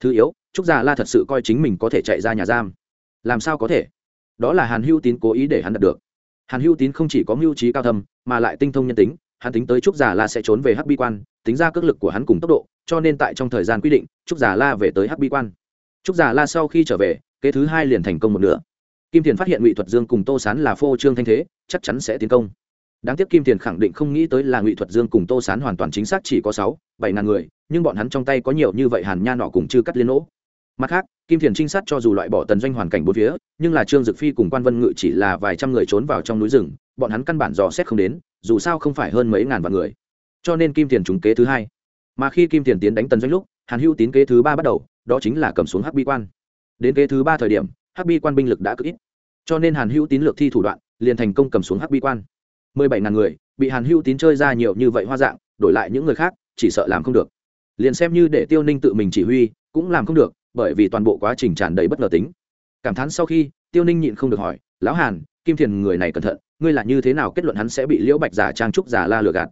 Thứ yếu, trúc già la thật sự coi chính mình có thể chạy ra nhà giam. Làm sao có thể? Đó là hàn hữu tín cố ý để hắn đạt được hàn hữu tín không chỉ có mưu trí cao thâm, mà lại tinh thông nhân tính, hắn tính tới trúc Giả la sẽ trốn về hắc bi quan, tính ra cước lực của hắn cùng tốc độ, cho nên tại trong thời gian quy định, trúc Giả la về tới hắc bi quan. Trúc Giả la sau khi trở về, kế thứ hai liền thành công một nửa. Kim thiền phát hiện ngụy thuật dương cùng tô sán là phô trương thanh thế, chắc chắn sẽ tiến công. Đáng tiếc kim thiền khẳng định không nghĩ tới là ngụy thuật dương cùng tô sán hoàn toàn chính xác chỉ có sáu, bảy ngàn người, nhưng bọn hắn trong tay có nhiều như vậy hàn nha nọ cùng chư cắt liên nỗ mặt khác, kim thiền trinh sát cho dù loại bỏ tần doanh hoàn cảnh bốn phía, nhưng là trương dực phi cùng quan vân ngự chỉ là vài trăm người trốn vào trong núi rừng, bọn hắn căn bản dò xét không đến, dù sao không phải hơn mấy ngàn vạn người. Cho nên kim thiền trúng kế thứ hai. Mà khi kim thiền tiến đánh tần doanh lúc, hàn hữu tín kế thứ ba bắt đầu, đó chính là cầm xuống hắc bi quan. Đến kế thứ ba thời điểm, hắc bi quan binh lực đã cực ít. Cho nên hàn hữu tín lược thi thủ đoạn, liền thành công cầm xuống hắc bi quan. Mười bảy ngàn người, bị hàn hữu tín chơi ra nhiều như vậy hoa dạng, đổi lại những người khác, chỉ sợ làm không được. Liền xem như để tiêu ninh tự mình chỉ huy, cũng làm không được bởi vì toàn bộ quá trình tràn đầy bất ngờ tính. Cảm thán sau khi, tiêu ninh nhịn không được hỏi, lão hàn, kim thiền người này cẩn thận, ngươi là như thế nào kết luận hắn sẽ bị liễu bạch giả trang trúc giả la lừa gạt?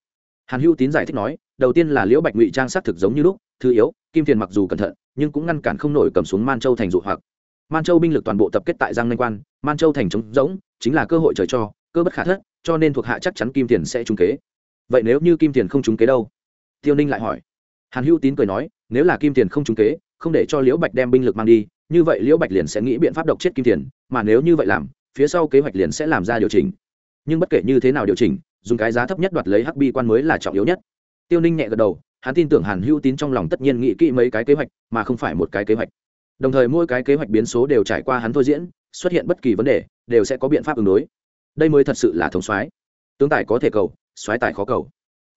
Hàn hữu tín giải thích nói, đầu tiên là liễu bạch ngụy trang xác thực giống như lúc, thứ yếu, kim thiền mặc dù cẩn thận, nhưng cũng ngăn cản không nổi cầm xuống man châu thành dụ hoặc. Man châu binh lực toàn bộ tập kết tại giang ninh quan, man châu thành trống rỗng, chính là cơ hội trời cho, cơ bất khả thất, cho nên thuộc hạ chắc chắn kim tiền sẽ trúng kế. Vậy nếu như kim tiền không trúng kế đâu? Tiêu ninh lại hỏi. Hàn hữu tín cười nói, nếu là kim tiền không trúng kế không để cho liễu bạch đem binh lực mang đi, như vậy liễu bạch liền sẽ nghĩ biện pháp độc chết kim tiền, mà nếu như vậy làm, phía sau kế hoạch liền sẽ làm ra điều chỉnh. Nhưng bất kể như thế nào điều chỉnh, dùng cái giá thấp nhất đoạt lấy hắc bi quan mới là trọng yếu nhất. Tiêu ninh nhẹ gật đầu, hắn tin tưởng hàn hữu tín trong lòng tất nhiên nghĩ kỹ mấy cái kế hoạch, mà không phải một cái kế hoạch. Đồng thời mỗi cái kế hoạch biến số đều trải qua hắn thôi diễn, xuất hiện bất kỳ vấn đề, đều sẽ có biện pháp ứng đối. Đây mới thật sự là thống soái. Tướng tài có thể cầu, soái tài khó cầu.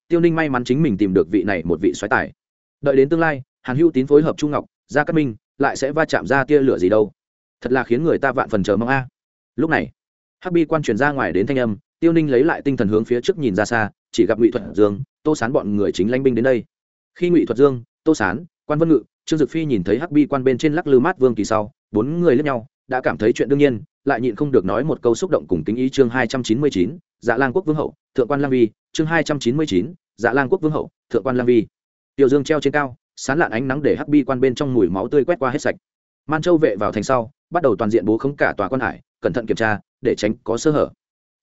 Tiêu ninh may mắn chính mình tìm được vị này một vị soái tài. Đợi đến tương lai, hàn hữu tín phối hợp trung ngọc gia cát minh, lại sẽ va chạm ra tia lửa gì đâu. Thật là khiến người ta vạn phần chờ mong a. Lúc này, hắc bi quan truyền ra ngoài đến thanh âm, tiêu ninh lấy lại tinh thần hướng phía trước nhìn ra xa, chỉ gặp ngụy thuật dương, tô sán bọn người chính lãnh binh đến đây. Khi ngụy thuật dương, tô sán, quan vân ngự, trương dực phi nhìn thấy hắc bi quan bên trên lắc lư mát vương kỳ sau, bốn người lẫn nhau, đã cảm thấy chuyện đương nhiên, lại nhịn không được nói một câu xúc động cùng kính ý chương hai trăm chín mươi chín dạ lang quốc vương hậu, thượng quan lang vi, chương hai trăm chín mươi chín dạ lang quốc vương hậu, thượng quan lang vi. Tiểu dương treo trên cao sán lạn ánh nắng để hắc bi quan bên trong mùi máu tươi quét qua hết sạch. Man châu vệ vào thành sau, bắt đầu toàn diện bố khống cả tòa quan hải, cẩn thận kiểm tra, để tránh có sơ hở.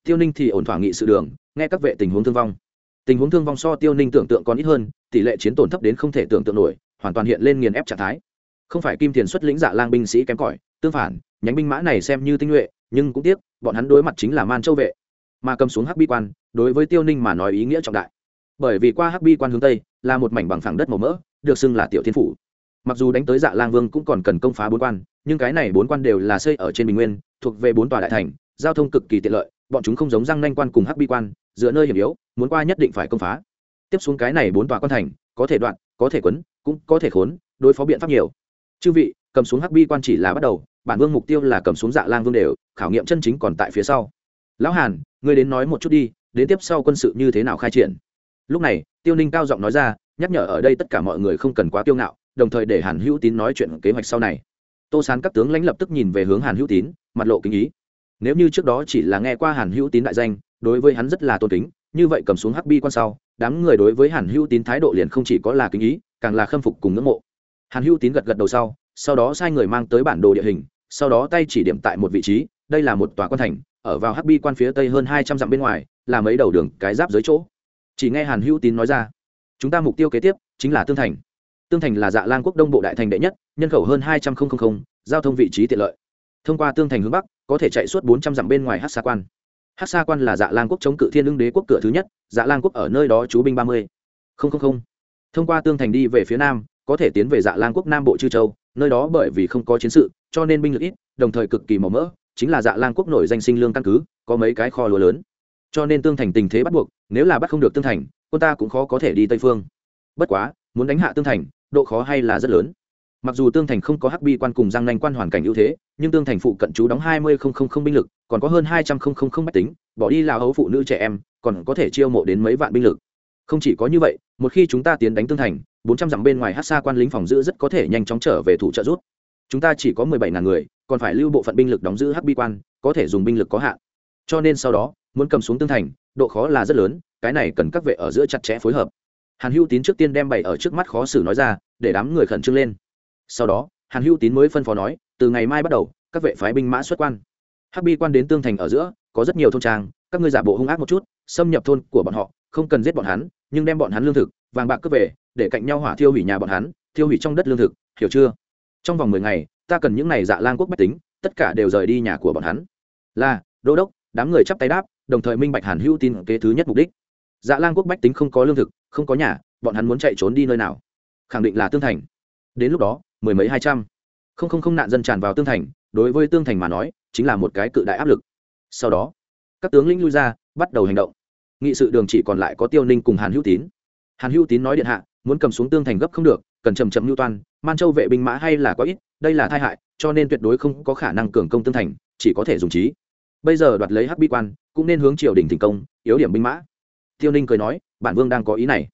Tiêu ninh thì ổn thỏa nghị sự đường, nghe các vệ tình huống thương vong. Tình huống thương vong so tiêu ninh tưởng tượng còn ít hơn, tỷ lệ chiến tổn thấp đến không thể tưởng tượng nổi, hoàn toàn hiện lên nghiền ép trạng thái. Không phải kim tiền xuất lĩnh dạ lang binh sĩ kém cỏi, tương phản, nhánh binh mã này xem như tinh nhuệ, nhưng cũng tiếc, bọn hắn đối mặt chính là man châu vệ. Mà cầm xuống hắc bi quan, đối với tiêu ninh mà nói ý nghĩa trọng đại. Bởi vì qua hắc bi quan hướng tây là một mảnh bằng phẳng đất màu mỡ, được xưng là tiểu thiên phủ. Mặc dù đánh tới dạ lang vương cũng còn cần công phá bốn quan, nhưng cái này bốn quan đều là xây ở trên bình nguyên, thuộc về bốn tòa đại thành, giao thông cực kỳ tiện lợi, bọn chúng không giống răng nanh quan cùng hắc bi quan dựa nơi hiểm yếu, muốn qua nhất định phải công phá. Tiếp xuống cái này bốn tòa quan thành, có thể đoạn, có thể quấn, cũng có thể khốn, đối phó biện pháp nhiều. Chư vị, cầm xuống hắc bi quan chỉ là bắt đầu, bản vương mục tiêu là cầm xuống dạ lang vương đều, khảo nghiệm chân chính còn tại phía sau. Lão hàn, ngươi đến nói một chút đi, đến tiếp sau quân sự như thế nào khai triển? Lúc này, tiêu ninh cao giọng nói ra, nhắc nhở ở đây tất cả mọi người không cần quá kiêu ngạo, đồng thời để hàn hữu tín nói chuyện kế hoạch sau này. Tô sán các tướng lãnh lập tức nhìn về hướng hàn hữu tín, mặt lộ kính ý. Nếu như trước đó chỉ là nghe qua hàn hữu tín đại danh, đối với hắn rất là tôn kính, như vậy cầm xuống hắc bi quan sau, đám người đối với hàn hữu tín thái độ liền không chỉ có là kính ý, càng là khâm phục cùng ngưỡng mộ. Hàn hữu tín gật gật đầu sau sau đó sai người mang tới bản đồ địa hình, sau đó tay chỉ điểm tại một vị trí, đây là một tòa quan thành, ở vào hắc bi quan phía tây hơn hai trăm dặm bên ngoài, là mấy đầu đường cái giáp dưới chỗ chỉ nghe hàn hữu tín nói ra, chúng ta mục tiêu kế tiếp chính là tương thành. Tương thành là dạ lan quốc đông bộ đại thành đệ nhất, nhân khẩu hơn hai trăm linh giao thông vị trí tiện lợi. Thông qua tương thành hướng bắc, có thể chạy suốt bốn trăm dặm bên ngoài hát xa quan. Hát xa quan là dạ lan quốc chống cự thiên lương đế quốc cửa thứ nhất dạ lan quốc ở nơi đó chú binh ba mươi. Thông qua tương thành đi về phía nam, có thể tiến về dạ lan quốc nam bộ chư châu, nơi đó bởi vì không có chiến sự, cho nên binh lực ít, đồng thời cực kỳ màu mỡ, chính là dạ lan quốc nổi danh sinh lương căn cứ, có mấy cái kho lúa lớn cho nên tương thành tình thế bắt buộc, nếu là bắt không được tương thành, quân ta cũng khó có thể đi tây phương. Bất quá, muốn đánh hạ tương thành, độ khó hay là rất lớn. Mặc dù tương thành không có hắc bi quan cùng giang nanh quan hoàn cảnh ưu thế, nhưng tương thành phụ cận chú đóng hai mươi binh lực, còn có hơn hai trăm linh bách tính, bỏ đi là hấu phụ nữ trẻ em, còn có thể chiêu mộ đến mấy vạn binh lực. Không chỉ có như vậy, một khi chúng ta tiến đánh tương thành, bốn trăm dặm bên ngoài hát xa quan lính phòng giữ rất có thể nhanh chóng trở về thủ trợ rút. Chúng ta chỉ có mười bảy ngàn người, còn phải lưu bộ phận binh lực đóng giữ hắc bi quan, có thể dùng binh lực có hạn. Cho nên sau đó muốn cầm xuống tương thành, độ khó là rất lớn, cái này cần các vệ ở giữa chặt chẽ phối hợp. Hàn hữu tín trước tiên đem bày ở trước mắt khó xử nói ra, để đám người khẩn trương lên. Sau đó, hàn hữu tín mới phân phó nói, từ ngày mai bắt đầu, các vệ phái binh mã xuất quan. Hắc bi quan đến tương thành ở giữa, có rất nhiều thôn trang, các ngươi giả bộ hung ác một chút, xâm nhập thôn của bọn họ, không cần giết bọn hắn, nhưng đem bọn hắn lương thực, vàng bạc cướp về, để cạnh nhau hỏa thiêu hủy nhà bọn hắn, thiêu hủy trong đất lương thực, hiểu chưa? Trong vòng mười ngày, ta cần những này dạ lang quốc bách tính, tất cả đều rời đi nhà của bọn hắn. Là, đô đốc, đám người chắp tay đáp đồng thời minh bạch hàn hữu tin kế thứ nhất mục đích dạ lang quốc bách tính không có lương thực không có nhà bọn hắn muốn chạy trốn đi nơi nào khẳng định là tương thành đến lúc đó mười mấy hai trăm không không không nạn dân tràn vào tương thành đối với tương thành mà nói chính là một cái cự đại áp lực sau đó các tướng lĩnh lui ra bắt đầu hành động nghị sự đường chỉ còn lại có tiêu ninh cùng hàn hữu tín hàn hữu tín nói điện hạ muốn cầm xuống tương thành gấp không được cần chầm chậm mưu toan man châu vệ binh mã hay là có ít đây là tai hại cho nên tuyệt đối không có khả năng cường công tương thành chỉ có thể dùng trí bây giờ đoạt lấy hắc bi quan cũng nên hướng triều đình thành công, yếu điểm binh mã. Tiêu ninh cười nói, bản vương đang có ý này.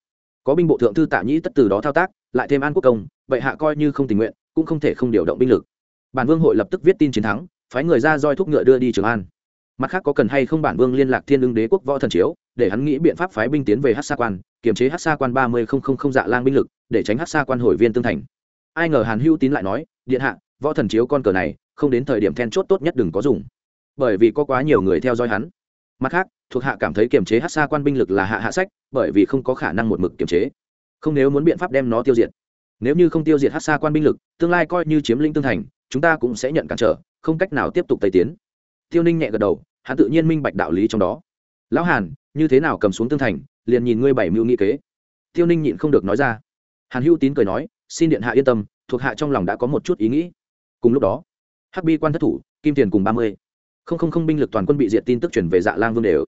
Có binh bộ thượng thư tạ nhĩ tất từ đó thao tác, lại thêm an quốc công, vậy hạ coi như không tình nguyện, cũng không thể không điều động binh lực. Bản vương hội lập tức viết tin chiến thắng, phái người ra roi thúc ngựa đưa đi trường an. Mặt khác có cần hay không bản vương liên lạc thiên ưng đế quốc võ thần chiếu, để hắn nghĩ biện pháp phái binh tiến về hát xa quan, kiềm chế hát xa quan ba mươi không không không dạ lang binh lực, để tránh hát xa quan hồi viên tương thành. Ai ngờ hàn hữu tín lại nói, điện hạ, võ thần chiếu con cờ này, không đến thời điểm then chốt tốt nhất đừng có dùng. Bởi vì có quá nhiều người theo dõi hắn mặt khác, thuộc hạ cảm thấy kiềm chế hát xa quan binh lực là hạ hạ sách, bởi vì không có khả năng một mực kiềm chế. Không nếu muốn biện pháp đem nó tiêu diệt. Nếu như không tiêu diệt hát xa quan binh lực, tương lai coi như chiếm lĩnh tương thành, chúng ta cũng sẽ nhận cản trở, không cách nào tiếp tục tây tiến. Tiêu ninh nhẹ gật đầu, hắn tự nhiên minh bạch đạo lý trong đó. Lão hàn, như thế nào cầm xuống tương thành, liền nhìn ngươi bảy mưu nghị kế. Tiêu ninh nhịn không được nói ra. Hàn hữu tín cười nói, xin điện hạ yên tâm, thuộc hạ trong lòng đã có một chút ý nghĩ. Cùng lúc đó, hắc bi quan thất thủ, kim tiền cùng ba mươi không không không binh lực toàn quân bị diệt tin tức chuyển về dạ lang vương đều.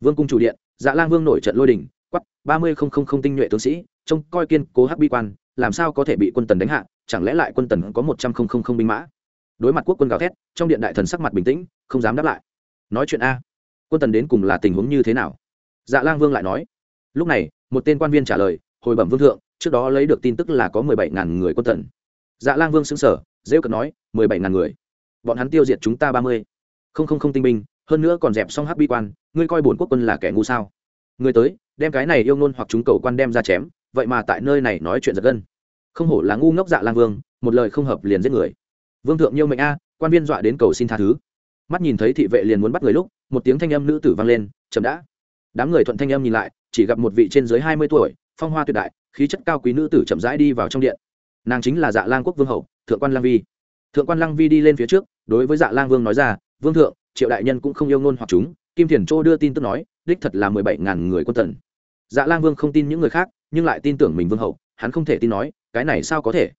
Vương cung chủ điện dạ lang vương nổi trận lôi đình quắp ba mươi không không không tinh nhuệ tướng sĩ, trông coi kiên cố hắc bi quan, làm sao có thể bị quân tần đánh hạ, chẳng lẽ lại quân tần có một trăm không không không binh mã? Đối mặt quốc quân gào thét, trong điện đại thần sắc mặt bình tĩnh, không dám đáp lại. Nói chuyện a. Quân tần đến cùng là tình huống như thế nào? Dạ lang vương lại nói. Lúc này, một tên quan viên trả lời, hồi bẩm vương thượng, trước đó lấy được tin tức là có mười bảy ngàn người quân tần. Dạ lang vương xứng sở dễ cận nói, mười bảy ngàn người. Bọn hắn tiêu diệt chúng ta ba mươi không không không tinh binh, hơn nữa còn dẹp xong hắc bi quan, ngươi coi bổn quốc quân là kẻ ngu sao? Người tới, đem cái này yêu nôn hoặc chúng cầu quan đem ra chém, vậy mà tại nơi này nói chuyện giật gân. Không hổ là ngu ngốc dạ lang vương, một lời không hợp liền giết người. Vương thượng nhiêu mệnh a, quan viên dọa đến cầu xin tha thứ. Mắt nhìn thấy thị vệ liền muốn bắt người lúc, một tiếng thanh âm nữ tử vang lên, chậm đã. Đám người thuận thanh âm nhìn lại, chỉ gặp một vị trên dưới hai mươi tuổi, phong hoa tuyệt đại, khí chất cao quý nữ tử chậm rãi đi vào trong điện. Nàng chính là dạ lang quốc vương hậu, thượng quan lang vi. Thượng quan lang vi đi lên phía trước, đối với dạ lang vương nói ra vương thượng, triệu đại nhân cũng không yêu ngôn hoặc chúng, kim thiền châu đưa tin tức nói, đích thật là mười bảy ngàn người quân tần. Dạ lang vương không tin những người khác, nhưng lại tin tưởng mình vương hậu, hắn không thể tin nói, cái này sao có thể?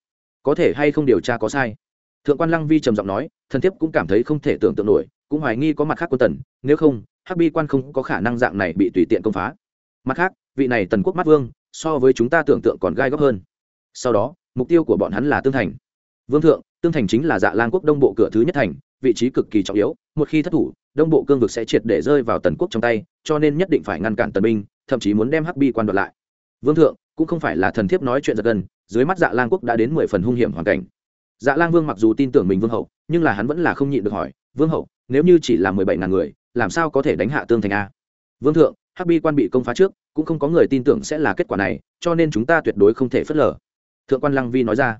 Có thể hay không điều tra có sai? Thượng quan lăng vi trầm giọng nói, thần thiếp cũng cảm thấy không thể tưởng tượng nổi, cũng hoài nghi có mặt khác quân tần, nếu không, hắc bi quan không có khả năng dạng này bị tùy tiện công phá. Mặt khác, vị này tần quốc mắt vương, so với chúng ta tưởng tượng còn gai góc hơn. Sau đó, mục tiêu của bọn hắn là tương thành. Vương thượng, tương thành chính là dạ lan quốc đông bộ cửa thứ nhất thành vị trí cực kỳ trọng yếu, một khi thất thủ, đông bộ cương vực sẽ triệt để rơi vào tần quốc trong tay, cho nên nhất định phải ngăn cản tần binh, thậm chí muốn đem hắc bi quan đoạt lại. Vương thượng, cũng không phải là thần thiếp nói chuyện giật gần dưới mắt dạ lan quốc đã đến mười phần hung hiểm hoàn cảnh. Dạ lang vương mặc dù tin tưởng mình vương hậu, nhưng là hắn vẫn là không nhịn được hỏi, vương hậu, nếu như chỉ là mười bảy ngàn người, làm sao có thể đánh hạ tương thành a? Vương thượng, hắc bi quan bị công phá trước, cũng không có người tin tưởng sẽ là kết quả này, cho nên chúng ta tuyệt đối không thể phớt lờ. Thượng quan lăng vi nói ra.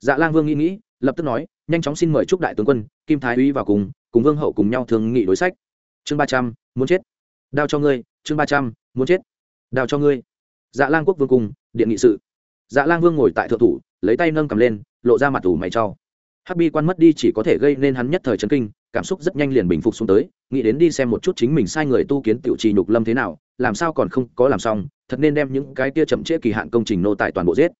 Dạ lang vương nghĩ nghĩ, lập tức nói nhanh chóng xin mời chúc đại tướng quân, kim thái úy vào cùng cùng vương hậu cùng nhau thương nghị đối sách. Chương ba trăm, muốn chết. Đao cho ngươi, chương ba trăm, muốn chết. Đao cho ngươi. Dạ lang quốc vương cung điện nghị sự. Dạ lang vương ngồi tại thượng thủ, lấy tay nâng cầm lên, lộ ra mặt ủ mày trau hắc bi quan mất đi chỉ có thể gây nên hắn nhất thời chấn kinh, cảm xúc rất nhanh liền bình phục xuống tới, nghĩ đến đi xem một chút chính mình sai người tu kiến tiểu trì nhục lâm thế nào, làm sao còn không có làm xong, thật nên đem những cái kia chậm trễ kỳ hạn công trình nô tại toàn bộ giết.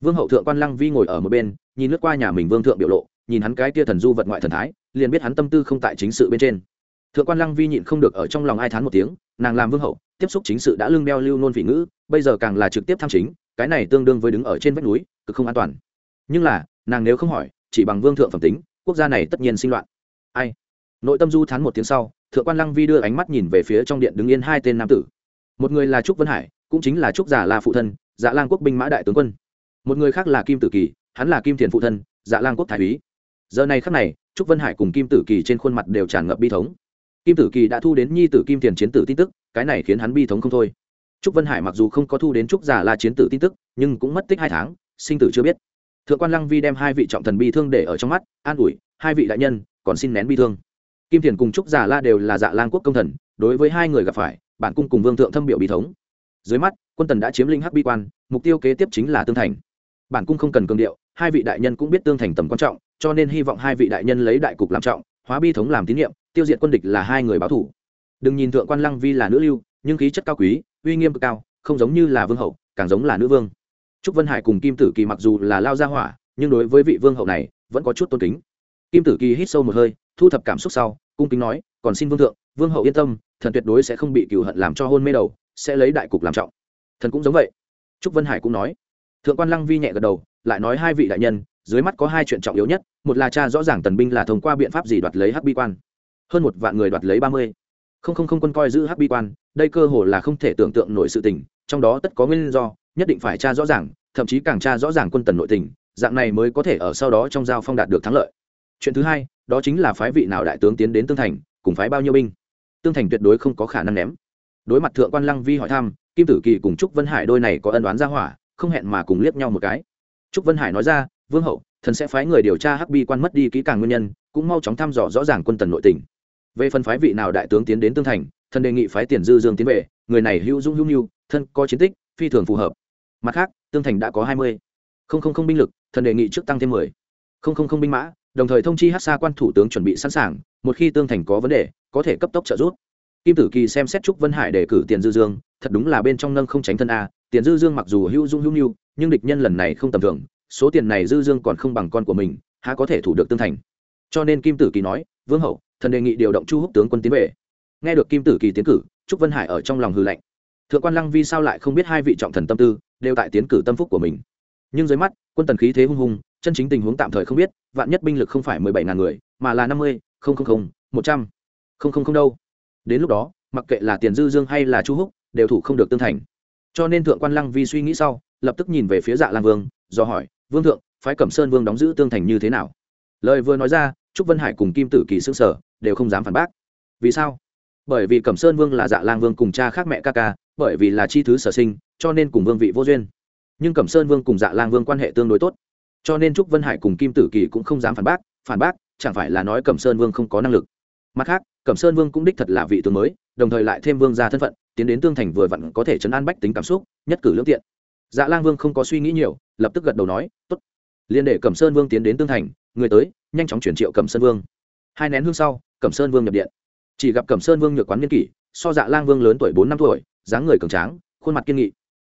Vương hậu thượng quan lăng vi ngồi ở một bên, nhìn lướt qua nhà mình vương thượng biểu lộ nhìn hắn cái kia thần du vật ngoại thần thái, liền biết hắn tâm tư không tại chính sự bên trên. Thượng quan lăng vi nhịn không được ở trong lòng ai thán một tiếng, nàng làm vương hậu, tiếp xúc chính sự đã lương đeo lưu nôn vị ngữ, bây giờ càng là trực tiếp tham chính, cái này tương đương với đứng ở trên vách núi, cực không an toàn. Nhưng là, nàng nếu không hỏi, chỉ bằng vương thượng phẩm tính, quốc gia này tất nhiên sinh loạn. Ai? Nội tâm du thán một tiếng sau, thượng quan lăng vi đưa ánh mắt nhìn về phía trong điện đứng yên hai tên nam tử. Một người là trúc vân hải, cũng chính là trúc giả là phụ thân dạ lang quốc binh mã đại tướng quân. Một người khác là kim tử kỳ, hắn là kim thiền phụ thân dạ lang quốc thái úy giờ này khắc này, trúc vân hải cùng kim tử kỳ trên khuôn mặt đều tràn ngập bi thống. Kim tử kỳ đã thu đến nhi tử kim tiền chiến tử tin tức, cái này khiến hắn bi thống không thôi. Trúc vân hải mặc dù không có thu đến trúc giả la chiến tử tin tức, nhưng cũng mất tích hai tháng, sinh tử chưa biết. Thượng quan lăng vi đem hai vị trọng thần bi thương để ở trong mắt, an ủi, hai vị đại nhân, còn xin nén bi thương. Kim thiền cùng trúc giả la đều là dạ lang quốc công thần, đối với hai người gặp phải, bản cung cùng vương thượng thâm biểu bi thống. Dưới mắt, quân tần đã chiếm linh hắc bi quan, mục tiêu kế tiếp chính là tương thành. Bản cung không cần cường điệu, hai vị đại nhân cũng biết tương thành tầm quan trọng cho nên hy vọng hai vị đại nhân lấy đại cục làm trọng, hóa bi thống làm tín nhiệm, tiêu diệt quân địch là hai người báo thủ. Đừng nhìn thượng quan lăng vi là nữ lưu, nhưng khí chất cao quý, uy nghiêm cực cao, không giống như là vương hậu, càng giống là nữ vương. Trúc vân hải cùng kim tử kỳ mặc dù là lao ra hỏa, nhưng đối với vị vương hậu này, vẫn có chút tôn kính. Kim tử kỳ hít sâu một hơi, thu thập cảm xúc sau, cung kính nói, còn xin vương thượng, vương hậu yên tâm, thần tuyệt đối sẽ không bị cựu hận làm cho hôn mê đầu, sẽ lấy đại cục làm trọng. Thần cũng giống vậy. Trúc vân hải cũng nói thượng quan lăng vi nhẹ gật đầu, lại nói hai vị đại nhân, dưới mắt có hai chuyện trọng yếu nhất, một là cha rõ ràng tần binh là thông qua biện pháp gì đoạt lấy hắc bi quan, hơn một vạn người đoạt lấy ba mươi. Không không không quân coi giữ hắc bi quan, đây cơ hồ là không thể tưởng tượng nổi sự tình, trong đó tất có nguyên do, nhất định phải tra rõ ràng, thậm chí càng tra rõ ràng quân tần nội tình, dạng này mới có thể ở sau đó trong giao phong đạt được thắng lợi. Chuyện thứ hai, đó chính là phái vị nào đại tướng tiến đến tương thành, cùng phái bao nhiêu binh. Tương thành tuyệt đối không có khả năng ném. Đối mặt thượng quan lăng vi hỏi thăm, kim tử kỳ cùng trúc vân hải đôi này có ân đoán ra hỏa không hẹn mà cùng liếc nhau một cái. Trúc vân hải nói ra, vương hậu, thần sẽ phái người điều tra hắc bi quan mất đi kỹ càng nguyên nhân, cũng mau chóng thăm dò rõ ràng quân tần nội tình. Về phần phái vị nào đại tướng tiến đến tương thành, thần đề nghị phái tiền dư dương tiến về, người này hữu dung hữu nhu thân có chiến tích, phi thường phù hợp. Mặt khác, tương thành đã có hai mươi. Không không không binh lực, thần đề nghị trước tăng thêm mười. Không không không binh mã, đồng thời thông chi hát xa quan thủ tướng chuẩn bị sẵn sàng, một khi tương thành có vấn đề, có thể cấp tốc trợ giúp. Kim tử kỳ xem xét trúc vân hải để cử tiền dư dương, thật đúng là bên trong nâng không tránh thân a tiền dư dương mặc dù hữu dung hữu nhu nhưng địch nhân lần này không tầm thường, số tiền này dư dương còn không bằng con của mình, há có thể thủ được tương thành. Cho nên kim tử kỳ nói, vương hậu, thần đề nghị điều động chu húc tướng quân tiến về. Nghe được kim tử kỳ tiến cử, trúc vân hải ở trong lòng hư lạnh. Thượng quan lăng vi sao lại không biết hai vị trọng thần tâm tư, đều tại tiến cử tâm phúc của mình. Nhưng dưới mắt, quân tần khí thế hung hùng chân chính tình huống tạm thời không biết, vạn nhất binh lực không phải mười bảy ngàn người, mà là năm mươi, không không không, một trăm, không không không đâu. Đến lúc đó, mặc kệ là tiền dư dương hay là chu húc, đều thủ không được tương thành cho nên thượng quan lăng vi suy nghĩ sau, lập tức nhìn về phía dạ lang vương, do hỏi, vương thượng, phái cẩm sơn vương đóng giữ tương thành như thế nào? Lời vừa nói ra, trúc vân hải cùng kim tử kỳ xương sở đều không dám phản bác. Vì sao? Bởi vì cẩm sơn vương là dạ lang vương cùng cha khác mẹ ca ca, bởi vì là chi thứ sở sinh, cho nên cùng vương vị vô duyên. Nhưng cẩm sơn vương cùng dạ lang vương quan hệ tương đối tốt, cho nên trúc vân hải cùng kim tử kỳ cũng không dám phản bác phản bác, chẳng phải là nói cẩm sơn vương không có năng lực. Mặt khác, cẩm sơn vương cũng đích thật là vị tướng mới, đồng thời lại thêm vương gia thân phận tiến đến tương thành vừa vặn có thể chấn an bách tính cảm xúc, nhất cử lương tiện. Dạ lang vương không có suy nghĩ nhiều, lập tức gật đầu nói, tốt. Liên để cẩm sơn vương tiến đến tương thành, người tới, nhanh chóng chuyển triệu cẩm sơn vương. Hai nén hương sau, cẩm sơn vương nhập điện. Chỉ gặp cẩm sơn vương nhược quán niên kỷ, so dạ lang vương lớn tuổi bốn năm tuổi, dáng người cường tráng, khuôn mặt kiên nghị.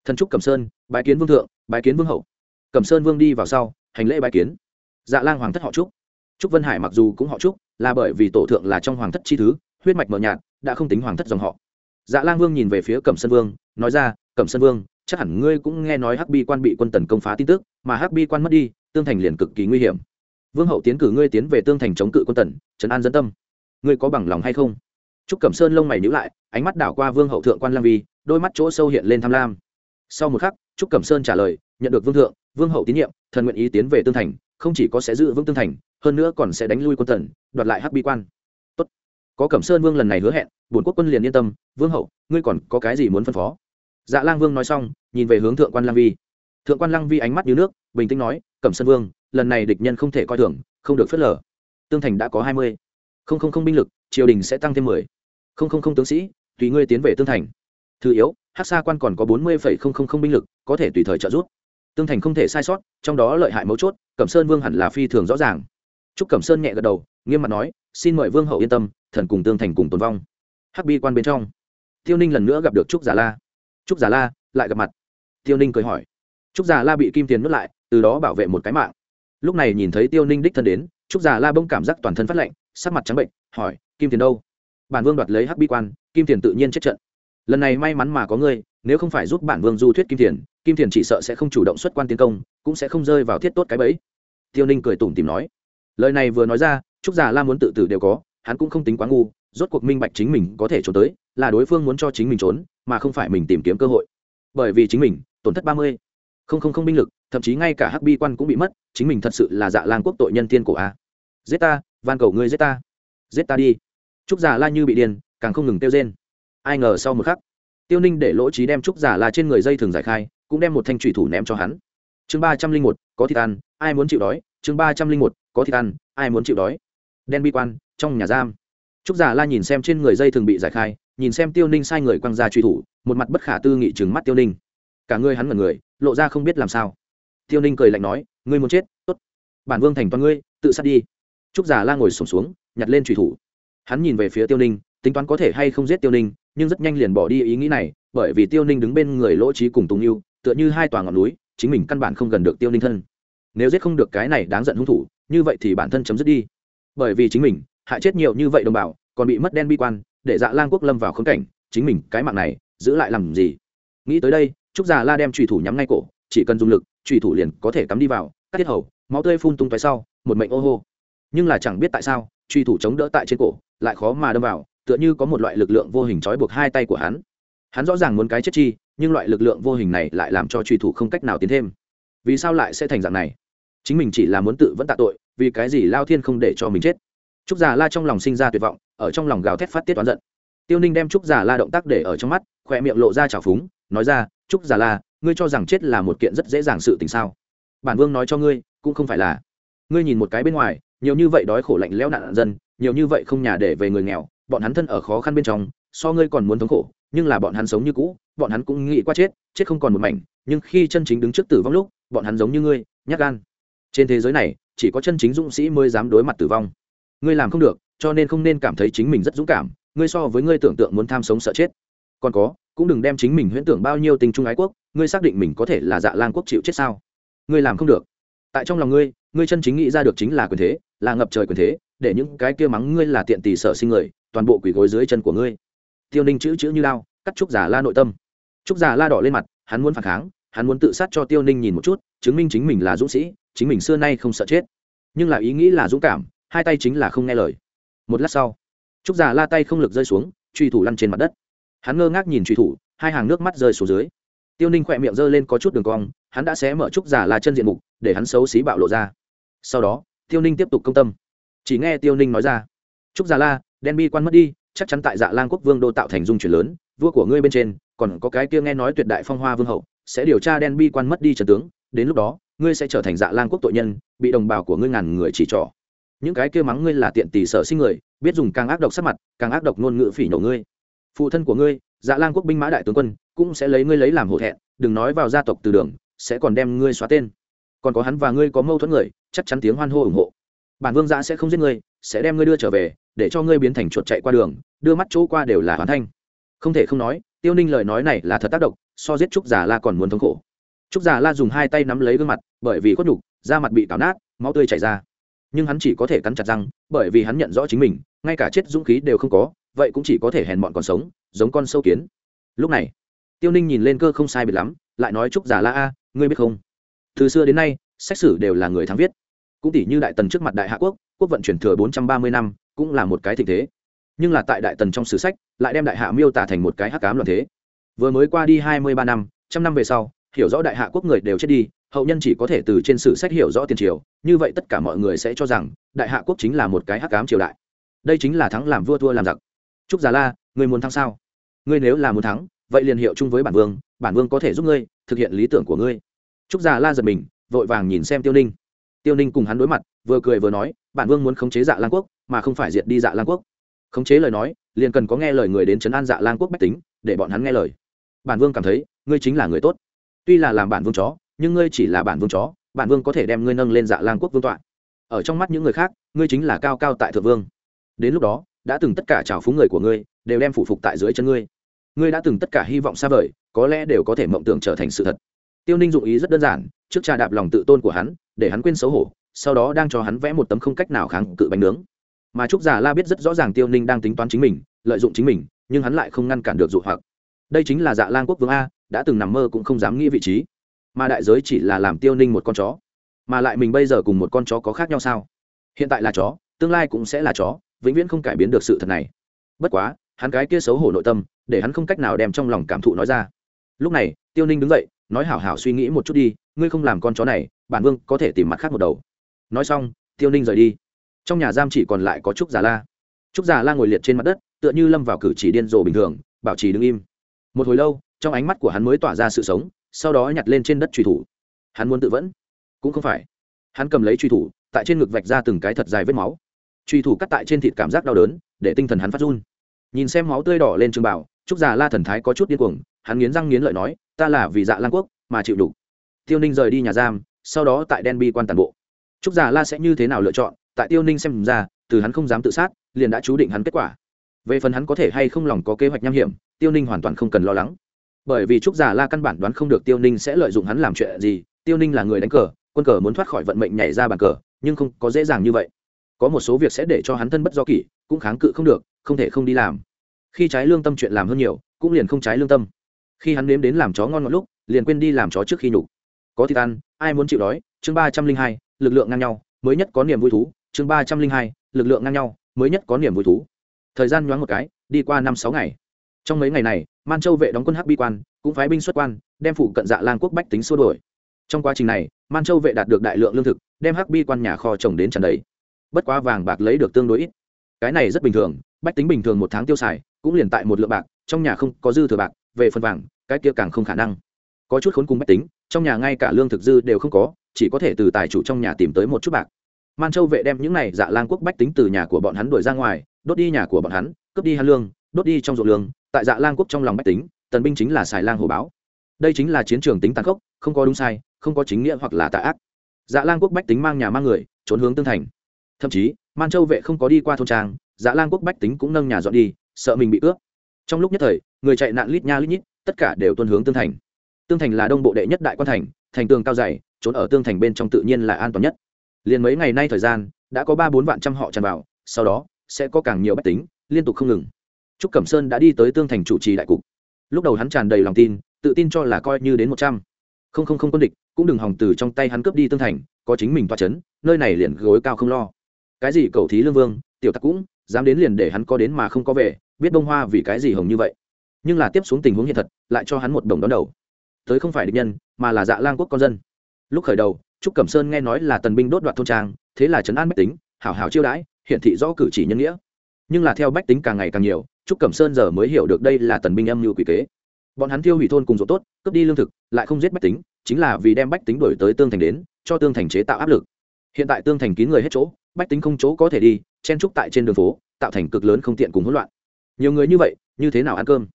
Thần trúc cẩm sơn, bái kiến vương thượng, bái kiến vương hậu. Cẩm sơn vương đi vào sau, hành lễ bái kiến. Dạ lang hoàng thất họ trúc. Trúc vân hải mặc dù cũng họ trúc, là bởi vì tổ thượng là trong hoàng thất chi thứ, huyết mạch mờ nhạt, đã không tính hoàng thất dòng họ dạ lang vương nhìn về phía cẩm sơn vương, nói ra, cẩm sơn vương, chắc hẳn ngươi cũng nghe nói hắc bi quan bị quân tần công phá tin tức, mà hắc bi quan mất đi, tương thành liền cực kỳ nguy hiểm. Vương hậu tiến cử ngươi tiến về tương thành chống cự quân tần, trấn an dân tâm. Ngươi có bằng lòng hay không? Trúc cẩm sơn lông mày nhíu lại, ánh mắt đảo qua vương hậu thượng quan lang vi, đôi mắt chỗ sâu hiện lên tham lam. Sau một khắc, trúc cẩm sơn trả lời, nhận được vương thượng, vương hậu tín nhiệm, thần nguyện ý tiến về tương thành, không chỉ có sẽ giữ vững tương thành, hơn nữa còn sẽ đánh lui quân tần, đoạt lại hắc bi quan có cẩm sơn vương lần này hứa hẹn bổn quốc quân liền yên tâm vương hậu ngươi còn có cái gì muốn phân phó dạ lang vương nói xong nhìn về hướng thượng quan lang vi thượng quan lang vi ánh mắt như nước bình tĩnh nói cẩm sơn vương lần này địch nhân không thể coi thường không được phớt lờ tương thành đã có hai mươi không không không binh lực triều đình sẽ tăng thêm mười không không không tướng sĩ tùy ngươi tiến về tương thành thứ yếu hát xa quan còn có bốn mươi phẩy không không không binh lực có thể tùy thời trợ giúp tương thành không thể sai sót trong đó lợi hại mấu chốt cẩm sơn vương hẳn là phi thường rõ ràng chúc cẩm sơn nhẹ gật đầu nghiêm mặt nói, xin mời vương hậu yên tâm, thần cùng tương thành cùng tồn vong. Hắc bi quan bên trong, tiêu ninh lần nữa gặp được trúc giả la. Trúc giả la lại gặp mặt. Tiêu ninh cười hỏi. Trúc giả la bị kim tiền nuốt lại, từ đó bảo vệ một cái mạng. Lúc này nhìn thấy tiêu ninh đích thân đến, trúc giả la bông cảm giác toàn thân phát lạnh, sắc mặt trắng bệnh, hỏi, kim tiền đâu? Bản vương đoạt lấy hắc bi quan, kim tiền tự nhiên chết trận. Lần này may mắn mà có ngươi, nếu không phải giúp bản vương du thuyết kim tiền kim tiền chỉ sợ sẽ không chủ động xuất quan tiến công, cũng sẽ không rơi vào thiết tốt cái bẫy. Tiêu ninh cười tủm tìm nói. Lời này vừa nói ra trúc giả la muốn tự tử đều có, hắn cũng không tính quá ngu, rốt cuộc minh bạch chính mình có thể trốn tới, là đối phương muốn cho chính mình trốn, mà không phải mình tìm kiếm cơ hội. Bởi vì chính mình, tổn thất ba mươi. Không không không binh lực, thậm chí ngay cả hắc bi quan cũng bị mất, chính mình thật sự là dạ lan quốc tội nhân tiên cổ a. Giết ta, van cầu ngươi giết ta. Giết ta đi. Trúc giả la như bị điên, càng không ngừng tiêu rên. Ai ngờ sau một khắc, tiêu ninh để lỗ trí đem trúc giả la trên người dây thường giải khai, cũng đem một thanh trùy thủ ném cho hắn. Chương ba trăm linh một, có thịt ăn, ai muốn chịu đói? Chương ba trăm linh một, có thịt ăn, ai muốn chịu đói? Đen bi quan trong nhà giam. Trúc giả la nhìn xem trên người dây thường bị giải khai nhìn xem tiêu ninh sai người quăng ra truy thủ một mặt bất khả tư nghị chừng mắt tiêu ninh. Cả người hắn mật người lộ ra không biết làm sao. Tiêu ninh cười lạnh nói ngươi muốn chết tốt. Bản vương thành toàn ngươi tự sát đi. Trúc giả la ngồi sổm xuống, xuống nhặt lên truy thủ. Hắn nhìn về phía tiêu ninh tính toán có thể hay không giết tiêu ninh nhưng rất nhanh liền bỏ đi ý nghĩ này bởi vì tiêu ninh đứng bên người lỗ trí cùng tùng yêu tựa như hai tòa ngọn núi chính mình căn bản không gần được tiêu ninh thân. Nếu giết không được cái này đáng giận hung thủ như vậy thì bản thân chấm dứt đi bởi vì chính mình, hại chết nhiều như vậy đồng bào, còn bị mất đen bi quan, để dạ lang quốc lâm vào khống cảnh, chính mình, cái mạng này, giữ lại làm gì? Nghĩ tới đây, trúc già la đem trùy thủ nhắm ngay cổ, chỉ cần dùng lực trùy thủ liền có thể cắm đi vào, cắt tiết hầu, máu tươi phun tung tóe sau, một mệnh ô hô. Nhưng là chẳng biết tại sao truy thủ chống đỡ tại trên cổ, lại khó mà đâm vào, tựa như có một loại lực lượng vô hình trói buộc hai tay của hắn. Hắn rõ ràng muốn cái chết chi, nhưng loại lực lượng vô hình này lại làm cho truy thủ không cách nào tiến thêm. Vì sao lại sẽ thành dạng này? Chính mình chỉ là muốn tự vẫn tạ tội vì cái gì lao thiên không để cho mình chết? Trúc già la trong lòng sinh ra tuyệt vọng, ở trong lòng gào thét phát tiết toán giận. Tiêu ninh đem trúc già la động tác để ở trong mắt, khỏe miệng lộ ra trào phúng, nói ra, trúc già la, ngươi cho rằng chết là một kiện rất dễ dàng sự tình sao? Bản vương nói cho ngươi, cũng không phải là. Ngươi nhìn một cái bên ngoài, nhiều như vậy đói khổ lạnh lẽo nạn dân, nhiều như vậy không nhà để về người nghèo, bọn hắn thân ở khó khăn bên trong, so ngươi còn muốn thống khổ, nhưng là bọn hắn sống như cũ, bọn hắn cũng nghĩ qua chết chết không còn một mảnh, nhưng khi chân chính đứng trước tử vong lúc, bọn hắn giống như ngươi, nhát gan. Trên thế giới này chỉ có chân chính dũng sĩ mới dám đối mặt tử vong. Ngươi làm không được, cho nên không nên cảm thấy chính mình rất dũng cảm, ngươi so với ngươi tưởng tượng muốn tham sống sợ chết. Còn có, cũng đừng đem chính mình huyễn tưởng bao nhiêu tình trung ái quốc, ngươi xác định mình có thể là dạ lan quốc chịu chết sao? Ngươi làm không được. Tại trong lòng ngươi ngươi chân chính nghĩ ra được chính là quyền thế, là ngập trời quyền thế, để những cái kia mắng ngươi là tiện tỷ sở sinh người, toàn bộ quỷ gối dưới chân của ngươi. Tiêu ninh chữ chữ như lao, cắt trúc giả la nội tâm. Trúc giả la đỏ lên mặt, hắn muốn phản kháng, hắn muốn tự sát cho tiêu ninh nhìn một chút, chứng minh chính mình là dũng sĩ chính mình xưa nay không sợ chết. Nhưng là ý nghĩ là dũng cảm, hai tay chính là không nghe lời. Một lát sau, trúc giả la tay không lực rơi xuống, truy thủ lăn trên mặt đất. Hắn ngơ ngác nhìn truy thủ, hai hàng nước mắt rơi xuống dưới. Tiêu ninh khỏe miệng giơ lên có chút đường cong, hắn đã xé mở trúc giả la chân diện mục, để hắn xấu xí bạo lộ ra. Sau đó, tiêu ninh tiếp tục công tâm. Chỉ nghe tiêu ninh nói ra, trúc giả la, đen bi quan mất đi, chắc chắn tại dạ lang quốc vương đô tạo thành dung chuyển lớn, vua của ngươi bên trên, còn có cái kia nghe nói tuyệt đại phong hoa vương hậu, sẽ điều tra đen bi quan mất đi trần tướng, đến lúc đó ngươi sẽ trở thành dạ lang quốc tội nhân, bị đồng bào của ngươi ngàn người chỉ trỏ. Những cái kêu mắng ngươi là tiện tỷ sở sinh người, biết dùng càng ác độc sắc mặt, càng ác độc ngôn ngữ phỉ nhổ ngươi. Phụ thân của ngươi dạ lang quốc binh mã đại tướng quân, cũng sẽ lấy ngươi lấy làm hổ thẹn, đừng nói vào gia tộc từ đường, sẽ còn đem ngươi xóa tên. Còn có hắn và ngươi có mâu thuẫn người, chắc chắn tiếng hoan hô ủng hộ. Bản vương dạ sẽ không giết ngươi, sẽ đem ngươi đưa trở về, để cho ngươi biến thành chuột chạy qua đường, đưa mắt chỗ qua đều là hoàn thanh. Không thể không nói, tiêu ninh lời nói này là thật tác động, so giết trúc giả la còn muốn thống khổ trúc Già la dùng hai tay nắm lấy gương mặt, bởi vì khuất nhục, da mặt bị táo nát, máu tươi chảy ra. Nhưng hắn chỉ có thể cắn chặt răng, bởi vì hắn nhận rõ chính mình, ngay cả chết dũng khí đều không có, vậy cũng chỉ có thể hèn bọn còn sống, giống con sâu kiến. Lúc này, tiêu ninh nhìn lên cơ không sai biệt lắm, lại nói trúc Già la a, ngươi biết không? Từ xưa đến nay, sách sử đều là người thắng viết. Cũng tỷ như đại tần trước mặt đại hạ quốc quốc vận chuyển thừa bốn trăm ba mươi năm, cũng là một cái thịnh thế. Nhưng là tại đại tần trong sử sách, lại đem đại hạ miêu tả thành một cái hắc cám loạn thế. Vừa mới qua đi hai mươi ba năm, trăm năm về sau hiểu rõ đại hạ quốc người đều chết đi, hậu nhân chỉ có thể từ trên sử sách hiểu rõ tiền triều, như vậy tất cả mọi người sẽ cho rằng, đại hạ quốc chính là một cái hắc cám triều đại. Đây chính là thắng làm vua thua làm giặc. Trúc già la người muốn thắng sao? Ngươi nếu là muốn thắng, vậy liền hiệu chung với bản vương bản vương có thể giúp ngươi thực hiện lý tưởng của ngươi. Trúc già la giật mình, vội vàng nhìn xem tiêu ninh. Tiêu ninh cùng hắn đối mặt, vừa cười vừa nói, bản vương muốn khống chế dạ lan quốc, mà không phải diệt đi dạ lan quốc. Khống chế lời nói, liền cần có nghe lời người đến chấn an dạ lan quốc bách tính, để bọn hắn nghe lời. Bản vương cảm thấy, ngươi chính là người tốt tuy là làm bản vương chó, nhưng ngươi chỉ là bản vương chó, bản vương có thể đem ngươi nâng lên dạ lang quốc vương tọa. Ở trong mắt những người khác, ngươi chính là cao cao tại thượng vương. Đến lúc đó, đã từng tất cả trào phúng người của ngươi, đều đem phủ phục tại dưới chân ngươi. Ngươi đã từng tất cả hy vọng xa vời, có lẽ đều có thể mộng tưởng trở thành sự thật. Tiêu ninh dụng ý rất đơn giản, trước trà đạp lòng tự tôn của hắn, để hắn quên xấu hổ, sau đó đang cho hắn vẽ một tấm không cách nào kháng cự bánh nướng. Mà trúc già la biết rất rõ ràng tiêu ninh đang tính toán chính mình, lợi dụng chính mình, nhưng hắn lại không ngăn cản được dụ hoặc. Đây chính là dạ lan quốc vương a đã từng nằm mơ cũng không dám nghĩ vị trí. Mà đại giới chỉ là làm tiêu ninh một con chó. Mà lại mình bây giờ cùng một con chó có khác nhau sao? Hiện tại là chó, tương lai cũng sẽ là chó, vĩnh viễn không cải biến được sự thật này. Bất quá, hắn cái kia xấu hổ nội tâm, để hắn không cách nào đem trong lòng cảm thụ nói ra. Lúc này, tiêu ninh đứng dậy, nói hảo hảo suy nghĩ một chút đi, ngươi không làm con chó này, bản vương có thể tìm mặt khác một đầu. Nói xong, tiêu ninh rời đi. Trong nhà giam chỉ còn lại có trúc già la. Trúc già la ngồi liệt trên mặt đất, tựa như lâm vào cử chỉ điên rồ bình thường, bảo trì đứng im. Một hồi lâu trong ánh mắt của hắn mới tỏa ra sự sống, sau đó nhặt lên trên đất truy thủ. Hắn muốn tự vẫn? Cũng không phải. Hắn cầm lấy truy thủ, tại trên ngực vạch ra từng cái thật dài vết máu. Truy thủ cắt tại trên thịt cảm giác đau đớn, để tinh thần hắn phát run. Nhìn xem máu tươi đỏ lên trường bảo trúc già la thần thái có chút điên cuồng, hắn nghiến răng nghiến lợi nói, ta là vì dạ lan quốc mà chịu đủ tiêu ninh rời đi nhà giam, sau đó tại đen bi quan tàn bộ. Trúc già la sẽ như thế nào lựa chọn? Tại tiêu ninh xem ra, từ hắn không dám tự sát, liền đã chú định hắn kết quả. Về phần hắn có thể hay không lòng có kế hoạch nham hiểm, tiêu ninh hoàn toàn không cần lo lắng bởi vì trúc giả la căn bản đoán không được tiêu ninh sẽ lợi dụng hắn làm chuyện gì, tiêu ninh là người đánh cờ, quân cờ muốn thoát khỏi vận mệnh nhảy ra bàn cờ, nhưng không có dễ dàng như vậy. Có một số việc sẽ để cho hắn thân bất do kỷ, cũng kháng cự không được, không thể không đi làm. Khi trái lương tâm chuyện làm hơn nhiều, cũng liền không trái lương tâm. Khi hắn nếm đến làm chó ngon ngọt lúc, liền quên đi làm chó trước khi nhục. Có thịt ăn, ai muốn chịu đói, chương ba trăm linh hai, lực lượng ngang nhau, mới nhất có niềm vui thú, chương ba trăm linh hai, lực lượng ngang nhau, mới nhất có niềm vui thú. Thời gian nhoáng một cái, đi qua năm sáu ngày. Trong mấy ngày này man châu vệ đóng quân hắc bi quan, cũng phái binh xuất quan, đem phụ cận dạ lang quốc bách tính xua đổi trong quá trình này, man châu vệ đạt được đại lượng lương thực, đem hắc bi quan nhà kho trồng đến tràn đầy. Bất quá vàng bạc lấy được tương đối ít. Cái này rất bình thường, bách tính bình thường một tháng tiêu xài, cũng liền tại một lượng bạc, trong nhà không có dư thừa bạc, về phần vàng, cái kia càng không khả năng. Có chút khốn cùng bách tính, trong nhà ngay cả lương thực dư đều không có, chỉ có thể từ tài chủ trong nhà tìm tới một chút bạc. Man châu vệ đem những này dạ lang quốc bách tính từ nhà của bọn hắn đuổi ra ngoài, đốt đi nhà của bọn hắn, cướp đi hắn lương, đốt đi trong ruộng lương tại dạ lang quốc trong lòng bách tính, tần binh chính là xài lang hồ báo. Đây chính là chiến trường tính tàn khốc, không có đúng sai, không có chính nghĩa hoặc là tà ác. Dạ lang quốc bách tính mang nhà mang người, trốn hướng tương thành. Thậm chí, man châu vệ không có đi qua thôn trang dạ lang quốc bách tính cũng nâng nhà dọn đi, sợ mình bị cướp trong lúc nhất thời, người chạy nạn lít nha lít nhít, tất cả đều tuân hướng tương thành. Tương thành là đông bộ đệ nhất đại quan thành thành tường cao dày, trốn ở tương thành bên trong tự nhiên là an toàn nhất. Liền mấy ngày nay thời gian, đã có ba bốn vạn trăm họ tràn vào, sau đó, sẽ có càng nhiều bách tính, liên tục không ngừng trúc cẩm sơn đã đi tới tương thành chủ trì đại cục. Lúc đầu hắn tràn đầy lòng tin, tự tin cho là coi như đến một trăm. Không không không quân địch, cũng đừng hòng từ trong tay hắn cướp đi tương thành, có chính mình toa c h ấ n nơi này liền gối cao không lo. Cái gì cầu thí lương vương, tiểu tặc cũng dám đến liền để hắn có đến mà không có về, biết bông hoa vì cái gì hồng như vậy. Nhưng là tiếp xuống tình huống hiện thật, lại cho hắn một đồng đón đầu. Tới không phải địch nhân, mà là dạ lang quốc con dân. Lúc khởi đầu, trúc cẩm sơn nghe nói là tần binh đốt đoạt thôn trang, thế là trấn an bách tính, hảo hảo chiêu đãi, hiển thị rõ cử chỉ nhân nghĩa. Nhưng là theo bách tính càng ngày càng nhiều trúc cẩm sơn giờ mới hiểu được đây là tần binh âm mưu quỷ kế. Bọn hắn tiêu hủy thôn cùng ruộng tốt, cướp đi lương thực, lại không giết bách tính, chính là vì đem bách tính đổi tới tương thành đến, cho tương thành chế tạo áp lực. Hiện tại tương thành kín người hết chỗ, bách tính không chỗ có thể đi, chen trúc tại trên đường phố, tạo thành cực lớn không tiện cùng hỗn loạn. Nhiều người như vậy, như thế nào ăn cơm?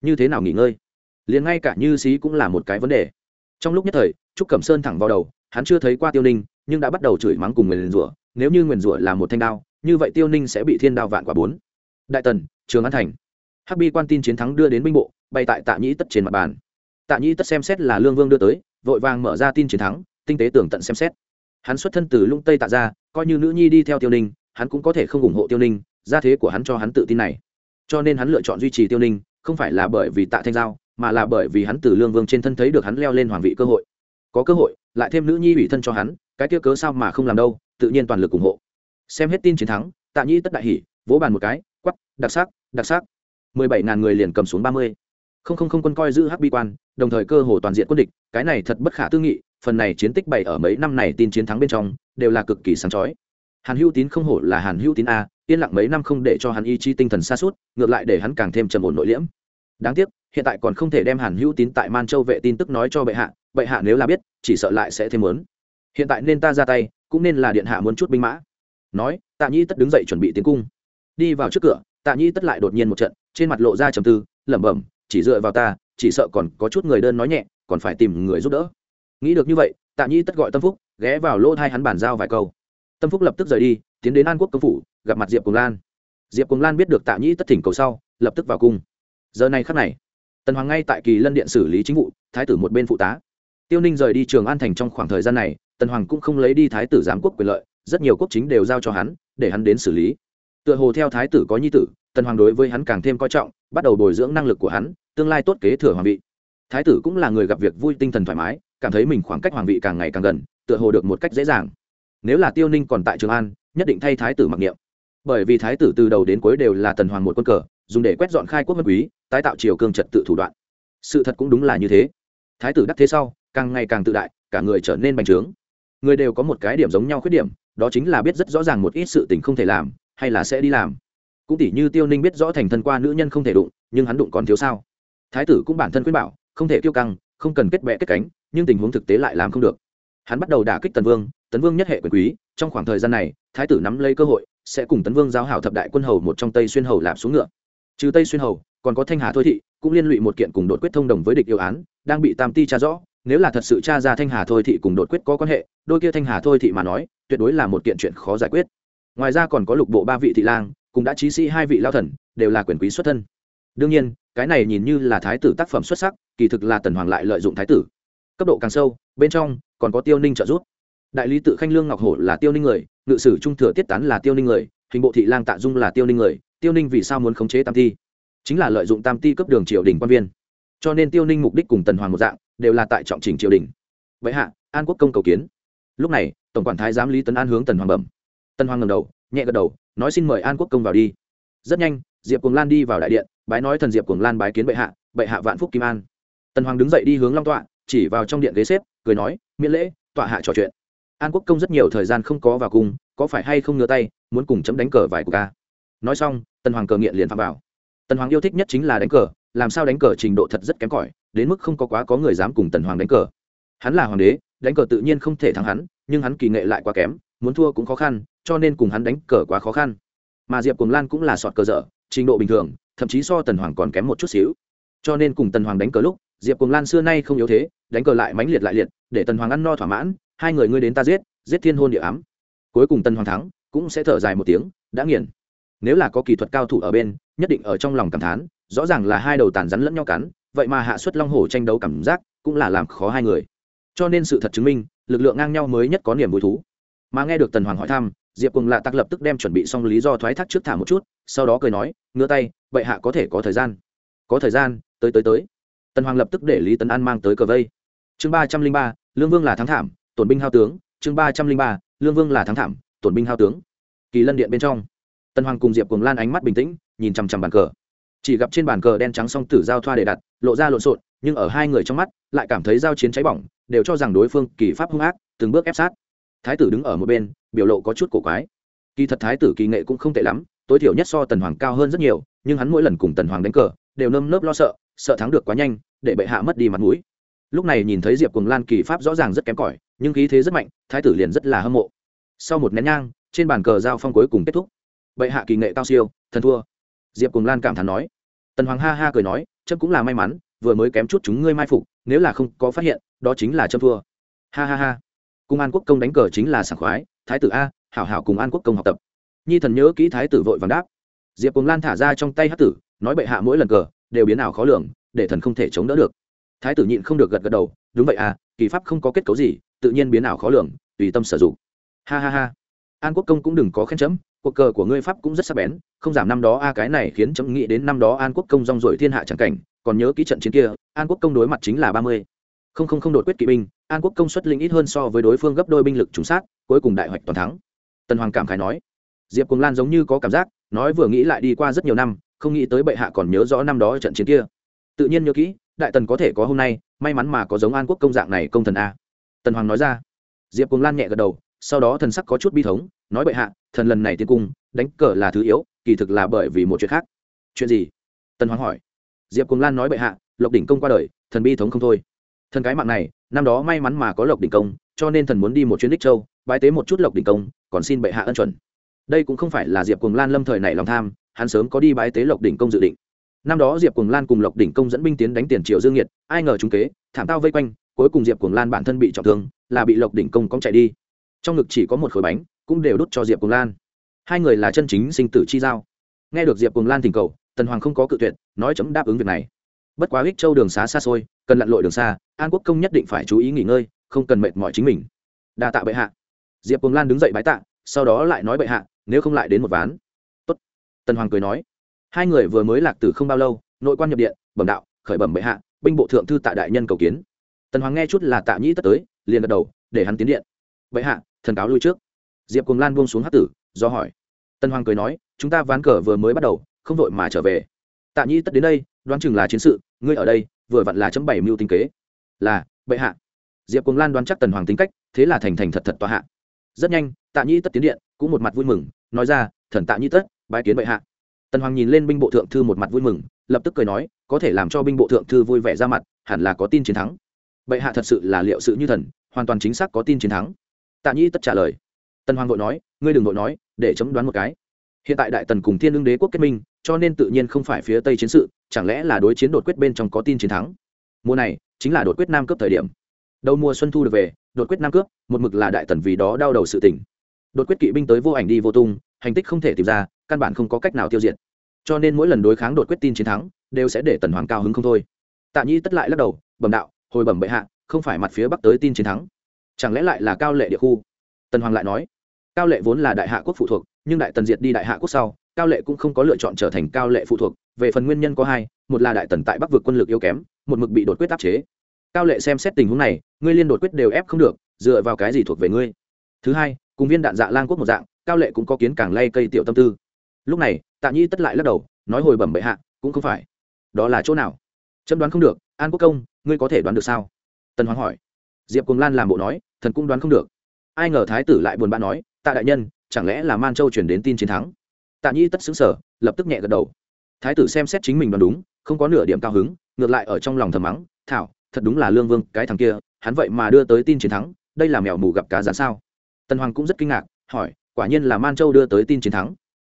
Như thế nào nghỉ ngơi? Liền ngay cả như xí cũng là một cái vấn đề. Trong lúc nhất thời, trúc cẩm sơn thẳng vào đầu, hắn chưa thấy qua tiêu ninh, nhưng đã bắt đầu chửi mắng cùng nguyền rủa. Nếu như nguyền rủa là một thanh đao, như vậy tiêu ninh sẽ bị thiên đao vạn quả bốn. Đại tần trường an thành. Hắc bi quan tin chiến thắng đưa đến binh bộ, bay tại tạ nhĩ tất trên mặt bàn. Tạ nhĩ tất xem xét là lương vương đưa tới, vội vàng mở ra tin chiến thắng, tinh tế tưởng tận xem xét. Hắn xuất thân từ lung tây tạ ra coi như nữ nhi đi theo tiêu ninh, hắn cũng có thể không ủng hộ tiêu ninh, gia thế của hắn cho hắn tự tin này. Cho nên hắn lựa chọn duy trì tiêu ninh, không phải là bởi vì tạ thanh giao, mà là bởi vì hắn từ lương vương trên thân thấy được hắn leo lên hoàng vị cơ hội. Có cơ hội, lại thêm nữ nhi ủy thân cho hắn, cái kia cớ sao mà không làm đâu, tự nhiên toàn lực ủng hộ. Xem hết tin chiến thắng, tạ nhĩ tất đại hỉ, vỗ bàn một cái quắp đặc sắc đặc sắc. mười bảy ngàn người liền cầm xuống ba mươi. Không không không quân coi giữ hắc bi quan, đồng thời cơ hồ toàn diện quân địch, cái này thật bất khả tư nghị, phần này chiến tích bày ở mấy năm này tin chiến thắng bên trong, đều là cực kỳ sáng chói. Hàn hữu tín không hổ là hàn hữu tín a, yên lặng mấy năm không để cho hắn ý chí tinh thần xa suốt ngược lại để hắn càng thêm trầm ổn nội liễm. Đáng tiếc, hiện tại còn không thể đem hàn hữu tín tại man châu vệ tin tức nói cho bệ hạ bệ hạ nếu là biết, chỉ sợ lại sẽ thêm muốn hiện tại nên ta ra tay, cũng nên là điện hạ muốn chút binh mã. Nói, tạ nhĩ tất đứng dậy chuẩn bị tiến cung đi vào trước cửa, tạ nhĩ tất lại đột nhiên một trận, trên mặt lộ ra trầm tư, lẩm bẩm, chỉ dựa vào ta, chỉ sợ còn có chút người đơn nói nhẹ, còn phải tìm người giúp đỡ. Nghĩ được như vậy, tạ nhĩ tất gọi tâm phúc, ghé vào lỗ thai hắn bàn giao vài câu. Tâm phúc lập tức rời đi, tiến đến an quốc công phủ, gặp mặt diệp cùng lan. Diệp cùng lan biết được tạ nhĩ tất thỉnh cầu sau, lập tức vào cung. Giờ này khắc này, tần hoàng ngay tại kỳ lân điện xử lý chính vụ, thái tử một bên phụ tá. Tiêu ninh rời đi trường an thành trong khoảng thời gian này, tần hoàng cũng không lấy đi thái tử giám quốc quyền lợi, rất nhiều quốc chính đều giao cho hắn, để hắn đến xử lý tựa hồ theo thái tử có nhi tử, tần hoàng đối với hắn càng thêm coi trọng, bắt đầu bồi dưỡng năng lực của hắn, tương lai tốt kế thừa hoàng vị. Thái tử cũng là người gặp việc vui tinh thần thoải mái, cảm thấy mình khoảng cách hoàng vị càng ngày càng gần, tựa hồ được một cách dễ dàng. Nếu là tiêu ninh còn tại trường an, nhất định thay thái tử mặc niệm. Bởi vì thái tử từ đầu đến cuối đều là tần hoàng một quân cờ, dùng để quét dọn khai quốc vân quý, tái tạo triều cương trật tự thủ đoạn. Sự thật cũng đúng là như thế. Thái tử đắc thế sau, càng ngày càng tự đại, cả người trở nên bành trướng. Người đều có một cái điểm giống nhau khuyết điểm, đó chính là biết rất rõ ràng một ít sự tình không thể làm hay là sẽ đi làm? Cũng tỷ như tiêu ninh biết rõ thành thân qua nữ nhân không thể đụng, nhưng hắn đụng còn thiếu sao? Thái tử cũng bản thân khuyên bảo, không thể kiêu căng, không cần kết bẹ kết cánh, nhưng tình huống thực tế lại làm không được. Hắn bắt đầu đả kích tần vương tấn vương nhất hệ quyền quý, trong khoảng thời gian này, thái tử nắm lấy cơ hội, sẽ cùng tấn vương giao hảo thập đại quân hầu một trong tây xuyên hầu lạp xuống ngựa. Trừ tây xuyên hầu, còn có thanh hà thôi thị, cũng liên lụy một kiện cùng đột quyết thông đồng với địch yêu án, đang bị tam ti tra rõ. Nếu là thật sự tra ra thanh hà thôi thị cùng đột quyết có quan hệ, đôi kia thanh hà thôi thị mà nói, tuyệt đối là một kiện chuyện khó giải quyết ngoài ra còn có lục bộ ba vị thị lang cùng đã trí sĩ hai vị lao thần, đều là quyền quý xuất thân. Đương nhiên, cái này nhìn như là thái tử tác phẩm xuất sắc, kỳ thực là tần hoàng lại lợi dụng thái tử. Cấp độ càng sâu, bên trong, còn có tiêu ninh trợ giúp. Đại lý tự khanh lương ngọc hổ là tiêu ninh người, ngự sử trung thừa tiết tán là tiêu ninh người, hình bộ thị lang tạ dung là tiêu ninh người, tiêu ninh vì sao muốn khống chế tam ti? Chính là lợi dụng tam ti cấp đường triều đình quan viên. Cho nên tiêu ninh mục đích cùng tần hoàng một dạng, đều là tại trọng trình triều đình. Vậy hạ, an quốc công cầu kiến. Lúc này, tổng quản thái giám lý tấn an hướng tần hoàng bẩm. Tân hoàng ngầm đầu, nhẹ gật đầu, nói xin mời an quốc công vào đi. Rất nhanh, diệp cuồng lan đi vào đại điện, bái nói thần diệp cuồng lan bái kiến bệ hạ bệ hạ vạn phúc kim an. Tần hoàng đứng dậy đi hướng long tọa, chỉ vào trong điện ghế xếp, cười nói, miễn lễ, tọa hạ trò chuyện. An quốc công rất nhiều thời gian không có vào cung có phải hay không ngửa tay, muốn cùng chấm đánh cờ vài cuộc ca. Nói xong tần hoàng cờ nghiện liền phạm vào. Tần hoàng yêu thích nhất chính là đánh cờ, làm sao đánh cờ trình độ thật rất kém cỏi, đến mức không có quá có người dám cùng tần hoàng đánh cờ. Hắn là hoàng đế, đánh cờ tự nhiên không thể thắng hắn, nhưng hắn kỳ nghệ lại quá kém, muốn thua cũng khó khăn cho nên cùng hắn đánh cờ quá khó khăn. Mà diệp cùng lan cũng là sọt cờ dở, trình độ bình thường, thậm chí so tần hoàng còn kém một chút xíu. Cho nên cùng tần hoàng đánh cờ lúc, diệp cùng lan xưa nay không yếu thế, đánh cờ lại mãnh liệt lại liệt, để tần hoàng ăn no thỏa mãn, hai người ngươi đến ta giết giết thiên hôn địa ám. Cuối cùng tần hoàng thắng, cũng sẽ thở dài một tiếng, đã nghiền. Nếu là có kỹ thuật cao thủ ở bên, nhất định ở trong lòng cảm thán, rõ ràng là hai đầu tàn rắn lẫn nhau cắn, vậy mà hạ xuất long hổ tranh đấu cảm giác, cũng là làm khó hai người. Cho nên sự thật chứng minh, lực lượng ngang nhau mới nhất có niềm vui thú. Mà nghe được tần hoàng hỏi thăm diệp cùng lạ tặc lập tức đem chuẩn bị xong lý do thoái thác trước thả một chút, sau đó cười nói ngứa tay, vậy hạ có thể có thời gian. Có thời gian, tới tới tới. Tần hoàng lập tức để lý tấn an mang tới cờ vây. Chương ba trăm linh ba, lương vương là thắng thảm, tổn binh hao tướng. Chương ba trăm linh ba, lương vương là thắng thảm, tổn binh hao tướng. Kỳ lân điện bên trong, tần hoàng cùng diệp cùng lan ánh mắt bình tĩnh, nhìn chằm chằm bàn cờ. Chỉ gặp trên bàn cờ đen trắng song tử giao thoa để đặt, lộ ra lộn xộn, nhưng ở hai người trong mắt, lại cảm thấy giao chiến cháy bỏng, đều cho rằng đối phương kỳ pháp hung ác, từng bước ép sát thái tử đứng ở một bên, biểu lộ có chút cổ quái. Kỳ thật thái tử kỳ nghệ cũng không tệ lắm, tối thiểu nhất so tần hoàng cao hơn rất nhiều, nhưng hắn mỗi lần cùng tần hoàng đánh cờ, đều nơm nớp lo sợ sợ thắng được quá nhanh, để bệ hạ mất đi mặt mũi. Lúc này nhìn thấy diệp cùng lan kỳ pháp rõ ràng rất kém cỏi, nhưng khí thế rất mạnh, thái tử liền rất là hâm mộ. Sau một nén nhang, trên bàn cờ giao phong cuối cùng kết thúc. Bệ hạ kỳ nghệ cao siêu, thần thua. Diệp cùng lan cảm thán nói. Tần hoàng ha ha cười nói trâm cũng là may mắn, vừa mới kém chút chúng ngươi mai phục, nếu là không có phát hiện, đó chính là trâm thua. Ha ha ha cùng an quốc công đánh cờ chính là sảng khoái, thái tử a, hảo hảo cùng an quốc công học tập. Nhi thần nhớ kỹ thái tử vội vàng đáp. Diệp cùng lan thả ra trong tay hát tử, nói bệ hạ mỗi lần cờ, đều biến ảo khó lường, để thần không thể chống đỡ được. Thái tử nhịn không được gật gật đầu, đúng vậy à kỳ pháp không có kết cấu gì, tự nhiên biến ảo khó lường, tùy tâm sử dụng. Ha ha ha. An quốc công cũng đừng có khen chấm, cuộc cờ của ngươi pháp cũng rất sắc bén, không giảm năm đó a, cái này khiến chấm nghĩ đến năm đó an quốc công rong rổi thiên hạ chẳng cảnh, còn nhớ ký trận chiến kia, an quốc công đối mặt chính là ba mươi không không không đột quyết kỵ binh, an quốc công suất linh ít hơn so với đối phương gấp đôi binh lực trùng sát, cuối cùng đại hoạch toàn thắng. Tần hoàng cảm khải nói, diệp cùng lan giống như có cảm giác, nói vừa nghĩ lại đi qua rất nhiều năm, không nghĩ tới bệ hạ còn nhớ rõ năm đó trận chiến kia. Tự nhiên nhớ kỹ, đại tần có thể có hôm nay, may mắn mà có giống an quốc công dạng này công thần a. Tần hoàng nói ra. Diệp cùng lan nhẹ gật đầu, sau đó thần sắc có chút bi thống, nói bệ hạ, thần lần này tiên cung, đánh cờ là thứ yếu, kỳ thực là bởi vì một chuyện khác. Chuyện gì? Tần hoàng hỏi. Diệp cùng lan nói bệ hạ, lộc đỉnh công qua đời, thần bi thống không thôi thần cái mạng này, năm đó may mắn mà có lộc đỉnh công, cho nên thần muốn đi một chuyến đích châu, bái tế một chút lộc đỉnh công, còn xin bệ hạ ân chuẩn. Đây cũng không phải là diệp cùng lan lâm thời này lòng tham, hắn sớm có đi bái tế lộc đỉnh công dự định. Năm đó diệp cùng lan cùng lộc đỉnh công dẫn binh tiến đánh tiền triều dương nhiệt ai ngờ chúng kế, thảm tao vây quanh, cuối cùng diệp cùng lan bản thân bị trọng thương, là bị lộc đỉnh công cóng chạy đi. Trong ngực chỉ có một khối bánh, cũng đều đút cho diệp cùng lan. Hai người là chân chính sinh tử chi giao. Nghe được diệp cùng lan thỉnh cầu, tần hoàng không có cự tuyệt, nói chấm đáp ứng việc này. Bất quá ích châu đường xá xa xôi cần lặn lội đường xa, an quốc công nhất định phải chú ý nghỉ ngơi, không cần mệt mỏi chính mình. Đa tạ bệ hạ. Diệp cùng lan đứng dậy bái tạ, sau đó lại nói bệ hạ, nếu không lại đến một ván. Tốt. tần hoàng cười nói. Hai người vừa mới lạc từ không bao lâu, nội quan nhập điện, bẩm đạo, khởi bẩm bệ hạ, binh bộ thượng thư tạ đại nhân cầu kiến. Tần hoàng nghe chút là tạ nhĩ tất tới, liền gật đầu, để hắn tiến điện. Bệ hạ, thần cáo lui trước. Diệp cùng lan buông xuống hát tử, do hỏi. Tần hoàng cười nói, chúng ta ván cờ vừa mới bắt đầu, không vội mà trở về. Tạ nhĩ tất đến đây, đoán chừng là chiến sự, ngươi ở đây vừa vặn là chấm bảy mưu tinh kế. Là, bệ hạ. Diệp cùng lan đoán chắc tần hoàng tính cách, thế là thành thành thật thật tòa hạ. Rất nhanh, tạ nhĩ tất tiến điện, cũng một mặt vui mừng, nói ra, thần tạ nhĩ tất, bái kiến bệ hạ. Tần hoàng nhìn lên binh bộ thượng thư một mặt vui mừng, lập tức cười nói, có thể làm cho binh bộ thượng thư vui vẻ ra mặt, hẳn là có tin chiến thắng. Bệ hạ thật sự là liệu sự như thần, hoàn toàn chính xác có tin chiến thắng. Tạ nhĩ tất trả lời. Tần hoàng vội nói, ngươi đừng vội nói, để chấm đoán một cái hiện tại đại tần cùng thiên lương đế quốc kết minh, cho nên tự nhiên không phải phía tây chiến sự, chẳng lẽ là đối chiến đột quyết bên trong có tin chiến thắng? Mùa này chính là đột quyết nam cướp thời điểm. Đầu mùa xuân thu được về, đột quyết nam cướp, một mực là đại tần vì đó đau đầu sự tỉnh đột quyết kỵ binh tới vô ảnh đi vô tung, hành tích không thể tìm ra, căn bản không có cách nào tiêu diệt. Cho nên mỗi lần đối kháng đột quyết tin chiến thắng, đều sẽ để tần hoàng cao hứng không thôi. Tạ nhi tất lại lắc đầu, bẩm đạo, hồi bẩm bệ hạ, không phải mặt phía bắc tới tin chiến thắng. Chẳng lẽ lại là cao lệ địa khu? Tần hoàng lại nói cao lệ vốn là đại hạ quốc phụ thuộc, nhưng đại tần diệt đi đại hạ quốc sau, cao lệ cũng không có lựa chọn trở thành cao lệ phụ thuộc. Về phần nguyên nhân có hai, một là đại tần tại bắc vực quân lực yếu kém, một mực bị đột quyết áp chế. Cao lệ xem xét tình huống này, ngươi liên đột quyết đều ép không được, dựa vào cái gì thuộc về ngươi? Thứ hai, cùng viên đạn dạ lang quốc một dạng, cao lệ cũng có kiến càng lay cây tiểu tâm tư. Lúc này, tạ nhi tất lại lắc đầu, nói hồi bẩm bệ hạ, cũng không phải. Đó là chỗ nào? Chấm đoán không được, an quốc công, ngươi có thể đoán được sao? Tần hoàng hỏi. Diệp cùng lan làm bộ nói, thần cũng đoán không được. Ai ngờ thái tử lại buồn bã nói tạ đại nhân, chẳng lẽ là man châu chuyển đến tin chiến thắng? Tạ nhi tất xứng sở lập tức nhẹ gật đầu. Thái tử xem xét chính mình đoán đúng, không có nửa điểm cao hứng, ngược lại ở trong lòng thầm mắng, thảo, thật đúng là lương vương, cái thằng kia, hắn vậy mà đưa tới tin chiến thắng, đây là mèo mù gặp cá giá sao? Tần hoàng cũng rất kinh ngạc, hỏi, quả nhiên là man châu đưa tới tin chiến thắng?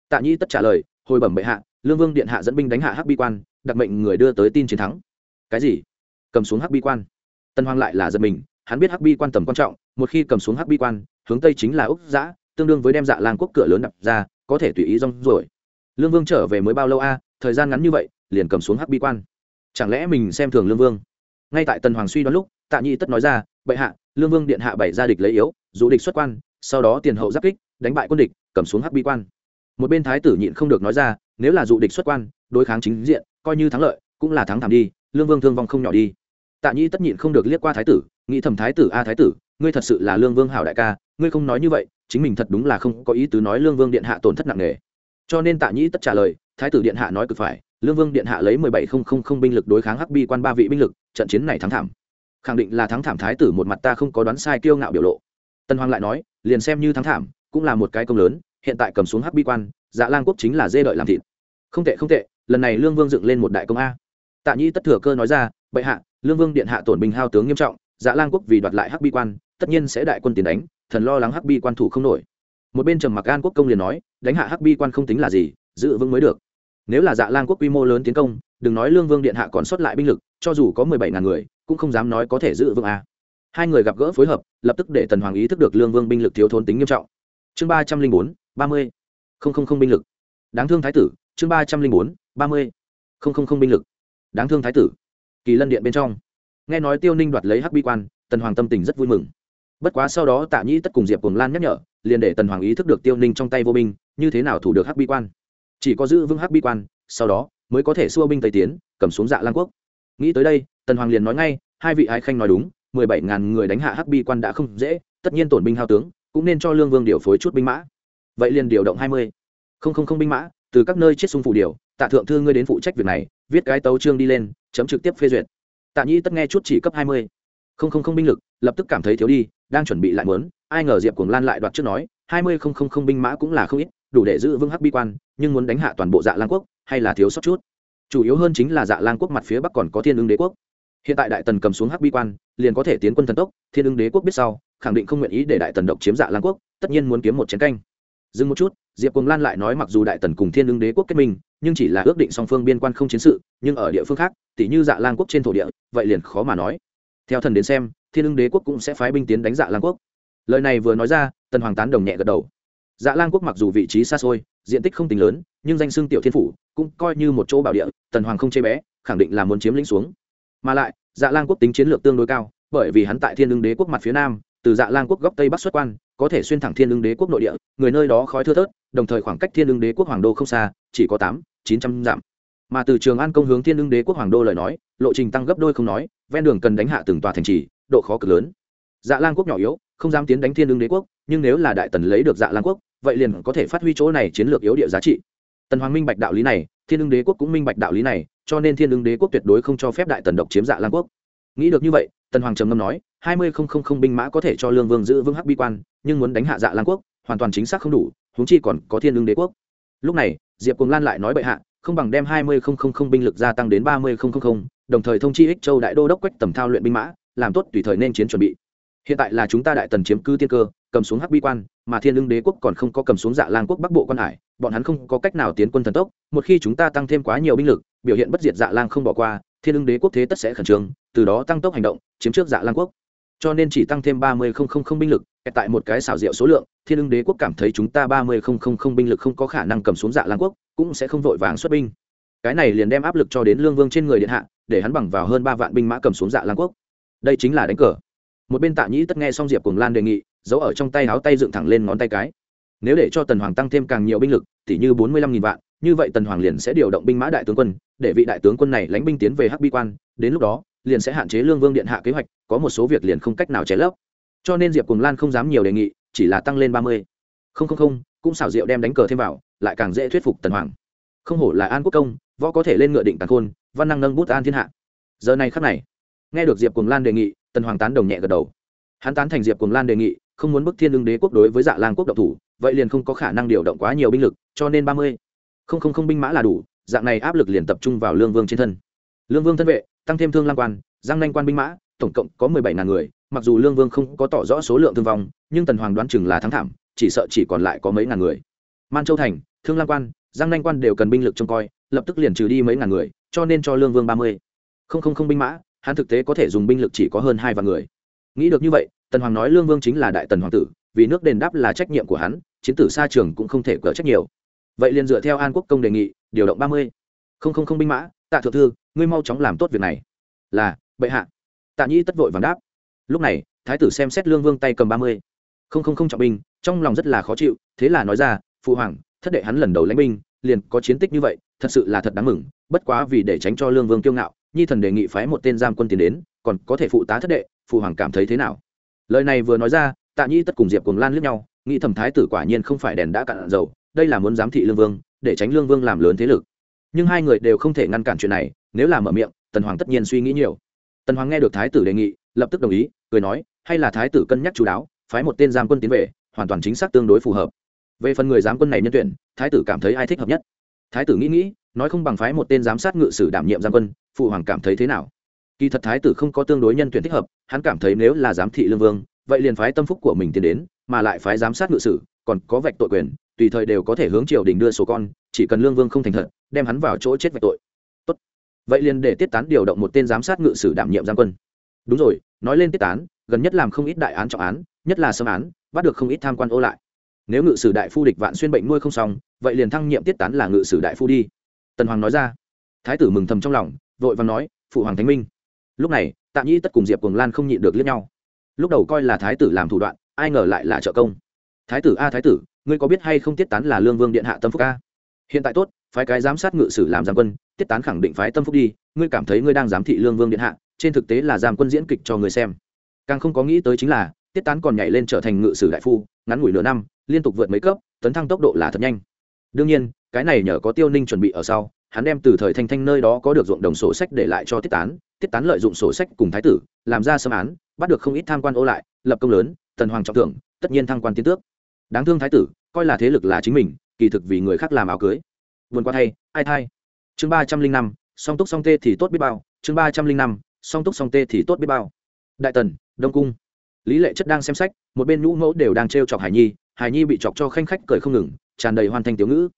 Tạ nhi tất trả lời, hồi bẩm bệ hạ, lương vương điện hạ dẫn binh đánh hạ hắc bi quan, đặc mệnh người đưa tới tin chiến thắng. Cái gì? Cầm xuống hắc bi quan. Tần hoàng lại là giật mình, hắn biết hắc bi quan tầm quan trọng, một khi cầm xuống hắc bi quan, hướng tây chính là úc giã tương đương với đem dạ lang quốc cửa lớn đập ra, có thể tùy ý rong rồi lương vương trở về mới bao lâu a? Thời gian ngắn như vậy, liền cầm xuống hắc bi quan. Chẳng lẽ mình xem thường lương vương? Ngay tại tần hoàng suy đoán lúc, tạ nhị tất nói ra, bệ hạ, lương vương điện hạ bảy ra địch lấy yếu, dụ địch xuất quan, sau đó tiền hậu giáp kích, đánh bại quân địch, cầm xuống hắc bi quan. Một bên thái tử nhịn không được nói ra, nếu là dụ địch xuất quan, đối kháng chính diện, coi như thắng lợi, cũng là thắng thảm đi, lương vương thương vong không nhỏ đi. Tạ nhị tất nhịn không được liếc qua thái tử, nghĩ thầm thái tử, a thái tử, ngươi thật sự là lương vương hảo đại ca, ngươi không nói như vậy chính mình thật đúng là không có ý tứ nói lương vương điện hạ tổn thất nặng nề. Cho nên tạ nhĩ tất trả lời, thái tử điện hạ nói cực phải, lương vương điện hạ lấy mười bảy không không không binh lực đối kháng hắc bi quan ba vị binh lực, trận chiến này thắng thảm. Khẳng định là thắng thảm thái tử một mặt ta không có đoán sai kiêu ngạo biểu lộ. Tân hoàng lại nói, liền xem như thắng thảm, cũng là một cái công lớn, hiện tại cầm xuống hắc bi quan dạ lang quốc chính là dê đợi làm thịt. Không tệ không tệ, lần này lương vương dựng lên một đại công a. Tạ nhĩ tất thừa cơ nói ra, bệ hạ, lương vương điện hạ tổn binh hao tướng nghiêm trọng dạ lang quốc vì đoạt lại hắc bi quan, tất nhiên sẽ đại quân tiến đánh thần lo lắng hắc bi quan thủ không nổi. Một bên trầm mặc an quốc công liền nói, đánh hạ hắc bi quan không tính là gì, giữ vững mới được. Nếu là dạ lang quốc quy mô lớn tiến công, đừng nói lương vương điện hạ còn xuất lại binh lực, cho dù có mười bảy ngàn người, cũng không dám nói có thể giữ vững a. Hai người gặp gỡ phối hợp, lập tức để tần hoàng ý thức được lương vương binh lực thiếu thốn tính nghiêm trọng. Chương ba trăm linh bốn, ba mươi. Không không không binh lực. Đáng thương thái tử, chương ba trăm linh bốn, ba mươi. Không không không binh lực. Đáng thương thái tử. Kỳ lân điện bên trong. Nghe nói tiêu ninh đoạt lấy hắc bi quan, tần hoàng tâm tình rất vui mừng bất quá sau đó tạ nhĩ tất cùng diệp cùng lan nhắc nhở, liền để tần hoàng ý thức được tiêu ninh trong tay vô binh, như thế nào thủ được hắc bi quan. Chỉ có giữ vững hắc bi quan, sau đó mới có thể xua binh tây tiến, cầm xuống dạ lan quốc. Nghĩ tới đây, tần hoàng liền nói ngay, hai vị ái khanh nói đúng, mười bảy ngàn người đánh hạ hắc bi quan đã không dễ, tất nhiên tổn binh hao tướng, cũng nên cho lương vương điều phối chút binh mã. Vậy liền điều động hai mươi. Không không không binh mã, từ các nơi chết sung phủ điều, tạ thượng thư ngươi đến phụ trách việc này, viết cái tấu trương đi lên, chấm trực tiếp phê duyệt. Tạ nhĩ tất nghe chút chỉ cấp hai mươi. Không không không binh lực, lập tức cảm thấy thiếu đi đang chuẩn bị lại muốn, ai ngờ diệp cuồng lan lại đoạt trước nói, hai mươi không không không binh mã cũng là không ít, đủ để giữ vững hắc bi quan, nhưng muốn đánh hạ toàn bộ dạ lang quốc, hay là thiếu sót chút? Chủ yếu hơn chính là dạ lang quốc mặt phía bắc còn có thiên ưng đế quốc. Hiện tại đại tần cầm xuống hắc bi quan, liền có thể tiến quân thần tốc, thiên ưng đế quốc biết sau, khẳng định không nguyện ý để đại tần độc chiếm dạ Lang quốc, tất nhiên muốn kiếm một chiến canh. Dừng một chút, diệp cuồng lan lại nói mặc dù đại tần cùng thiên ưng đế quốc kết minh, nhưng chỉ là ước định song phương biên quan không chiến sự, nhưng ở địa phương khác tỷ như dạ Lang quốc trên thổ địa, vậy liền khó mà nói. Theo thần đến xem thiên ưng đế quốc cũng sẽ phái binh tiến đánh dạ lan quốc. Lời này vừa nói ra, tần hoàng tán đồng nhẹ gật đầu. Dạ lan quốc mặc dù vị trí xa xôi, diện tích không tính lớn, nhưng danh xưng tiểu thiên phủ cũng coi như một chỗ bảo địa, tần hoàng không chê bé, khẳng định là muốn chiếm lĩnh xuống. Mà lại dạ lan quốc tính chiến lược tương đối cao, bởi vì hắn tại thiên ưng đế quốc mặt phía nam, từ dạ lan quốc góc tây bắc xuất quan, có thể xuyên thẳng thiên ưng đế quốc nội địa, người nơi đó khói thưa thớt, đồng thời khoảng cách thiên ưng đế quốc hoàng đô không xa, chỉ có tám, chín trăm dặm. Mà từ trường an công hướng thiên ưng đế quốc hoàng đô lời nói, lộ trình tăng gấp đôi không nói, ven đường cần đánh hạ từng tòa thành trì độ khó cực lớn. Dạ lan quốc nhỏ yếu, không dám tiến đánh thiên ưng đế quốc, nhưng nếu là đại tần lấy được dạ lan quốc, vậy liền có thể phát huy chỗ này chiến lược yếu địa giá trị. Tần hoàng minh bạch đạo lý này, thiên ưng đế quốc cũng minh bạch đạo lý này, cho nên thiên ưng đế quốc tuyệt đối không cho phép đại tần độc chiếm dạ lan quốc. Nghĩ được như vậy, tần hoàng trầm ngâm nói, hai mươi không không không binh mã có thể cho lương vương giữ vững hắc bi quan, nhưng muốn đánh hạ dạ lan quốc, hoàn toàn chính xác không đủ, huống chi còn có thiên ưng đế quốc. Lúc này, diệp cùng lan lại nói bệ hạ, không bằng đem hai mươi không không không binh lực gia tăng đến ba mươi không không không, đồng thời thông chi ích châu đại đô đốc quách tầm thao luyện binh mã làm tốt tùy thời nên chiến chuẩn bị. Hiện tại là chúng ta đại tần chiếm cư tiên cơ, cầm xuống hắc bi quan, mà thiên lương đế quốc còn không có cầm xuống dạ lang quốc bắc bộ quan hải, bọn hắn không có cách nào tiến quân thần tốc, một khi chúng ta tăng thêm quá nhiều binh lực, biểu hiện bất diệt dạ lang không bỏ qua, thiên lương đế quốc thế tất sẽ khẩn trương, từ đó tăng tốc hành động, chiếm trước dạ lang quốc. Cho nên chỉ tăng thêm ba mươi không không không binh lực tại một cái xảo diệu số lượng, thiên lương đế quốc cảm thấy chúng ta ba mươi không không không binh lực không có khả năng cầm xuống dạ lang quốc, cũng sẽ không vội vàng xuất binh. Cái này liền đem áp lực cho đến lương vương trên người điện hạ, để hắn bằng vào hơn ba vạn binh mã cầm xuống dạ lang quốc đây chính là đánh cờ. Một bên tạ nhĩ tất nghe xong diệp cùng lan đề nghị, giấu ở trong tay áo tay dựng thẳng lên ngón tay cái. Nếu để cho tần hoàng tăng thêm càng nhiều binh lực, thì như bốn mươi lăm nghìn vạn, như vậy tần hoàng liền sẽ điều động binh mã đại tướng quân, để vị đại tướng quân này lãnh binh tiến về hắc bi quan, đến lúc đó, liền sẽ hạn chế lương vương điện hạ kế hoạch, có một số việc liền không cách nào chế lấp. Cho nên diệp cùng lan không dám nhiều đề nghị, chỉ là tăng lên ba mươi. Không không không, cũng xảo diệu đem đánh cờ thêm vào, lại càng dễ thuyết phục tần hoàng. Không hổ là an quốc công, võ có thể lên ngựa định tàn khôn, văn năng nâng bút an thiên hạ. Giờ này khắc này nghe được diệp cùng lan đề nghị, tần hoàng tán đồng nhẹ gật đầu. Hắn tán thành diệp cùng lan đề nghị, không muốn bức thiên lương đế quốc đối với dạ lang quốc độc thủ, vậy liền không có khả năng điều động quá nhiều binh lực, cho nên ba mươi. Không không không binh mã là đủ, dạng này áp lực liền tập trung vào lương vương trên thân. Lương vương thân vệ, tăng thêm thương lang quan, giang nanh quan binh mã, tổng cộng có mười bảy ngàn người, mặc dù lương vương không có tỏ rõ số lượng thương vong, nhưng tần hoàng đoán chừng là thắng thảm, chỉ sợ chỉ còn lại có mấy ngàn người. Man châu thành, thương lang quan, giang nanh quan đều cần binh lực trông coi, lập tức liền trừ đi mấy ngàn người, cho nên cho lương vương ba mươi. Không không không binh mã hắn thực tế có thể dùng binh lực chỉ có hơn hai vạn người. Nghĩ được như vậy, tần hoàng nói lương vương chính là đại tần hoàng tử, vì nước đền đáp là trách nhiệm của hắn, chiến tử xa trường cũng không thể cỡ trách nhiều. Vậy liền dựa theo an quốc công đề nghị, điều động ba mươi. Không không không binh mã, tạ thượng thư, ngươi mau chóng làm tốt việc này. Là, bệ hạ. Tạ nhĩ tất vội vàng đáp. Lúc này, thái tử xem xét lương vương tay cầm ba mươi. Không không không trọng binh, trong lòng rất là khó chịu, thế là nói ra, phụ hoàng, thất đệ hắn lần đầu lãnh binh, liền có chiến tích như vậy, thật sự là thật đáng mừng, bất quá vì để tránh cho lương vương kiêu ngạo nhi thần đề nghị phái một tên giam quân tiến đến, còn có thể phụ tá thất đệ, phụ hoàng cảm thấy thế nào? Lời này vừa nói ra, tạ nhi tất cùng diệp cùng lan lướt nhau, nghĩ thẩm thái tử quả nhiên không phải đèn đã cạn dầu, đây là muốn giám thị lương vương, để tránh lương vương làm lớn thế lực. Nhưng hai người đều không thể ngăn cản chuyện này, nếu là mở miệng, tần hoàng tất nhiên suy nghĩ nhiều. Tần hoàng nghe được thái tử đề nghị, lập tức đồng ý, cười nói, hay là thái tử cân nhắc chú đáo, phái một tên giam quân tiến về, hoàn toàn chính xác tương đối phù hợp. Về phần người giám quân này nhân tuyển, thái tử cảm thấy ai thích hợp nhất? Thái tử nghĩ nghĩ, nói không bằng phái một tên giám sát ngự sử đảm nhiệm giam quân phụ hoàng cảm thấy thế nào? Kỳ thật thái tử không có tương đối nhân tuyển thích hợp, hắn cảm thấy nếu là giám thị lương vương, vậy liền phái tâm phúc của mình tiến đến, mà lại phái giám sát ngự sử, còn có vạch tội quyền, tùy thời đều có thể hướng triều đình đưa số con, chỉ cần lương vương không thành thật, đem hắn vào chỗ chết vạch tội. Tốt. vậy liền để tiết tán điều động một tên giám sát ngự sử đảm nhiệm giam quân. Đúng rồi, nói lên tiết tán, gần nhất làm không ít đại án trọng án, nhất là xâm án, bắt được không ít tham quan ô lại. Nếu ngự sử đại phu địch vạn xuyên bệnh nuôi không xong, vậy liền thăng nhiệm tiết tán là ngự sử đại phu đi. Tần hoàng nói ra. Thái tử mừng thầm trong lòng vội vàng nói, phụ hoàng thánh minh. Lúc này, tạ nhĩ tất cùng diệp cùng lan không nhịn được liếc nhau. Lúc đầu coi là thái tử làm thủ đoạn, ai ngờ lại là trợ công. Thái tử a, thái tử, ngươi có biết hay không tiết tán là lương vương điện hạ tâm phúc a? Hiện tại tốt, phái cái giám sát ngự sử làm giám quân, tiết tán khẳng định phái tâm phúc đi, ngươi cảm thấy ngươi đang giám thị lương vương điện hạ, trên thực tế là giam quân diễn kịch cho người xem. Càng không có nghĩ tới chính là, tiết tán còn nhảy lên trở thành ngự sử đại phu, ngắn ngủi nửa năm, liên tục vượt mấy cấp, tấn thăng tốc độ là thật nhanh. Đương nhiên, cái này nhờ có tiêu ninh chuẩn bị ở sau hắn đem từ thời thanh thanh nơi đó có được ruộng đồng sổ sách để lại cho tiết tán. Tiết tán lợi dụng sổ sách cùng thái tử, làm ra xâm án, bắt được không ít tham quan ô lại, lập công lớn, tần hoàng trọng thưởng, tất nhiên thăng quan tiến tước. Đáng thương thái tử, coi là thế lực là chính mình, kỳ thực vì người khác làm áo cưới. Vườn qua thay, ai thay? Chương ba trăm linh năm, song túc song tê thì tốt biết bao. Chương ba trăm linh năm, song túc song tê thì tốt biết bao. Đại tần, đông cung. Lý lệ chất đang xem sách, một bên nhũ mẫu đều đang t r e o chọc hải nhi. Hải nhi bị chọc cho khanh khách cười không ngừng, tràn đầy hoàn thành tiểu ngữ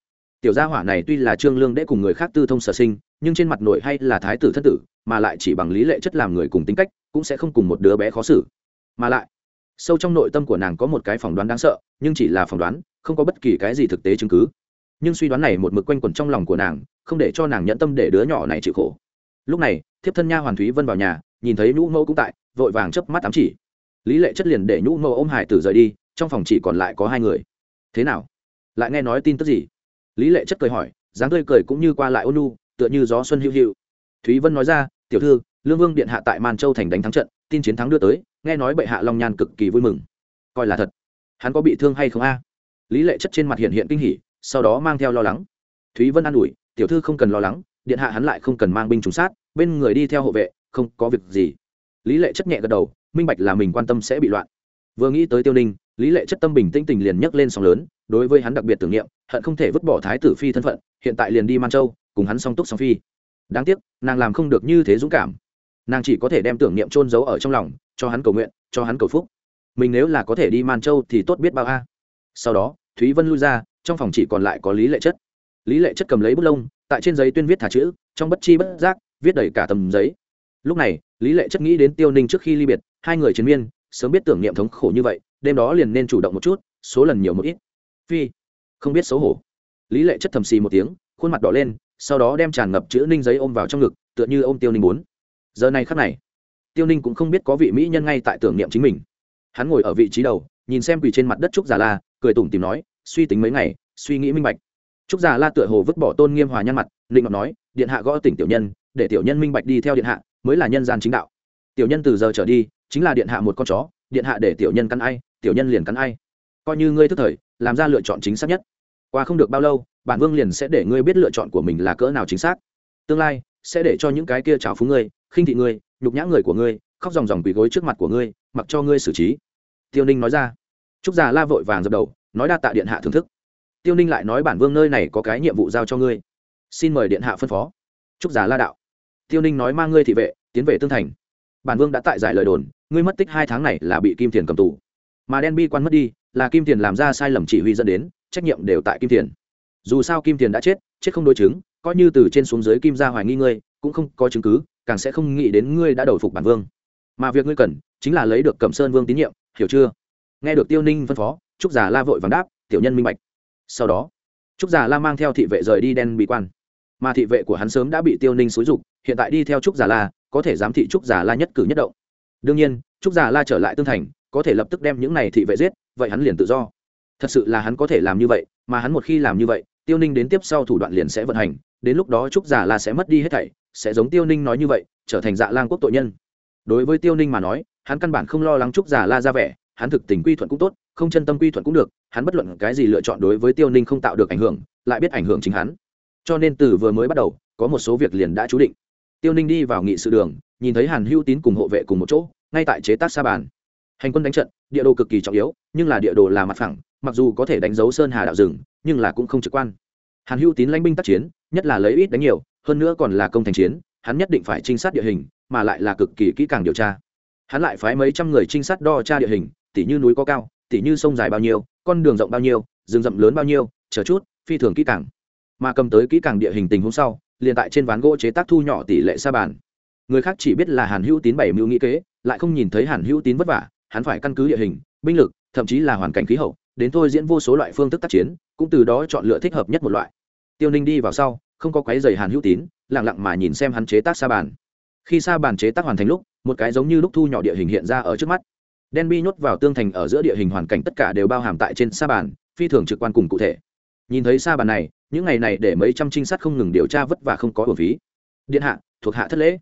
tiểu gia hỏa này tuy là trương lương đễ cùng người khác tư thông sở sinh, nhưng trên mặt nội hay là thái tử thân tử, mà lại chỉ bằng lý lệ chất làm người cùng tính cách, cũng sẽ không cùng một đứa bé khó xử. Mà lại, sâu trong nội tâm của nàng có một cái phỏng đoán đáng sợ, nhưng chỉ là phỏng đoán, không có bất kỳ cái gì thực tế chứng cứ. Nhưng suy đoán này một mực quanh quẩn trong lòng của nàng, không để cho nàng nhận tâm để đứa nhỏ này chịu khổ. Lúc này, thiếp thân nha hoàn thúy vân vào nhà, nhìn thấy nhũ mẫu cũng tại, vội vàng chớp mắt ám chỉ. Lý lệ chất liền để nhũ mẫu ôm hải tử rời đi, trong phòng chỉ còn lại có hai người. Thế nào? Lại nghe nói tin tức gì? Lý lệ chất cười hỏi, dáng tươi cười cũng như qua lại ôn nu tựa như gió xuân hữu hữu. Thúy vân nói ra, tiểu thư, lương vương điện hạ tại man châu thành đánh thắng trận, tin chiến thắng đưa tới, nghe nói bệ hạ long nhan cực kỳ vui mừng. Coi là thật. Hắn có bị thương hay không a? Lý lệ chất trên mặt hiện hiện kinh hỉ, sau đó mang theo lo lắng. Thúy vân an ủi, tiểu thư không cần lo lắng, điện hạ hắn lại không cần mang binh trùng sát, bên người đi theo hộ vệ, không có việc gì. Lý lệ chất nhẹ gật đầu, minh bạch là mình quan tâm sẽ bị loạn. Vừa nghĩ tới tiêu ninh lý lệ chất tâm bình tĩnh tình liền nhấc lên sóng lớn, đối với hắn đặc biệt tưởng niệm, hận không thể vứt bỏ thái tử phi thân phận, hiện tại liền đi man châu, cùng hắn song túc song phi. Đáng tiếc, nàng làm không được như thế dũng cảm. Nàng chỉ có thể đem tưởng niệm trôn giấu ở trong lòng, cho hắn cầu nguyện, cho hắn cầu phúc. Mình nếu là có thể đi man châu thì tốt biết bao a. Sau đó, thúy vân lui ra, trong phòng chỉ còn lại có lý lệ chất. Lý lệ chất cầm lấy bút lông, tại trên giấy tuyên viết thả chữ, trong bất chi bất giác, viết đầy cả tầm giấy. Lúc này, lý lệ chất nghĩ đến tiêu ninh trước khi ly biệt, hai người chiến miên, sớm biết tưởng niệm thống khổ như vậy đêm đó liền nên chủ động một chút, số lần nhiều một ít. Phi, không biết xấu hổ. Lý lệ chất thầm xì một tiếng, khuôn mặt đỏ lên, sau đó đem tràn ngập chữ ninh giấy ôm vào trong ngực, tựa như ôm tiêu ninh bốn giờ này khắc này, tiêu ninh cũng không biết có vị mỹ nhân ngay tại tưởng niệm chính mình. Hắn ngồi ở vị trí đầu, nhìn xem quỳ trên mặt đất trúc già la, cười tủm tìm nói, suy tính mấy ngày, suy nghĩ minh bạch. Trúc già la tựa hồ vứt bỏ tôn nghiêm hòa nhăn mặt định ngọc nói, điện hạ gõ tỉnh tiểu nhân, để tiểu nhân minh bạch đi theo điện hạ, mới là nhân gian chính đạo. Tiểu nhân từ giờ trở đi, chính là điện hạ một con chó, điện hạ để tiểu nhân căn ai tiểu nhân liền cắn ai. Coi như ngươi thức thời, làm ra lựa chọn chính xác nhất. Qua không được bao lâu, bản vương liền sẽ để ngươi biết lựa chọn của mình là cỡ nào chính xác. Tương lai, sẽ để cho những cái kia trào phúng ngươi, khinh thị ngươi, nhục nhã người của ngươi, khóc dòng dòng quỳ gối trước mặt của ngươi, mặc cho ngươi xử trí. Tiêu ninh nói ra. Trúc già la vội vàng dập đầu, nói đa tạ điện hạ thưởng thức. Tiêu ninh lại nói bản vương nơi này có cái nhiệm vụ giao cho ngươi. Xin mời điện hạ phân phó. Trúc già la đạo. Tiêu ninh nói mang ngươi thị vệ, tiến về tương thành. Bản vương đã tại giải lời đồn, ngươi mất tích hai tháng này là bị kim tiền cầm tù mà đen bi quan mất đi, là kim tiền làm ra sai lầm chỉ huy dẫn đến, trách nhiệm đều tại kim tiền dù sao kim tiền đã chết chết không đối chứng, coi như từ trên xuống dưới kim ra hoài nghi ngươi, cũng không có chứng cứ, càng sẽ không nghĩ đến ngươi đã đầu phục bản vương. Mà việc ngươi cần, chính là lấy được cẩm sơn vương tín nhiệm, hiểu chưa? Nghe được tiêu ninh phân phó, trúc giả la vội vàng đáp, tiểu nhân minh bạch. Sau đó, trúc giả la mang theo thị vệ rời đi đen bị quan. Mà thị vệ của hắn sớm đã bị tiêu ninh xúi rục hiện tại đi theo trúc giả la, có thể giám thị trúc giả la nhất cử nhất động. Đương nhiên, trúc giả la trở lại tương thành có thể lập tức đem những này thị vệ giết, vậy hắn liền tự do. Thật sự là hắn có thể làm như vậy, mà hắn một khi làm như vậy, tiêu ninh đến tiếp sau thủ đoạn liền sẽ vận hành, đến lúc đó trúc giả la sẽ mất đi hết thảy, sẽ giống tiêu ninh nói như vậy, trở thành dạ lang quốc tội nhân. Đối với tiêu ninh mà nói, hắn căn bản không lo lắng trúc giả la ra vẻ, hắn thực tình quy thuận cũng tốt, không chân tâm quy thuận cũng được, hắn bất luận cái gì lựa chọn đối với tiêu ninh không tạo được ảnh hưởng, lại biết ảnh hưởng chính hắn. Cho nên từ vừa mới bắt đầu, có một số việc liền đã chú định. Tiêu ninh đi vào nghị sự đường, nhìn thấy hàn hữu tín cùng hộ vệ cùng một chỗ, ngay tại chế tác sa bàn hành quân đánh trận, địa đồ cực kỳ trọng yếu, nhưng là địa đồ là mặt phẳng, mặc dù có thể đánh dấu sơn hà đạo rừng, nhưng là cũng không trực quan. Hàn hữu tín lãnh binh tác chiến, nhất là lấy ít đánh nhiều, hơn nữa còn là công thành chiến, hắn nhất định phải trinh sát địa hình, mà lại là cực kỳ kỹ càng điều tra. Hắn lại phái mấy trăm người trinh sát đo tra địa hình, tỉ như núi có cao, tỉ như sông dài bao nhiêu, con đường rộng bao nhiêu, rừng rậm lớn bao nhiêu, chờ chút, phi thường kỹ càng. Mà cầm tới kỹ càng địa hình tình hôm sau, liền tại trên ván gỗ chế tác thu nhỏ tỷ lệ sa bàn. Người khác chỉ biết là hàn hữu tín bảy mưu nghĩ kế, lại không nhìn thấy hàn hữu tín vất vả hắn phải căn cứ địa hình, binh lực, thậm chí là hoàn cảnh khí hậu, đến thôi diễn vô số loại phương thức tác chiến, cũng từ đó chọn lựa thích hợp nhất một loại. Tiêu ninh đi vào sau, không có quái dày hàn hữu tín lẳng lặng mà nhìn xem hắn chế tác sa bàn. Khi sa bàn chế tác hoàn thành lúc, một cái giống như lúc thu nhỏ địa hình hiện ra ở trước mắt. Đen bi nhốt vào tương thành ở giữa địa hình hoàn cảnh tất cả đều bao hàm tại trên sa bàn, phi thường trực quan cùng cụ thể. Nhìn thấy sa bàn này, những ngày này để mấy trăm trinh sát không ngừng điều tra vất vả không có hồn phí. Điện hạ, thuộc hạ thất lễ.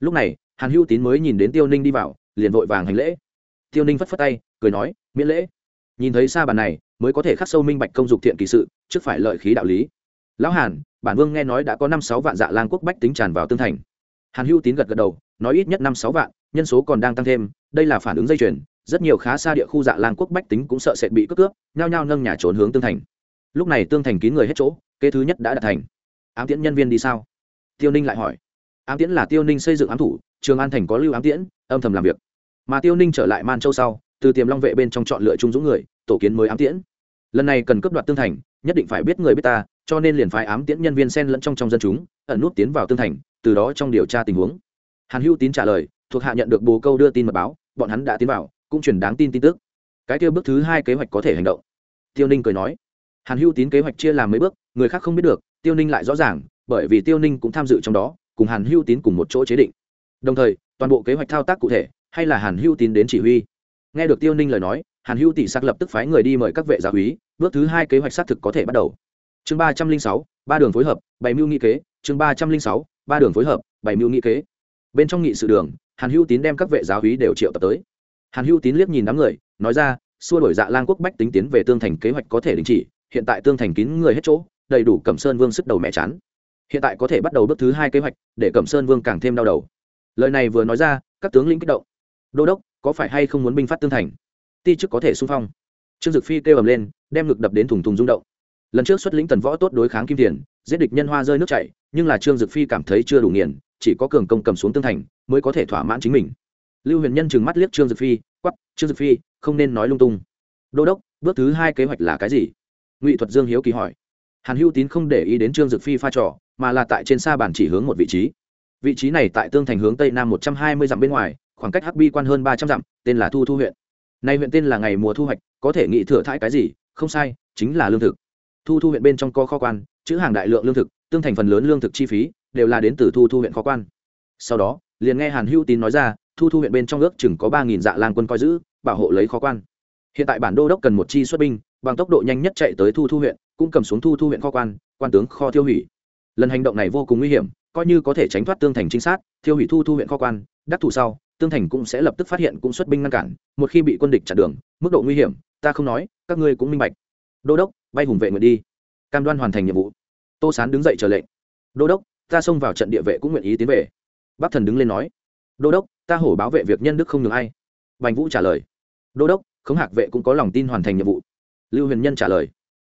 Lúc này, hàn hữu tín mới nhìn đến tiêu ninh đi vào, liền vội vàng hành lễ tiêu ninh phất phất tay, cười nói, miễn lễ. Nhìn thấy sa bàn này, mới có thể khắc sâu minh bạch công dục thiện kỳ sự, trước phải lợi khí đạo lý. Lão hàn, bản vương nghe nói đã có năm sáu vạn dạ lang quốc bách tính tràn vào tương thành. Hàn hữu tín gật gật đầu, nói, ít nhất năm sáu vạn, nhân số còn đang tăng thêm, đây là phản ứng dây chuyền, rất nhiều khá xa địa khu dạ lang quốc bách tính cũng sợ sệt bị cướp cướp, nhao nhao nâng nhà trốn hướng tương thành. Lúc này tương thành kín người hết chỗ, kế thứ nhất đã đạt thành. Ám tiễn nhân viên đi sao? Tiêu ninh lại hỏi. Ám tiễn là tiêu ninh xây dựng ám thủ, trường an thành có lưu ám tiễn, âm thầm làm việc mà tiêu ninh trở lại man châu sau, từ tiềm long vệ bên trong chọn lựa trung dũng người, tổ kiến mới ám tiễn. Lần này cần cướp đoạt tương thành, nhất định phải biết người biết ta, cho nên liền phái ám tiễn nhân viên sen lẫn trong trong dân chúng, ẩn nút tiến vào tương thành, từ đó trong điều tra tình huống. Hàn hữu tín trả lời, thuộc hạ nhận được bồ câu đưa tin mật báo, bọn hắn đã tiến vào, cũng truyền đáng tin tin tức. Cái tiêu bước thứ hai kế hoạch có thể hành động. Tiêu ninh cười nói. Hàn hữu tín kế hoạch chia làm mấy bước, người khác không biết được, tiêu ninh lại rõ ràng, bởi vì tiêu ninh cũng tham dự trong đó, cùng hàn hữu tín cùng một chỗ chế định. Đồng thời, toàn bộ kế hoạch thao tác cụ thể hay là hàn hữu tín đến chỉ huy? Nghe được tiêu ninh lời nói, hàn hữu tỷ sắc lập tức phái người đi mời các vệ giáo úy bước thứ hai kế hoạch xác thực có thể bắt đầu. Chương ba trăm linh sáu, ba đường phối hợp, bảy mưu nghị kế, chương ba trăm linh sáu, ba đường phối hợp, bảy mưu nghị kế. Bên trong nghị sự đường, hàn hữu tín đem các vệ giáo úy đều triệu tập tới. Hàn hữu tín liếc nhìn đám người, nói ra, xua đổi dạ lang quốc bách tính tiến về tương thành kế hoạch có thể đình chỉ, hiện tại tương thành kín người hết chỗ, đầy đủ cẩm sơn vương sức đầu mẹ chán. Hiện tại có thể bắt đầu bước thứ hai kế hoạch, để cẩm sơn vương càng thêm đau đầu. Lời này vừa nói ra, các tướng lĩnh kích động đô đốc, có phải hay không muốn binh phát tương thành? Ti chức có thể xung phong. Trương dực phi kêu ầm lên, đem ngực đập đến thùng thùng rung động. Lần trước xuất lĩnh tần võ tốt đối kháng kim tiền giết địch nhân hoa rơi nước chảy, nhưng là trương dực phi cảm thấy chưa đủ nghiền, chỉ có cường công cầm xuống tương thành, mới có thể thỏa mãn chính mình. Lưu huyền nhân chừng mắt liếc trương dực phi, quắp, trương dực phi, không nên nói lung tung. Đô đốc, bước thứ hai kế hoạch là cái gì? Ngụy thuật dương hiếu kỳ hỏi. Hàn hữu tín không để ý đến trương dực phi pha trò, mà là tại trên xa bản chỉ hướng một vị trí. Vị trí này tại tương thành hướng tây nam một trăm hai mươi dặm bên ngoài khoảng cách hắc bi quan hơn ba trăm dặm, tên là thu thu huyện. Nay huyện tên là ngày mùa thu hoạch, có thể nghĩ thừa thãi cái gì, không sai, chính là lương thực. Thu thu huyện bên trong có kho quan, chữ hàng đại lượng lương thực, tương thành phần lớn lương thực chi phí, đều là đến từ thu thu huyện kho quan. Sau đó, liền nghe hàn hữu tín nói ra, thu thu huyện bên trong ước chừng có ba nghìn dạ lang quân coi giữ, bảo hộ lấy kho quan. Hiện tại bản đô đốc cần một chi xuất binh, bằng tốc độ nhanh nhất chạy tới thu thu huyện, cũng cầm xuống thu thu huyện kho quan quan tướng kho tiêu hủy. Lần hành động này vô cùng nguy hiểm, coi như có thể tránh thoát tương thành trinh sát, tiêu hủy thu thu huyện kho quan, đắc thủ sau tương thành cũng sẽ lập tức phát hiện cũng xuất binh ngăn cản, một khi bị quân địch chặn đường, mức độ nguy hiểm, ta không nói, các ngươi cũng minh bạch. Đô đốc, bay hùng vệ nguyện đi. Cam đoan hoàn thành nhiệm vụ. Tô sán đứng dậy chờ lệnh. Đô đốc, ta xông vào trận địa vệ cũng nguyện ý tiến về. Bắc thần đứng lên nói. Đô đốc, ta hổ báo vệ việc nhân đức không nhường ai. Bành vũ trả lời. Đô đốc, khống hạc vệ cũng có lòng tin hoàn thành nhiệm vụ. Lưu huyền nhân trả lời.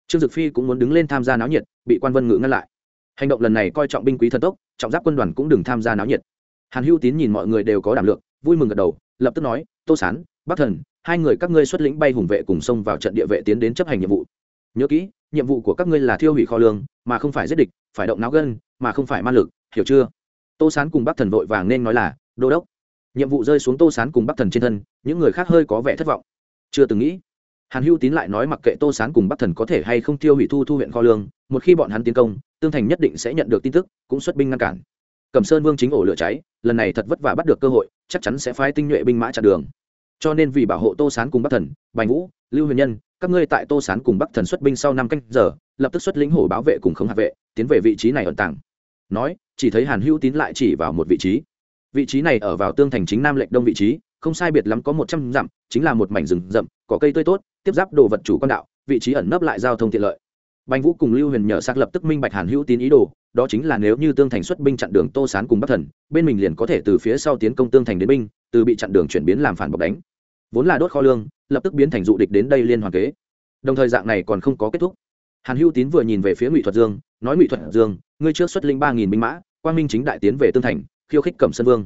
Trương dực phi cũng muốn đứng lên tham gia náo nhiệt, bị quan vân ngự ngăn lại. Hành động lần này coi trọng binh quý thần tốc, trọng giáp quân đoàn cũng đừng tham gia náo nhiệt. Hàn hữu tín nhìn mọi người đều có đảm lượng vui mừng gật đầu, lập tức nói, tô sán, bắc thần, hai người các ngươi xuất lĩnh bay hùng vệ cùng xông vào trận địa vệ tiến đến chấp hành nhiệm vụ. Nhớ kỹ, nhiệm vụ của các ngươi là thiêu hủy kho lương, mà không phải giết địch, phải động não gân, mà không phải ma lực, hiểu chưa? Tô sán cùng bắc thần vội vàng nên nói là, đô đốc. Nhiệm vụ rơi xuống tô sán cùng bắc thần trên thân, những người khác hơi có vẻ thất vọng. Chưa từng nghĩ, hàn hữu tín lại nói mặc kệ tô sán cùng bắc thần có thể hay không tiêu hủy thu thu huyện kho lương, một khi bọn hắn tiến công, tương thành nhất định sẽ nhận được tin tức, cũng xuất binh ngăn cản. Cẩm sơn vương chính ổ lửa cháy lần này thật vất vả bắt được cơ hội, chắc chắn sẽ phái tinh nhuệ binh mã chặn đường. Cho nên vì bảo hộ tô sán cùng bắc thần, bành vũ, lưu huyền nhân, các ngươi tại tô sán cùng bắc thần xuất binh sau năm canh giờ, lập tức xuất lĩnh hổ báo vệ cùng không hạ vệ, tiến về vị trí này ẩn tàng. Nói, chỉ thấy hàn hữu tín lại chỉ vào một vị trí. Vị trí này ở vào tương thành chính nam lệnh đông vị trí, không sai biệt lắm có một trăm dặm, chính là một mảnh rừng rậm, có cây tươi tốt, tiếp giáp đồ vật chủ quan đạo, vị trí ẩn nấp lại giao thông tiện lợi. Bành vũ cùng lưu huyền nhờ xác lập tức minh bạch hàn hữu tín ý đồ đó chính là nếu như tương thành xuất binh chặn đường tô sán cùng bắc thần, bên mình liền có thể từ phía sau tiến công tương thành đến binh, từ bị chặn đường chuyển biến làm phản bọc đánh. Vốn là đốt kho lương, lập tức biến thành dụ địch đến đây liên hoàn kế. Đồng thời dạng này còn không có kết thúc. Hàn hữu tín vừa nhìn về phía ngụy thuật dương, nói ngụy thuật dương, ngươi trước xuất linh ba nghìn binh mã, quang minh chính đại tiến về tương thành, khiêu khích cẩm sơn vương.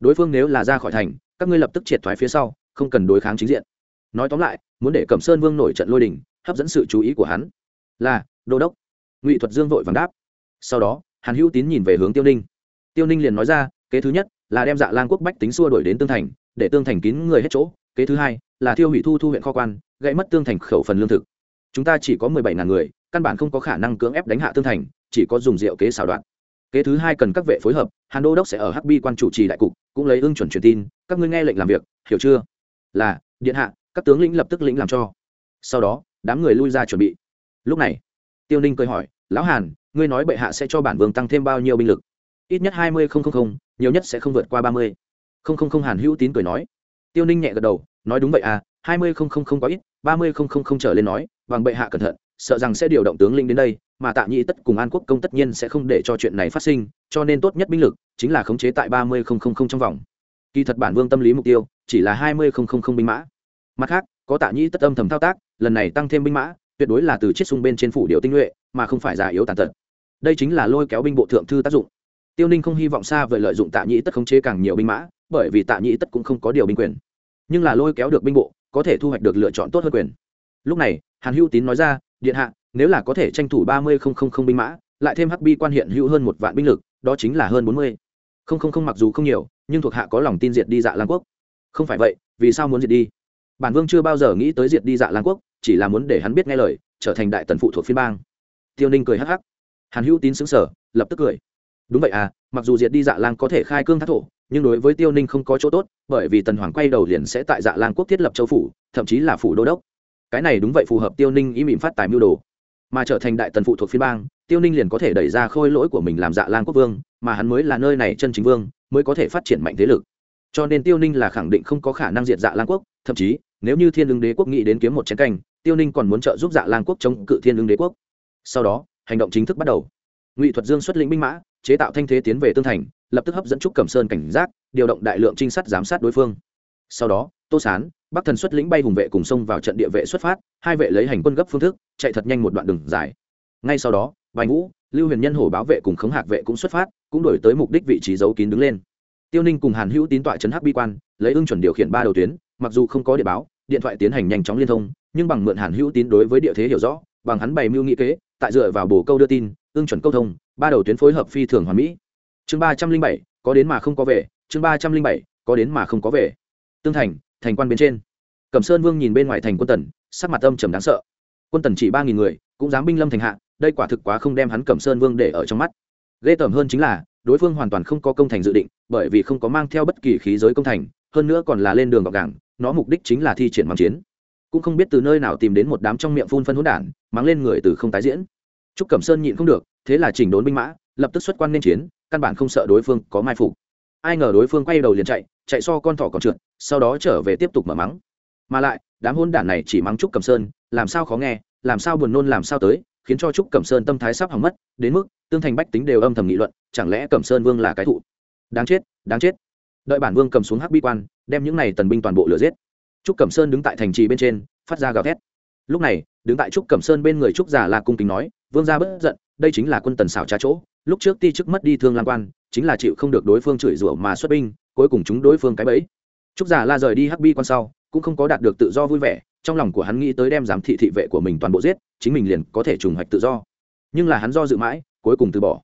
Đối phương nếu là ra khỏi thành, các ngươi lập tức triệt thoái phía sau, không cần đối kháng chính diện. Nói tóm lại, muốn để cẩm sơn vương nổi trận lôi đình, hấp dẫn sự chú ý của hắn là, đô đốc. Ngụy thuật dương vội vàng đáp sau đó, hàn hữu tín nhìn về hướng tiêu ninh. Tiêu ninh liền nói ra, kế thứ nhất là đem dạ lang quốc bách tính xua đổi đến tương thành, để tương thành kín người hết chỗ. Kế thứ hai là thiêu hủy thu thu huyện kho quan, gãy mất tương thành khẩu phần lương thực. Chúng ta chỉ có mười bảy ngàn người, căn bản không có khả năng cưỡng ép đánh hạ tương thành, chỉ có dùng rượu kế xảo đoạn kế thứ hai cần các vệ phối hợp, hàn đô đốc sẽ ở hb quan chủ trì đại cục, cũng lấy ưng chuẩn truyền tin, các ngươi nghe lệnh làm việc, hiểu chưa? Là, điện hạ, các tướng lĩnh lập tức lĩnh làm cho. Sau đó, đám người lui ra chuẩn bị. Lúc này, tiêu ninh cười hỏi, lão hàn ngươi nói bệ hạ sẽ cho bản vương tăng thêm bao nhiêu binh lực ít nhất hai mươi nhiều nhất sẽ không vượt qua ba mươi hàn hữu tín cười nói tiêu ninh nhẹ gật đầu nói đúng vậy à hai mươi quá ít ba mươi trở lên nói bằng bệ hạ cẩn thận sợ rằng sẽ điều động tướng linh đến đây mà tạ nhĩ tất cùng an quốc công tất nhiên sẽ không để cho chuyện này phát sinh cho nên tốt nhất binh lực chính là khống chế tại ba mươi trong vòng kỳ thật bản vương tâm lý mục tiêu chỉ là hai mươi binh mã mặt khác có tạ nhĩ tất âm thầm thao tác lần này tăng thêm binh mã tuyệt đối là từ chiết sung bên trên phủ điệu tinh nhuệ mà không phải già yếu tàn tật đây chính là lôi kéo binh bộ thượng thư tác dụng. Tiêu ninh không hy vọng xa vời lợi dụng tạ nhĩ tất khống chế càng nhiều binh mã, bởi vì tạ nhĩ tất cũng không có điều binh quyền. Nhưng là lôi kéo được binh bộ, có thể thu hoạch được lựa chọn tốt hơn quyền. Lúc này, hàn hữu tín nói ra, điện hạ, nếu là có thể tranh thủ ba mươi binh mã, lại thêm hắc bi quan hiện hữu hơn một vạn binh lực, đó chính là hơn bốn mươi. Không không không mặc dù không nhiều, nhưng thuộc hạ có lòng tin diệt đi dạ lan quốc. Không phải vậy, vì sao muốn diệt đi? Bản vương chưa bao giờ nghĩ tới diệt đi dạ lan quốc, chỉ là muốn để hắn biết nghe lời, trở thành đại tần phụ thuộc phiên bang. Tiêu ninh cười hắc hắc hàn hữu tín xứng sở lập tức cười. Đúng vậy à mặc dù diệt đi dạ Lang có thể khai cương thác thổ, nhưng đối với tiêu ninh không có chỗ tốt, bởi vì tần hoàng quay đầu liền sẽ tại dạ Lang quốc thiết lập châu phủ, thậm chí là phủ đô đốc. Cái này đúng vậy phù hợp tiêu ninh ý mịn phát tài mưu đồ. Mà trở thành đại tần phụ thuộc phiên bang, tiêu ninh liền có thể đẩy ra khôi lỗi của mình làm dạ Lang quốc vương, mà hắn mới là nơi này chân chính vương, mới có thể phát triển mạnh thế lực. Cho nên tiêu ninh là khẳng định không có khả năng diệt dạ Lang quốc, thậm chí, nếu như thiên lương đế quốc nghĩ đến kiếm một chiến canh, tiêu ninh còn muốn trợ giúp dạ Lang quốc chống cự thiên lương đế quốc. Sau đó hành động chính thức bắt đầu. Ngụy thuật dương xuất lĩnh binh mã, chế tạo thanh thế tiến về tương thành, lập tức hấp dẫn trúc cẩm sơn cảnh giác, điều động đại lượng trinh sát giám sát đối phương. Sau đó, tô sán, bắc thần xuất lĩnh bay hùng vệ cùng sông vào trận địa vệ xuất phát, hai vệ lấy hành quân gấp phương thức, chạy thật nhanh một đoạn đường dài. Ngay sau đó vài ngũ lưu huyền nhân hổ báo vệ cùng khống hạc vệ cũng xuất phát, cũng đổi tới mục đích vị trí giấu kín đứng lên. Tiêu ninh cùng hàn hữu tín tọa chấn hắc bi quan, lấy ưng chuẩn điều khiển ba đầu tuyến, mặc dù không có địa báo, điện thoại tiến hành nhanh chóng liên thông, nhưng bằng mượn hàn hữu tín đối với địa thế hiểu rõ, bằng hắn bày mưu nghị kế tại dựa vào bổ câu đưa tin ương chuẩn câu thông ba đầu tuyến phối hợp phi thường hoàn mỹ. Chương ba trăm linh bảy có đến mà không có về. Chương ba trăm linh bảy có đến mà không có về. Tương thành thành quan bên trên. Cẩm sơn vương nhìn bên ngoài thành quân tần sắc mặt âm trầm đáng sợ. Quân tần chỉ ba nghìn người cũng dám binh lâm thành hạ đây quả thực quá không đem hắn cẩm sơn vương để ở trong mắt. Ghê tởm hơn chính là đối phương hoàn toàn không có công thành dự định bởi vì không có mang theo bất kỳ khí giới công thành hơn nữa còn là lên đường gọc gàng, nó mục đích chính là thi triển mang chiến. Cũng không biết từ nơi nào tìm đến một đám trong miệng phun phân hỗn đản mắng lên người từ không tái diễn trúc cẩm sơn nhịn không được, thế là chỉnh đốn binh mã, lập tức xuất quan nên chiến, căn bản không sợ đối phương có mai phục. Ai ngờ đối phương quay đầu liền chạy chạy so con thỏ còn trượt, sau đó trở về tiếp tục mở mắng. Mà lại, đám hôn đản này chỉ mắng trúc cẩm sơn, làm sao khó nghe, làm sao buồn nôn, làm sao tới, khiến cho trúc cẩm sơn tâm thái sắp hỏng mất, đến mức tương thành bách tính đều âm thầm nghị luận, chẳng lẽ cẩm sơn vương là cái thụ? Đáng chết đáng chết. Đợi bản vương cầm xuống hắc bi quan, đem những này tần binh toàn bộ lửa giết. Trúc cẩm sơn đứng tại thành trì bên trên, phát ra gào thét lúc này, đứng tại trúc cẩm sơn bên người trúc giả la cung kính nói, vương gia bất giận, đây chính là quân tần xảo trá chỗ. Lúc trước ti chức mất đi thương lam quan, chính là chịu không được đối phương chửi rủa mà xuất binh, cuối cùng chúng đối phương cái bẫy. Trúc giả la rời đi hắc bi quan sau, cũng không có đạt được tự do vui vẻ, trong lòng của hắn nghĩ tới đem giám thị thị vệ của mình toàn bộ giết, chính mình liền có thể trùng hoạch tự do. Nhưng là hắn do dự mãi, cuối cùng từ bỏ.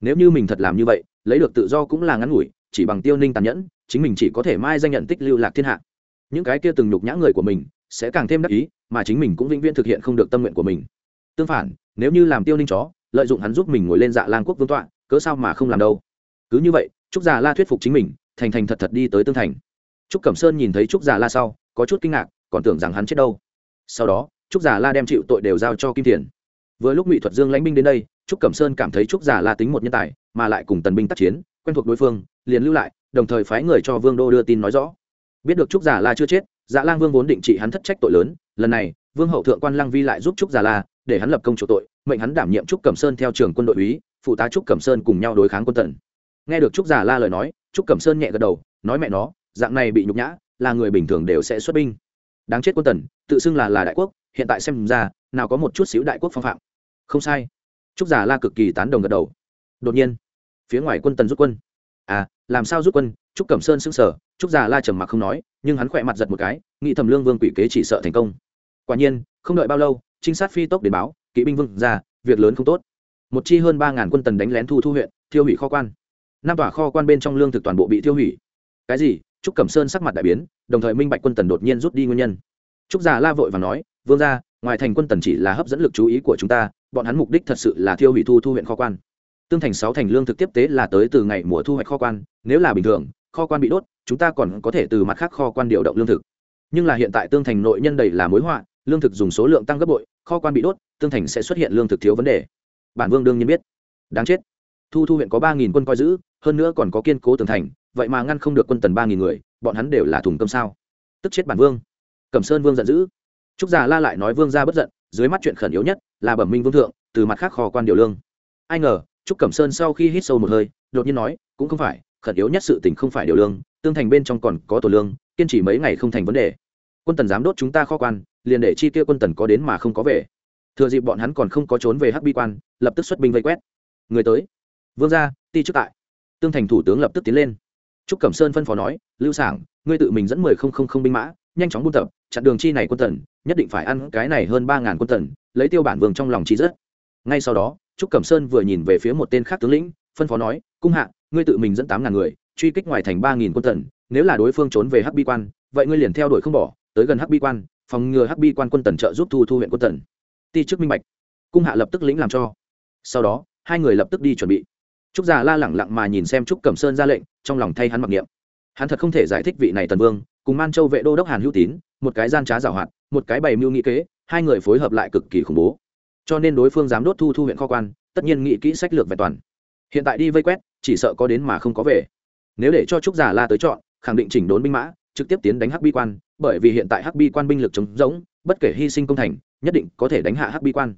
Nếu như mình thật làm như vậy, lấy được tự do cũng là ngắn ngủi, chỉ bằng tiêu ninh tàn nhẫn, chính mình chỉ có thể mai danh nhận tích lưu lạc thiên hạ. Những cái kia từng nhục nhã người của mình sẽ càng thêm đắc ý, mà chính mình cũng vĩnh viễn thực hiện không được tâm nguyện của mình. Tương phản, nếu như làm tiêu ninh chó, lợi dụng hắn giúp mình ngồi lên dạ lang quốc vương tọa, cớ sao mà không làm đâu? Cứ như vậy, trúc già la thuyết phục chính mình, thành thành thật thật đi tới tương thành. Trúc cẩm sơn nhìn thấy trúc già la sau, có chút kinh ngạc, còn tưởng rằng hắn chết đâu. Sau đó, trúc già la đem chịu tội đều giao cho kim thiền. Vừa lúc ngụy thuật dương lãnh binh đến đây, trúc cẩm sơn cảm thấy trúc già la tính một nhân tài, mà lại cùng tần binh tác chiến, quen thuộc đối phương, liền lưu lại, đồng thời phái người cho vương đô đưa tin nói rõ. Biết được trúc già la chưa chết dạ lang vương vốn định trị hắn thất trách tội lớn, lần này, vương hậu thượng quan lăng vi lại giúp trúc già la, để hắn lập công chủ tội, mệnh hắn đảm nhiệm trúc cẩm sơn theo trường quân đội úy, phụ tá trúc cẩm sơn cùng nhau đối kháng quân tần. Nghe được trúc già la lời nói, trúc cẩm sơn nhẹ gật đầu, nói mẹ nó, dạng này bị nhục nhã, là người bình thường đều sẽ xuất binh. Đáng chết quân tần, tự xưng là là đại quốc, hiện tại xem ra, nào có một chút xíu đại quốc phong phạm. Không sai. Trúc giả la cực kỳ tán đồng gật đầu. Đột nhiên, phía ngoài quân tần rút quân. À làm sao rút quân? Trúc cẩm sơn sững sờ, trúc Già la trầm mặc không nói, nhưng hắn khỏe mặt giật một cái, nghĩ thầm lương vương quỷ kế chỉ sợ thành công. Quả nhiên, không đợi bao lâu, trinh sát phi tốc đến báo, kỵ binh vương ra, việc lớn không tốt. Một chi hơn ba ngàn quân tần đánh lén thu thu huyện, thiêu hủy kho quan. Năm tòa kho quan bên trong lương thực toàn bộ bị tiêu hủy. Cái gì? Trúc cẩm sơn sắc mặt đại biến, đồng thời minh bạch quân tần đột nhiên rút đi nguyên nhân. Trúc già la vội và nói, vương ra ngoài thành quân tần chỉ là hấp dẫn lực chú ý của chúng ta, bọn hắn mục đích thật sự là thiêu hủy thu thu huyện kho quan. Tương thành sáu thành lương thực tiếp tế là tới từ ngày mùa thu hoạch kho quan, nếu là bình thường kho quan bị đốt, chúng ta còn có thể từ mặt khác kho quan điều động lương thực. Nhưng là hiện tại tương thành nội nhân đầy là mối họa, lương thực dùng số lượng tăng gấp bội, kho quan bị đốt, tương thành sẽ xuất hiện lương thực thiếu vấn đề. Bản vương đương nhiên biết. Đáng chết. Thu thu huyện có ba nghìn quân coi giữ, hơn nữa còn có kiên cố tường thành, vậy mà ngăn không được quân tần ba nghìn người, bọn hắn đều là thùng cơm sao? Tức chết bản vương. Cẩm sơn vương giận dữ. Trúc già la lại nói vương ra bất giận, dưới mắt chuyện khẩn yếu nhất là bẩm minh vương thượng, từ mặt khác kho quan điều lương. Ai ngờ, trúc cẩm sơn sau khi hít sâu một hơi, đột nhiên nói, cũng không phải khẩn yếu nhất sự tình không phải điều lương, tương thành bên trong còn có tổ lương, kiên trì mấy ngày không thành vấn đề. Quân tần dám đốt chúng ta kho quan, liền để chi kia quân tần có đến mà không có về. Thừa dịp bọn hắn còn không có trốn về hắc bi quan, lập tức xuất binh vây quét. Người tới. Vương gia, ti trước tại. Tương thành thủ tướng lập tức tiến lên. Trúc cẩm sơn phân phó nói, lưu sảng, ngươi tự mình dẫn mười không không không binh mã, nhanh chóng buôn tập, chặn đường chi này quân tần, nhất định phải ăn cái này hơn ba ngàn quân tần, lấy tiêu bản vương trong lòng chi rất. Ngay sau đó, trúc cẩm sơn vừa nhìn về phía một tên khác tướng lĩnh, phân phó nói, cung hạ ngươi tự mình dẫn tám ngàn người, truy kích ngoài thành ba nghìn quân tần nếu là đối phương trốn về hắc bi quan, vậy ngươi liền theo đuổi không bỏ, tới gần hắc bi quan, phòng ngừa hắc bi quan quân tần trợ giúp thu thu huyện quân tần. Ti chức minh bạch. Cung hạ lập tức lĩnh làm cho. Sau đó, hai người lập tức đi chuẩn bị. Trúc già la lẳng lặng mà nhìn xem trúc cẩm sơn ra lệnh, trong lòng thay hắn mặc niệm. Hắn thật không thể giải thích vị này tần vương, cùng man châu vệ đô đốc hàn hữu tín, một cái gian trá giảo hoạt, một cái bày mưu nghị kế, hai người phối hợp lại cực kỳ khủng bố. Cho nên đối phương dám đốt thu thu huyện kho quan, tất nhiên nghị kỹ sách lược vẹn toàn. Hiện tại đi vây quét chỉ sợ có đến mà không có về. Nếu để cho trúc giả la tới chọn, khẳng định chỉnh đốn binh mã, trực tiếp tiến đánh hắc bi quan, bởi vì hiện tại hắc bi quan binh lực chống rỗng, bất kể hy sinh công thành, nhất định có thể đánh hạ hắc bi quan.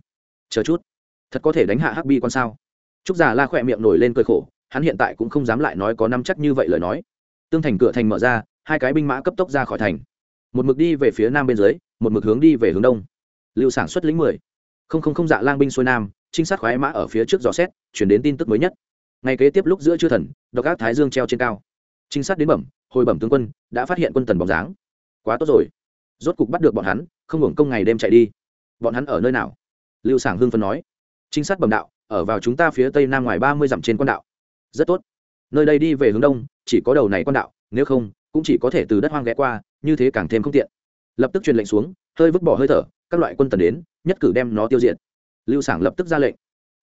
Chờ chút, thật có thể đánh hạ hắc bi quan sao? Trúc giả la khỏe miệng nổi lên cười khổ, hắn hiện tại cũng không dám lại nói có năm chắc như vậy lời nói. Tương thành cửa thành mở ra, hai cái binh mã cấp tốc ra khỏi thành. Một mực đi về phía nam bên dưới, một mực hướng đi về hướng đông. Lưu sản xuất lĩnh mười. Không không không dạ lang binh xuôi nam, trinh sát khoái mã ở phía trước dò xét, chuyển đến tin tức mới nhất ngay kế tiếp lúc giữa chư thần, độc ác thái dương treo trên cao. Trinh sát đến bẩm, hồi bẩm tướng quân, đã phát hiện quân tần bóng dáng. Quá tốt rồi. Rốt cục bắt được bọn hắn, không hưởng công ngày đêm chạy đi. Bọn hắn ở nơi nào? Lưu sảng hưng phân nói. Trinh sát bẩm đạo, ở vào chúng ta phía tây nam ngoài ba mươi dặm trên quan đạo. Rất tốt. Nơi đây đi về hướng đông, chỉ có đầu này quan đạo, nếu không, cũng chỉ có thể từ đất hoang ghé qua, như thế càng thêm không tiện. Lập tức truyền lệnh xuống, hơi vứt bỏ hơi thở, các loại quân tần đến, nhất cử đem nó tiêu diệt. Lưu sảng lập tức ra lệnh.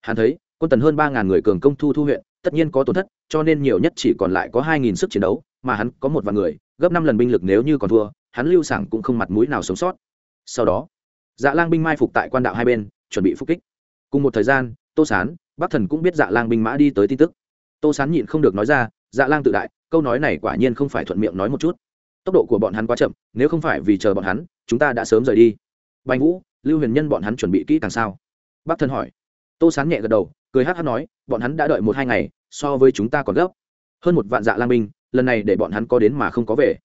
Hắn thấy, quân tần hơn ba ngàn người cường công thu thu huyện tất nhiên có tổn thất, cho nên nhiều nhất chỉ còn lại có hai nghìn sức chiến đấu, mà hắn có một vạn người, gấp năm lần binh lực nếu như còn thua, hắn lưu sảng cũng không mặt mũi nào sống sót. Sau đó dạ lang binh mai phục tại quan đạo hai bên, chuẩn bị phục kích. Cùng một thời gian, tô sán, bắc thần cũng biết dạ lang binh mã đi tới tin tức. Tô sán nhịn không được nói ra dạ lang tự đại, câu nói này quả nhiên không phải thuận miệng nói một chút. Tốc độ của bọn hắn quá chậm, nếu không phải vì chờ bọn hắn, chúng ta đã sớm rời đi. Bành vũ, lưu huyền nhân bọn hắn chuẩn bị kỹ càng sao? Bắc thần hỏi. Tô sán nhẹ gật đầu cười hát hát nói, bọn hắn đã đợi một hai ngày, so với chúng ta còn gấp. Hơn một vạn dạ lang binh, lần này để bọn hắn có đến mà không có về.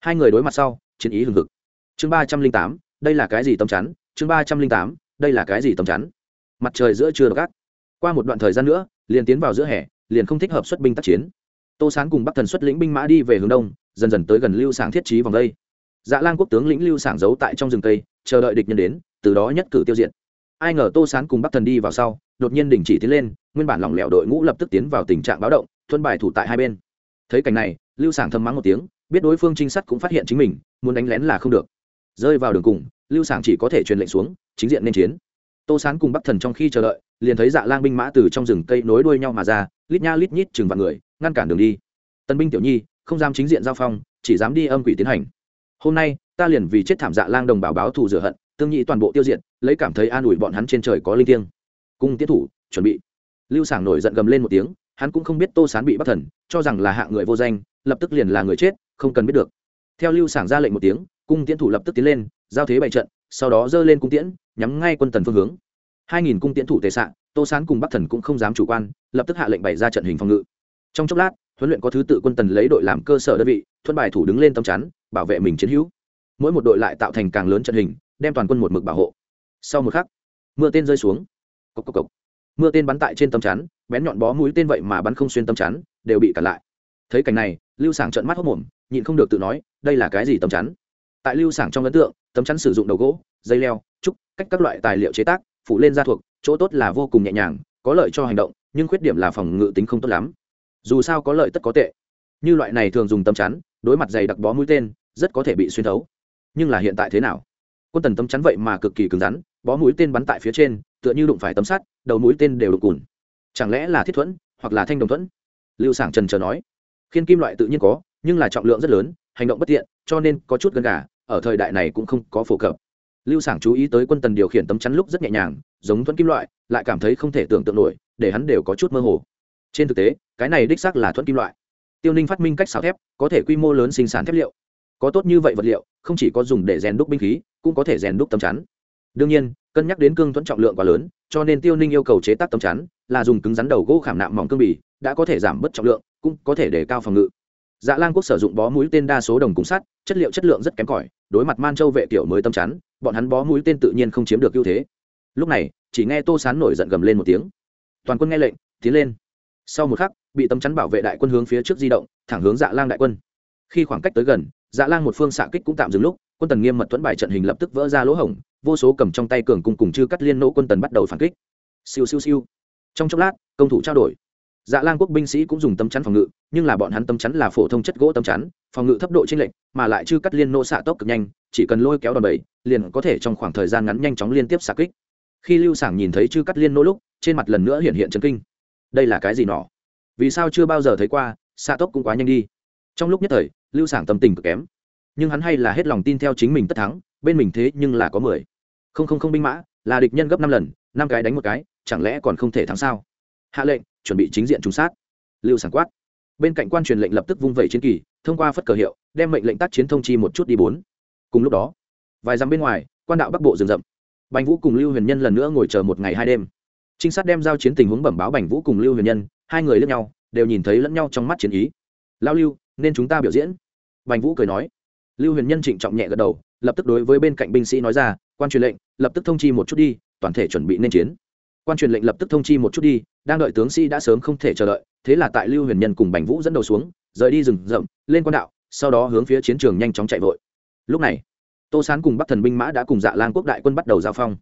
Hai người đối mặt sau, chiến ý hừng hực. Chương ba trăm linh tám, đây là cái gì tầm chắn? Chương ba trăm linh tám, đây là cái gì tầm chắn? Mặt trời giữa trưa gác qua một đoạn thời gian nữa, liền tiến vào giữa hè, liền không thích hợp xuất binh tác chiến. Tô sán cùng bắc thần xuất lĩnh binh mã đi về hướng đông, dần dần tới gần lưu sảng thiết trí vòng đây. Dạ lan quốc tướng lĩnh lưu sảng giấu tại trong rừng cây, chờ đợi địch nhân đến, từ đó nhất cử tiêu diệt. Ai ngờ tô sán cùng bắc thần đi vào sau đột nhiên đình chỉ tiến lên, nguyên bản lỏng lẻo đội ngũ lập tức tiến vào tình trạng báo động thuân bài thủ tại hai bên. Thấy cảnh này, lưu sảng thầm mắng một tiếng, biết đối phương trinh sát cũng phát hiện chính mình, muốn đánh lén là không được. Rơi vào đường cùng, lưu sảng chỉ có thể truyền lệnh xuống, chính diện nên chiến. Tô sán cùng bắc thần trong khi chờ đợi, liền thấy dạ lang binh mã từ trong rừng cây nối đuôi nhau mà ra, lít nha lít nhít chừng vạn người, ngăn cản đường đi. Tân binh tiểu nhi, không dám chính diện giao phong, chỉ dám đi âm quỷ tiến hành. Hôm nay, ta liền vì chết thảm dạ lang đồng bào báo thù rửa hận, tương nhị toàn bộ tiêu diệt, lấy cảm thấy an ủi bọn hắn trên trời có linh thiêng cung tiến thủ, chuẩn bị. Lưu sảng nổi giận gầm lên một tiếng, hắn cũng không biết tô sán bị bắt thần, cho rằng là hạng người vô danh, lập tức liền là người chết, không cần biết được. Theo lưu sảng ra lệnh một tiếng, cung tiến thủ lập tức tiến lên, giao thế bày trận, sau đó giơ lên cung tiễn, nhắm ngay quân tần phương hướng. Hai nghìn cung tiễn thủ tề sạn tô sán cùng bắc thần cũng không dám chủ quan, lập tức hạ lệnh bày ra trận hình phòng ngự. Trong chốc lát, huấn luyện có thứ tự quân tần lấy đội làm cơ sở đơn vị, thuận bài thủ đứng lên tấm chắn, bảo vệ mình chiến hữu. Mỗi một đội lại tạo thành càng lớn trận hình, đem toàn quân một mực bảo hộ. Sau một khắc, mưa tên rơi xuống cốc cốc cốc. mưa tên bắn tại trên tấm chắn, bén nhọn bó mũi tên vậy mà bắn không xuyên tấm chắn, đều bị cản lại. Thấy cảnh này, lưu sảng trợn mắt hốc mồm, nhịn không được tự nói, đây là cái gì tấm chắn? Tại lưu sảng trong ấn tượng, tấm chắn sử dụng đầu gỗ, dây leo, trúc, cách các loại tài liệu chế tác, phủ lên da thuộc, chỗ tốt là vô cùng nhẹ nhàng, có lợi cho hành động, nhưng khuyết điểm là phòng ngự tính không tốt lắm. Dù sao có lợi tất có tệ. Như loại này thường dùng tấm chắn, đối mặt dày đặc bó mũi tên, rất có thể bị xuyên thấu. Nhưng là hiện tại thế nào? Quân tần tấm chắn vậy mà cực kỳ cứng rắn, bó mũi tên bắn tại phía trên tựa như đụng phải tấm sắt, đầu mũi tên đều đục cùn. Chẳng lẽ là thiết thuẫn, hoặc là thanh đồng thuẫn? Lưu sảng trần chờ nói. Khiên kim loại tự nhiên có, nhưng là trọng lượng rất lớn, hành động bất tiện, cho nên có chút gần gà, ở thời đại này cũng không có phổ cập. Lưu sảng chú ý tới quân tần điều khiển tấm chắn lúc rất nhẹ nhàng, giống thuẫn kim loại, lại cảm thấy không thể tưởng tượng nổi, để hắn đều có chút mơ hồ. Trên thực tế, cái này đích xác là thuẫn kim loại. Tiêu ninh phát minh cách xào thép, có thể quy mô lớn sinh sản thép liệu. Có tốt như vậy vật liệu, không chỉ có dùng để rèn đúc binh khí, cũng có thể rèn đúc tấm chắn đương nhiên, cân nhắc đến cương thuẫn trọng lượng quá lớn, cho nên tiêu ninh yêu cầu chế tác tấm chắn là dùng cứng rắn đầu gỗ khảm nạm mỏng cương bì, đã có thể giảm bớt trọng lượng, cũng có thể để cao phòng ngự. Dạ lan quốc sử dụng bó mũi tên đa số đồng cung sắt, chất liệu chất lượng rất kém cỏi, đối mặt man châu vệ tiểu mới tâm chắn, bọn hắn bó mũi tên tự nhiên không chiếm được ưu thế. Lúc này, chỉ nghe tô sán nổi giận gầm lên một tiếng. Toàn quân nghe lệnh, tiến lên. Sau một khắc, bị tấm chắn bảo vệ đại quân hướng phía trước di động, thẳng hướng dạ lang đại quân. Khi khoảng cách tới gần dạ lang một phương xạ kích cũng tạm dừng lúc, quân tần nghiêm mật thuẫn bài trận hình lập tức vỡ ra lỗ hổng vô số cầm trong tay cường cung cùng chư cắt liên nỗ quân tần bắt đầu phản kích. Siêu siêu siêu. Trong chốc lát, công thủ trao đổi. Dạ lang quốc binh sĩ cũng dùng tấm chắn phòng ngự, nhưng là bọn hắn tấm chắn là phổ thông chất gỗ tấm chắn, phòng ngự thấp độ trên lệnh mà lại chư cắt liên nỗ xạ tốc cực nhanh, chỉ cần lôi kéo đòn bẩy, liền có thể trong khoảng thời gian ngắn nhanh chóng liên tiếp xạ kích. Khi lưu sảng nhìn thấy chư cắt liên nỗ lúc, trên mặt lần nữa hiện hiện chấn kinh. Đây là cái gì nọ? Vì sao chưa bao giờ thấy qua, xạ tốc cũng quá nhanh đi. Trong lúc nhất thời, lưu sảng tâm tình cực kém. Nhưng hắn hay là hết lòng tin theo chính mình tất thắng, bên mình thế nhưng là có mười không không không binh mã, là địch nhân gấp năm lần, năm cái đánh một cái, chẳng lẽ còn không thể thắng sao? Hạ lệnh, chuẩn bị chính diện trúng sát. Lưu sảng quát. Bên cạnh quan truyền lệnh lập tức vung vẩy chiến kỳ, thông qua phất cờ hiệu, đem mệnh lệnh tác chiến thông chi một chút đi bốn. Cùng lúc đó, vài dặm bên ngoài, quan đạo bắc bộ rừng rậm. Bành vũ cùng lưu huyền nhân lần nữa ngồi chờ một ngày hai đêm. Trinh sát đem giao chiến tình huống bẩm báo bành vũ cùng lưu huyền nhân, hai người lẫn nhau, đều nhìn thấy lẫn nhau trong mắt chiến ý. Lao lưu, nên chúng ta biểu diễn. Bành vũ cười nói. Lưu huyền nhân trịnh trọng nhẹ gật đầu, lập tức đối với bên cạnh binh sĩ nói ra, quan truyền lệnh lập tức thông chi một chút đi, toàn thể chuẩn bị nên chiến. Quan truyền lệnh lập tức thông chi một chút đi, đang đợi tướng sĩ đã sớm không thể chờ đợi, thế là tại lưu huyền nhân cùng bành vũ dẫn đầu xuống, rời đi rừng rậm, lên quan đạo, sau đó hướng phía chiến trường nhanh chóng chạy vội. Lúc này, tô sán cùng bắc thần binh mã đã cùng dạ lan quốc đại quân bắt đầu giao phong.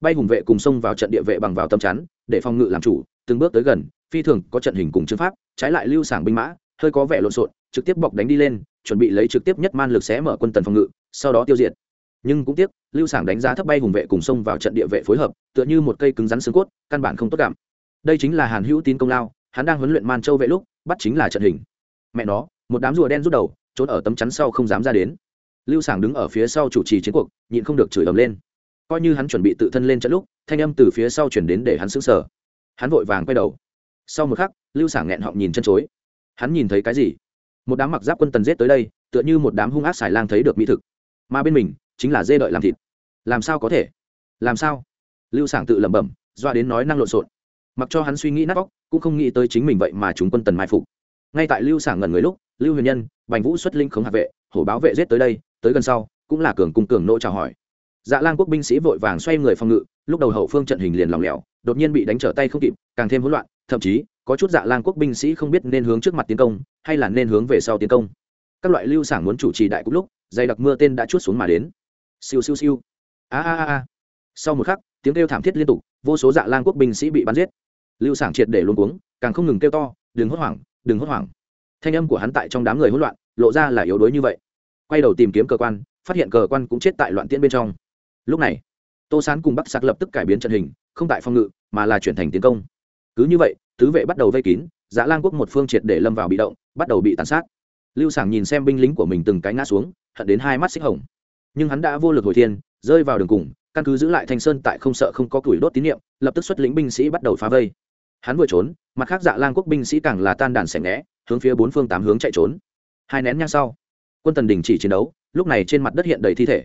Bay hùng vệ cùng xông vào trận địa vệ bằng vào tâm chắn, để phòng ngự làm chủ, từng bước tới gần, phi thường có trận hình cùng chứng pháp, trái lại lưu sảng binh mã, hơi có vẻ lộn xộn, trực tiếp bọc đánh đi lên, chuẩn bị lấy trực tiếp nhất man lực xé mở quân tần phòng ngự, sau đó tiêu diệt nhưng cũng tiếc, lưu sảng đánh giá thấp bay hùng vệ cùng xông vào trận địa vệ phối hợp, tựa như một cây cứng rắn xương cốt, căn bản không tốt cảm. Đây chính là hàn hữu tín công lao, hắn đang huấn luyện man châu vệ lúc, bắt chính là trận hình. Mẹ nó, một đám rùa đen rút đầu, trốn ở tấm chắn sau không dám ra đến. Lưu sảng đứng ở phía sau chủ trì chiến cuộc, nhịn không được chửi ầm lên. Coi như hắn chuẩn bị tự thân lên trận lúc, thanh âm từ phía sau chuyển đến để hắn sững sờ. Hắn vội vàng quay đầu. Sau một khắc, lưu sảng nghẹn họng nhìn chân chối. Hắn nhìn thấy cái gì? Một đám mặc giáp quân tần giết tới đây, tựa như một đám hung ác xài lang thấy được mỹ thực. Mà bên mình chính là dê đợi làm thịt. Làm sao có thể? Làm sao? Lưu sảng tự lẩm bẩm, doa đến nói năng lộn xộn. Mặc cho hắn suy nghĩ nát vóc cũng không nghĩ tới chính mình vậy mà chúng quân tần mai phục. Ngay tại lưu sảng ngẩn người lúc, lưu huyền nhân, bành vũ xuất linh khống hạ vệ, hổ báo vệ giết tới đây, tới gần sau, cũng là cường cung cường nỗ chào hỏi. Dạ lang quốc binh sĩ vội vàng xoay người phòng ngự, lúc đầu hậu phương trận hình liền lỏng lẻo, đột nhiên bị đánh trở tay không kịp, càng thêm hỗn loạn, thậm chí, có chút dạ lang quốc binh sĩ không biết nên hướng trước mặt tiến công, hay là nên hướng về sau tiến công. Các loại lưu sảng muốn chủ trì đại cúc lúc dày đặc mưa tên đã chút xuống mà đến siêu siêu siêu. A a a sau một khắc, tiếng kêu thảm thiết liên tục, vô số dạ lang quốc binh sĩ bị bắn giết. Lưu sảng triệt để luôn cuống, càng không ngừng kêu to, đừng hốt hoảng, đừng hốt hoảng. Thanh âm của hắn tại trong đám người hỗn loạn, lộ ra là yếu đuối như vậy. Quay đầu tìm kiếm cơ quan, phát hiện cờ quan cũng chết tại loạn tiễn bên trong. Lúc này, tô sán cùng bắc sạc lập tức cải biến trận hình, không tại phòng ngự, mà là chuyển thành tiến công. Cứ như vậy, tứ vệ bắt đầu vây kín dã lang quốc một phương triệt để lâm vào bị động, bắt đầu bị tàn sát. Lưu sảng nhìn xem binh lính của mình từng cái ngã xuống, hận đến hai mắt xích hồng nhưng hắn đã vô lực hồi thiên, rơi vào đường cùng, căn cứ giữ lại thanh sơn tại không sợ không có củi đốt tín nhiệm lập tức xuất lĩnh binh sĩ bắt đầu phá vây. Hắn vừa trốn, mặt khác dạ lang quốc binh sĩ càng là tan đàn xẻ ngẽ hướng phía bốn phương tám hướng chạy trốn. Hai nén nhang sau, quân tần đình chỉ chiến đấu, lúc này trên mặt đất hiện đầy thi thể.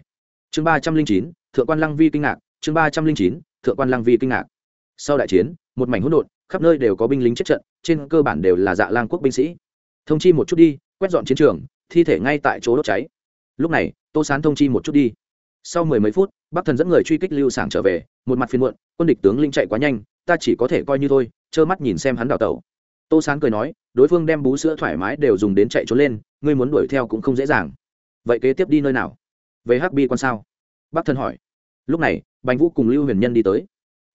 Chương ba trăm linh chín, thượng quan lăng vi kinh ngạc, chương ba trăm linh chín, thượng quan lăng vi kinh ngạc. Sau đại chiến, một mảnh hỗn độn, khắp nơi đều có binh lính chết trận, trên cơ bản đều là dạ lang quốc binh sĩ. Thông chi một chút đi, quét dọn chiến trường, thi thể ngay tại chỗ đốt cháy. Lúc này tô sán thông chi một chút đi. Sau mười mấy phút, bắc thần dẫn người truy kích lưu sảng trở về, một mặt phiên muộn, quân địch tướng linh chạy quá nhanh, ta chỉ có thể coi như thôi, trơ mắt nhìn xem hắn đào tẩu. Tô sán cười nói, đối phương đem bú sữa thoải mái đều dùng đến chạy trốn lên, ngươi muốn đuổi theo cũng không dễ dàng. Vậy kế tiếp đi nơi nào? Về hắc bi quan sao? Bắc thần hỏi. Lúc này, bành vũ cùng lưu huyền nhân đi tới.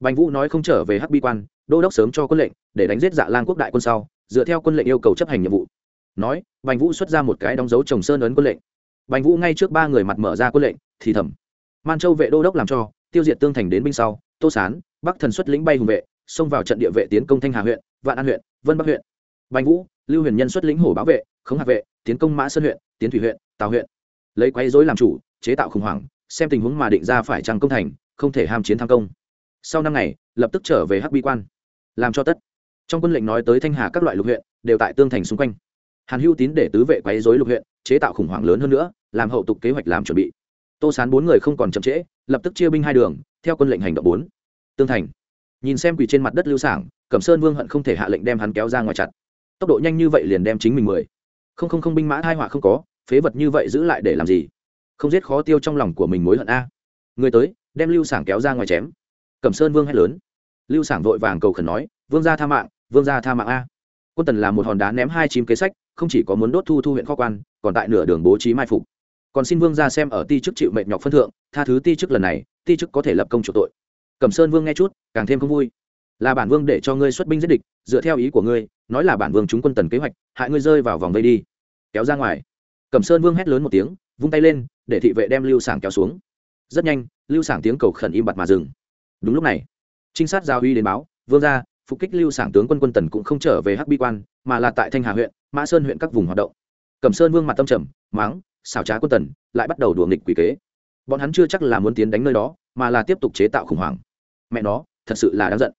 Bành vũ nói không trở về hắc bi quan, đô đốc sớm cho quân lệnh, để đánh giết dạ lan quốc đại quân sau, dựa theo quân lệnh yêu cầu chấp hành nhiệm vụ. Nói, bành vũ xuất ra một cái đóng dấu trồng sơn ấn quân lệnh bành vũ ngay trước ba người mặt mở ra quân lệnh, thì thầm. Man châu vệ đô đốc làm cho, tiêu diệt tương thành đến binh sau, tô sán, bắc thần xuất lĩnh bay hùng vệ, xông vào trận địa vệ tiến công thanh hà huyện, vạn an huyện, vân bắc huyện. Bành vũ, lưu huyền nhân xuất lĩnh hổ báo vệ, khống hạ vệ, tiến công mã sơn huyện, tiến thủy huyện, tào huyện. Lấy quấy dối làm chủ, chế tạo khủng hoảng, xem tình huống mà định ra phải trăng công thành, không thể ham chiến tham công. Sau năm ngày, lập tức trở về hắc bi quan, làm cho tất. Trong quân lệnh nói tới thanh hà các loại lục huyện, đều tại tương thành xung quanh. Hàn hữu tín để tứ vệ quấy dối lục huyện, chế tạo khủng hoảng lớn hơn nữa làm hậu tục kế hoạch làm chuẩn bị. Tô sán bốn người không còn chậm trễ, lập tức chia binh hai đường, theo quân lệnh hành động bốn. Tương thành. Nhìn xem quỳ trên mặt đất lưu sảng, cẩm sơn vương hận không thể hạ lệnh đem hắn kéo ra ngoài chặt. Tốc độ nhanh như vậy liền đem chính mình mười. Không không không binh mã hai họa không có, phế vật như vậy giữ lại để làm gì? Không giết khó tiêu trong lòng của mình mối hận a. Người tới, đem lưu sảng kéo ra ngoài chém. Cẩm sơn vương hét lớn. Lưu sảng vội vàng cầu khẩn nói, vương gia tha mạng, vương gia tha mạng a. Quân tần là một hòn đá ném hai chim kế sách, không chỉ có muốn đốt thu thu huyện kho quan, còn tại nửa đường bố trí mai phục còn xin vương ra xem ở ti chức chịu mệnh nhọc phân thượng, tha thứ ti chức lần này, ti chức có thể lập công chủ tội. Cẩm sơn vương nghe chút, càng thêm không vui. Là bản vương để cho ngươi xuất binh giết địch, dựa theo ý của ngươi, nói là bản vương chúng quân tần kế hoạch, hại ngươi rơi vào vòng vây đi. Kéo ra ngoài. Cẩm sơn vương hét lớn một tiếng, vung tay lên, để thị vệ đem lưu sảng kéo xuống. Rất nhanh, lưu sảng tiếng cầu khẩn im bặt mà dừng. Đúng lúc này, trinh sát giao uy đến báo, vương ra phục kích lưu sảng tướng quân quân tần cũng không trở về hắc bi quan, mà là tại thanh hà huyện, mã sơn huyện các vùng hoạt động. Cẩm sơn vương mặt tâm trầm máng xảo trá quân tần, lại bắt đầu đùa nghịch quỷ kế. Bọn hắn chưa chắc là muốn tiến đánh nơi đó, mà là tiếp tục chế tạo khủng hoảng. Mẹ nó, thật sự là đáng giận.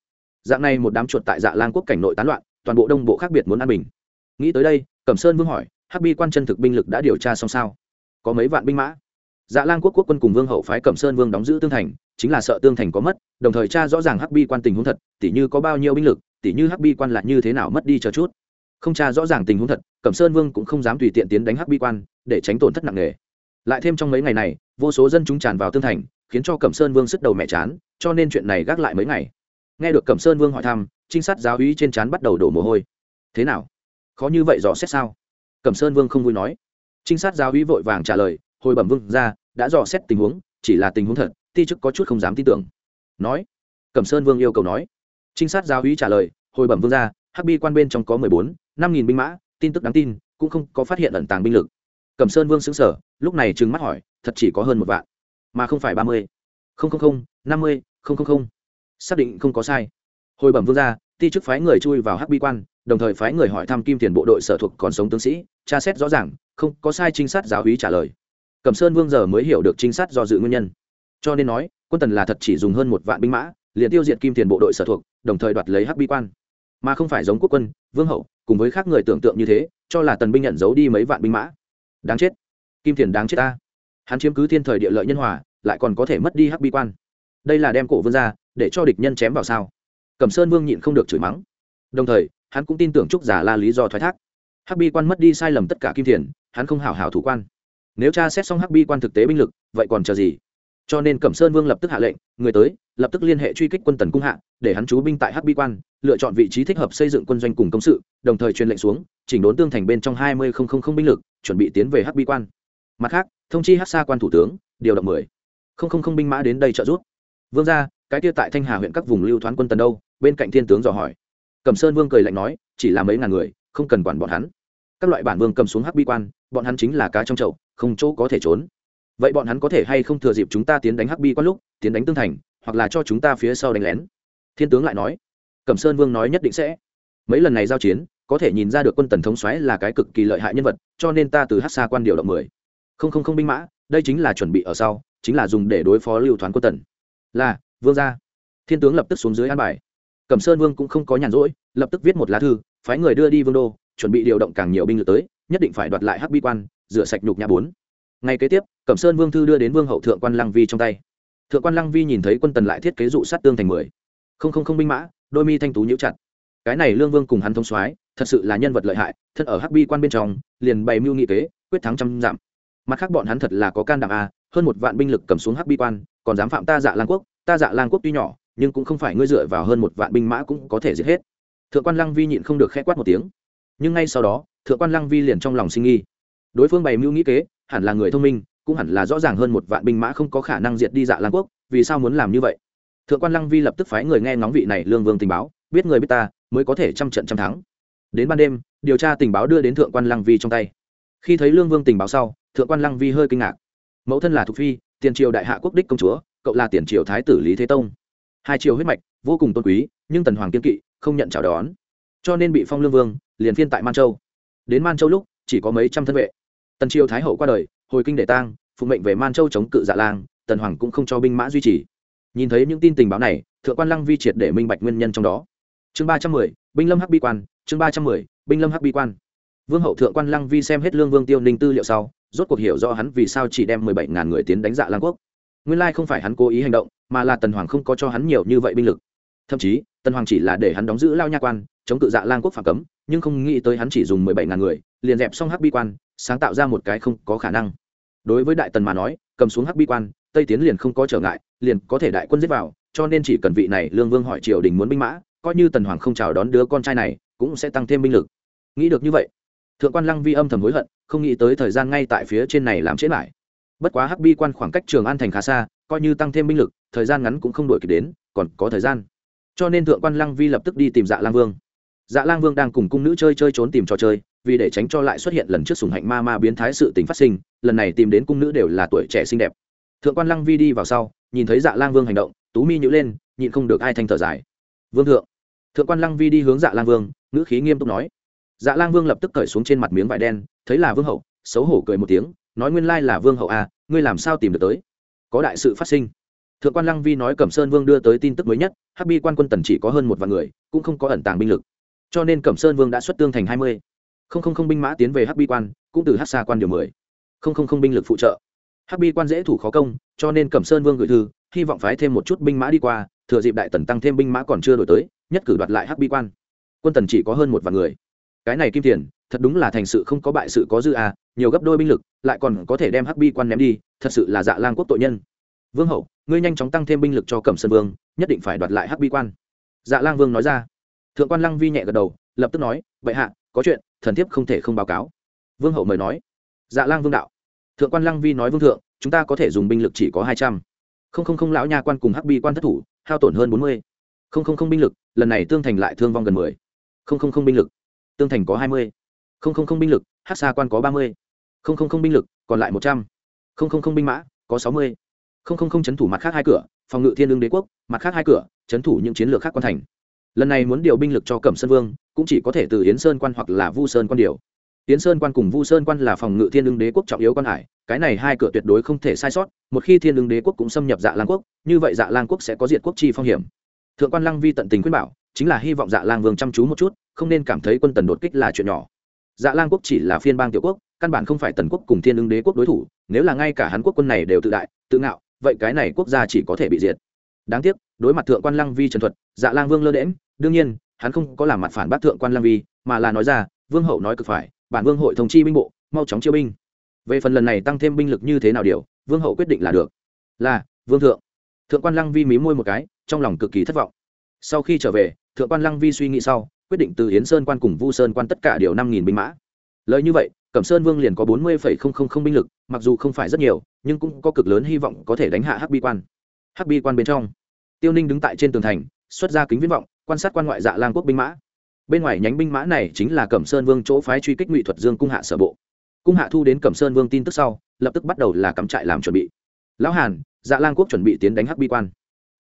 Dạng này một đám chuột tại dạ lan quốc cảnh nội tán loạn, toàn bộ đông bộ khác biệt muốn an bình. Nghĩ tới đây, cẩm sơn vương hỏi, hắc bi quan chân thực binh lực đã điều tra xong sao? Có mấy vạn binh mã? Dạ lan quốc quốc quân cùng vương hậu phái cẩm sơn vương đóng giữ tương thành, chính là sợ tương thành có mất, đồng thời tra rõ ràng hắc bi quan tình huống thật, tỉ như có bao nhiêu binh lực, tỉ như hắc bi quan là như thế nào mất đi chờ chút không tra rõ ràng tình huống thật, cẩm sơn vương cũng không dám tùy tiện tiến đánh hắc bi quan, để tránh tổn thất nặng nề. Lại thêm trong mấy ngày này, vô số dân chúng tràn vào tương thành, khiến cho cẩm sơn vương sức đầu mẹ chán, cho nên chuyện này gác lại mấy ngày. Nghe được cẩm sơn vương hỏi thăm, trinh sát giáo úy trên chán bắt đầu đổ mồ hôi. Thế nào? Khó như vậy dò xét sao? Cẩm sơn vương không vui nói. Trinh sát giáo úy vội vàng trả lời, hồi bẩm vương ra đã dò xét tình huống, chỉ là tình huống thật, ti chức có chút không dám tin tưởng. Nói, cẩm sơn vương yêu cầu nói. Trinh sát giáo úy trả lời, hồi bẩm vương ra hắc bi quan bên trong có mười bốn năm nghìn binh mã tin tức đáng tin cũng không có phát hiện ẩn tàng binh lực. Cẩm sơn vương xứng sở lúc này trừng mắt hỏi thật chỉ có hơn một vạn mà không phải ba mươi. Không không không năm mươi không không không. Xác định không có sai. Hồi bẩm vương gia, ti chức phái người chui vào hắc bi quan đồng thời phái người hỏi thăm kim tiền bộ đội sở thuộc còn sống tướng sĩ tra xét rõ ràng không có sai trinh sát giáo hí trả lời. Cẩm sơn vương giờ mới hiểu được trinh sát do dự nguyên nhân. Cho nên nói quân tần là thật chỉ dùng hơn một vạn binh mã liền tiêu diệt kim tiền bộ đội sở thuộc đồng thời đoạt lấy hắc bi quan. Mà không phải giống quốc quân vương hậu cùng với khác người tưởng tượng như thế, cho là tần binh nhận giấu đi mấy vạn binh mã. Đáng chết. Kim thiền đáng chết ta. Hắn chiếm cứ thiên thời địa lợi nhân hòa, lại còn có thể mất đi hắc bi quan. Đây là đem cổ vương ra, để cho địch nhân chém vào sao? Cẩm sơn vương nhịn không được chửi mắng. Đồng thời, hắn cũng tin tưởng trúc giả là lý do thoái thác. Hắc bi quan mất đi sai lầm tất cả kim thiền, hắn không hảo hảo thủ quan. Nếu cha xét xong hắc bi quan thực tế binh lực, vậy còn chờ gì? Cho nên cẩm sơn vương lập tức hạ lệnh, người tới lập tức liên hệ truy kích quân tần cung hạ, để hắn chú binh tại hắc bi quan, lựa chọn vị trí thích hợp xây dựng quân doanh cùng công sự, đồng thời truyền lệnh xuống, chỉnh đốn tương thành bên trong hai mươi binh lực, chuẩn bị tiến về hắc bi quan. Mặt khác, thông chi hắc xa quan thủ tướng, điều động mười không không không binh mã đến đây trợ giúp. Vương ra cái kia tại thanh hà huyện các vùng lưu thoán quân tần đâu? Bên cạnh thiên tướng dò hỏi. Cẩm sơn vương cười lạnh nói, chỉ là mấy ngàn người, không cần quản bọn hắn. Các loại bản vương cầm xuống hắc bi quan, bọn hắn chính là cá trong chậu, không chỗ có thể trốn. Vậy bọn hắn có thể hay không thừa dịp chúng ta tiến đánh hắc bi quan lúc, tiến đánh tương thành hoặc là cho chúng ta phía sau đánh lén. Thiên tướng lại nói, cẩm sơn vương nói nhất định sẽ. Mấy lần này giao chiến, có thể nhìn ra được quân tần thống xoáy là cái cực kỳ lợi hại nhân vật, cho nên ta từ hát xa quan điều động mười. Không không không binh mã, đây chính là chuẩn bị ở sau, chính là dùng để đối phó lưu thoán quân tần. Là, vương gia. Thiên tướng lập tức xuống dưới an bài. Cẩm sơn vương cũng không có nhàn rỗi, lập tức viết một lá thư, phái người đưa đi vương đô, chuẩn bị điều động càng nhiều binh lực tới, nhất định phải đoạt lại hắc bi quan, rửa sạch nhục nhà bốn. Ngày kế tiếp, cẩm sơn vương thư đưa đến vương hậu thượng quan lăng vi trong tay thượng quan lăng vi nhìn thấy quân tần lại thiết kế dụ sát tương thành mười. Không không không binh mã, đôi mi thanh tú nhiễu chặt. Cái này lương vương cùng hắn thông soái, thật sự là nhân vật lợi hại, thân ở hắc bi quan bên trong, liền bày mưu nghị kế, quyết thắng trăm dặm. Mặt khác bọn hắn thật là có can đảm a, hơn một vạn binh lực cầm xuống hắc bi quan, còn dám phạm ta dạ lan quốc, ta dạ lan quốc tuy nhỏ, nhưng cũng không phải ngươi dựa vào hơn một vạn binh mã cũng có thể giết hết. Thượng quan lăng vi nhịn không được khẽ quát một tiếng. Nhưng ngay sau đó, thượng quan lăng vi liền trong lòng sinh nghi. Đối phương bày mưu nghĩ kế, hẳn là người thông minh cũng hẳn là rõ ràng hơn một vạn binh mã không có khả năng diệt đi dạ lan quốc, vì sao muốn làm như vậy? Thượng quan lăng vi lập tức phái người nghe ngóng vị này lương vương tình báo, biết người biết ta, mới có thể trăm trận trăm thắng. Đến ban đêm, điều tra tình báo đưa đến thượng quan lăng vi trong tay. Khi thấy lương vương tình báo sau, thượng quan lăng vi hơi kinh ngạc. Mẫu thân là thục phi, tiền triều đại hạ quốc đích công chúa, cậu là tiền triều thái tử lý thế tông. Hai triều huyết mạch, vô cùng tôn quý, nhưng tần hoàng kiên kỵ, không nhận chào đón. Cho nên bị phong lương vương, liền phiên tại man châu. Đến man châu lúc, chỉ có mấy trăm thân vệ. Tần triều thái hậu qua đời, hồi kinh để tang phụ mệnh về man châu chống cự dạ lang, tần hoàng cũng không cho binh mã duy trì. Nhìn thấy những tin tình báo này, thượng quan lăng vi triệt để minh bạch nguyên nhân trong đó. Chương ba trăm mười, binh lâm hắc bi quan, chương ba trăm mười, binh lâm hắc bi quan. Vương hậu thượng quan lăng vi xem hết lương vương tiêu ninh tư liệu sau, rốt cuộc hiểu rõ hắn vì sao chỉ đem mười bảy ngàn người tiến đánh dạ lang quốc. Nguyên lai không phải hắn cố ý hành động, mà là tần hoàng không có cho hắn nhiều như vậy binh lực. Thậm chí, tần hoàng chỉ là để hắn đóng giữ lao nha quan, chống cự dạ lang quốc phạm cấm, nhưng không nghĩ tới hắn chỉ dùng mười bảy ngàn người, liền dẹp xong hắc bi quan, sáng tạo ra một cái không có khả năng đối với đại tần mà nói, cầm xuống hắc bi quan, tây tiến liền không có trở ngại, liền có thể đại quân giết vào, cho nên chỉ cần vị này lương vương hỏi triều đình muốn binh mã, coi như tần hoàng không chào đón đứa con trai này, cũng sẽ tăng thêm binh lực. Nghĩ được như vậy, thượng quan lăng vi âm thầm hối hận, không nghĩ tới thời gian ngay tại phía trên này làm chết lại. Bất quá hắc bi quan khoảng cách trường an thành khá xa, coi như tăng thêm binh lực, thời gian ngắn cũng không đổi kịp đến, còn có thời gian. Cho nên thượng quan lăng vi lập tức đi tìm dạ lang vương. Dạ lang vương đang cùng cung nữ chơi chơi trốn tìm trò chơi, vì để tránh cho lại xuất hiện lần trước sùng hạnh ma ma biến thái sự tình phát sinh lần này tìm đến cung nữ đều là tuổi trẻ xinh đẹp. Thượng quan lăng vi đi vào sau, nhìn thấy dạ lang vương hành động, tú mi nhữ lên, nhịn không được ai thanh thở dài. Vương thượng. Thượng quan lăng vi đi hướng dạ lang vương, ngữ khí nghiêm túc nói. Dạ lang vương lập tức cởi xuống trên mặt miếng vải đen, thấy là vương hậu, xấu hổ cười một tiếng, nói nguyên lai là vương hậu à ngươi làm sao tìm được tới? Có đại sự phát sinh. Thượng quan lăng vi nói cẩm sơn vương đưa tới tin tức mới nhất, hắc bi quan quân tần chỉ có hơn một vạn người, cũng không có ẩn tàng binh lực. Cho nên cẩm sơn vương đã xuất tương thành hai mươi. Không không không binh mã tiến về hắc bi quan, cũng từ hắc xa quan điều mười không không không binh lực phụ trợ. Hắc bi quan dễ thủ khó công, cho nên cẩm sơn vương gửi thư, hy vọng phái thêm một chút binh mã đi qua, thừa dịp đại tần tăng thêm binh mã còn chưa đổi tới, nhất cử đoạt lại hắc bi quan. Quân tần chỉ có hơn một vạn người. Cái này kim tiền, thật đúng là thành sự không có bại sự có dư à nhiều gấp đôi binh lực, lại còn có thể đem hắc bi quan ném đi, thật sự là dạ lang quốc tội nhân. Vương hậu, ngươi nhanh chóng tăng thêm binh lực cho cẩm sơn vương, nhất định phải đoạt lại hắc bi quan. Dạ lang vương nói ra. Thượng quan lăng vi nhẹ gật đầu, lập tức nói vậy hạ, có chuyện, thần thiếp không thể không báo cáo. Vương hậu mời nói dạ lang vương đạo. Thượng quan lăng vi nói vương thượng, chúng ta có thể dùng binh lực chỉ có hai trăm. Không không không lão nha quan cùng hắc bi quan thất thủ, hao tổn hơn bốn mươi. Không không không binh lực, lần này tương thành lại thương vong gần mười. Không không không binh lực, tương thành có hai mươi. Không không không binh lực, hắc xa quan có ba mươi. Không không không binh lực, còn lại một trăm. Không không không binh mã, có sáu mươi. Không không không chấn thủ mặt khác hai cửa, phòng ngự thiên lương đế quốc, mặt khác hai cửa, chấn thủ những chiến lược khác quan thành. Lần này muốn điều binh lực cho cẩm sơn vương, cũng chỉ có thể từ yến sơn quan hoặc là vu sơn quan điều. Tiến sơn quan cùng vu sơn quan là phòng ngự thiên lương đế quốc trọng yếu quan hải cái này hai cửa tuyệt đối không thể sai sót một khi thiên lương đế quốc cũng xâm nhập dạ lang quốc như vậy dạ lang quốc sẽ có diệt quốc chi phong hiểm. Thượng quan lăng vi tận tình khuyên bảo chính là hy vọng dạ lang vương chăm chú một chút không nên cảm thấy quân tần đột kích là chuyện nhỏ. Dạ lang quốc chỉ là phiên bang tiểu quốc căn bản không phải tần quốc cùng thiên lương đế quốc đối thủ nếu là ngay cả hắn quốc quân này đều tự đại tự ngạo vậy cái này quốc gia chỉ có thể bị diệt. Đáng tiếc đối mặt thượng quan lăng vi trần thuật dạ lang vương lơ đễnh, đương nhiên hắn không có làm mặt phản bác thượng quan lăng vi mà là nói ra vương hậu nói cực phải bản vương hội thống chi binh bộ, mau chóng chiêu binh. Về phần lần này tăng thêm binh lực như thế nào điều, vương hậu quyết định là được. Là, vương thượng. Thượng quan lăng vi mí môi một cái, trong lòng cực kỳ thất vọng. Sau khi trở về, thượng quan lăng vi suy nghĩ sau, quyết định từ hiến sơn quan cùng vu sơn quan tất cả điều năm nghìn binh mã. Lời như vậy, cẩm sơn vương liền có bốn mươi binh lực, mặc dù không phải rất nhiều, nhưng cũng có cực lớn hy vọng có thể đánh hạ hắc bi quan. Hắc bi quan bên trong, tiêu ninh đứng tại trên tường thành, xuất ra kính viễn vọng, quan sát quan ngoại dạ lang quốc binh mã bên ngoài nhánh binh mã này chính là cẩm sơn vương chỗ phái truy kích ngụy thuật dương cung hạ sở bộ. Cung hạ thu đến cẩm sơn vương tin tức sau, lập tức bắt đầu là cắm trại làm chuẩn bị. Lão hàn dạ lang quốc chuẩn bị tiến đánh hắc bi quan.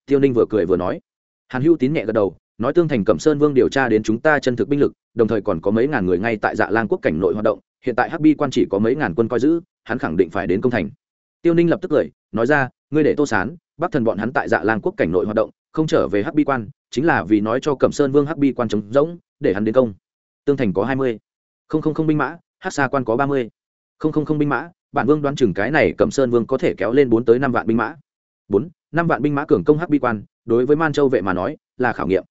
Tiêu ninh vừa cười vừa nói. Hàn hữu tín nhẹ gật đầu, nói tương thành cẩm sơn vương điều tra đến chúng ta chân thực binh lực, đồng thời còn có mấy ngàn người ngay tại dạ lang quốc cảnh nội hoạt động, hiện tại hắc bi quan chỉ có mấy ngàn quân coi giữ, hắn khẳng định phải đến công thành. Tiêu ninh lập tức cười, nói ra, ngươi để tô sán, bắc thần bọn hắn tại dạ lang quốc cảnh nội hoạt động, không trở về hắc bi quan, chính là vì nói cho cẩm sơn vương hắc bi quan trống rỗng để hắn đến công. Tương thành có hai mươi. Không không không binh mã, hắc xa quan có ba mươi. Không không không binh mã, bản vương đoán chừng cái này cẩm sơn vương có thể kéo lên bốn tới năm vạn binh mã. Bốn, năm vạn binh mã cường công hắc bi quan, đối với man châu vệ mà nói, là khảo nghiệm.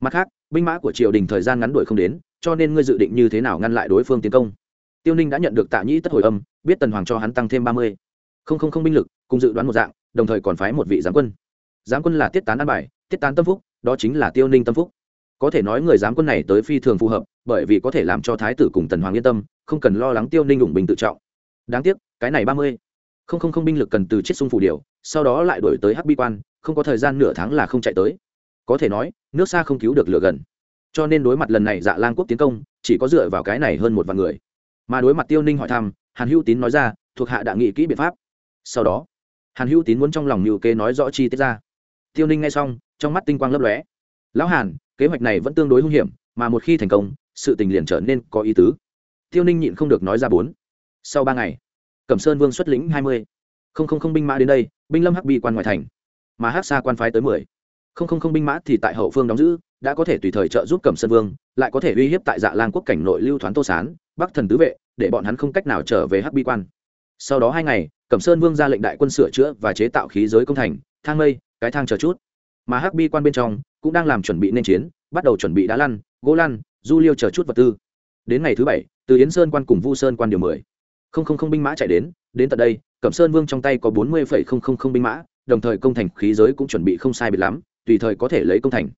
Mặt khác, binh mã của triều đình thời gian ngắn đuổi không đến, cho nên ngươi dự định như thế nào ngăn lại đối phương tiến công? Tiêu ninh đã nhận được tạ nhĩ tất hồi âm, biết tần hoàng cho hắn tăng thêm ba mươi. Không không không binh lực, cùng dự đoán một dạng, đồng thời còn phái một vị giám quân. Giám quân là tiết tán an bài, tiết tán tâm phúc, đó chính là tiêu ninh tâm phúc có thể nói người giám quân này tới phi thường phù hợp, bởi vì có thể làm cho thái tử cùng tần hoàng yên tâm, không cần lo lắng tiêu ninh ủng bình tự trọng. Đáng tiếc, cái này ba mươi. Không không không binh lực cần từ chiết sung phủ điều, sau đó lại đổi tới hắc bi quan, không có thời gian nửa tháng là không chạy tới. Có thể nói, nước xa không cứu được lửa gần. Cho nên đối mặt lần này dạ lang quốc tiến công, chỉ có dựa vào cái này hơn một vạn người. Mà đối mặt tiêu ninh hỏi thăm, hàn hữu tín nói ra, thuộc hạ đã nghị kỹ biện pháp. Sau đó, hàn hữu tín muốn trong lòng mưu kế nói rõ chi tiết ra. Tiêu ninh nghe xong, trong mắt tinh quang lấp lóe. Lão hàn kế hoạch này vẫn tương đối hung hiểm, mà một khi thành công, sự tình liền trở nên có ý tứ. Tiêu ninh nhịn không được nói ra bốn. Sau ba ngày, cẩm sơn vương xuất lĩnh hai mươi. Không không không binh mã đến đây, binh lâm hắc bi quan ngoại thành. Mà hắc xa quan phái tới mười. Không không không binh mã thì tại hậu phương đóng giữ, đã có thể tùy thời trợ giúp cẩm sơn vương, lại có thể uy hiếp tại dạ lan quốc cảnh nội lưu thoán tô sán, bắc thần tứ vệ, để bọn hắn không cách nào trở về hắc bi quan. Sau đó hai ngày, cẩm sơn vương ra lệnh đại quân sửa chữa và chế tạo khí giới công thành, thang mây, cái thang chờ chút. Mà hắc bi quan bên trong cũng đang làm chuẩn bị nên chiến, bắt đầu chuẩn bị đá lăn, gỗ lăn, du liêu chờ chút vật tư. Đến ngày thứ bảy, từ yến sơn quan cùng vu sơn quan điều mười. Không không không binh mã chạy đến đến tận đây, cẩm sơn vương trong tay có bốn mươi phẩy không không không binh mã, đồng thời công thành khí giới cũng chuẩn bị không sai biệt lắm, tùy thời có thể lấy công thành.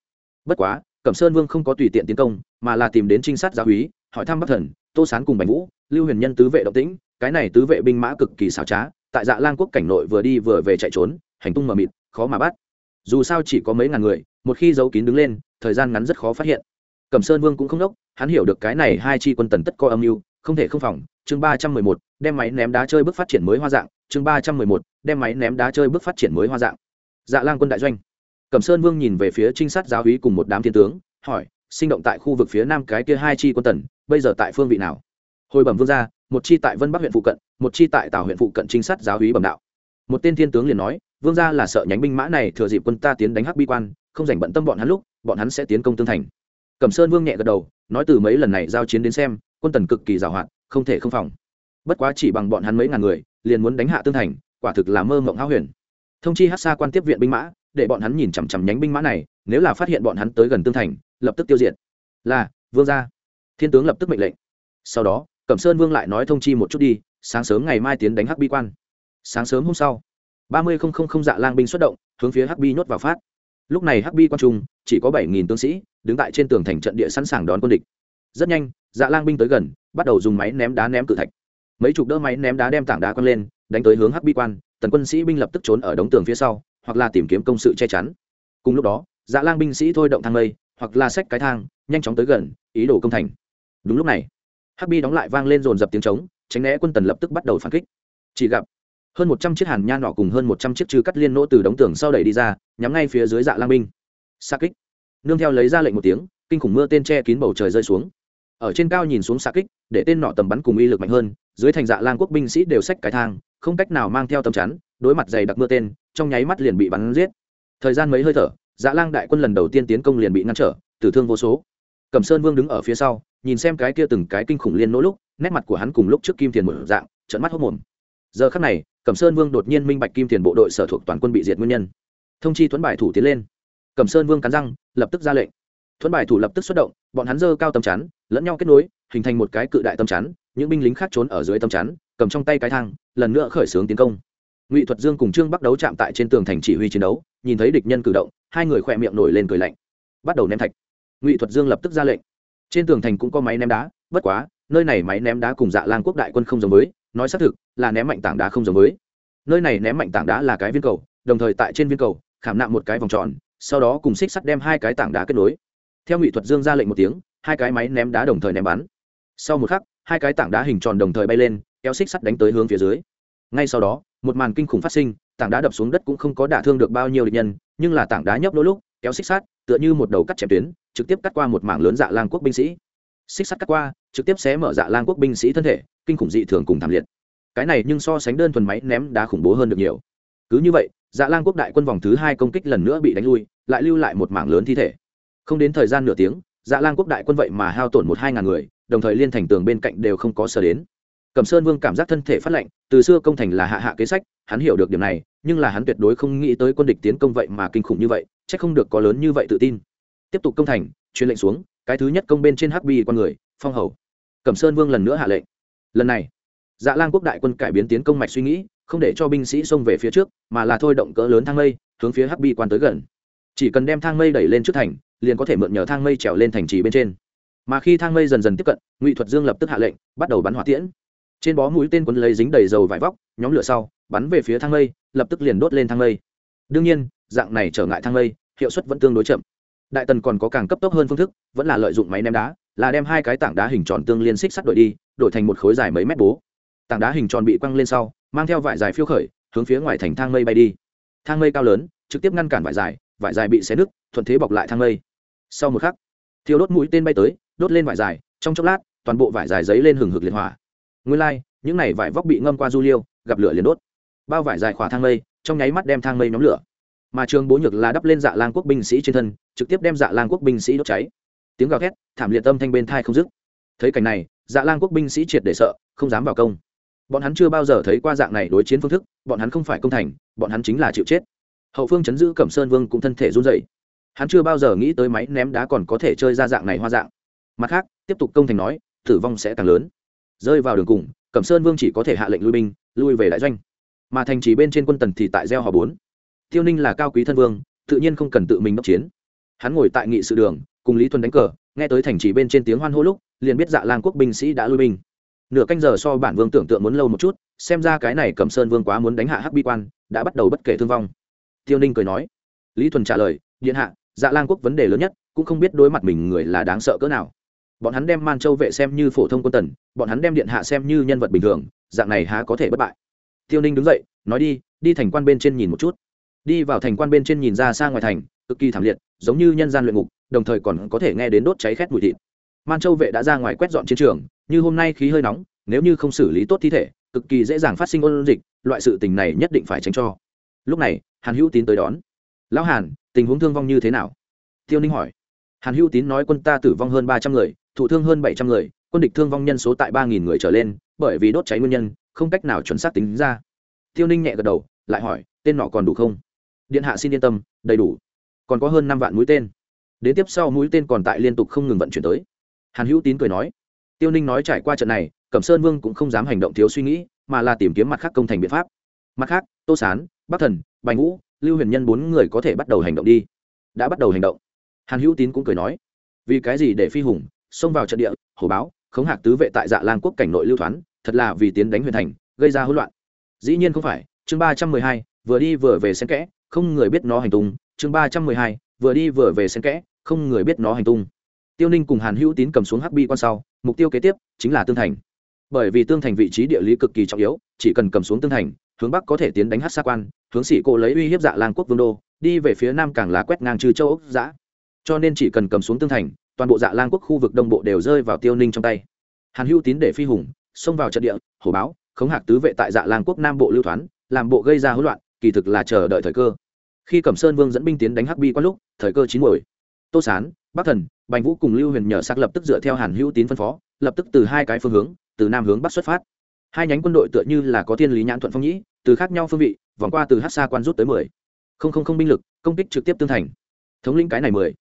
Bất quá, cẩm sơn vương không có tùy tiện tiến công, mà là tìm đến trinh sát giáo úy hỏi thăm bắc thần, tô sán cùng bành vũ, lưu huyền nhân tứ vệ động tĩnh, cái này tứ vệ binh mã cực kỳ xảo trá, tại dạ lang quốc cảnh nội vừa đi vừa về chạy trốn, hành tung mờ mịt, khó mà bắt. Dù sao chỉ có mấy ngàn người một khi giấu kín đứng lên, thời gian ngắn rất khó phát hiện. Cẩm sơn vương cũng không đốc, hắn hiểu được cái này hai chi quân tần tất co âm mưu, không thể không phòng, chương ba trăm mười một, đem máy ném đá chơi bước phát triển mới hoa dạng, chương ba trăm mười một, đem máy ném đá chơi bước phát triển mới hoa dạng. Dạ lang quân đại doanh. Cẩm sơn vương nhìn về phía trinh sát giáo hí cùng một đám thiên tướng, hỏi, sinh động tại khu vực phía nam cái kia hai chi quân tần, bây giờ tại phương vị nào? Hồi bẩm vương gia, một chi tại vân bắc huyện phụ cận, một chi tại tảo huyện phụ cận trinh sát giáo hí bẩm đạo. Một tên thiên tướng liền nói, vương gia là sợ nhánh binh mã này thừa dịp quân ta tiến đánh hắc bi quan không dành bận tâm bọn hắn lúc, bọn hắn sẽ tiến công tương thành. Cẩm sơn vương nhẹ gật đầu, nói từ mấy lần này giao chiến đến xem, quân tần cực kỳ giàu hạn, không thể không phòng. Bất quá chỉ bằng bọn hắn mấy ngàn người, liền muốn đánh hạ tương thành, quả thực là mơ mộng háo huyền. Thông chi hát xa quan tiếp viện binh mã, để bọn hắn nhìn chằm chằm nhánh binh mã này, nếu là phát hiện bọn hắn tới gần tương thành, lập tức tiêu diệt. Là, vương gia. Thiên tướng lập tức mệnh lệnh. Sau đó, cẩm sơn vương lại nói thông chi một chút đi, sáng sớm ngày mai tiến đánh hắc bi quan. Sáng sớm hôm sau, ba mươi không không không dạ lang binh xuất động, hướng phía hắc bi nhốt vào phát lúc này hắc bi quan trung, chỉ có bảy nghìn tướng sĩ, đứng tại trên tường thành trận địa sẵn sàng đón quân địch. Rất nhanh dạ lang binh tới gần, bắt đầu dùng máy ném đá ném cự thạch. Mấy chục đỡ máy ném đá đem tảng đá quăng lên, đánh tới hướng hắc bi quan, tần quân sĩ binh lập tức trốn ở đống tường phía sau, hoặc là tìm kiếm công sự che chắn. Cùng lúc đó dạ lang binh sĩ thôi động thang mây, hoặc là xách cái thang, nhanh chóng tới gần, ý đồ công thành. Đúng lúc này, hắc bi đóng lại vang lên dồn dập tiếng trống, tránh né quân tần lập tức bắt đầu phản kích. Chỉ gặp hơn một trăm chiếc hàn nha nọ cùng hơn một trăm chiếc chư cắt liên nỗ từ đống tường sau đẩy đi ra, nhắm ngay phía dưới dạ lang binh. Xa kích. Nương theo lấy ra lệnh một tiếng, kinh khủng mưa tên che kín bầu trời rơi xuống. Ở trên cao nhìn xuống xa kích, để tên nọ tầm bắn cùng uy lực mạnh hơn, dưới thành dạ lang quốc binh sĩ đều xách cái thang, không cách nào mang theo tầm chắn, đối mặt dày đặc mưa tên, trong nháy mắt liền bị bắn giết. Thời gian mấy hơi thở dạ lang đại quân lần đầu tiên tiến công liền bị ngăn trở, tử thương vô số. Cẩm sơn vương đứng ở phía sau, nhìn xem cái kia từng cái kinh khủng liên nỗ lúc, nét mặt của hắn cùng lúc trước kim tiền một dạng trận mắt hốc mồm. Giờ khắc này cẩm sơn vương đột nhiên minh bạch kim tiền bộ đội sở thuộc toàn quân bị diệt nguyên nhân. Thông chi thuẫn bài thủ tiến lên. Cẩm sơn vương cắn răng, lập tức ra lệnh. Thuẫn bài thủ lập tức xuất động, bọn hắn dơ cao tầm chắn, lẫn nhau kết nối, hình thành một cái cự đại tầm chắn, những binh lính khác trốn ở dưới tầm chắn, cầm trong tay cái thang, lần nữa khởi xướng tiến công. Ngụy thuật dương cùng trương bắt đấu chạm tại trên tường thành chỉ huy chiến đấu, nhìn thấy địch nhân cử động, hai người khỏe miệng nổi lên cười lạnh. Bắt đầu ném thạch. Ngụy thuật dương lập tức ra lệnh. Trên tường thành cũng có máy ném đá, bất quá, nơi này máy ném đá cùng dạ lang quốc đại quân không giống với nói xác thực, là ném mạnh tảng đá không giống với. Nơi này ném mạnh tảng đá là cái viên cầu, đồng thời tại trên viên cầu, khảm nạm một cái vòng tròn, sau đó cùng xích sắt đem hai cái tảng đá kết nối. Theo ngụy thuật dương ra lệnh một tiếng, hai cái máy ném đá đồng thời ném bắn. Sau một khắc, hai cái tảng đá hình tròn đồng thời bay lên, kéo xích sắt đánh tới hướng phía dưới. Ngay sau đó, một màn kinh khủng phát sinh, tảng đá đập xuống đất cũng không có đả thương được bao nhiêu địch nhân, nhưng là tảng đá nhấp đôi lúc, kéo xích sắt, tựa như một đầu cắt chém tuyến, trực tiếp cắt qua một mảng lớn dạ lang quốc binh sĩ xích sắt cắt qua, trực tiếp xé mở dạ lang quốc binh sĩ thân thể, kinh khủng dị thường cùng thảm liệt. Cái này nhưng so sánh đơn thuần máy ném đá khủng bố hơn được nhiều. Cứ như vậy dạ lang quốc đại quân vòng thứ hai công kích lần nữa bị đánh lui, lại lưu lại một mảng lớn thi thể. Không đến thời gian nửa tiếng dạ lang quốc đại quân vậy mà hao tổn một hai ngàn người, đồng thời liên thành tường bên cạnh đều không có sở đến. Cẩm sơn vương cảm giác thân thể phát lệnh từ xưa công thành là hạ hạ kế sách, hắn hiểu được điểm này, nhưng là hắn tuyệt đối không nghĩ tới quân địch tiến công vậy mà kinh khủng như vậy c h ắ c không được có lớn như vậy tự tin. Tiếp tục công thành, truyền lệnh xuống cái thứ nhất công bên trên hắc bi con người, phong hầu. Cẩm sơn vương lần nữa hạ lệnh. Lần này dạ lan quốc đại quân cải biến tiến công mạch suy nghĩ, không để cho binh sĩ xông về phía trước, mà là thôi động cỡ lớn thang mây, hướng phía hắc bi quan tới gần. Chỉ cần đem thang mây đẩy lên trước thành, liền có thể mượn nhờ thang mây trèo lên thành trì bên trên. Mà khi thang mây dần dần tiếp cận, ngụy thuật dương lập tức hạ lệnh, bắt đầu bắn hỏa tiễn. Trên bó mũi tên quân lấy dính đầy dầu vải vóc, nhóm lửa sau, bắn về phía thang mây, lập tức liền đốt lên thang mây. Đương nhiên, dạng này trở ngại thang mây, hiệu suất vẫn tương đối chậm đại tần còn có càng cấp tốc hơn phương thức vẫn là lợi dụng máy ném đá là đem hai cái tảng đá hình tròn tương liên xích sắt đổi đi đổi thành một khối dài mấy mét bố. Tảng đá hình tròn bị quăng lên sau mang theo vải dài phiêu khởi hướng phía ngoài thành thang mây bay đi. Thang mây cao lớn trực tiếp ngăn cản vải dài vải dài bị xé nứt thuận thế bọc lại thang mây. Sau một khắc thiêu đốt mũi tên bay tới đốt lên vải dài trong chốc lát toàn bộ vải dài giấy lên hừng hực liệt hỏa. Nguyên lai、like, những này vải vóc bị ngâm qua du liêu gặp lửa liền đốt. Bao vải dài khỏa thang mây trong nháy mắt đem thang mây nhóm lửa mà trường bố nhược là đắp lên dạ lang quốc binh sĩ trên thân, trực tiếp đem dạ lang quốc binh sĩ đốt cháy. Tiếng gào thét, thảm liệt tâm thanh bên thai không dứt. Thấy cảnh này dạ lang quốc binh sĩ triệt để sợ, không dám vào công. Bọn hắn chưa bao giờ thấy qua dạng này đối chiến phương thức, bọn hắn không phải công thành, bọn hắn chính là chịu chết. Hậu phương chấn giữ cẩm sơn vương cũng thân thể run dậy hắn chưa bao giờ nghĩ tới máy ném đá còn có thể chơi ra dạng này hoa dạng. Mặt khác, tiếp tục công thành nói, tử vong sẽ càng lớn. Rơi vào đường cùng, cẩm sơn vương chỉ có thể hạ lệnh lui binh, lui về đại doanh. Mà thành trì bên trên quân tần thì tại gieo hò bốn tiêu ninh là cao quý thân vương, tự nhiên không cần tự mình đốc chiến. Hắn ngồi tại nghị sự đường, cùng lý thuần đánh cờ, nghe tới thành trì bên trên tiếng hoan hô lúc, liền biết dạ lang quốc binh sĩ đã lui binh. Nửa canh giờ so bản vương tưởng tượng muốn lâu một chút, xem ra cái này cầm sơn vương quá muốn đánh hạ hắc bi quan, đã bắt đầu bất kể thương vong. Tiêu ninh cười nói. Lý thuần trả lời, điện hạ dạ lang quốc vấn đề lớn nhất, cũng không biết đối mặt mình người là đáng sợ cỡ nào. Bọn hắn đem man châu vệ xem như phổ thông quân tần, bọn hắn đem điện hạ xem như nhân vật bình thường, dạng này há có thể bất bại. Tiêu ninh đứng dậy, nói đi đi thành quan bên trên nhìn một chút đi vào thành quan bên trên nhìn ra xa ngoài thành, cực kỳ thảm liệt, giống như nhân gian luyện ngục, đồng thời còn có thể nghe đến đốt cháy khét mùi thịt. Man châu vệ đã ra ngoài quét dọn chiến trường, như hôm nay khí hơi nóng, nếu như không xử lý tốt thi thể, cực kỳ dễ dàng phát sinh ôn dịch, loại sự tình này nhất định phải tránh cho. Lúc này, hàn hữu tín tới đón. Lão hàn, tình huống thương vong như thế nào? Tiêu ninh hỏi. Hàn hữu tín nói quân ta tử vong hơn ba trăm người, thụ thương hơn bảy trăm người, quân địch thương vong nhân số tại ba nghìn người trở lên, bởi vì đốt cháy nguyên nhân, không cách nào chuẩn xác tính ra. Tiêu ninh nhẹ gật đầu, lại hỏi, tên nọ còn đủ không? Điện hạ xin yên tâm, đầy đủ. Còn có hơn năm vạn mũi tên. Đến tiếp sau mũi tên còn tại liên tục không ngừng vận chuyển tới. Hàn hữu tín cười nói, tiêu ninh nói trải qua trận này, cẩm sơn vương cũng không dám hành động thiếu suy nghĩ, mà là tìm kiếm mặt khác công thành biện pháp. Mặt khác, tô sán, bắc thần, bành ngũ lưu huyền nhân bốn người có thể bắt đầu hành động đi. Đã bắt đầu hành động. Hàn hữu tín cũng cười nói, vì cái gì để phi hùng, xông vào trận địa, hổ báo, khống hạc tứ vệ tại dạ lang quốc cảnh nội lưu thoán, thật là vì tiến đánh huyền thành, gây ra hỗn loạn. Dĩ nhiên không phải, chương ba trăm mười hai, vừa đi vừa về xen kẽ không người biết nó hành tung, chương ba trăm mười hai, vừa đi vừa về xen kẽ, không người biết nó hành tung. Tiêu ninh cùng hàn hữu tín cầm xuống hắc bi quan sau, mục tiêu kế tiếp chính là tương thành. Bởi vì tương thành vị trí địa lý cực kỳ trọng yếu, chỉ cần cầm xuống tương thành, hướng bắc có thể tiến đánh hát xa quan, hướng sĩ cộ lấy uy hiếp dạ lang quốc vương đô, đi về phía nam càng lá quét ngang trừ châu ốc giã. Cho nên chỉ cần cầm xuống tương thành, toàn bộ dạ lang quốc khu vực đông bộ đều rơi vào tiêu ninh trong tay. Hàn hữu tín để phi hùng, xông vào trận địa, hổ báo, khống hạc tứ vệ tại dạ lang quốc nam bộ lưu thoán, làm bộ gây ra hỗn loạn kỳ thực là chờ đợi thời cơ. Khi cẩm sơn vương dẫn binh tiến đánh hắc bi qua lúc, thời cơ chín mồi tô sán, bắc thần, bành vũ cùng lưu huyền nhờ xác lập tức dựa theo hàn hữu tín phân phó, lập tức từ hai cái phương hướng, từ nam hướng bắc xuất phát. Hai nhánh quân đội tựa như là có thiên lý nhãn thuận phong nhĩ, từ khác nhau phương vị, vòng qua từ hát xa quan rút tới mười. Không không không binh lực, công kích trực tiếp tương thành. Thống lĩnh cái này mười.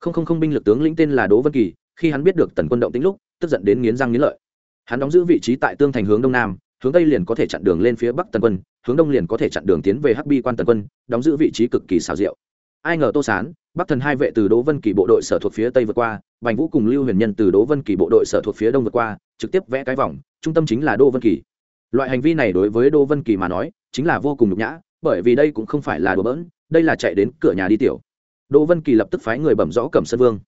Không không không binh lực tướng lĩnh tên là đỗ vân kỳ, khi hắn biết được tần quân động tính lúc, tức giận đến nghiến răng nghiến lợi. Hắn đóng giữ vị trí tại tương thành hướng đông nam hướng tây liền có thể chặn đường lên phía bắc tần quân, hướng đông liền có thể chặn đường tiến về hắc bi quan tần quân, đóng giữ vị trí cực kỳ xào diệu. ai ngờ tô sán, bắc thần hai vệ từ đỗ vân kỳ bộ đội sở thuộc phía tây vượt qua, bành vũ cùng lưu huyền nhân từ đỗ vân kỳ bộ đội sở thuộc phía đông vượt qua, trực tiếp vẽ cái vòng, trung tâm chính là đỗ vân kỳ. Loại hành vi này đối với đỗ vân kỳ mà nói, chính là vô cùng nhục nhã, bởi vì đây cũng không phải là đùa bỡn, đây là chạy đến cửa nhà đi tiểu. Đỗ vân kỳ lập tức phái người bẩm rõ cẩm sơn vương.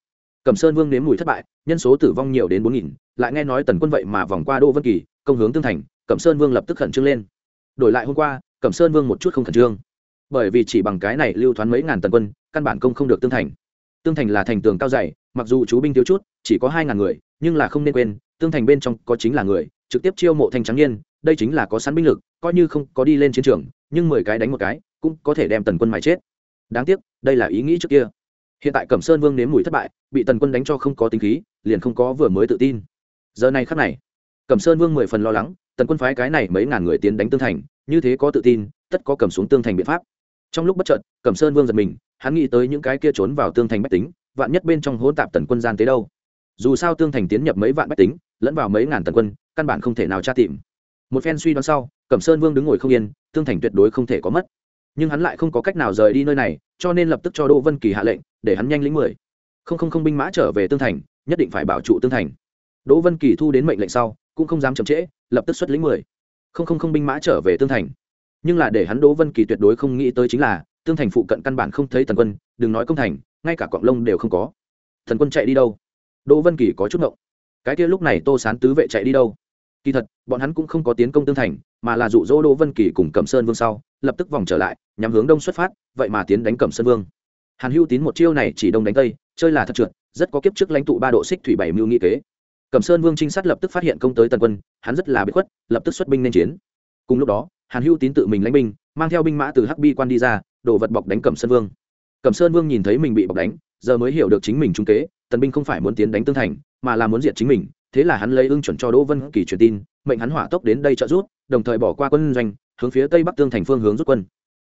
Cẩm sơn vương nếm mùi thất bại, nhân số tử vong nhiều đến bốn nghìn, lại nghe nói tần quân vậy mà vòng qua đỗ vân kỳ công hướng tương thành, cẩm sơn vương lập tức khẩn trương lên. Đổi lại hôm qua, cẩm sơn vương một chút không khẩn trương. Bởi vì chỉ bằng cái này lưu thoán mấy ngàn tần quân, căn bản công không được tương thành. Tương thành là thành tường cao dày, mặc dù chú binh thiếu chút, chỉ có hai ngàn người, nhưng là không nên quên, tương thành bên trong có chính là người, trực tiếp chiêu mộ thành trắng niên, đây chính là có sẵn binh lực, coi như không có đi lên chiến trường, nhưng mười cái đánh một cái, cũng có thể đem tần quân mài chết. Đáng tiếc, đây là ý nghĩ trước kia. Hiện tại cẩm sơn vương nếm mùi thất bại, bị tần quân đánh cho không có tính khí, liền không có vừa mới tự tin. Giờ này khắc này cẩm sơn vương mười phần lo lắng, tần quân phái cái này mấy ngàn người tiến đánh tương thành, như thế có tự tin, tất có cầm xuống tương thành biện pháp. Trong lúc bất chợt, cẩm sơn vương giật mình, hắn nghĩ tới những cái kia trốn vào tương thành bách tính, vạn nhất bên trong hỗn tạp tần quân gian tới đâu. Dù sao tương thành tiến nhập mấy vạn bách tính, lẫn vào mấy ngàn tần quân, căn bản không thể nào tra tìm. Một phen suy đoán sau, cẩm sơn vương đứng ngồi không yên, tương thành tuyệt đối không thể có mất. Nhưng hắn lại không có cách nào rời đi nơi này, cho nên lập tức cho đỗ vân kỳ hạ lệnh, để hắn nhanh lĩnh mười. Không không không binh mã trở về tương thành, nhất định phải bảo trụ tương thành. Đỗ vân kỳ thu đến mệnh lệnh sau cũng không dám chậm trễ, lập tức xuất lĩnh mười. Không không không binh mã trở về tương thành. Nhưng là để hắn đỗ vân kỳ tuyệt đối không nghĩ tới chính là, tương thành phụ cận căn bản không thấy tần quân, đừng nói công thành, ngay cả cọng lông đều không có. Thần quân chạy đi đâu? Đỗ vân kỳ có chút ngộng. Cái kia lúc này tô sán tứ vệ chạy đi đâu? Kỳ thật, bọn hắn cũng không có tiến công tương thành, mà là dụ dỗ đỗ vân kỳ cùng cẩm sơn vương sau, lập tức vòng trở lại nhằm hướng đông xuất phát, vậy mà tiến đánh cẩm sơn vương. Hàn Hưu tín một chiêu này chỉ đông đánh tây, chơi là thật trượt, rất có kiếp trước lãnh tụ ba độ xích thủy bảy mưu nghị kế cẩm sơn vương trinh sát lập tức phát hiện công tới tần quân, hắn rất là bị khuất, lập tức xuất binh nên chiến. Cùng lúc đó, hàn hữu tín tự mình lãnh binh, mang theo binh mã từ hắc bi quan đi ra, đổ vật bọc đánh cẩm sơn vương. Cẩm sơn vương nhìn thấy mình bị bọc đánh, giờ mới hiểu được chính mình trung kế, tần binh không phải muốn tiến đánh tương thành, mà là muốn diệt chính mình, thế là hắn lấy ưng chuẩn cho đỗ vân kỳ truyền tin, mệnh hắn hỏa tốc đến đây trợ rút đồng thời bỏ qua quân doanh, hướng phía tây bắc tương thành phương hướng rút quân.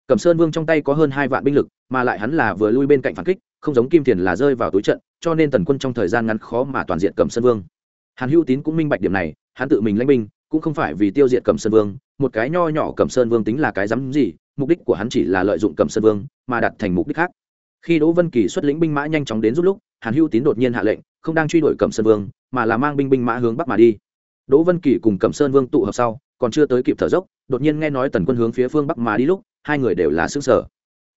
Cẩm sơn vương trong tay có hơn hai vạn binh lực, mà lại hắn là vừa lui bên cạnh phản kích, không giống kim tiền là rơi vào túi trận, cho nên tần quân trong thời gian ngắn khó mà toàn diện cẩm sơn vương hàn hữu tín cũng minh bạch điểm này, hắn tự mình lãnh binh, cũng không phải vì tiêu diệt cẩm sơn vương, một cái nho nhỏ cẩm sơn vương tính là cái dám gì, mục đích của hắn chỉ là lợi dụng cẩm sơn vương mà đặt thành mục đích khác. Khi đỗ vân kỳ xuất lĩnh binh mã nhanh chóng đến giúp lúc, hàn hữu tín đột nhiên hạ lệnh, không đang truy đuổi cẩm sơn vương, mà là mang binh binh mã hướng bắc mà đi. Đỗ vân kỳ cùng cẩm sơn vương tụ hợp sau, còn chưa tới kịp thở dốc, đột nhiên nghe nói tần quân hướng phía phương bắc mà đi lúc, hai người đều là xương sở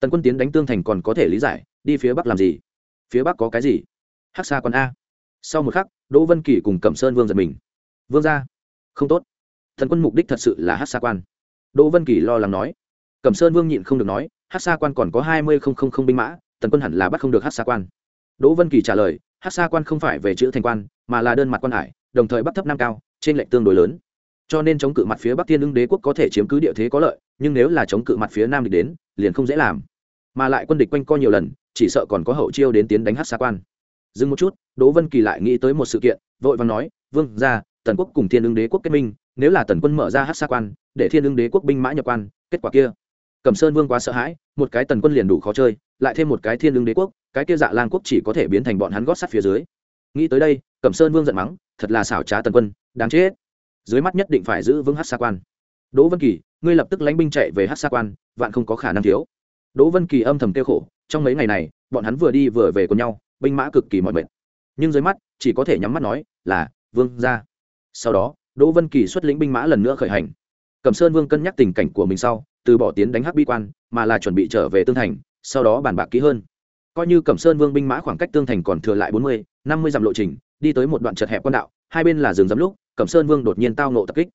tần quân tiến đánh tương thành còn có thể lý giải, đi phía bắc làm gì? Phía bắc có cái gì? Hắc xa còn a. Sau một khắc đỗ vân kỳ cùng cẩm sơn vương giật mình. Vương ra không tốt. Thần quân mục đích thật sự là hát xa quan. Đỗ vân kỳ lo lắng nói. Cẩm sơn vương nhịn không được nói hát xa quan còn có hai mươi không không không binh mã tần quân hẳn là bắt không được hát xa quan. Đỗ vân kỳ trả lời hát xa quan không phải về chữ thành quan, mà là đơn mặt quan hải, đồng thời bắc thấp nam cao, trên lệnh tương đối lớn. Cho nên chống cự mặt phía bắc thiên ưng đế quốc có thể chiếm cứ địa thế có lợi, nhưng nếu là chống cự mặt phía nam địch đến, liền không dễ làm. Mà lại quân địch quanh co nhiều lần, chỉ sợ còn có hậu chiêu đến tiến đánh hát xa quan dừng một chút, đỗ vân kỳ lại nghĩ tới một sự kiện, vội vàng nói, vương ra tần quốc cùng thiên ưng đế quốc kết minh, nếu là tần quân mở ra hát xa quan, để thiên ưng đế quốc binh mã nhập quan, kết quả kia. Cẩm sơn vương quá sợ hãi, một cái tần quân liền đủ khó chơi, lại thêm một cái thiên ưng đế quốc, cái kia dạ lang quốc chỉ có thể biến thành bọn hắn gót sắt phía dưới. Nghĩ tới đây, cẩm sơn vương giận mắng, thật là xảo trá tần quân, đáng chết. Dưới mắt nhất định phải giữ vững hát xa quan. Đỗ vân kỳ, ngươi lập tức lánh binh chạy về hát xa quan, vạn không có khả năng thiếu. Đỗ vân kỳ âm thầm kêu khổ, trong mấy ngày này, bọn hắn vừa đi vừa về cùng nhau binh mã cực kỳ mọi mệt. Nhưng dưới mắt, chỉ có thể nhắm mắt nói là, vương ra sau đó, đỗ vân kỳ xuất lĩnh binh mã lần nữa khởi hành. Cẩm sơn vương cân nhắc tình cảnh của mình sau, từ bỏ tiến đánh hắc bi quan, mà là chuẩn bị trở về tương thành, sau đó bàn bạc kỹ hơn. Coi như cẩm sơn vương binh mã khoảng cách tương thành còn thừa lại bốn mươi, năm mươi dặm lộ trình, đi tới một đoạn chật hẹp quan đạo, hai bên là rừng rậm lúc, cẩm sơn vương đột nhiên tao nộ tập kích.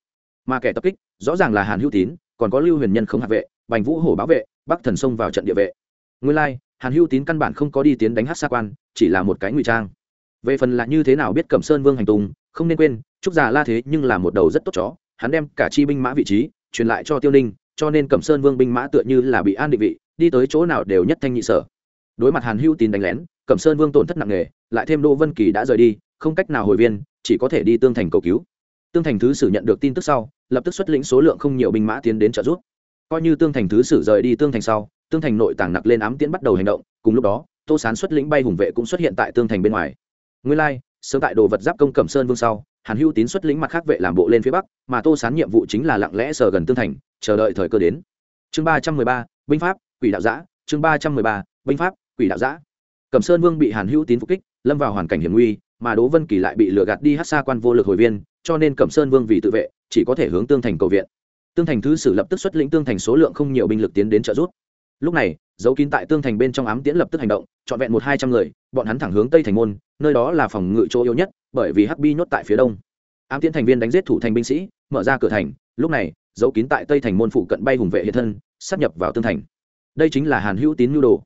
Mà kẻ tập kích, rõ ràng là hàn hữu tín, còn có lưu huyền nhân không hạ vệ, bành vũ hổ bảo vệ, bắc thần sông vào trận địa vệ. Nguyên lai, hàn hữu tín căn bản không có đi tiến đánh hát xa quan chỉ là một cái ngụy trang. Về phần là như thế nào biết cẩm sơn vương hành tùng không nên quên, trúc già la thế nhưng là một đầu rất tốt chó, hắn đem cả chi binh mã vị trí truyền lại cho tiêu ninh, cho nên cẩm sơn vương binh mã tựa như là bị an định vị, đi tới chỗ nào đều nhất thanh nhị sở. Đối mặt hàn hữu tín đánh lén, cẩm sơn vương tổn thất nặng nề, lại thêm đỗ vân kỳ đã rời đi, không cách nào hồi viên, chỉ có thể đi tương thành cầu cứu. Tương thành thứ sử nhận được tin tức sau, lập tức xuất lĩnh số lượng không nhiều binh mã tiến đến trợ giúp. Coi như tương thành thứ sử rời đi tương thành sau, tương thành nội tàng nặc lên ám tiễn bắt đầu hành động, cùng lúc đó tô sán xuất lĩnh bay hùng vệ cũng xuất hiện tại tương thành bên ngoài. Nguyên lai, sớm tại đồ vật giáp công cẩm sơn vương sau, hàn hữu tín xuất lĩnh mặt khác vệ làm bộ lên phía bắc, mà tô sán nhiệm vụ chính là lặng lẽ sờ gần tương thành, chờ đợi thời cơ đến. Chương ba trăm mười ba, binh pháp, quỷ đạo giã. Chương ba trăm mười ba, binh pháp, quỷ đạo giã. Cẩm sơn vương bị hàn hữu tín phục kích, lâm vào hoàn cảnh hiểm nguy, mà đỗ vân kỳ lại bị lừa gạt đi hát xa quan vô lực hồi viên, cho nên cẩm sơn vương vì tự vệ, chỉ có thể hướng tương thành cầu viện. Tương thành thứ sử lập tức xuất lĩnh tương thành số lượng không nhiều binh lực tiến đến trợ giúp lúc này dấu kín tại tương thành bên trong ám tiễn lập tức hành động, trọn vẹn một hai trăm người, bọn hắn thẳng hướng tây thành môn, nơi đó là phòng ngự chỗ yếu nhất, bởi vì hắc bi nhốt tại phía đông. Ám tiễn thành viên đánh giết thủ thành binh sĩ, mở ra cửa thành, lúc này dấu kín tại tây thành môn phụ cận bay hùng vệ hiện thân sắp nhập vào tương thành. Đây chính là hàn hữu tín nhu đồ.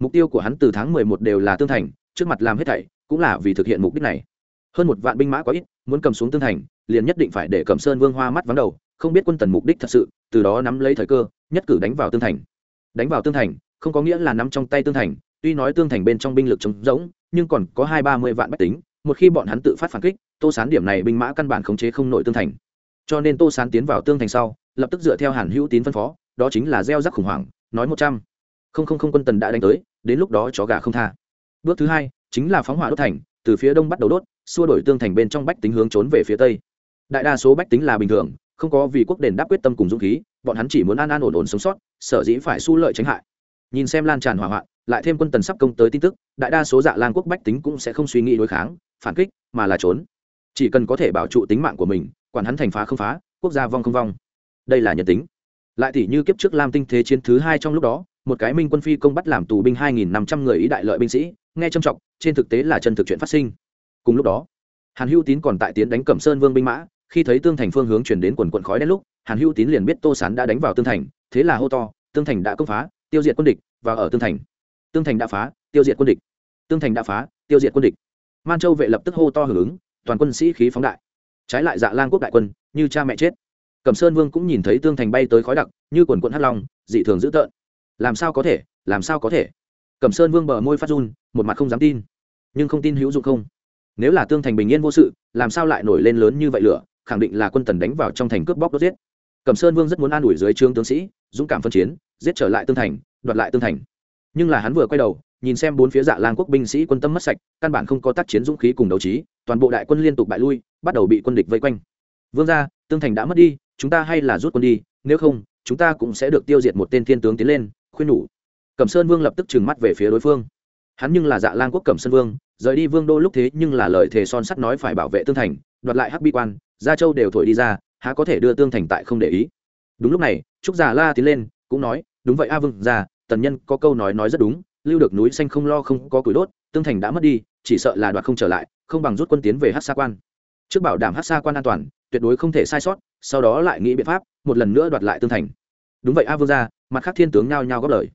Mục tiêu của hắn từ tháng mười một đều là tương thành, trước mặt làm hết thảy, cũng là vì thực hiện mục đích này. Hơn một vạn binh mã quá ít, muốn cầm xuống tương thành, liền nhất định phải để cầm sơn vương hoa mắt vắng đầu, không biết quân tần mục đích thật sự, từ đó nắm lấy thời cơ, nhất cử đánh vào tương thành đánh vào tương thành, không có nghĩa là nắm trong tay tương thành, tuy nói tương thành bên trong binh lực trống rỗng, nhưng còn có hai ba mươi vạn bách tính, một khi bọn hắn tự phát phản kích, tô sán điểm này binh mã căn bản khống chế không nổi tương thành. Cho nên tô sán tiến vào tương thành sau, lập tức dựa theo hàn hữu tín phân phó, đó chính là gieo rắc khủng hoảng, nói một trăm. Không không không quân tần đã đánh tới, đến lúc đó chó gà không tha. Bước thứ hai, chính là phóng hỏa đốt thành, từ phía đông bắt đầu đốt, xua đổi tương thành bên trong bách tính hướng trốn về phía tây. Đại đa số bách tính là bình thường, không có vì quốc đền đáp quyết tâm cùng dũng khí bọn hắn chỉ muốn an an ổn ổn sống sót, sở dĩ phải su lợi tránh hại. Nhìn xem lan tràn hỏa hoạn, lại thêm quân tần sắp công tới tin tức, đại đa số dạ lan quốc bách tính cũng sẽ không suy nghĩ đối kháng, phản kích, mà là trốn. Chỉ cần có thể bảo trụ tính mạng của mình, quản hắn thành phá không phá, quốc gia vong không vong. Đây là nhân tính. Lại thì như kiếp trước lam tinh thế chiến thứ hai trong lúc đó, một cái minh quân phi công bắt làm tù binh hai nghìn năm trăm người ý đại lợi binh sĩ, nghe trầm trọng trên thực tế là chân thực chuyện phát sinh. Cùng lúc đó, hàn hữu tín còn tại tiến đánh cẩm sơn vương binh mã, khi thấy tương thành phương hướng chuyển đến quần quận khói đen lúc hàn hữu tín liền biết tô sán đã đánh vào tương thành, thế là hô to, tương thành đã công phá, tiêu diệt quân địch, và ở tương thành. Tương thành đã phá, tiêu diệt quân địch. Tương thành đã phá, tiêu diệt quân địch. Man châu vệ lập tức hô to hưởng ứng, toàn quân sĩ khí phóng đại. Trái lại dạ lan quốc đại quân, như cha mẹ chết. Cẩm sơn vương cũng nhìn thấy tương thành bay tới khói đặc, như quần quận hắt long, dị thường dữ tợn. Làm sao có thể, làm sao có thể? Cẩm sơn vương bờ môi phát run, một mặt không dám tin. Nhưng không tin hữu dụng không? Nếu là tương thành bình yên vô sự, làm sao lại nổi lên lớn như vậy lửa, khẳng định là quân tần đánh vào trong thành cướp bóc đốt giết cẩm sơn vương rất muốn an ủi dưới trương tướng sĩ, dũng cảm phân chiến, giết trở lại tương thành, đoạt lại tương thành. Nhưng là hắn vừa quay đầu, nhìn xem bốn phía dạ lang quốc binh sĩ quân tâm mất sạch, căn bản không có tác chiến dũng khí cùng đấu trí, toàn bộ đại quân liên tục bại lui, bắt đầu bị quân địch vây quanh. Vương ra tương thành đã mất đi, chúng ta hay là rút quân đi, nếu không, chúng ta cũng sẽ được tiêu diệt một tên thiên tướng tiến lên, khuyên nhủ. Cẩm sơn vương lập tức trừng mắt về phía đối phương. Hắn nhưng là dạ lang quốc cẩm sơn vương, rời đi vương đô lúc thế nhưng là lời thề son sắt nói phải bảo vệ tương thành, đoạt lại hắc bi quan, gia châu đều thổi đi ra há có thể đưa tương thành tại không để ý. Đúng lúc này, trúc già la tiến lên, cũng nói, đúng vậy a vương già, tần nhân có câu nói nói rất đúng, lưu được núi xanh không lo không có củi đốt, tương thành đã mất đi, chỉ sợ là đoạt không trở lại, không bằng rút quân tiến về hát xa quan. Trước bảo đảm hát xa quan an toàn, tuyệt đối không thể sai sót, sau đó lại nghĩ biện pháp, một lần nữa đoạt lại tương thành. Đúng vậy a vương gia mặt khác thiên tướng nhao nhao góp lời.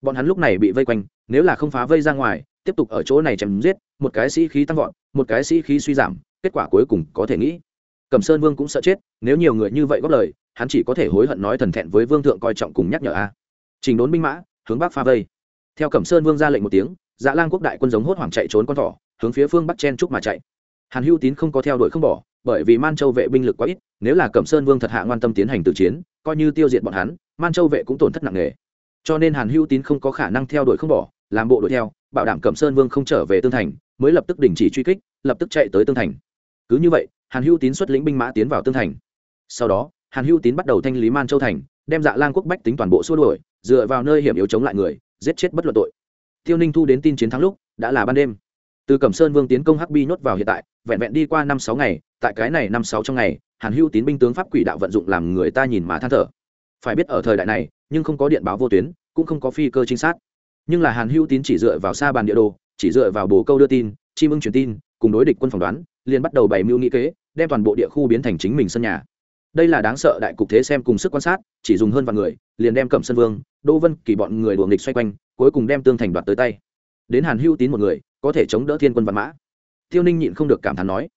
Bọn hắn lúc này bị vây quanh, nếu là không phá vây ra ngoài, tiếp tục ở chỗ này chém giết, một cái sĩ khí tăng vọt, một cái sĩ khí suy giảm, kết quả cuối cùng có thể nghĩ cẩm sơn vương cũng sợ chết, nếu nhiều người như vậy góp lời, hắn chỉ có thể hối hận nói thần thẹn với vương thượng coi trọng cùng nhắc nhở a. Trình đốn binh mã, hướng bắc pha vây. Theo cẩm sơn vương ra lệnh một tiếng dạ lang quốc đại quân giống hốt hoảng chạy trốn con thỏ, hướng phía phương bắc chen trúc mà chạy. Hàn hữu tín không có theo đuổi không bỏ, bởi vì man châu vệ binh lực quá ít, nếu là cẩm sơn vương thật hạ ngoan tâm tiến hành từ chiến, coi như tiêu diệt bọn hắn, man châu vệ cũng tổn thất nặng nề. Cho nên hàn hữu tín không có khả năng theo đuổi không bỏ, làm bộ đuổi theo, bảo đảm cẩm sơn vương không trở về tương thành, mới lập tức đình chỉ truy kích, lập tức chạy tới tương thành. Cứ như vậy hàn hữu tín xuất lĩnh binh mã tiến vào tương thành. Sau đó, hàn hữu tín bắt đầu thanh lý man châu thành, đem dạ lang quốc bách tính toàn bộ xua đuổi, dựa vào nơi hiểm yếu chống lại người, giết chết bất luận tội. Tiêu ninh thu đến tin chiến thắng lúc, đã là ban đêm. Từ cẩm sơn vương tiến công hắc bi nhốt vào hiện tại, vẹn vẹn đi qua năm sáu ngày, tại cái này năm sáu trong ngày, hàn hữu tín binh tướng pháp quỷ đạo vận dụng làm người ta nhìn mà than thở. Phải biết ở thời đại này, nhưng không có điện báo vô tuyến, cũng không có phi cơ trinh sát. Nhưng là hàn hữu tín chỉ dựa vào xa bàn địa đồ, chỉ dựa vào bồ câu đưa tin, chim ưng truyền tin, cùng đối địch quân phỏng đoán, liền bắt đầu bày mưu nghĩ kế đem toàn bộ địa khu biến thành chính mình sân nhà. Đây là đáng sợ, đại cục thế xem cùng sức quan sát, chỉ dùng hơn vài người, liền đem cẩm sân vương, đỗ vân kỳ bọn người đuồng nghịch xoay quanh, cuối cùng đem tương thành đoạt tới tay. Đến hàn hữu tín một người, có thể chống đỡ thiên quân văn mã. Tiêu ninh nhịn không được cảm thán nói.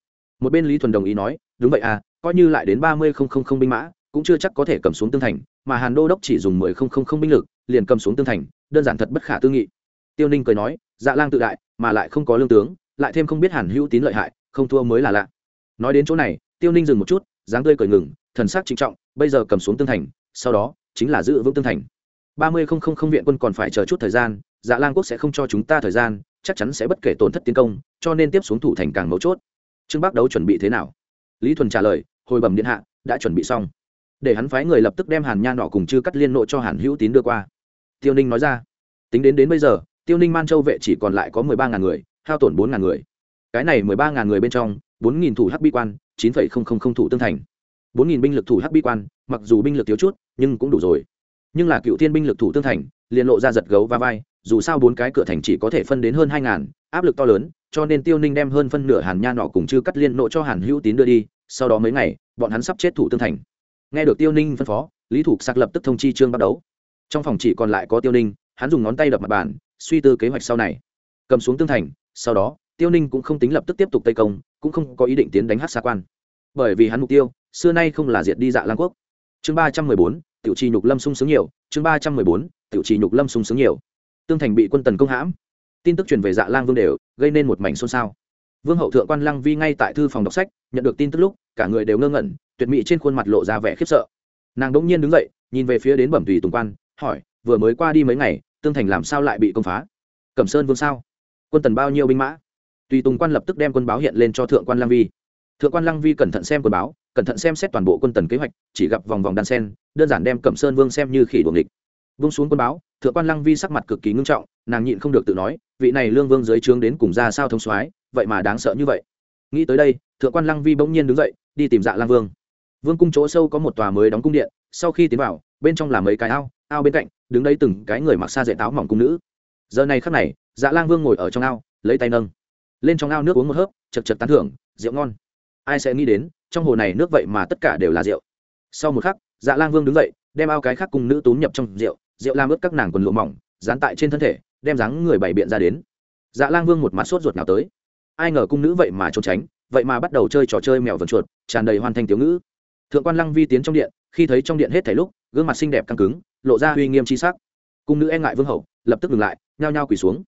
Một bên lý thuần đồng ý nói, đúng vậy à coi như lại đến ba mươi không không không binh mã, cũng chưa chắc có thể cầm xuống tương thành, mà hàn đô đốc chỉ dùng mười không không không binh lực, liền cầm xuống tương thành, đơn giản thật bất khả tư nghị. Tiêu ninh cười nói dạ lang tự đại, mà lại không có lương tướng, lại thêm không biết hàn hữu tín lợi hại, không thua mới là lạ nói đến chỗ này, tiêu ninh dừng một chút, dáng tươi cười ngừng, thần sắc trịnh trọng, bây giờ cầm xuống tương thành, sau đó, chính là giữ vững tương thành. Ba mươi không không không viện quân còn phải chờ chút thời gian dạ lang quốc sẽ không cho chúng ta thời gian, chắc chắn sẽ bất kể tổn thất tiến công, cho nên tiếp xuống thủ thành càng mấu chốt. Trương bắc đấu chuẩn bị thế nào? Lý thuần trả lời, hồi bẩm điện hạ, đã chuẩn bị xong. Để hắn phái người lập tức đem hàn nha nọ cùng chư cắt liên nộ cho hàn hữu tín đưa qua. Tiêu ninh nói ra. Tính đến đến bây giờ, tiêu ninh man châu vệ chỉ còn lại có mười ba ngàn người, hao tổn bốn ngàn người. Cái này mười ba ngàn người bên trong bốn nghìn thủ hắc bi quan, chín phẩy không không không thủ tương thành. bốn nghìn binh lực thủ hắc bi quan, mặc dù binh lực thiếu chút, nhưng cũng đủ rồi. Nhưng là cựu thiên binh lực thủ tương thành, liền lộ ra giật gấu và vai, dù sao bốn cái cửa thành chỉ có thể phân đến hơn hai ngàn, áp lực to lớn, cho nên tiêu ninh đem hơn phân nửa hàn nha nọ cùng chư cắt liên nộ cho hàn hữu tín đưa đi, sau đó mấy ngày, bọn hắn sắp chết thủ tương thành. Nghe được tiêu ninh phân phó, lý thủ sạc lập tức thông chi trương bắt đấu. Trong phòng chỉ còn lại có tiêu ninh, hắn dùng ngón tay đập mặt bàn, suy tư kế hoạch sau này. Cầm xuống tương thành, sau đó, tiêu ninh cũng không tính lập tức tiếp tục tây công cũng không có ý định tiến đánh hát xa quan. Bởi vì hắn mục tiêu, xưa nay không là diệt đi dạ lang quốc. Chương ba trăm mười bốn, tiểu trì nhục lâm sung sướng nhiều. Chương ba trăm mười bốn, tiểu trì nhục lâm sung sướng nhiều. Tương thành bị quân tần công hãm. Tin tức truyền về dạ lang vương đều, gây nên một mảnh xôn xao. Vương hậu thượng quan lăng vi ngay tại thư phòng đọc sách, nhận được tin tức lúc, cả người đều ngơ ngẩn, tuyệt mỹ trên khuôn mặt lộ ra vẻ khiếp sợ. Nàng đ ỗ n g nhiên đứng dậy, nhìn về phía đến bẩm tùy tùng quan, hỏi, vừa mới qua đi mấy ngày, tương thành làm sao lại bị công phá? Cẩm sơn vương sao? Quân tần bao nhiêu binh mã? Tùy tùng quan lập tức đem quân báo hiện lên cho thượng quan lăng vi. Thượng quan lăng vi cẩn thận xem quân báo, cẩn thận xem xét toàn bộ quân tần kế hoạch, chỉ gặp vòng vòng đan sen, đơn giản đem cẩm sơn vương xem như khỉ đuồng địch vung xuống quân báo, thượng quan lăng vi sắc mặt cực kỳ ngưng trọng, nàng nhịn không được tự nói, vị này lương vương dưới trướng đến cùng ra sao thông soái, vậy mà đáng sợ như vậy. Nghĩ tới đây, thượng quan lăng vi bỗng nhiên đứng dậy, đi tìm dạ lang vương. Vương cung chỗ sâu có một tòa mới đóng cung điện, sau khi tiến vào, bên trong là mấy cái ao ao bên cạnh, đứng đấy từng cái người mặc xa dạy táo mỏng cung nữ. Giờ này khắc này dạ lang vương ngồi ở trong ao, lấy tay nâng lên trong ao nước uống một hớp, chật chật tán thưởng, rượu ngon. Ai sẽ nghĩ đến, trong hồ này nước vậy mà tất cả đều là rượu. Sau một khắc dạ lang vương đứng dậy, đem ao cái khác cùng nữ túm nhập trong rượu rượu làm ướt các nàng quần lụa mỏng, dán tại trên thân thể, đem dáng người bày biện ra đến. Dạ lang vương một mắt sốt ruột nào tới. Ai ngờ cung nữ vậy mà trốn tránh, vậy mà bắt đầu chơi trò chơi mèo vần chuột, tràn đầy hoàn thành tiểu ngữ. Thượng quan lăng vi tiến trong điện, khi thấy trong điện hết thảy lúc, gương mặt xinh đẹp căng cứng, lộ ra uy nghiêm c sắc. Cung nữ e ngại vương hậu, lập tức ngừng lại, nhao nhao quỳ xuống.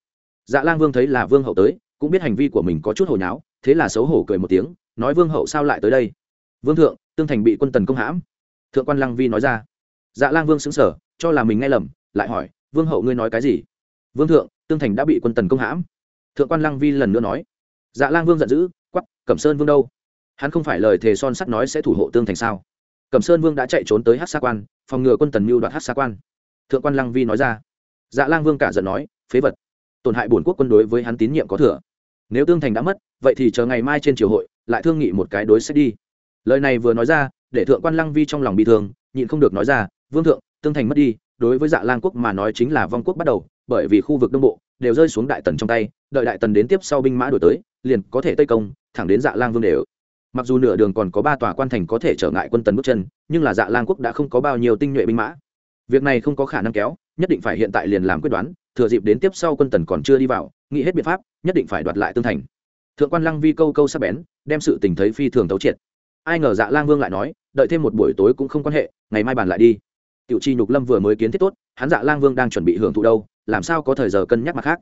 Dạ lang vương thấy là vương hậu tới cũng biết hành vi của mình có chút hồi nháo, thế là xấu hổ cười một tiếng, nói vương hậu sao lại tới đây? Vương thượng, tương thành bị quân tần công hãm. Thượng quan lăng vi nói ra. Dạ lang vương xứng sở cho là mình nghe lầm, lại hỏi, vương hậu ngươi nói cái gì? Vương thượng, tương thành đã bị quân tần công hãm. Thượng quan lăng vi lần nữa nói. Dạ lang vương giận dữ quắp cẩm sơn vương đâu? Hắn không phải lời thề son sắt nói sẽ thủ hộ tương thành sao? Cẩm sơn vương đã chạy trốn tới hát xa quan, phòng ngừa quân tần mưu đoạt hát xa quan. Thượng quan lăng vi nói ra. Dạ lang vương cả giận nói, phế vật tổn hại bổn quốc quân đối với hắn tín nhiệm có thừa. Nếu tương thành đã mất, vậy thì chờ ngày mai trên triều hội, lại thương nghị một cái đối sách đi. Lời này vừa nói ra, để thượng quan lăng vi trong lòng bị thương, nhịn không được nói ra, vương thượng, tương thành mất đi, đối với dạ lang quốc mà nói chính là vong quốc bắt đầu, bởi vì khu vực đông bộ đều rơi xuống đại tần trong tay, đợi đại tần đến tiếp sau binh mã đổi tới, liền có thể tây công, thẳng đến dạ lang vương đều. Mặc dù nửa đường còn có ba tòa quan thành có thể trở ngại quân tần bước chân, nhưng là dạ lang quốc đã không có bao nhiêu tinh nhuệ binh mã. Việc này không có khả năng kéo, nhất định phải hiện tại liền làm quyết đoán thừa dịp đến tiếp sau quân tần còn chưa đi vào, nghĩ hết biện pháp, nhất định phải đoạt lại tương thành. Thượng quan lăng vi câu câu sắp bén, đem sự tình thấy phi thường thấu triệt. Ai ngờ dạ lang vương lại nói, đợi thêm một buổi tối cũng không quan hệ, ngày mai bàn lại đi. Tiểu chi nhục lâm vừa mới kiến thiết tốt, hắn dạ lang vương đang chuẩn bị hưởng thụ đâu, làm sao có thời giờ cân nhắc mặt khác?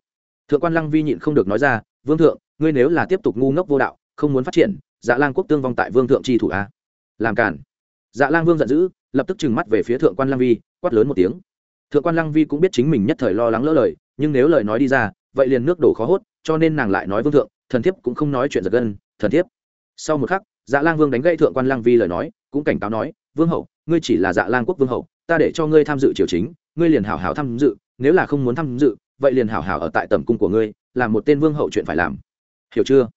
Thượng quan lăng vi nhịn không được nói ra, vương thượng, ngươi nếu là tiếp tục ngu ngốc vô đạo, không muốn phát triển dạ lang quốc tương vong tại vương thượng chi thủ a. Làm cản dạ lang vương giận dữ, lập tức trừng mắt về phía thượng quan lăng vi, quát lớn một tiếng thượng quan lăng vi cũng biết chính mình nhất thời lo lắng lỡ lời, nhưng nếu lời nói đi ra, vậy liền nước đổ khó hốt, cho nên nàng lại nói vương thượng, thần thiếp cũng không nói chuyện giật gân, thần thiếp. Sau một khắc dạ lang vương đánh gây thượng quan lăng vi lời nói, cũng cảnh cáo nói, vương hậu, ngươi chỉ là dạ lang quốc vương hậu, ta để cho ngươi tham dự triều chính, ngươi liền hảo hảo tham dự, nếu là không muốn tham dự, vậy liền hảo hảo ở tại tầm cung của ngươi, làm một tên vương hậu chuyện phải làm. Hiểu chưa?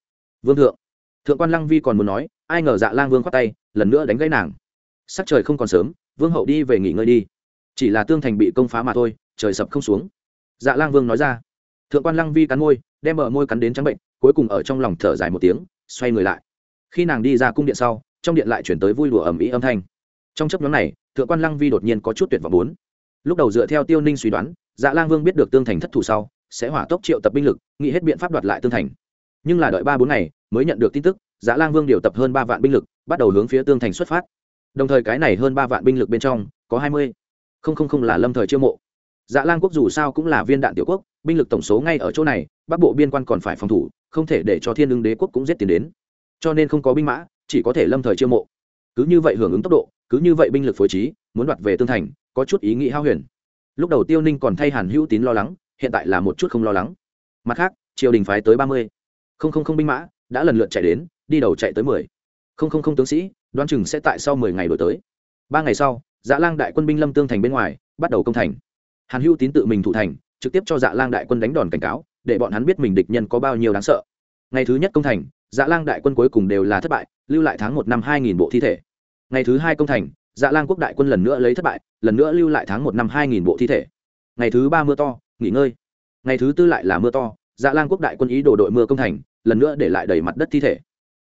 Vương thượng. Thượng quan lăng vi còn muốn nói, ai ngờ dạ lang vương khoát tay, lần nữa đánh gãy nàng. Sắc trời không còn sớm, vương hậu đi về nghỉ ngơi đi chỉ là tương thành bị công phá mà thôi, trời sập không xuống. Dạ lang vương nói ra. Thượng quan lăng vi cắn môi, đem bờ môi cắn đến trắng bệnh, cuối cùng ở trong lòng thở dài một tiếng, xoay người lại. Khi nàng đi ra cung điện sau, trong điện lại chuyển tới vui đùa ầm ĩ âm thanh. Trong chấp nhóm này, thượng quan lăng vi đột nhiên có chút tuyệt vọng bốn. Lúc đầu dựa theo tiêu ninh suy đoán dạ lang vương biết được tương thành thất thủ sau, sẽ hỏa tốc triệu tập binh lực, nghĩ hết biện pháp đoạt lại tương thành. Nhưng là đợi ba bốn ngày, mới nhận được tin tức dạ lang vương điều tập hơn ba vạn binh lực, bắt đầu hướng phía tương thành xuất phát. Đồng thời cái này hơn ba vạn binh lực bên trong, có hai mươi không không không là lâm thời chiêu mộ. Dạ lang quốc dù sao cũng là viên đạn tiểu quốc, binh lực tổng số ngay ở chỗ này, bắc bộ biên quan còn phải phòng thủ, không thể để cho thiên ứng đế quốc cũng giết tiền đến. Cho nên không có binh mã, chỉ có thể lâm thời chiêu mộ. Cứ như vậy hưởng ứng tốc độ, cứ như vậy binh lực phối trí, muốn đoạt về tương thành, có chút ý nghĩ hao huyền. Lúc đầu tiêu ninh còn thay hàn hữu tín lo lắng, hiện tại là một chút không lo lắng. Mặt khác, triều đình phái tới ba mươi. Không không không binh mã, đã lần lượt chạy đến, đi đầu chạy tới mười. Không không không tướng sĩ, đoán chừng sẽ tại sau mười ngày đổi tới. Ba ngày sau dạ lang đại quân binh lâm tương thành bên ngoài, bắt đầu công thành. Hàn hữu tín tự mình thủ thành, trực tiếp cho dạ lang đại quân đánh đòn cảnh cáo, để bọn hắn biết mình địch nhân có bao nhiêu đáng sợ. Ngày thứ nhất công thành dạ lang đại quân cuối cùng đều là thất bại, lưu lại tháng một năm hai nghìn bộ thi thể. Ngày thứ hai công thành dạ lang quốc đại quân lần nữa lấy thất bại, lần nữa lưu lại tháng một năm hai nghìn bộ thi thể. Ngày thứ ba mưa to, nghỉ ngơi. Ngày thứ tư lại là mưa to dạ lang quốc đại quân ý đồ đội mưa công thành, lần nữa để lại đầy mặt đất thi thể.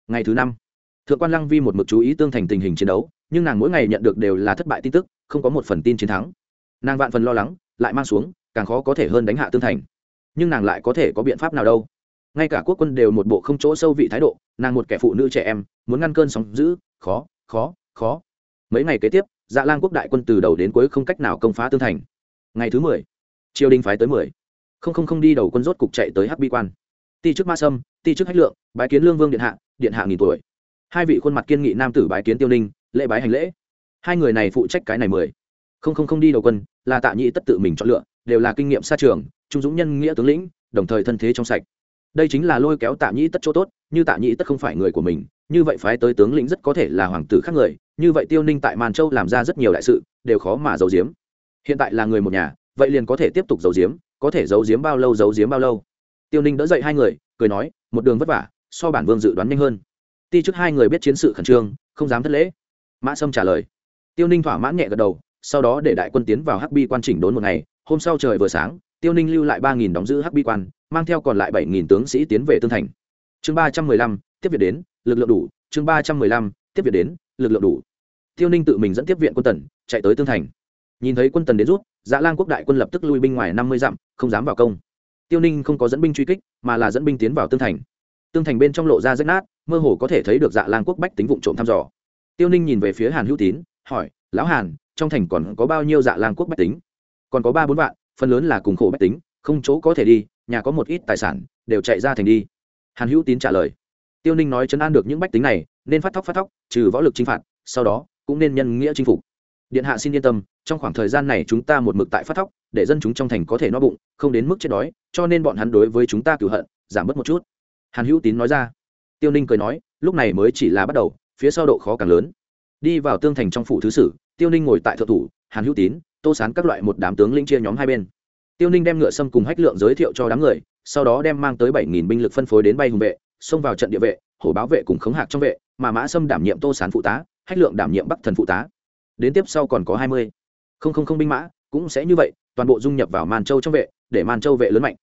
Ngày thứ năm thượng quan lăng vi một mực chú ý tương thành tình hình chiến đấu, nhưng nàng mỗi ngày nhận được đều là thất bại tin tức, không có một phần tin chiến thắng. Nàng vạn phần lo lắng, lại mang xuống, càng khó có thể hơn đánh hạ tương thành. Nhưng nàng lại có thể có biện pháp nào đâu. Ngay cả quốc quân đều một bộ không chỗ sâu vị thái độ, nàng một kẻ phụ nữ trẻ em, muốn ngăn cơn sóng giữ khó khó khó. Mấy ngày kế tiếp dạ lang quốc đại quân từ đầu đến cuối không cách nào công phá tương thành. Ngày thứ mười, triều đình phái tới mười. Không không không đi đầu quân rốt cục chạy tới hắc bi quan. Ti chức ma sâm, ti chức hách lượng, bái kiến lương vương điện hạ điện hạ nghìn tuổi hai vị khuôn mặt kiên nghị nam tử bái kiến tiêu ninh, lễ bái hành lễ. Hai người này phụ trách cái này mười. Không không không đi đầu quân, là tạ nhị tất tự mình chọn lựa, đều là kinh nghiệm xa trường, trung dũng nhân nghĩa tướng lĩnh, đồng thời thân thế trong sạch. Đây chính là lôi kéo tạ nhị tất chỗ tốt, như tạ nhị tất không phải người của mình, như vậy phái tới tướng lĩnh rất có thể là hoàng tử khác người, như vậy tiêu ninh tại màn châu làm ra rất nhiều đại sự, đều khó mà giấu giếm. Hiện tại là người một nhà, vậy liền có thể tiếp tục giấu giếm, có thể giấu giếm bao lâu, giấu giếm bao lâu? Tiêu ninh đỡ dậy hai người, cười nói, một đường vất vả, so bản vương dự đoán nhanh hơn ti trước hai người biết chiến sự khẩn trương, không dám thất lễ. Mã sâm trả lời. Tiêu ninh thỏa mãn nhẹ gật đầu, sau đó để đại quân tiến vào hắc bi quan chỉnh đốn một ngày. Hôm sau trời vừa sáng, tiêu ninh lưu lại ba nghìn đóng giữ hắc bi quan, mang theo còn lại bảy nghìn tướng sĩ tiến về tương thành. Chương ba trăm mười lăm, tiếp viện đến, lực lượng đủ. Chương ba trăm mười lăm, tiếp viện đến, lực lượng đủ. Tiêu ninh tự mình dẫn tiếp viện quân tần, chạy tới tương thành. Nhìn thấy quân tần đến rút dạ lan quốc đại quân lập tức lui binh ngoài năm mươi dặm, không dám vào công. Tiêu ninh không có dẫn binh truy kích, mà là dẫn binh tiến vào tương thành tương thành bên trong lộ ra rách nát, mơ hồ có thể thấy được dạ lan quốc bách tính vụ trộm thăm dò. Tiêu ninh nhìn về phía hàn hữu tín, hỏi, lão hàn, trong thành còn có bao nhiêu dạ lan quốc bách tính? Còn có ba bốn vạn, phần lớn là cùng khổ bách tính, không chỗ có thể đi, nhà có một ít tài sản, đều chạy ra thành đi. Hàn hữu tín trả lời. Tiêu ninh nói chấn an được những bách tính này, nên phát thóc phát thóc, trừ võ lực chinh phạt, sau đó cũng nên nhân nghĩa chinh phục. Điện hạ xin yên tâm, trong khoảng thời gian này chúng ta một mực tại phát thóc, để dân chúng trong thành có thể no bụng, không đến mức chết đói, cho nên bọn hắn đối với chúng ta cửu hận, giảm bớt một chút hàn hữu tín nói ra. Tiêu ninh cười nói, lúc này mới chỉ là bắt đầu, phía sau độ khó càng lớn. Đi vào tương thành trong phủ thứ sử, tiêu ninh ngồi tại thượng thủ, hàn hữu tín, tô sán các loại một đám tướng linh chia nhóm hai bên. Tiêu ninh đem ngựa sâm cùng hách lượng giới thiệu cho đám người, sau đó đem mang tới bảy nghìn binh lực phân phối đến bay hùng vệ, xông vào trận địa vệ, hổ báo vệ cùng khống hạc trong vệ, mà mã sâm đảm nhiệm tô sán phụ tá, hách lượng đảm nhiệm bắc thần phụ tá. Đến tiếp sau còn có hai mươi. Không không không binh mã, cũng sẽ như vậy, toàn bộ dung nhập vào man châu trong vệ, để man châu vệ lớn mạnh.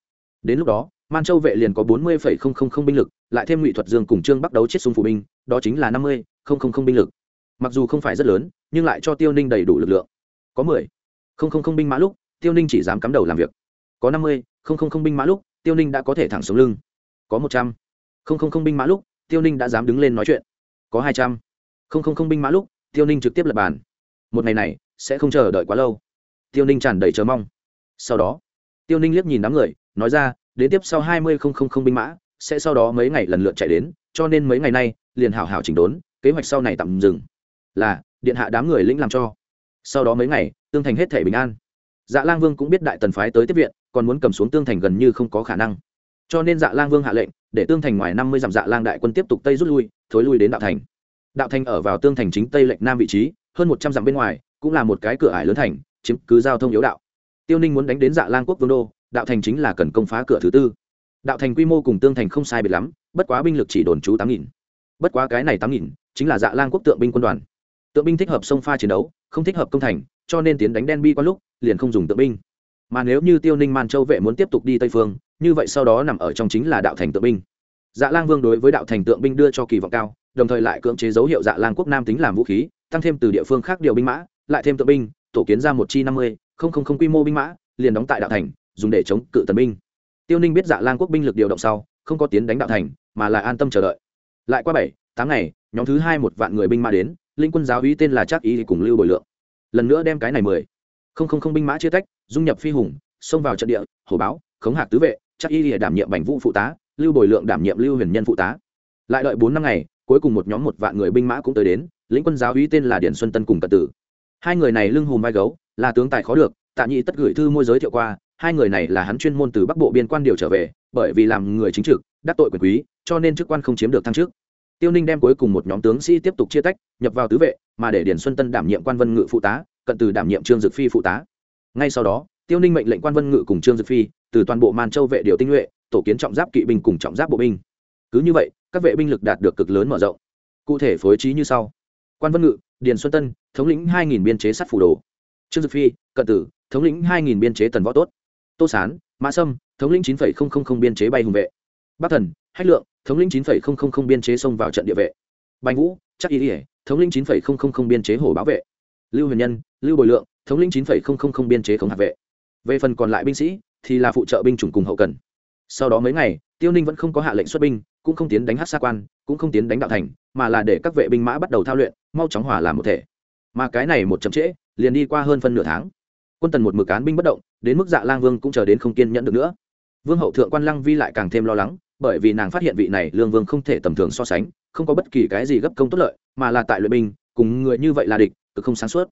Đến lúc đó man châu vệ liền có bốn mươi không không không binh lực lại thêm ngụy thuật dương cùng trương bắt đấu chết xung phủ binh đó chính là năm mươi không không không binh lực mặc dù không phải rất lớn nhưng lại cho tiêu ninh đầy đủ lực lượng có mười không không không binh mã lúc tiêu ninh chỉ dám cắm đầu làm việc có năm mươi không không không binh mã lúc tiêu ninh đã có thể thẳng xuống lưng có một trăm không không không binh mã lúc tiêu ninh đã dám đứng lên nói chuyện có hai trăm không không không binh mã lúc tiêu ninh trực tiếp lập bàn một ngày này sẽ không chờ đợi quá lâu tiêu ninh tràn đầy chờ mong sau đó tiêu ninh liếc nhìn đám người nói ra đến tiếp sau hai mươi không không không binh mã, sẽ sau đó mấy ngày lần lượt chạy đến, cho nên mấy ngày nay, liền hảo hảo chỉnh đốn, kế hoạch sau này tạm dừng. Là, điện hạ đám người lĩnh làm cho. Sau đó mấy ngày, tương thành hết thể bình an. Dạ lang vương cũng biết đại tần phái tới tiếp viện, còn muốn cầm xuống tương thành gần như không có khả năng. Cho nên dạ lang vương hạ lệnh, để tương thành ngoài năm mươi dặm dạ lang đại quân tiếp tục tây rút lui, thối lui đến đạo thành. Đạo thành ở vào tương thành chính tây lệnh nam vị trí, hơn một trăm dặm bên ngoài, cũng là một cái cửa ải lớn thành, chiếm cứ giao thông yếu đạo. Tiêu ninh muốn đánh đến dạ lang quốc vương đô đạo thành chính là cần công phá cửa thứ tư. Đạo thành quy mô cùng tương thành không sai biệt lắm, bất quá binh lực chỉ đồn trú tám nghìn. Bất quá cái này tám nghìn chính là dạ lang quốc tượng binh quân đoàn. Tượng binh thích hợp sông pha chiến đấu, không thích hợp công thành, cho nên tiến đánh đen bi qua lúc, liền không dùng tượng binh. Mà nếu như tiêu ninh man châu vệ muốn tiếp tục đi tây phương, như vậy sau đó nằm ở trong chính là đạo thành tượng binh. Dạ lang vương đối với đạo thành tượng binh đưa cho kỳ vọng cao, đồng thời lại cưỡng chế dấu hiệu dạ lang quốc nam tính làm vũ khí, tăng thêm từ địa phương khác điều binh mã, lại thêm tượng binh, tổ kiến ra một chi năm mươi, không không không quy mô binh mã, liền đóng tại đạo thành dùng để chống cự tần binh. Tiêu ninh biết dạ lang quốc binh lực điều động sau, không có tiến đánh đạo thành, mà là an tâm chờ đợi. Lại qua bảy, tám ngày, nhóm thứ hai một vạn người binh mã đến, linh quân giáo úy tên là trác ý cùng lưu bồi lượng. Lần nữa đem cái này mười. Không không không binh mã chia tách, dung nhập phi hùng, xông vào trận địa, hổ báo, khống hạc tứ vệ, trác ý đảm nhiệm bành vũ phụ tá, lưu bồi lượng đảm nhiệm lưu huyền nhân phụ tá. Lại đợi bốn năm ngày, cuối cùng một nhóm một vạn người binh mã cũng tới đến lĩnh quân giáo úy tên là điển xuân tân cùng cận tử. Hai người này lưng hùm vai gấu, là tướng tài khó được, tạ nhị tất gửi thư môi giới thiệu qua hai người này là hắn chuyên môn từ bắc bộ biên quan điều trở về, bởi vì làm người chính trực, đắc tội quyền quý, cho nên chức quan không chiếm được thăng chức. Tiêu ninh đem cuối cùng một nhóm tướng sĩ tiếp tục chia tách, nhập vào tứ vệ, mà để điển xuân tân đảm nhiệm quan vân ngự phụ tá, cận từ đảm nhiệm trương dực phi phụ tá. Ngay sau đó, tiêu ninh mệnh lệnh quan vân ngự cùng trương dực phi từ toàn bộ man châu vệ điều tinh nhuệ, tổ kiến trọng giáp kỵ binh cùng trọng giáp bộ binh. Cứ như vậy, các vệ binh lực đạt được cực lớn mở rộng. Cụ thể phối trí như sau. Quan vân ngự, điền xuân tân, thống lĩnh hai nghìn biên chế sắt phủ đồ. Trương dực phi, cận tử, thống lĩnh hai nghìn biên chế tần võ tốt tô sán, mã sâm, thống lĩnh chín biên chế bay hùng vệ. Bắc thần, hách lượng, thống lĩnh chín biên chế xông vào trận địa vệ. Bành vũ, chắc ý ỉa thống lĩnh chín biên chế hồ bảo vệ. Lưu huyền nhân, lưu bồi lượng, thống lĩnh chín biên chế khống hạt vệ. Về phần còn lại binh sĩ, thì là phụ trợ binh chủng cùng hậu cần. Sau đó mấy ngày, tiêu ninh vẫn không có hạ lệnh xuất binh, cũng không tiến đánh hát xa quan, cũng không tiến đánh đạo thành, mà là để các vệ binh mã bắt đầu thao luyện, mau chóng hòa làm một thể. Mà cái này một chậm trễ, liền đi qua hơn phân nửa tháng quân tần một mực cán binh bất động, đến mức dạ lang vương cũng chờ đến không kiên nhẫn được nữa. Vương hậu thượng quan lăng vi lại càng thêm lo lắng, bởi vì nàng phát hiện vị này lương vương không thể tầm thường so sánh, không có bất kỳ cái gì gấp công tốt lợi, mà là tại luyện binh, cùng người như vậy là địch, cực không sáng suốt.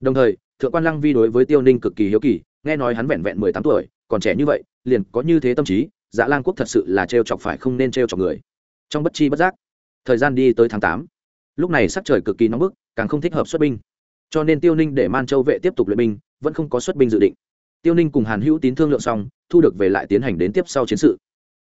Đồng thời, thượng quan lăng vi đối với tiêu ninh cực kỳ hiếu kỳ, nghe nói hắn vẹn vẹn mười tám tuổi, còn trẻ như vậy, liền có như thế tâm trí dạ lang quốc thật sự là trêu chọc phải không nên trêu chọc người. Trong bất chi bất giác, thời gian đi tới tháng tám. Lúc này sắc trời cực kỳ nóng bức, càng không thích hợp xuất binh. Cho nên tiêu ninh để man châu vệ tiếp tục luyện binh vẫn không có xuất binh dự định. Tiêu ninh cùng hàn hữu tín thương lượng xong, thu được về lại tiến hành đến tiếp sau chiến sự.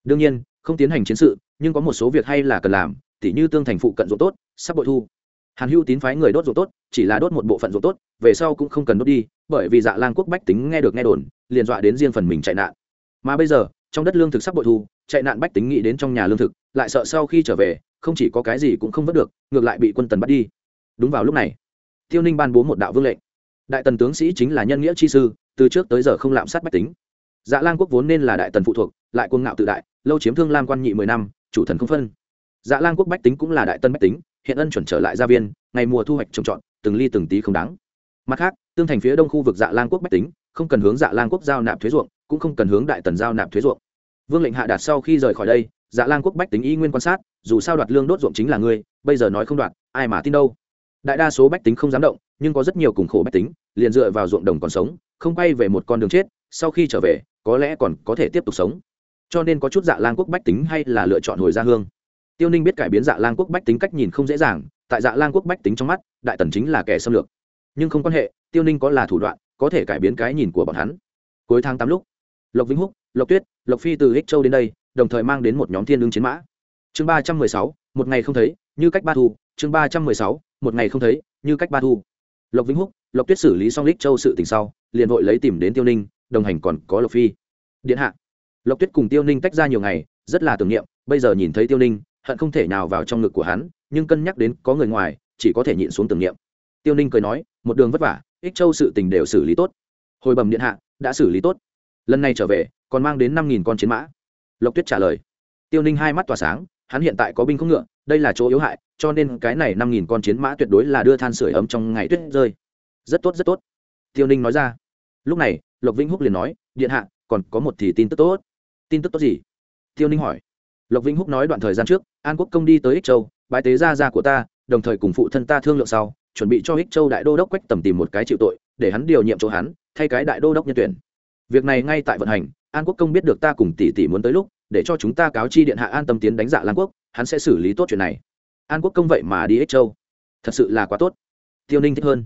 Đương nhiên, không tiến hành chiến sự, nhưng có một số việc hay là cần làm, tỉ như tương thành phụ cận ruộng tốt, sắp bội thu. Hàn hữu tín phái người đốt ruộng tốt, chỉ là đốt một bộ phận ruộng tốt, về sau cũng không cần đốt đi, bởi vì dạ lang quốc bách tính nghe được nghe đồn, liền dọa đến riêng phần mình chạy nạn. Mà bây giờ, trong đất lương thực sắp bội thu, chạy nạn bách tính nghĩ đến trong nhà lương thực, lại sợ sau khi trở về, không chỉ có cái gì cũng không vớt được, ngược lại bị quân tần bắt đi. Đúng vào lúc này, tiêu ninh ban bố một đạo vương lệnh đại tần tướng sĩ chính là nhân nghĩa chi sư, từ trước tới giờ không lạm sát bách tính. Dạ lang quốc vốn nên là đại tần phụ thuộc, lại quân ngạo tự đại, lâu chiếm thương lam quan nhị mười năm, chủ thần không phân. Dạ lang quốc bách tính cũng là đại tân bách tính, hiện ân chuẩn trở lại gia viên, ngày mùa thu hoạch trồng trọt, từng ly từng tí không đáng. Mặt khác, tương thành phía đông khu vực dạ lang quốc bách tính, không cần hướng dạ lang quốc giao nạp thuế ruộng, cũng không cần hướng đại tần giao nạp thuế ruộng. Vương lệnh hạ đạt sau khi rời khỏi đây dạ lang quốc bách tính y nguyên quan sát, dù sao đoạt lương đốt ruộng chính là ngươi, bây giờ nói không đoạt, ai mà tin đâu đại đa số bách tính không dám động, nhưng có rất nhiều cùng khổ bách tính, liền dựa vào ruộng đồng còn sống, không quay về một con đường chết, sau khi trở về, có lẽ còn có thể tiếp tục sống. Cho nên có chút dạ lang quốc bách tính hay là lựa chọn hồi gia hương. Tiêu ninh biết cải biến dạ lang quốc bách tính cách nhìn không dễ dàng, tại dạ lang quốc bách tính trong mắt, đại tần chính là kẻ xâm lược. Nhưng không quan hệ, tiêu ninh có là thủ đoạn, có thể cải biến cái nhìn của bọn hắn. Cuối tháng tám lúc, lộc vĩnh húc, lộc tuyết, lộc phi từ hích châu đến đây, đồng thời mang đến một nhóm thiên lương chiến mã. Chương ba trăm mười sáu, một ngày không thấy, như cách ba thu, chương ba trăm mười sáu một ngày không thấy, như cách ba thu. Lộc vĩnh húc, lộc tuyết xử lý xong lích châu sự tình sau, liền vội lấy tìm đến tiêu ninh, đồng hành còn có lộc phi. Điện hạ. Lộc tuyết cùng tiêu ninh tách ra nhiều ngày, rất là tưởng niệm, bây giờ nhìn thấy tiêu ninh, hận không thể nào vào trong ngực của hắn, nhưng cân nhắc đến có người ngoài, chỉ có thể nhịn xuống tưởng niệm. Tiêu ninh cười nói, một đường vất vả ích châu sự tình đều xử lý tốt. Hồi bẩm điện hạ, đã xử lý tốt. Lần này trở về, còn mang đến năm nghìn con chiến mã. Lộc tuyết trả lời. Tiêu ninh hai mắt tỏa sáng, hắn hiện tại có binh không ngựa đây là chỗ yếu hại, cho nên cái này năm nghìn con chiến mã tuyệt đối là đưa than sửa ấm trong ngày tuyết rơi. Rất tốt rất tốt. Tiêu ninh nói ra. Lúc này, lộc vĩnh húc liền nói, điện hạ, còn có một thì tin tức tốt. Tin tức tốt gì? Tiêu ninh hỏi. Lộc vĩnh húc nói đoạn thời gian trước, an quốc công đi tới ích châu bãi tế gia gia của ta, đồng thời cùng phụ thân ta thương lượng sau, chuẩn bị cho ích châu đại đô đốc quách tầm tìm một cái chịu tội, để hắn điều nhiệm chỗ hắn, thay cái đại đô đốc nhân tuyển. Việc này ngay tại vận hành, an quốc công biết được ta cùng tỷ tỷ muốn tới lúc, để cho chúng ta cáo chi điện hạ an tâm tiến đánh dạ lan quốc hắn sẽ xử lý tốt chuyện này. An quốc công vậy mà đi ích châu. Thật sự là quá tốt. Tiêu ninh thích hơn.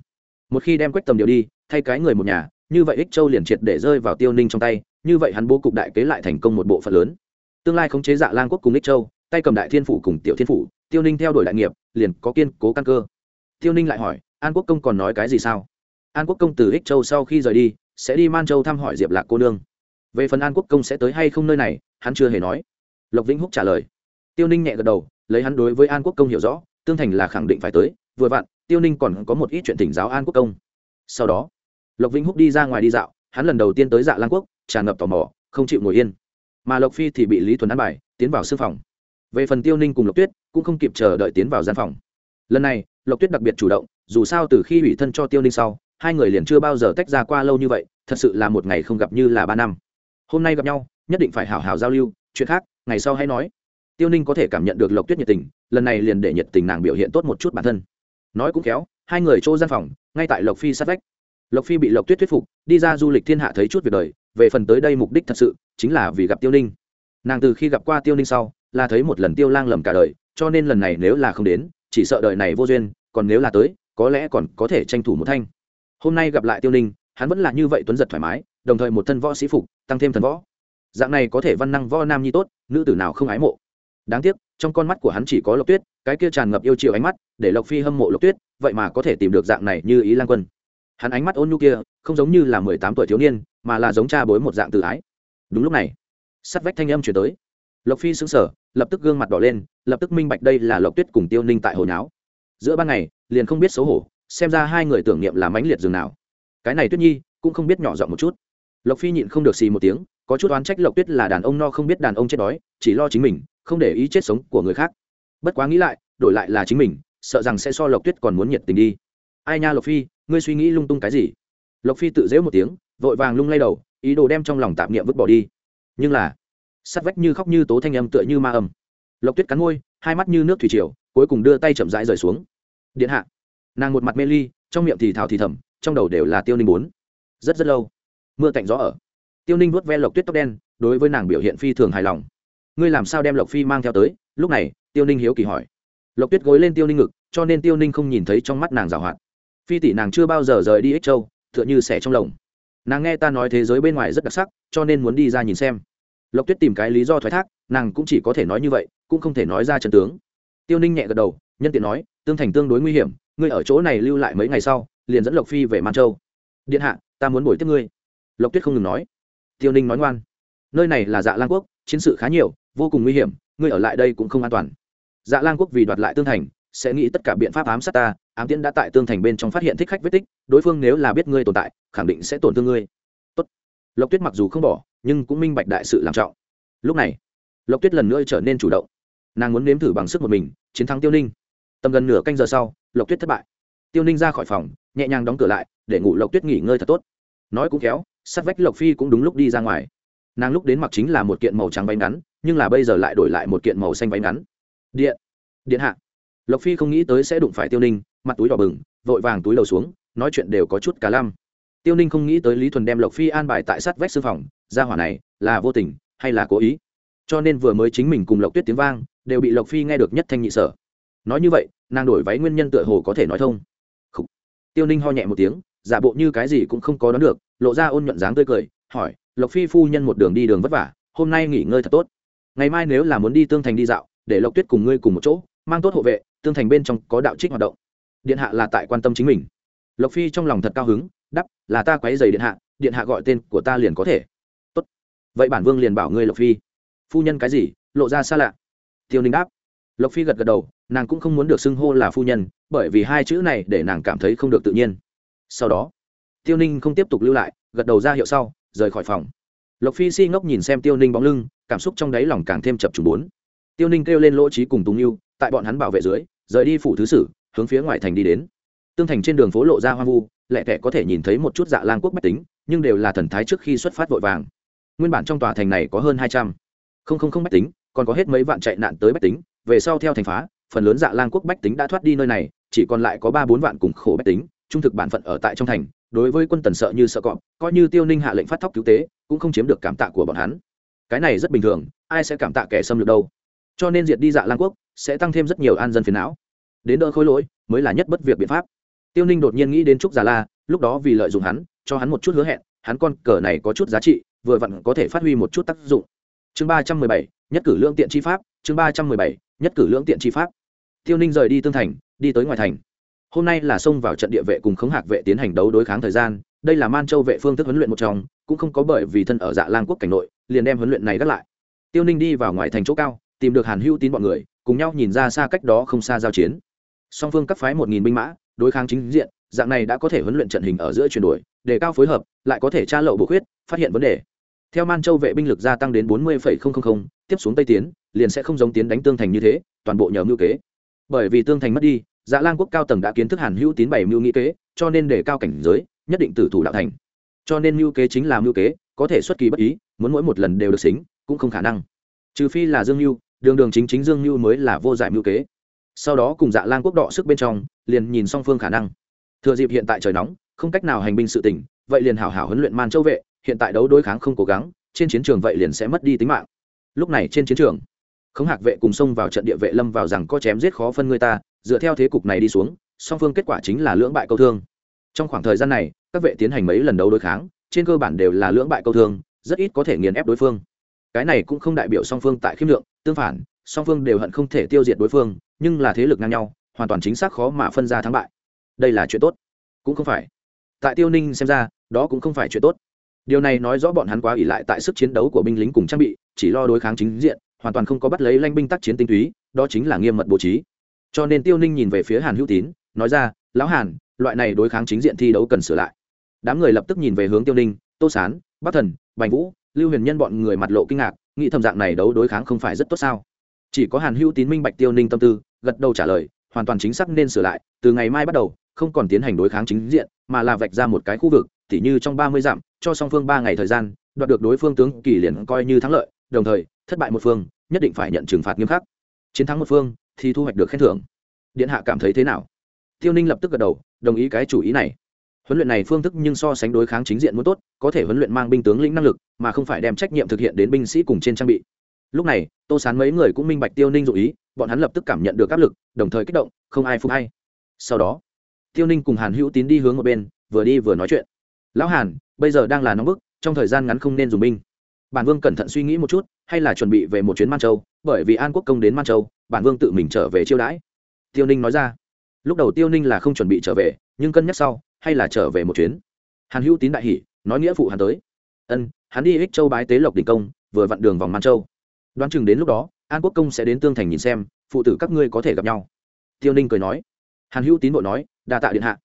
Một khi đem quách tầm điều đi, thay cái người một nhà, như vậy ích châu liền triệt để rơi vào tiêu ninh trong tay, như vậy hắn bố cục đại kế lại thành công một bộ phận lớn. Tương lai khống chế dạ lang quốc cùng ích châu, tay cầm đại thiên phủ cùng tiểu thiên phủ, tiêu ninh theo đuổi đại nghiệp, liền có kiên cố căn cơ. Tiêu ninh lại hỏi, an quốc công còn nói cái gì sao? An quốc công từ ích châu sau khi rời đi, sẽ đi man châu thăm hỏi diệp lạc cô nương. Về phần an quốc công sẽ tới hay không nơi này, hắn chưa hề nói. Lộc vĩnh húc trả lời tiêu ninh nhẹ gật đầu, lấy hắn đối với an quốc công hiểu rõ, tương thành là khẳng định phải tới, vừa vặn, tiêu ninh còn có một ít chuyện thỉnh giáo an quốc công. Sau đó, lộc vĩnh húc đi ra ngoài đi dạo, hắn lần đầu tiên tới dạ lan quốc, tràn ngập tò mò, không chịu ngồi yên. Mà lộc phi thì bị lý thuần ăn bài, tiến vào sư phòng. Về phần tiêu ninh cùng lộc tuyết, cũng không kịp chờ đợi tiến vào gian phòng. Lần này, lộc tuyết đặc biệt chủ động, dù sao từ khi ủy thân cho tiêu ninh sau, hai người liền chưa bao giờ tách ra qua lâu như vậy, thật sự là một ngày không gặp như là ba năm. Hôm nay gặp nhau, nhất định phải hảo hảo giao lưu, chuyện khác, ngày sau hãy nói tiêu ninh có thể cảm nhận được lộc tuyết nhiệt tình, lần này liền để nhiệt tình nàng biểu hiện tốt một chút bản thân. Nói cũng khéo, hai người chỗ gian phòng, ngay tại lộc phi sát vách. Lộc phi bị lộc tuyết thuyết phục, đi ra du lịch thiên hạ thấy chút việc đời, về phần tới đây mục đích thật sự, chính là vì gặp tiêu ninh. Nàng từ khi gặp qua tiêu ninh sau, là thấy một lần tiêu lang lầm cả đời, cho nên lần này nếu là không đến, chỉ sợ đời này vô duyên, còn nếu là tới, có lẽ còn có thể tranh thủ một thanh. Hôm nay gặp lại tiêu ninh, hắn vẫn là như vậy tuấn giật thoải mái, đồng thời một thân võ sĩ phục, tăng thêm thần võ. Dạng này có thể văn năng võ nam nhi tốt, nữ tử nào không ái mộ đáng tiếc, trong con mắt của hắn chỉ có lộc tuyết, cái kia tràn ngập yêu chiều ánh mắt, để lộc phi hâm mộ lộc tuyết, vậy mà có thể tìm được dạng này như ý lan quân. Hắn ánh mắt ôn nhu kia, không giống như là mười tám tuổi thiếu niên, mà là giống cha bối một dạng tự ái. Đúng lúc này, sắt vách thanh âm chuyển tới. Lộc phi xứng sở lập tức gương mặt đỏ lên, lập tức minh bạch đây là lộc tuyết cùng tiêu ninh tại hồi náo giữa ban ngày, liền không biết xấu hổ, xem ra hai người tưởng niệm là mãnh liệt dường nào. Cái này tuyết nhi, cũng không biết nhỏ giọng một chút. Lộc phi nhịn không được xì một tiếng, có chút oán trách lộc tuyết là đàn ông no không biết đàn ông chết đói, chỉ lo chính mình không để ý chết sống của người khác. Bất quá nghĩ lại, đổi lại là chính mình, sợ rằng sẽ so lộc tuyết còn muốn nhiệt tình đi. Ai nha lộc phi, ngươi suy nghĩ lung tung cái gì? Lộc phi tự dễu một tiếng, vội vàng lung lay đầu, ý đồ đem trong lòng tạp niệm vứt bỏ đi. Nhưng là, sắt vách như khóc như tố thanh âm tựa như ma âm. Lộc tuyết cắn môi, hai mắt như nước thủy triều, cuối cùng đưa tay chậm rãi rời xuống. Điện hạ. Nàng một mặt mê ly, trong miệng thì thào thì thầm, trong đầu đều là tiêu ninh bốn. Rất rất lâu, mưa tạnh gió ở. Tiêu ninh vuốt ve lộc tuyết tóc đen, đối với nàng biểu hiện phi thường hài lòng ngươi làm sao đem lộc phi mang theo tới? Lúc này, tiêu ninh hiếu kỳ hỏi. Lộc tuyết gối lên tiêu ninh ngực, cho nên tiêu ninh không nhìn thấy trong mắt nàng giảo hoạt. Phi tỷ nàng chưa bao giờ rời đi ích châu, tựa như sẻ trong lồng. Nàng nghe ta nói thế giới bên ngoài rất đặc sắc, cho nên muốn đi ra nhìn xem. Lộc tuyết tìm cái lý do thoái thác, nàng cũng chỉ có thể nói như vậy, cũng không thể nói ra trận tướng. Tiêu ninh nhẹ gật đầu, nhân tiện nói, tương thành tương đối nguy hiểm, ngươi ở chỗ này lưu lại mấy ngày sau, liền dẫn lộc phi về man châu. Điện hạ, ta muốn buổi tiếp ngươi. Lộc tuyết không ngừng nói. Tiêu ninh nói ngoan. Nơi này là dạ lan quốc, chiến sự khá nhiều vô cùng nguy hiểm, ngươi ở lại đây cũng không an toàn. Dạ lan quốc vì đoạt lại tương thành, sẽ nghĩ tất cả biện pháp ám sát ta, ám tiễn đã tại tương thành bên trong phát hiện thích khách vết tích, đối phương nếu là biết ngươi tồn tại, khẳng định sẽ tổn thương ngươi. Tốt. lộc tuyết mặc dù không bỏ, nhưng cũng minh bạch đại sự làm trọng. Lúc này, lộc tuyết lần nữa trở nên chủ động. Nàng muốn nếm thử bằng sức một mình, chiến thắng tiêu ninh. Tầm gần nửa canh giờ sau, lộc tuyết thất bại. Tiêu ninh ra khỏi phòng, nhẹ nhàng đóng cửa lại, để ngủ lộc tuyết nghỉ ngơi thật tốt. Nói cũng khéo, sát vách lộc phi cũng đúng lúc đi ra ngoài nàng lúc đến mặc chính là một kiện màu trắng váy ngắn, nhưng là bây giờ lại đổi lại một kiện màu xanh váy ngắn. Điện. Điện hạ. Lộc phi không nghĩ tới sẽ đụng phải tiêu ninh, mặt túi đỏ bừng, vội vàng túi đầu xuống, nói chuyện đều có chút cả lăm. Tiêu ninh không nghĩ tới lý thuần đem lộc phi an bài tại sát vách sư phòng ra hỏa này là vô tình hay là cố ý? Cho nên vừa mới chính mình cùng lộc tuyết tiếng vang, đều bị lộc phi nghe được nhất thanh nhị sở. Nói như vậy, nàng đổi váy nguyên nhân tựa hồ có thể nói thông. Tiêu ninh ho nhẹ một tiếng, giả bộ như cái gì cũng không có đón được, lộ ra ôn nhuận dáng tươi cười, hỏi lộc phi phu nhân một đường đi đường vất vả, hôm nay nghỉ ngơi thật tốt. Ngày mai nếu là muốn đi tương thành đi dạo, để lộc tuyết cùng ngươi cùng một chỗ, mang tốt hộ vệ, tương thành bên trong có đạo trích hoạt động. Điện hạ là tại quan tâm chính mình. Lộc phi trong lòng thật cao hứng đắp là ta quấy dày điện hạ điện hạ gọi tên của ta liền có thể. Tốt. Vậy bản vương liền bảo ngươi lộc phi. Phu nhân cái gì? Lộ ra xa lạ. Tiêu ninh đáp. Lộc phi gật gật đầu, nàng cũng không muốn được xưng hô là phu nhân, bởi vì hai chữ này để nàng cảm thấy không được tự nhiên. Sau đó, tiêu ninh không tiếp tục lưu lại, gật đầu ra hiệu sau rời khỏi phòng. Lộc phi si ngốc nhìn xem tiêu ninh bóng lưng, cảm xúc trong đáy lòng càng thêm chập trùng bốn. Tiêu ninh kêu lên lỗ trí cùng tùng yêu tại bọn hắn bảo vệ dưới, rời đi phủ thứ sử, hướng phía ngoài thành đi đến. Tương thành trên đường phố lộ ra hoang vu lẹ tẻ có thể nhìn thấy một chút dạ lang quốc bách tính, nhưng đều là thần thái trước khi xuất phát vội vàng. Nguyên bản trong tòa thành này có hơn hai trăm không không không bách tính, còn có hết mấy vạn chạy nạn tới bách tính, về sau theo thành phá, phần lớn dạ lang quốc bách tính đã thoát đi nơi này, chỉ còn lại có ba bốn vạn cùng khổ bách tính, trung thực bản phận ở tại trong thành đối với quân tần sợ như sợ cọp, coi như tiêu ninh hạ lệnh phát thóc cứu tế, cũng không chiếm được cảm tạ của bọn hắn. Cái này rất bình thường, ai sẽ cảm tạ kẻ xâm lược đâu? Cho nên diệt đi dạ lan quốc, sẽ tăng thêm rất nhiều an dân phiền não. Đến đỡ khối lỗi, mới là nhất bất việc biện pháp. Tiêu ninh đột nhiên nghĩ đến trúc già la, lúc đó vì lợi dụng hắn, cho hắn một chút hứa hẹn, hắn con cờ này có chút giá trị, vừa vặn có thể phát huy một chút tác dụng. Chương ba trăm mười bảy, nhất cử lương tiện chi pháp, chương ba trăm mười bảy, nhất cử lương tiện chi pháp. Tiêu ninh rời đi tương thành, đi tới ngoài thành hôm nay là xông vào trận địa vệ cùng khống hạc vệ tiến hành đấu đối kháng thời gian, đây là man châu vệ phương thức huấn luyện một trong, cũng không có bởi vì thân ở dạ lang quốc cảnh nội, liền đem huấn luyện này gác lại. Tiêu ninh đi vào ngoài thành chỗ cao, tìm được hàn hữu tín bọn người, cùng nhau nhìn ra xa cách đó không xa giao chiến. Song phương các phái một nghìn binh mã, đối kháng chính diện, dạng này đã có thể huấn luyện trận hình ở giữa chuyển đổi, để cao phối hợp, lại có thể tra lậu bổ khuyết, phát hiện vấn đề. Theo man châu vệ binh lực gia tăng đến bốn mươi tiếp xuống tây tiến, liền sẽ không giống tiến đánh tương thành như thế, toàn bộ nhờ mưu kế. Bởi vì tương thành mất đi dạ lang quốc cao tầng đã kiến thức hàn hữu tín bảy mưu nghĩ kế, cho nên để cao cảnh giới, nhất định tử thủ đạo thành. Cho nên mưu kế chính là mưu kế, có thể xuất kỳ bất ý, muốn mỗi một lần đều được xính, cũng không khả năng. Trừ phi là dương mưu đường đường chính chính dương mưu mới là vô giải mưu kế. Sau đó cùng dạ lang quốc đọ sức bên trong, liền nhìn song phương khả năng. Thừa dịp hiện tại trời nóng, không cách nào hành binh sự tỉnh vậy liền hảo hảo huấn luyện man châu vệ, hiện tại đấu đối kháng không cố gắng, trên chiến trường vậy liền sẽ mất đi tính mạng. Lúc này trên chiến trường, khống hạc vệ cùng xông vào trận địa vệ lâm vào rằng có chém giết khó phân người ta dựa theo thế cục này đi xuống, song phương kết quả chính là lưỡng bại câu thương. Trong khoảng thời gian này, các vệ tiến hành mấy lần đấu đối kháng, trên cơ bản đều là lưỡng bại câu thương, rất ít có thể nghiền ép đối phương. Cái này cũng không đại biểu song phương tại khiêm lượng, tương phản, song phương đều hận không thể tiêu diệt đối phương, nhưng là thế lực ngang nhau, hoàn toàn chính xác khó mà phân ra thắng bại. Đây là chuyện tốt. Cũng không phải. Tại tiêu ninh xem ra, đó cũng không phải chuyện tốt. Điều này nói rõ bọn hắn quá ỉ lại tại sức chiến đấu của binh lính cùng trang bị, chỉ lo đối kháng chính diện, hoàn toàn không có bắt lấy lanh binh tác chiến tinh túy, đó chính là nghiêm mật bố trí cho nên tiêu ninh nhìn về phía hàn hữu tín nói ra lão hàn loại này đối kháng chính diện thi đấu cần sửa lại đám người lập tức nhìn về hướng tiêu ninh tô sán bắc thần bành vũ lưu huyền nhân bọn người mặt lộ kinh ngạc nghĩ thầm dạng này đấu đối kháng không phải rất tốt sao chỉ có hàn hữu tín minh bạch tiêu ninh tâm tư gật đầu trả lời hoàn toàn chính xác nên sửa lại từ ngày mai bắt đầu không còn tiến hành đối kháng chính diện mà là vạch ra một cái khu vực tỉ như trong ba mươi dặm cho song phương ba ngày thời gian đoạt được đối phương tướng kỳ liền coi như thắng lợi đồng thời thất bại một phương nhất định phải nhận trừng phạt nghiêm khắc chiến thắng một phương thì thu hoạch được khen thưởng. Điện hạ cảm thấy thế nào? Tiêu ninh lập tức gật đầu, đồng ý cái chủ ý này. Huấn luyện này phương thức nhưng so sánh đối kháng chính diện muốn tốt, có thể huấn luyện mang binh tướng lĩnh năng lực, mà không phải đem trách nhiệm thực hiện đến binh sĩ cùng trên trang bị. Lúc này, tô sán mấy người cũng minh bạch tiêu ninh dụ ý, bọn hắn lập tức cảm nhận được áp lực, đồng thời kích động, không ai phục hay. Sau đó, tiêu ninh cùng hàn hữu tín đi hướng một bên, vừa đi vừa nói chuyện. Lão hàn, bây giờ đang là nóng bức, trong thời gian ngắn không nên dùng binh. Bản vương cẩn thận suy nghĩ một chút, hay là chuẩn bị về một chuyến man châu bởi vì an quốc công đến man châu, bản vương tự mình trở về chiêu đãi. Tiêu ninh nói ra, lúc đầu tiêu ninh là không chuẩn bị trở về, nhưng cân nhắc sau, hay là trở về một chuyến. Hàn hữu tín đại hỷ nói nghĩa phụ hắn tới. Ân, hắn đi ích châu bái tế lộc đình công, vừa vặn đường vòng man châu. Đoán chừng đến lúc đó, an quốc công sẽ đến tương thành nhìn xem, phụ tử các ngươi có thể gặp nhau. Tiêu ninh cười nói. Hàn hữu tín bộ nói, đa tạ điện hạ.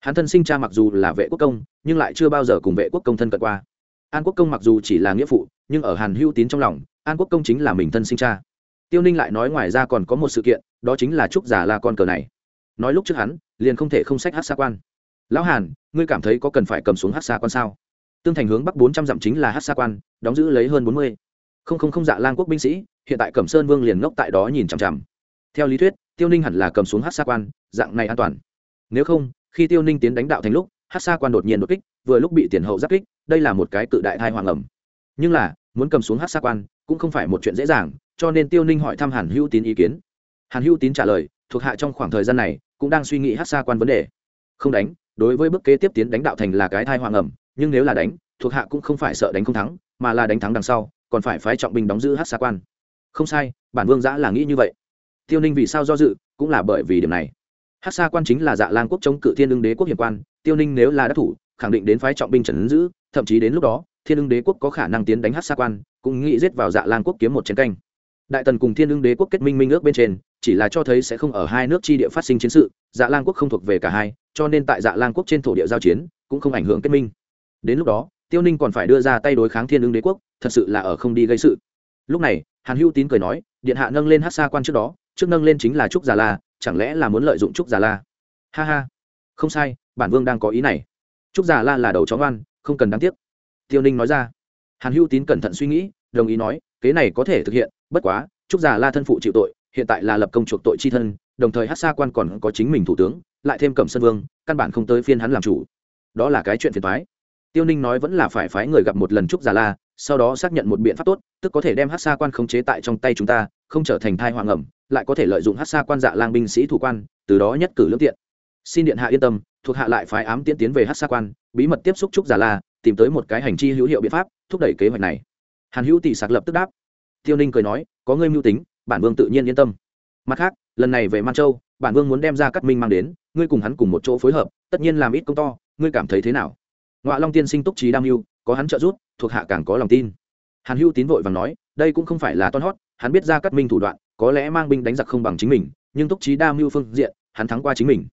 Hắn thân sinh cha mặc dù là vệ quốc công, nhưng lại chưa bao giờ cùng vệ quốc công thân cận qua. An quốc công mặc dù chỉ là nghĩa phụ, nhưng ở hàn hữu tín trong lòng, an quốc công chính là mình thân sinh cha tiêu ninh lại nói ngoài ra còn có một sự kiện, đó chính là trúc giả là con cờ này. Nói lúc trước hắn, liền không thể không sách hát xa quan. Lão hàn, ngươi cảm thấy có cần phải cầm xuống hát xa quan sao? Tương thành hướng bắc bốn trăm dặm chính là hát xa quan, đóng giữ lấy hơn bốn mươi. Không không không dạ lang quốc binh sĩ, hiện tại cẩm sơn vương liền ngốc tại đó nhìn chằm chằm. Theo lý thuyết, tiêu ninh hẳn là cầm xuống hát xa quan, dạng này an toàn. Nếu không, khi tiêu ninh tiến đánh đạo thành lúc, hát xa quan đột nhiên đột kích, vừa lúc bị tiền hậu giáp kích, đây là một cái cự đại thai hoàng ẩm nhưng là, muốn cầm xuống hát xa quan, cũng không phải một chuyện dễ dàng cho nên tiêu ninh hỏi thăm hàn hữu tín ý kiến. Hàn hữu tín trả lời, thuộc hạ trong khoảng thời gian này, cũng đang suy nghĩ hát xa quan vấn đề. Không đánh, đối với bước kế tiếp tiến đánh đạo thành là cái thai hoàng ẩm nhưng nếu là đánh, thuộc hạ cũng không phải sợ đánh không thắng, mà là đánh thắng đằng sau, còn phải phái trọng binh đóng giữ hát xa quan. Không sai, bản vương giã là nghĩ như vậy. Tiêu ninh vì sao do dự, cũng là bởi vì điểm này. Hát xa quan chính là dạ lan quốc chống cự thiên ưng đế quốc hiểm quan, tiêu ninh nếu là đắc thủ, khẳng định đến phái trọng binh trần ứng giữ, thậm chí đến lúc đó, thiên ưng đế quốc có khả năng tiến đánh hát xa quan, cũng nghĩ giết vào dạ lan quốc kiếm một chiến canh đại tần cùng thiên ưng đế quốc kết minh minh ước bên trên, chỉ là cho thấy sẽ không ở hai nước chi địa phát sinh chiến sự dạ lan quốc không thuộc về cả hai, cho nên tại dạ lan quốc trên thổ địa giao chiến, cũng không ảnh hưởng kết minh. Đến lúc đó, tiêu ninh còn phải đưa ra tay đối kháng thiên ưng đế quốc, thật sự là ở không đi gây sự. Lúc này, hàn hữu tín cười nói, điện hạ nâng lên hát xa quan trước đó, trước nâng lên chính là trúc già la, chẳng lẽ là muốn lợi dụng trúc già la? Ha ha, không sai, bản vương đang có ý này. Trúc già la là đầu chó ngoan, không cần đáng tiếc. Tiêu ninh nói ra. Hàn hữu tín cẩn thận suy nghĩ đồng ý nói, kế này có thể thực hiện, bất quá, trúc già la thân phụ chịu tội, hiện tại là lập công chuộc tội chi thân, đồng thời hát xa quan còn có chính mình thủ tướng, lại thêm cẩm sân vương, căn bản không tới phiên hắn làm chủ. Đó là cái chuyện phiền thoái tiêu ninh nói vẫn là phải phái người gặp một lần trúc già la, sau đó xác nhận một biện pháp tốt, tức có thể đem hát xa quan khống chế tại trong tay chúng ta, không trở thành thai hoàng ẩm, lại có thể lợi dụng hát xa quan dạ lang binh sĩ thủ quan, từ đó nhất cử lương tiện. Xin điện hạ yên tâm, thuộc hạ lại phái ám tiến tiến về hát xa quan, bí mật tiếp xúc trúc già la, tìm tới một cái hành chi hữu hiệu biện pháp, thúc đẩy kế hoạch này hàn hữu tỷ sạc lập tức đáp. Tiêu ninh cười nói, có ngươi mưu tính, bản vương tự nhiên yên tâm. Mặt khác, lần này về man châu, bản vương muốn đem ra cắt minh mang đến, ngươi cùng hắn cùng một chỗ phối hợp, tất nhiên làm ít công to, ngươi cảm thấy thế nào? Ngoại long tiên sinh túc trí đam mưu, có hắn trợ giúp, thuộc hạ càng có lòng tin. Hàn hữu tín vội và nói, đây cũng không phải là ton hót, hắn biết ra cắt minh thủ đoạn, có lẽ mang binh đánh giặc không bằng chính mình, nhưng túc trí đa mưu phương diện, hắn thắng qua chính mình.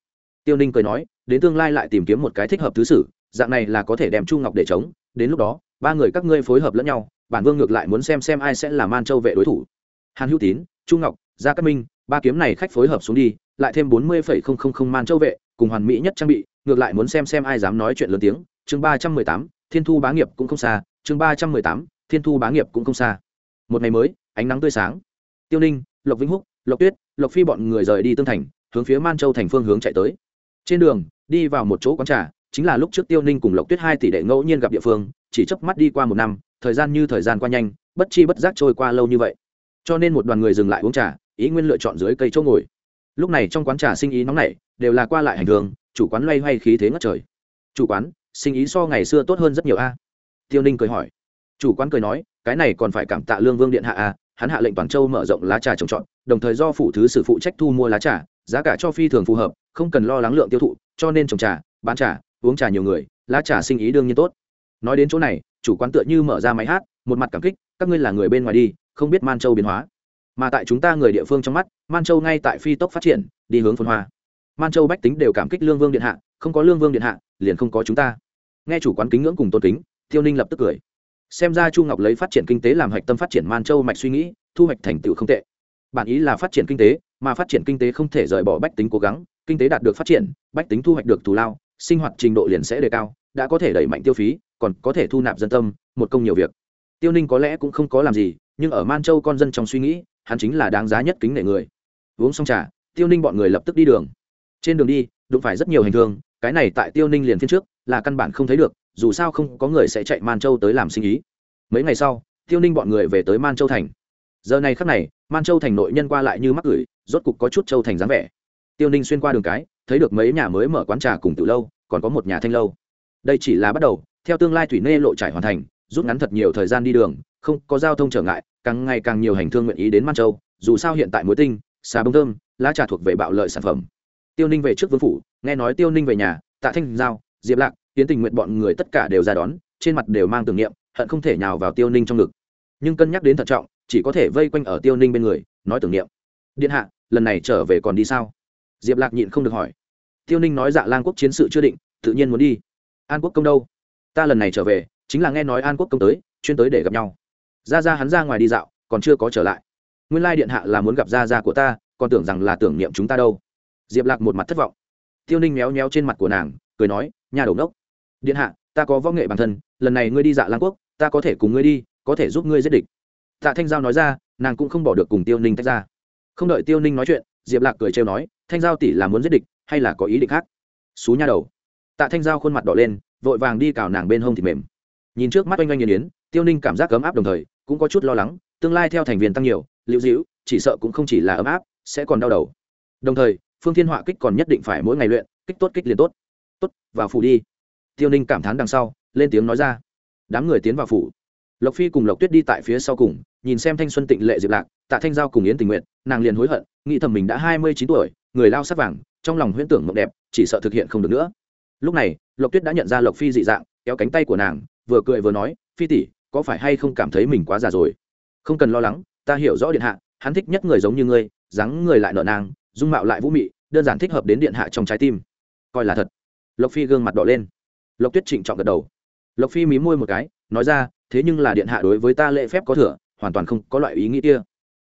Tiêu ninh cười nói, đến tương lai lại tìm kiếm một cái thích hợp thứ sử, dạng này là có thể đem chu ngọc để chống, đến lúc đó, ba người các ngươi phối hợp lẫn nhau bản vương ngược lại muốn xem xem ai sẽ là man châu vệ đối thủ. Hàn hữu tín, chu ngọc, gia cát minh, ba kiếm này khách phối hợp xuống đi, lại thêm bốn mươi phẩy không không không man châu vệ, cùng hoàn mỹ nhất trang bị, ngược lại muốn xem xem ai dám nói chuyện lớn tiếng. Chương ba trăm mười tám, thiên thu bá nghiệp cũng không xa. Chương ba trăm mười tám, thiên thu bá nghiệp cũng không xa. Một ngày mới, ánh nắng tươi sáng. Tiêu ninh, lộc vĩnh húc, lộc tuyết, lộc phi bọn người rời đi tương thành, hướng phía man châu thành phương hướng chạy tới. Trên đường, đi vào một chỗ quán trà, chính là lúc trước tiêu ninh cùng lộc tuyết hai tỷ đệ ngẫu nhiên gặp địa phương, chỉ chớp mắt đi qua một năm thời gian như thời gian qua nhanh, bất chi bất giác trôi qua lâu như vậy. Cho nên một đoàn người dừng lại uống trà, ý nguyên lựa chọn dưới cây chỗ ngồi. Lúc này trong quán trà sinh ý nóng nảy, đều là qua lại hành thường chủ quán loay hoay khí thế ngất trời. Chủ quán, sinh ý so ngày xưa tốt hơn rất nhiều a. Tiêu ninh cười hỏi. Chủ quán cười nói, cái này còn phải cảm tạ lương vương điện hạ a hắn hạ lệnh toàn châu mở rộng lá trà trồng trọt, đồng thời do phủ thứ sử phụ trách thu mua lá trà, giá cả cho phi thường phù hợp, không cần lo lắng lượng tiêu thụ, cho nên trồng trà, bán trà, uống trà nhiều người, lá trà sinh ý đương nhiên tốt. Nói đến chỗ này chủ quán tựa như mở ra máy hát, một mặt cảm kích, các ngươi là người bên ngoài đi, không biết man châu biến hóa. Mà tại chúng ta người địa phương trong mắt, man châu ngay tại phi tốc phát triển, đi hướng phân hoa. Man châu bách tính đều cảm kích lương vương điện hạ, không có lương vương điện hạ, liền không có chúng ta. Nghe chủ quán kính ngưỡng cùng tôn kính, tiêu ninh lập tức cười. Xem ra chu ngọc lấy phát triển kinh tế làm hạch tâm phát triển man châu mạch suy nghĩ, thu hoạch thành tựu không tệ. Bản ý là phát triển kinh tế, mà phát triển kinh tế không thể rời bỏ bách tính cố gắng, kinh tế đạt được phát triển, bách tính thu hoạch được thù lao, sinh hoạt trình độ liền sẽ đề cao, đã có thể đẩy mạnh tiêu phí còn có thể thu nạp dân tâm, một công nhiều việc. Tiêu ninh có lẽ cũng không có làm gì, nhưng ở man châu con dân trong suy nghĩ, hắn chính là đáng giá nhất kính nể người. Uống xong trà, tiêu ninh bọn người lập tức đi đường. Trên đường đi, đụng phải rất nhiều hành thương cái này tại tiêu ninh liền phiên trước, là căn bản không thấy được, dù sao không có người sẽ chạy man châu tới làm sinh ý. Mấy ngày sau, tiêu ninh bọn người về tới man châu thành. Giờ này khắc này, man châu thành nội nhân qua lại như mắc gửi rốt cục có chút châu thành dáng vẻ. Tiêu ninh xuyên qua đường cái, thấy được mấy nhà mới mở quán trà cùng từ lâu, còn có một nhà thanh lâu. Đây chỉ là bắt đầu theo tương lai thủy nê lộ trải hoàn thành, rút ngắn thật nhiều thời gian đi đường, không có giao thông trở ngại, càng ngày càng nhiều hành thương nguyện ý đến man châu, dù sao hiện tại mối tinh, xà bông thơm, lá trà thuộc về bạo lợi sản phẩm. Tiêu ninh về trước vương phủ, nghe nói tiêu ninh về nhà, tạ thanh giao, diệp lạc tiến tình nguyện bọn người tất cả đều ra đón, trên mặt đều mang tưởng niệm, hận không thể nhào vào tiêu ninh trong ngực. Nhưng cân nhắc đến thận trọng, chỉ có thể vây quanh ở tiêu ninh bên người, nói tưởng niệm. Điện hạ, lần này trở về còn đi sao? Diệp lạc nhịn không được hỏi. Tiêu ninh nói dạ lang quốc chiến sự chưa định, tự nhiên muốn đi. An quốc công đâu? Ta lần này trở về, chính là nghe nói an quốc công tới, chuyên tới để gặp nhau. Ra ra hắn ra ngoài đi dạo, còn chưa có trở lại. Nguyên lai điện hạ là muốn gặp ra ra của ta, còn tưởng rằng là tưởng niệm chúng ta đâu. Diệp lạc một mặt thất vọng. Tiêu ninh méo méo trên mặt của nàng, cười nói, nhà đầu đốc điện hạ, ta có võ nghệ bản thân, lần này ngươi đi dạ lang quốc, ta có thể cùng ngươi đi, có thể giúp ngươi giết địch. Tạ thanh giao nói ra, nàng cũng không bỏ được cùng tiêu ninh tách ra. Không đợi tiêu ninh nói chuyện, diệp lạc cười trêu nói, thanh giao tỷ là muốn giết địch, hay là có ý định khác? Xú nha đầu. Tạ thanh giao khuôn mặt đỏ lên vội vàng đi cào nàng bên hông thịt mềm. Nhìn trước mắt oanh oanh nghiền yến tiêu ninh cảm giác ấm áp đồng thời, cũng có chút lo lắng, tương lai theo thành viên tăng nhiều liệu dĩu, chỉ sợ cũng không chỉ là ấm áp, sẽ còn đau đầu. Đồng thời, phương thiên họa kích còn nhất định phải mỗi ngày luyện, kích tốt kích liền tốt. Tốt, vào phủ đi. Tiêu ninh cảm thán đằng sau, lên tiếng nói ra. Đám người tiến vào phủ. Lộc phi cùng lộc tuyết đi tại phía sau cùng, nhìn xem thanh xuân tịnh lệ diệp lạc, tạ thanh giao cùng yến tình nguyện nàng liền hối hận, nghĩ thầm mình đã hai mươi chín tuổi, người lao sắc vàng, trong lòng huyễn tưởng mộng đẹp, chỉ sợ thực hiện không được nữa. Lúc này lộc tuyết đã nhận ra lộc phi dị dạng, kéo cánh tay của nàng, vừa cười vừa nói, phi tỷ, có phải hay không cảm thấy mình quá già rồi? Không cần lo lắng, ta hiểu rõ điện hạ, hắn thích nhất người giống như ngươi, dáng người lại nợ nàng dung mạo lại vũ mị, đơn giản thích hợp đến điện hạ trong trái tim. Coi là thật. Lộc phi gương mặt đỏ lên. Lộc tuyết trịnh trọng gật đầu. Lộc phi mí môi một cái, nói ra, thế nhưng là điện hạ đối với ta lễ phép có thừa, hoàn toàn không có loại ý nghĩ kia.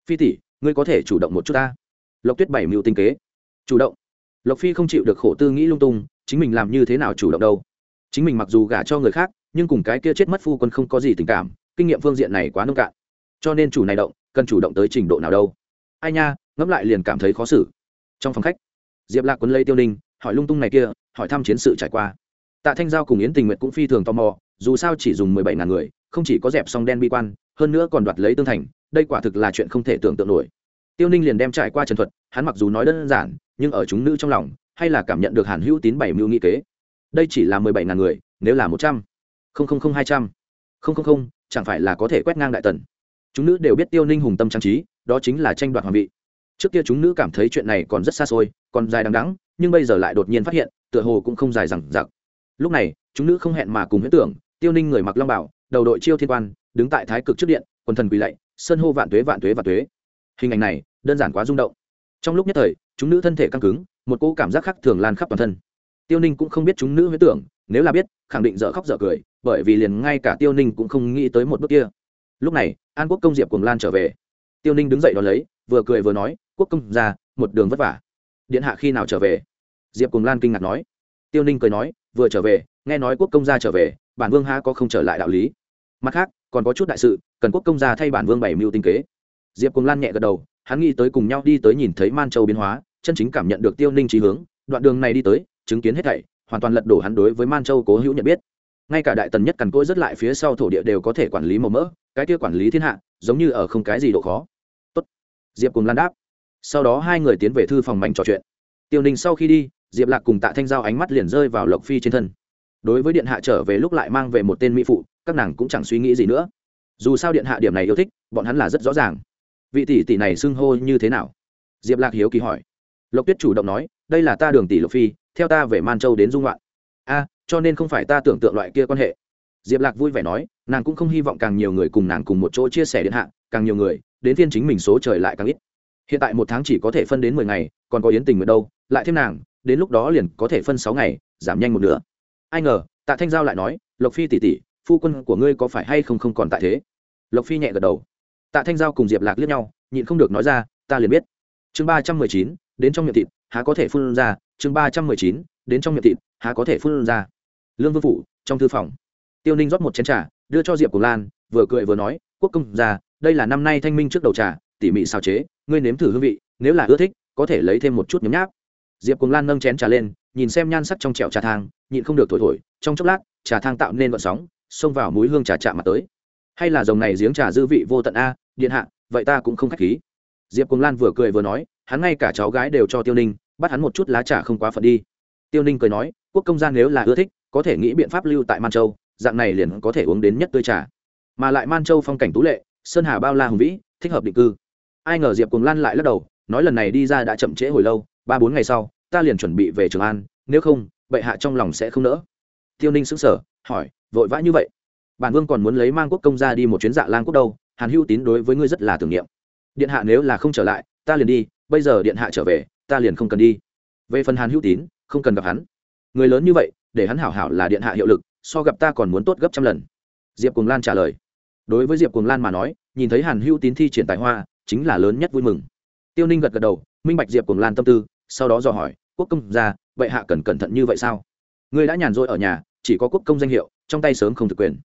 Phi tỷ, ngươi có thể chủ động một chút ta. Lộc tuyết bảy mưu tinh kế. Chủ động. Lộc phi không chịu được khổ tư nghĩ lung tung chính mình làm như thế nào chủ động đâu. Chính mình mặc dù gả cho người khác, nhưng cùng cái kia chết mất phu quân không có gì tình cảm, kinh nghiệm phương diện này quá nông cạn. Cho nên chủ này động, cần chủ động tới trình độ nào đâu. Ai nha, ngẫm lại liền cảm thấy khó xử. Trong phòng khách, diệp lạc quân lây tiêu ninh, hỏi lung tung này kia, hỏi thăm chiến sự trải qua. Tạ thanh giao cùng yến tình nguyện cũng phi thường tò mò, dù sao chỉ dùng mười bảy ngàn người, không chỉ có dẹp Song đen bi quan, hơn nữa còn đoạt lấy tương thành, đây quả thực là chuyện không thể tưởng tượng nổi tiêu ninh liền đem trải qua trần thuật, hắn mặc dù nói đơn giản, nhưng ở chúng nữ trong lòng, hay là cảm nhận được hàn hữu tín bảy mưu nghị kế. Đây chỉ là mười bảy ngàn người, nếu là một trăm, không không không hai trăm, không không không, chẳng phải là có thể quét ngang đại tần. Chúng nữ đều biết tiêu ninh hùng tâm trang trí, đó chính là tranh đoạt hoàng vị. Trước kia chúng nữ cảm thấy chuyện này còn rất xa xôi, còn dài đằng đắng nhưng bây giờ lại đột nhiên phát hiện, tựa hồ cũng không dài rằng giặc lúc này, chúng nữ không hẹn mà cùng huyễn tưởng, tiêu ninh người mặc long bảo đầu đội chiêu thiên quan, đứng tại thái cực trước điện, quần thần quỳ lạy sân hô vạn tuế vạn tuế vạn tuế. Hình ảnh này đơn giản quá rung động. Trong lúc nhất thời, chúng nữ thân thể căng cứng, một cỗ cảm giác khác thường lan khắp toàn thân. Tiêu ninh cũng không biết chúng nữ huyễn tưởng, nếu là biết, khẳng định dở khóc dở cười, bởi vì liền ngay cả tiêu ninh cũng không nghĩ tới một bước kia. Lúc này, an quốc công diệp cùng lan trở về. Tiêu ninh đứng dậy đón lấy, vừa cười vừa nói, quốc công ra, một đường vất vả. Điện hạ khi nào trở về? Diệp cùng lan kinh ngạc nói. Tiêu ninh cười nói, vừa trở về, nghe nói quốc công gia trở về, bản vương ha có không trở lại đạo lý? Mặt khác, còn có chút đại sự, cần quốc công gia thay bản vương bảy mưu tinh kế. Diệp cùng lan nhẹ gật đầu hắn nghĩ tới cùng nhau đi tới nhìn thấy man châu biến hóa, chân chính cảm nhận được tiêu ninh trí hướng, đoạn đường này đi tới, chứng kiến hết thảy, hoàn toàn lật đổ hắn đối với man châu cố hữu nhận biết. Ngay cả đại tần nhất cằn cỗi rất lại phía sau thổ địa đều có thể quản lý màu mỡ, cái kia quản lý thiên hạ, giống như ở không cái gì độ khó. Tốt. diệp cùng lan đáp. Sau đó hai người tiến về thư phòng mảnh trò chuyện. Tiêu ninh sau khi đi, diệp lạc cùng tạ thanh giao ánh mắt liền rơi vào lộc phi trên thân. Đối với điện hạ trở về lúc lại mang về một tên mỹ phụ, các nàng cũng chẳng suy nghĩ gì nữa. Dù sao điện hạ điểm này yêu thích, bọn hắn là rất rõ ràng vị tỷ tỷ này xưng hô như thế nào? Diệp lạc hiếu kỳ hỏi. Lộc tuyết chủ động nói, đây là ta đường tỷ lộc phi, theo ta về man châu đến dung loạn. A, cho nên không phải ta tưởng tượng loại kia quan hệ. Diệp lạc vui vẻ nói, nàng cũng không hy vọng càng nhiều người cùng nàng cùng một chỗ chia sẻ điện hạ, càng nhiều người, đến phiên chính mình số trời lại càng ít. Hiện tại một tháng chỉ có thể phân đến mười ngày, còn có yến tình nguyện đâu, lại thêm nàng, đến lúc đó liền có thể phân sáu ngày, giảm nhanh một nửa. Ai ngờ, tạ thanh giao lại nói, lộc phi tỷ tỷ, phu quân của ngươi có phải hay không không còn tại thế? Lộc phi nhẹ gật đầu tạ thanh giao cùng diệp lạc liếc nhau, nhịn không được nói ra, ta liền biết. Chương ba trăm mười chín, đến trong miệng thịt, há có thể phun ra. Chương ba trăm mười chín, đến trong miệng thịt, há có thể phun ra. Lương vương phủ, trong thư phòng. Tiêu ninh rót một chén trà, đưa cho diệp cổ lan, vừa cười vừa nói, quốc công ra đây là năm nay thanh minh trước đầu trà, tỉ mỉ xào chế, ngươi nếm thử hương vị, nếu là ưa thích, có thể lấy thêm một chút nhấm nháp. Diệp cùng lan nâng chén trà lên, nhìn xem nhan sắc trong trẹo trà thang, nhịn không được thổi thổi, trong chốc lát, trà thang tạo nên vận sóng, xông vào mũi hương trà chạm mặt tới. Hay là dòng này giếng trà dư vị vô tận a điện hạ, vậy ta cũng không khách khí. Diệp cùng lan vừa cười vừa nói, hắn ngay cả cháu gái đều cho tiêu ninh, bắt hắn một chút lá trà không quá phận đi. Tiêu ninh cười nói, quốc công gian nếu là ưa thích, có thể nghĩ biện pháp lưu tại man châu, dạng này liền có thể uống đến nhất tươi trà. Mà lại man châu phong cảnh tú lệ, sơn hà bao la hùng vĩ, thích hợp định cư. Ai ngờ diệp cùng lan lại lắc đầu, nói lần này đi ra đã chậm trễ hồi lâu, ba bốn ngày sau, ta liền chuẩn bị về trường an, nếu không, bệ hạ trong lòng sẽ không nỡ. Tiêu ninh sững sờ, hỏi, vội vã như vậy. Bản vương còn muốn lấy mang quốc công ra đi một chuyến dạ lang quốc đâu hàn hữu tín đối với ngươi rất là tưởng niệm. Điện hạ nếu là không trở lại, ta liền đi, bây giờ điện hạ trở về, ta liền không cần đi. Về phần hàn hữu tín, không cần gặp hắn. Người lớn như vậy, để hắn hảo hảo là điện hạ hiệu lực, so gặp ta còn muốn tốt gấp trăm lần. Diệp cùng lan trả lời. Đối với diệp cùng lan mà nói, nhìn thấy hàn hữu tín thi triển tài hoa, chính là lớn nhất vui mừng. Tiêu ninh gật gật đầu, minh bạch diệp cùng lan tâm tư, sau đó dò hỏi, quốc công ra vậy hạ cần cẩn thận như vậy sao? Ngươi đã nhàn rỗi ở nhà, chỉ có quốc công danh hiệu, trong tay sớm không thực quyền.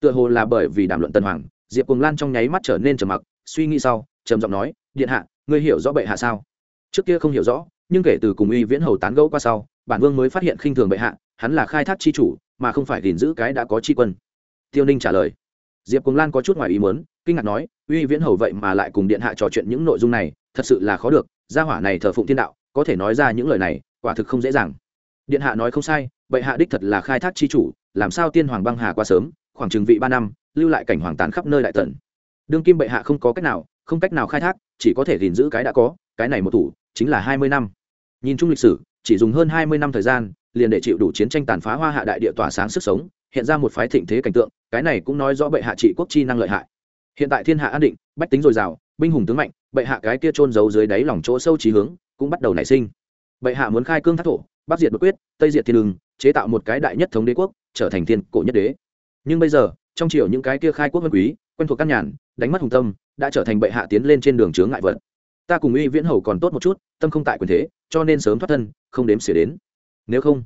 Tựa hồ là bởi vì đàm luận tân hoàng diệp cùng lan trong nháy mắt trở nên trầm mặc, suy nghĩ sau, trầm giọng nói, điện hạ, ngươi hiểu rõ bệ hạ sao? Trước kia không hiểu rõ, nhưng kể từ cùng uy viễn hầu tán gẫu qua sau, bản vương mới phát hiện khinh thường bệ hạ, hắn là khai thác chi chủ, mà không phải gìn giữ cái đã có chi quân. Tiêu ninh trả lời. Diệp cùng lan có chút ngoài ý muốn, kinh ngạc nói, uy viễn hầu vậy mà lại cùng điện hạ trò chuyện những nội dung này, thật sự là khó được, gia hỏa này thờ phụng thiên đạo, có thể nói ra những lời này, quả thực không dễ dàng. Điện hạ nói không sai, bệ hạ đích thật là khai thác chi chủ, làm sao tiên hoàng băng hà qua sớm, khoảng chừng vị ba năm lưu lại cảnh hoàng tàn khắp nơi đại tần. Đương kim bệ hạ không có cách nào, không cách nào khai thác, chỉ có thể gìn giữ cái đã có, cái này một thủ, chính là hai mươi năm. Nhìn chung lịch sử, chỉ dùng hơn hai mươi năm thời gian, liền để chịu đủ chiến tranh tàn phá hoa hạ đại địa tỏa sáng sức sống, hiện ra một phái thịnh thế cảnh tượng, cái này cũng nói rõ bệ hạ trị quốc chi năng lợi hại. Hiện tại thiên hạ an định, bách tính dồi dào, binh hùng tướng mạnh, bệ hạ cái kia trôn giấu dưới đáy lòng chỗ sâu trí hướng, cũng bắt đầu nảy sinh. Bệ hạ muốn khai cương thác thổ, bắc diệt bất quyết, tây diệt thiên đường, chế tạo một cái đại nhất thống đế quốc, trở thành thiên cổ nhất đế. Nhưng bây giờ trong chiều những cái kia khai quốc vân quý, quen thuộc căn nhàn, đánh mất hùng tâm, đã trở thành bệ hạ tiến lên trên đường chướng ngại vật. Ta cùng uy viễn hầu còn tốt một chút, tâm không tại quyền thế, cho nên sớm thoát thân, không đếm xỉa đến. Nếu không,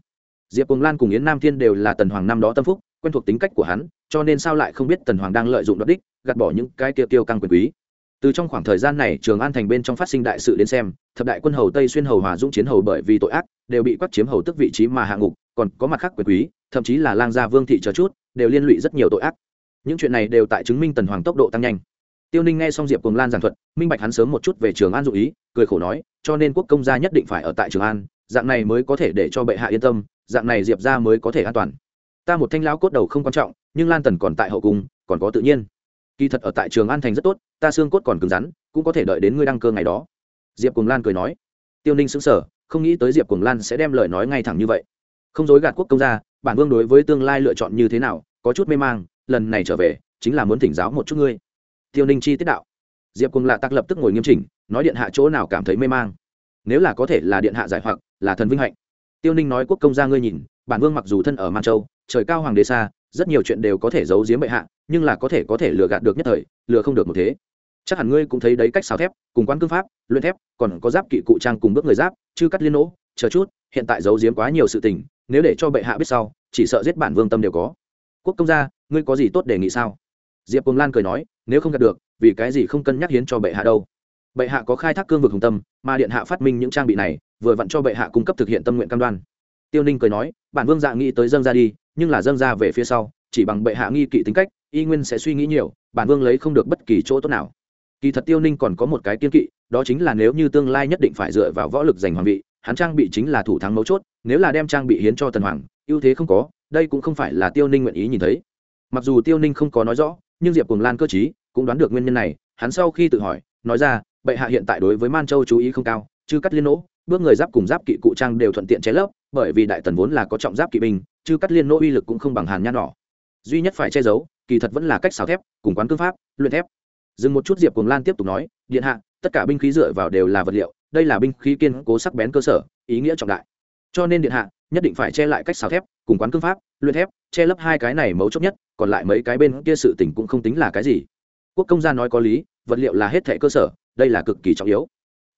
diệp cùng lan cùng yến nam thiên đều là tần hoàng năm đó tâm phúc, quen thuộc tính cách của hắn, cho nên sao lại không biết tần hoàng đang lợi dụng đ đích, gạt bỏ những cái tiêu tiêu căng quyền quý. Từ trong khoảng thời gian này, trường an thành bên trong phát sinh đại sự đến xem, thập đại quân hầu tây xuyên hầu hòa dũng chiến hầu bởi vì tội ác, đều bị quắc chiếm hầu tức vị trí mà hạ ngục, còn có mặt khác quyền quý, thậm chí là lang gia vương thị chờ chút đều liên lụy rất nhiều tội ác. Những chuyện này đều tại chứng minh tần hoàng tốc độ tăng nhanh. Tiêu ninh nghe xong diệp cùng lan giảng thuật, minh bạch hắn sớm một chút về trường an dụ ý, cười khổ nói, cho nên quốc công gia nhất định phải ở tại trường an, dạng này mới có thể để cho bệ hạ yên tâm, dạng này diệp ra mới có thể an toàn. Ta một thanh lão cốt đầu không quan trọng, nhưng lan tần còn tại hậu cung, còn có tự nhiên. Kỳ thật ở tại trường an thành rất tốt, ta xương cốt còn cứng rắn, cũng có thể đợi đến ngươi đăng cơ ngày đó. Diệp cùng lan cười nói. Tiêu ninh xứng sở không nghĩ tới diệp cùng lan sẽ đem lời nói ngay thẳng như vậy không dối gạt quốc công gia, bản vương đối với tương lai lựa chọn như thế nào, có chút mê mang, lần này trở về, chính là muốn thỉnh giáo một chút ngươi. Tiêu ninh chi tiết đạo. Diệp cùng lạ tắc lập tức ngồi nghiêm chỉnh, nói điện hạ chỗ nào cảm thấy mê mang? Nếu là có thể là điện hạ giải hoặc, là thần vinh hạnh. Tiêu ninh nói quốc công gia ngươi nhìn, bản vương mặc dù thân ở man châu, trời cao hoàng đế xa, rất nhiều chuyện đều có thể giấu giếm bệ hạ, nhưng là có thể có thể lừa gạt được nhất thời, lừa không được một thế. Chắc hẳn ngươi cũng thấy đấy cách xào thép, cùng quán cương pháp, luyện thép, còn có giáp kỵ cụ trang cùng bước người giáp, chư cắt liên nỗ, chờ chút, hiện tại giấu giếm quá nhiều sự tình nếu để cho bệ hạ biết sau, chỉ sợ giết bản vương tâm đều có. Quốc công gia, ngươi có gì tốt đề nghị sao? Diệp cùng lan cười nói, nếu không gạt được, vì cái gì không cân nhắc hiến cho bệ hạ đâu? Bệ hạ có khai thác cương vực hùng tâm, mà điện hạ phát minh những trang bị này, vừa vặn cho bệ hạ cung cấp thực hiện tâm nguyện cam đoan. Tiêu ninh cười nói, bản vương dạ nghĩ tới dâng ra đi, nhưng là dâng ra về phía sau, chỉ bằng bệ hạ nghi kỵ tính cách, y nguyên sẽ suy nghĩ nhiều, bản vương lấy không được bất kỳ chỗ tốt nào. Kỳ thật tiêu ninh còn có một cái kiên kỵ, đó chính là nếu như tương lai nhất định phải dựa vào võ lực giành hoàng vị, hắn trang bị chính là thủ thắng mấu chốt nếu là đem trang bị hiến cho tần hoàng, ưu thế không có, đây cũng không phải là tiêu ninh nguyện ý nhìn thấy. Mặc dù tiêu ninh không có nói rõ, nhưng diệp cùng lan cơ chí cũng đoán được nguyên nhân này, hắn sau khi tự hỏi, nói ra, bệ hạ hiện tại đối với man châu chú ý không cao chứ cắt liên nỗ, bước người giáp cùng giáp kỵ cụ trang đều thuận tiện chế lấp, bởi vì đại tần vốn là có trọng giáp kỵ binh chứ cắt liên nỗ uy lực cũng không bằng hàn nhan nỏ duy nhất phải che giấu, kỳ thật vẫn là cách xào thép, cùng quán cương pháp, luyện thép. Dừng một chút, diệp cùng lan tiếp tục nói, điện hạ, tất cả binh khí dựa vào đều là vật liệu, đây là binh khí kiên cố sắc bén cơ sở, ý nghĩa trọng đại cho nên điện hạ, nhất định phải che lại cách xào thép, cùng quán cương pháp, luyện thép, che lấp hai cái này mấu chốt nhất, còn lại mấy cái bên kia sự tình cũng không tính là cái gì. Quốc công gia nói có lý, vật liệu là hết thẻ cơ sở, đây là cực kỳ trọng yếu.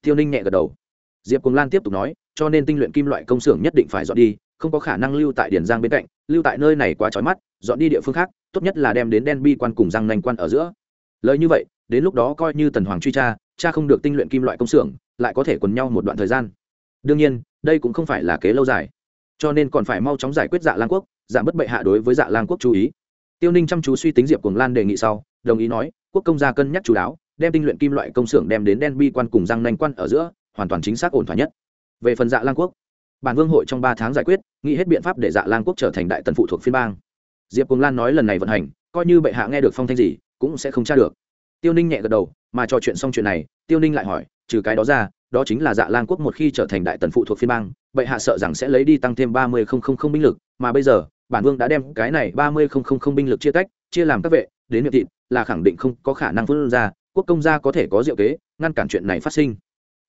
Tiêu ninh nhẹ gật đầu. Diệp cùng lan tiếp tục nói, cho nên tinh luyện kim loại công xưởng nhất định phải dọn đi, không có khả năng lưu tại Điền giang bên cạnh, lưu tại nơi này quá trói mắt, dọn đi địa phương khác, tốt nhất là đem đến đen bi quan cùng răng nành quan ở giữa. Lời như vậy, đến lúc đó coi như tần hoàng truy tra, cha không được tinh luyện kim loại công xưởng, lại có thể quần nhau một đoạn thời gian. Đương nhiên đây cũng không phải là kế lâu dài. Cho nên còn phải mau chóng giải quyết dạ lan quốc giảm bất bệ hạ đối với dạ lan quốc chú ý. Tiêu ninh chăm chú suy tính diệp cùng lan đề nghị sau, đồng ý nói, quốc công gia cân nhắc chú đáo, đem tinh luyện kim loại công xưởng đem đến đen bi quan cùng răng nanh quan ở giữa, hoàn toàn chính xác ổn thỏa nhất. Về phần dạ lan quốc, bản vương hội trong ba tháng giải quyết, nghĩ hết biện pháp để dạ lan quốc trở thành đại tần phụ thuộc phiên bang. Diệp cùng lan nói lần này vận hành, coi như bệ hạ nghe được phong thanh gì, cũng sẽ không tra được. Tiêu ninh nhẹ gật đầu, mà trò chuyện xong chuyện này, tiêu ninh lại hỏi, trừ cái đó ra đó chính là dạ lan quốc một khi trở thành đại tần phụ thuộc phiên bang, bệ hạ sợ rằng sẽ lấy đi tăng thêm ba mươi không không không binh lực. Mà bây giờ, bản vương đã đem cái này ba mươi không không không binh lực chia tách, chia làm các vệ, đến miệng thịt, là khẳng định không có khả năng phân ra, quốc công gia có thể có diệu kế, ngăn cản chuyện này phát sinh.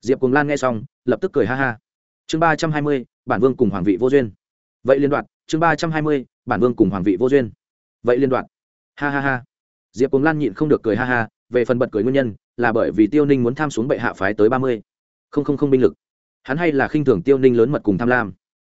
Diệp cùng lan nghe xong, lập tức cười ha ha. Chương ba trăm hai mươi, bản vương cùng hoàng vị vô duyên. Vậy liên đoạn, chương ba trăm hai mươi, bản vương cùng hoàng vị vô duyên. Vậy liên đoạn. Ha ha ha. Diệp cùng lan nhịn không được cười ha ha, về phần bật cười nguyên nhân, là bởi vì tiêu ninh muốn tham xuống bệ hạ phái tới ba mươi không không không binh lực. Hắn hay là khinh thường tiêu ninh lớn mật cùng tham lam.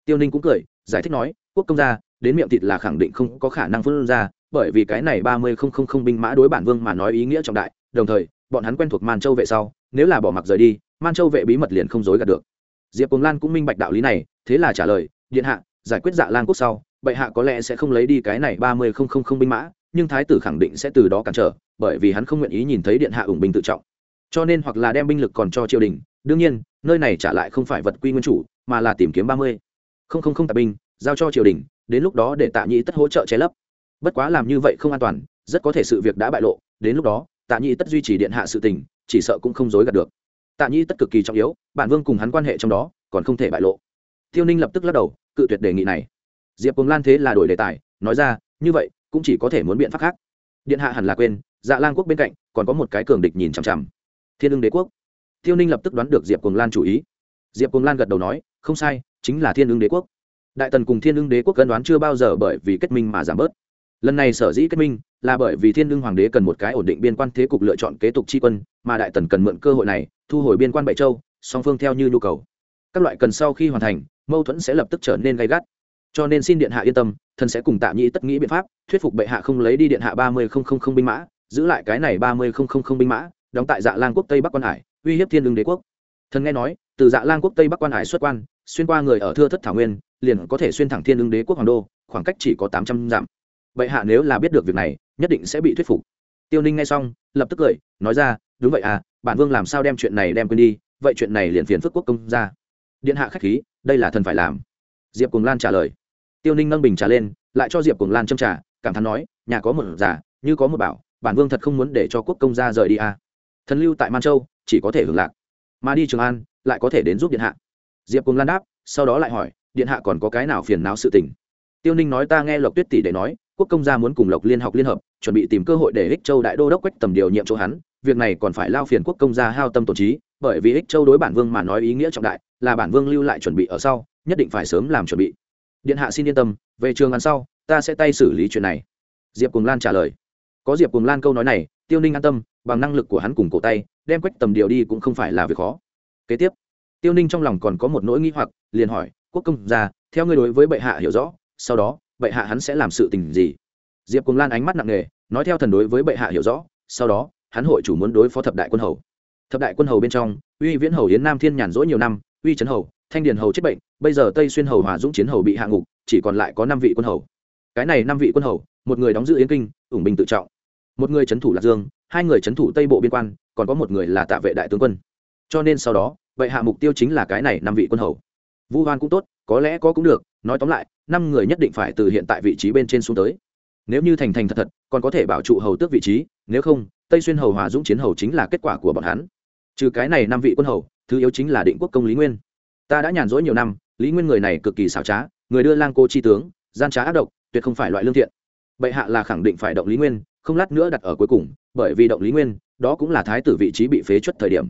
Tiêu ninh cũng cười, giải thích nói, quốc công gia, đến miệng thịt là khẳng định không có khả năng phân ra, bởi vì cái này ba mươi không không không binh mã đối bản vương mà nói ý nghĩa trọng đại, đồng thời, bọn hắn quen thuộc man châu vệ sau, nếu là bỏ mặc rời đi, man châu vệ bí mật liền không dối gạt được. Diệp cùng lan cũng minh bạch đạo lý này, thế là trả lời, điện hạ, giải quyết dạ lan quốc sau, bệ hạ có lẽ sẽ không lấy đi cái này ba mươi không không không binh mã, nhưng thái tử khẳng định sẽ từ đó cản trở, bởi vì hắn không nguyện ý nhìn thấy điện hạ ủng binh tự trọng. Cho nên hoặc là đem binh lực còn cho triều đình đương nhiên, nơi này trả lại không phải vật quy nguyên chủ, mà là tìm kiếm ba mươi. Không không không, tạp binh, giao cho triều đình, đến lúc đó để tạ nhĩ tất hỗ trợ che lấp. Bất quá làm như vậy không an toàn, rất có thể sự việc đã bại lộ, đến lúc đó, tạ nhĩ tất duy trì điện hạ sự tình, chỉ sợ cũng không dối gạt được. Tạ nhĩ tất cực kỳ trọng yếu, bản vương cùng hắn quan hệ trong đó, còn không thể bại lộ. Tiêu ninh lập tức lắc đầu, cự tuyệt đề nghị này. Diệp cùng lan thế là đổi đề tài, nói ra, như vậy, cũng chỉ có thể muốn biện pháp khác. Điện hạ hẳn là quên dạ lan quốc bên cạnh, còn có một cái cường địch nhìn chằm chằm. Thiên ưng đế quốc tiêu ninh lập tức đoán được diệp cùng lan chủ ý. Diệp cùng lan gật đầu nói, không sai, chính là thiên ưng đế quốc. Đại tần cùng thiên ưng đế quốc cân đoán chưa bao giờ bởi vì kết minh mà giảm bớt. Lần này sở dĩ kết minh là bởi vì thiên ưng hoàng đế cần một cái ổn định biên quan thế cục lựa chọn kế tục tri quân, mà đại tần cần mượn cơ hội này, thu hồi biên quan bảy châu, song phương theo như nhu cầu. Các loại cần sau khi hoàn thành, mâu thuẫn sẽ lập tức trở nên gay gắt. Cho nên xin điện hạ yên tâm, thần sẽ cùng tạ nhĩ tất nghĩ biện pháp, thuyết phục bệ hạ không lấy đi điện hạ ba mươi binh mã, giữ lại cái này ba mươi binh mã đóng tại dạ lang quốc tây bắc quan hải, uy hiếp thiên lương đế quốc. Thần nghe nói, từ dạ lang quốc tây bắc quan hải xuất quan, xuyên qua người ở thưa thất thảo nguyên, liền có thể xuyên thẳng thiên lương đế quốc hoàng đô, khoảng cách chỉ có tám trăm dặm. Bệ hạ nếu là biết được việc này, nhất định sẽ bị thuyết phục. Tiêu ninh nghe xong, lập tức cười, nói ra, đúng vậy à bản vương làm sao đem chuyện này đem quên đi, vậy chuyện này liền phiền phức quốc công ra. Điện hạ khách khí, đây là thần phải làm. Diệp cùng lan trả lời. Tiêu ninh nâng bình trả lên, lại cho diệp cùng lan châm trà, cảm thán nói, nhà có một giả, như có một bảo, bản vương thật không muốn để cho quốc công gia rời đi à thần lưu tại man châu, chỉ có thể hưởng lạc. Mà đi trường an, lại có thể đến giúp điện hạ. Diệp cùng lan đáp, sau đó lại hỏi, điện hạ còn có cái nào phiền não sự tình? Tiêu ninh nói ta nghe lộc tuyết tỷ để nói, quốc công gia muốn cùng lộc liên học liên hợp, chuẩn bị tìm cơ hội để ích châu đại đô đốc quách tầm điều nhiệm chỗ hắn, việc này còn phải lao phiền quốc công gia hao tâm tổn trí, bởi vì ích châu đối bản vương mà nói ý nghĩa trọng đại, là bản vương lưu lại chuẩn bị ở sau, nhất định phải sớm làm chuẩn bị. Điện hạ xin yên tâm, về trường ăn sau, ta sẽ tay xử lý chuyện này. Diệp cùng lan trả lời. Có diệp cùng lan câu nói này, tiêu ninh an tâm bằng năng lực của hắn cùng cổ tay, đem quách tầm điều đi cũng không phải là việc khó. Kế tiếp, tiêu ninh trong lòng còn có một nỗi nghĩ hoặc, liền hỏi, quốc công ra theo ngươi đối với bệ hạ hiểu rõ, sau đó, bệ hạ hắn sẽ làm sự tình gì? Diệp cùng lan ánh mắt nặng nề, nói theo thần đối với bệ hạ hiểu rõ, sau đó, hắn hội chủ muốn đối phó thập đại quân hầu. Thập đại quân hầu bên trong, uy viễn hầu, yến nam thiên nhàn rỗi nhiều năm, uy trấn hầu, thanh điền hầu chết bệnh, bây giờ tây xuyên hầu, hòa dũng chiến hầu bị hạ ngục, chỉ còn lại có năm vị quân hầu. Cái này năm vị quân hầu, một người đóng giữ yến kinh, ủng binh tự trọng một người trấn thủ lạc dương, hai người trấn thủ tây bộ biên quan, còn có một người là tạ vệ đại tướng quân. Cho nên sau đó, vậy hạ mục tiêu chính là cái này năm vị quân hầu. Vu hoan cũng tốt, có lẽ có cũng được, nói tóm lại, năm người nhất định phải từ hiện tại vị trí bên trên xuống tới. Nếu như thành thành thật thật, còn có thể bảo trụ hầu tước vị trí, nếu không, tây xuyên hầu hòa dũng chiến hầu chính là kết quả của bọn hắn. Trừ cái này năm vị quân hầu, thứ yếu chính là định quốc công lý nguyên. Ta đã nhàn rỗi nhiều năm, lý nguyên người này cực kỳ xảo trá, người đưa lang cô chi tướng, gian trá ác độc, tuyệt không phải loại lương thiện. Bệ hạ là khẳng định phải động lý nguyên không lát nữa đặt ở cuối cùng, bởi vì động lý nguyên, đó cũng là thái tử vị trí bị phế chuất thời điểm.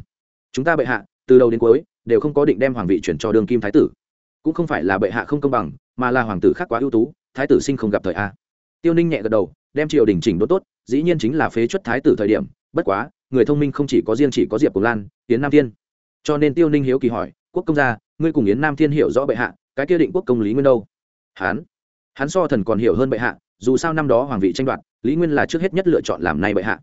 Chúng ta bệ hạ, từ đầu đến cuối, đều không có định đem hoàng vị chuyển cho đường kim thái tử. Cũng không phải là bệ hạ không công bằng, mà là hoàng tử khác quá ưu tú, thái tử sinh không gặp thời a. Tiêu ninh nhẹ gật đầu, đem triều đình chỉnh đốn tốt, dĩ nhiên chính là phế chuất thái tử thời điểm, bất quá, người thông minh không chỉ có riêng chỉ có diệp cùng lan, yến nam thiên. Cho nên tiêu ninh hiếu kỳ hỏi, quốc công gia, ngươi cùng yến nam thiên hiểu rõ bệ hạ, cái kia định quốc công lý nguyên đâu? Hán. Hắn so thần còn hiểu hơn bệ hạ, dù sao năm đó hoàng vị tranh đoạt lý nguyên là trước hết nhất lựa chọn làm nay bệ hạ.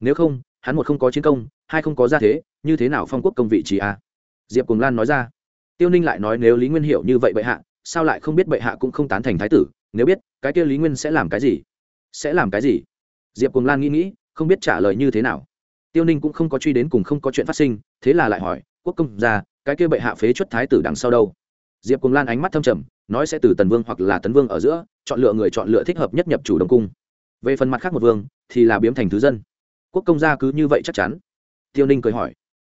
Nếu không, hắn một không có chiến công, hai không có gia thế, như thế nào phong quốc công vị trí a? Diệp cùng lan nói ra. Tiêu ninh lại nói nếu lý nguyên hiểu như vậy bệ hạ, sao lại không biết bệ hạ cũng không tán thành thái tử? Nếu biết, cái kia lý nguyên sẽ làm cái gì? Sẽ làm cái gì? Diệp cùng lan nghĩ nghĩ, không biết trả lời như thế nào. Tiêu ninh cũng không có truy đến cùng không có chuyện phát sinh, thế là lại hỏi, quốc công ra, cái kia bệ hạ phế chuất thái tử đằng sau đâu? Diệp cùng lan ánh mắt thâm trầm, nói sẽ từ tần vương hoặc là tấn vương ở giữa, chọn lựa người chọn lựa thích hợp nhất nhập chủ đông cung về phần mặt khác một vương, thì là biếm thành thứ dân. Quốc công gia cứ như vậy chắc chắn. Tiêu ninh cười hỏi.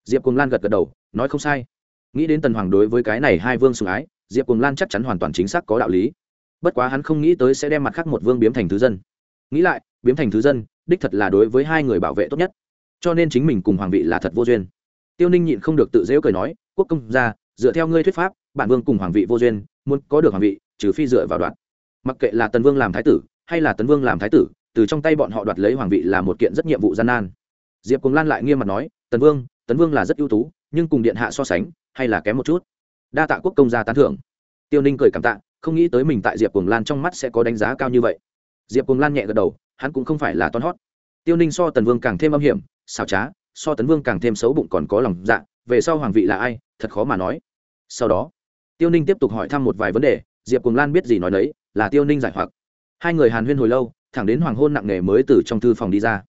Diệp cùng lan gật gật đầu, nói không sai. Nghĩ đến tần hoàng đối với cái này hai vương sùng ái, diệp cùng lan chắc chắn hoàn toàn chính xác có đạo lý. Bất quá hắn không nghĩ tới sẽ đem mặt khác một vương biếm thành thứ dân. Nghĩ lại, biếm thành thứ dân, đích thật là đối với hai người bảo vệ tốt nhất. Cho nên chính mình cùng hoàng vị là thật vô duyên. Tiêu ninh nhịn không được tự dễu cười nói, quốc công gia, dựa theo ngươi thuyết pháp, bản vương cùng hoàng vị vô duyên, muốn có được hoàng vị, trừ phi dựa vào đoạn. Mặc kệ là tần vương làm thái tử hay là tấn vương làm thái tử, từ trong tay bọn họ đoạt lấy hoàng vị là một kiện rất nhiệm vụ gian nan. Diệp cùng lan lại nghiêm mặt nói, tấn vương tấn vương là rất ưu tú, nhưng cùng điện hạ so sánh, hay là kém một chút. Đa tạ quốc công gia tán thưởng. Tiêu ninh cười cảm tạ, không nghĩ tới mình tại diệp cùng lan trong mắt sẽ có đánh giá cao như vậy. Diệp cùng lan nhẹ gật đầu, hắn cũng không phải là toan hót tiêu ninh so tần vương càng thêm âm hiểm, xảo trá, so tấn vương càng thêm xấu bụng còn có lòng dạ về sau hoàng vị là ai, thật khó mà nói. Sau đó, tiêu ninh tiếp tục hỏi thăm một vài vấn đề, diệp cùng lan biết gì nói đấy là tiêu ninh giải hoặc hai người hàn huyên hồi lâu, thẳng đến hoàng hôn nặng nề mới từ trong thư phòng đi ra.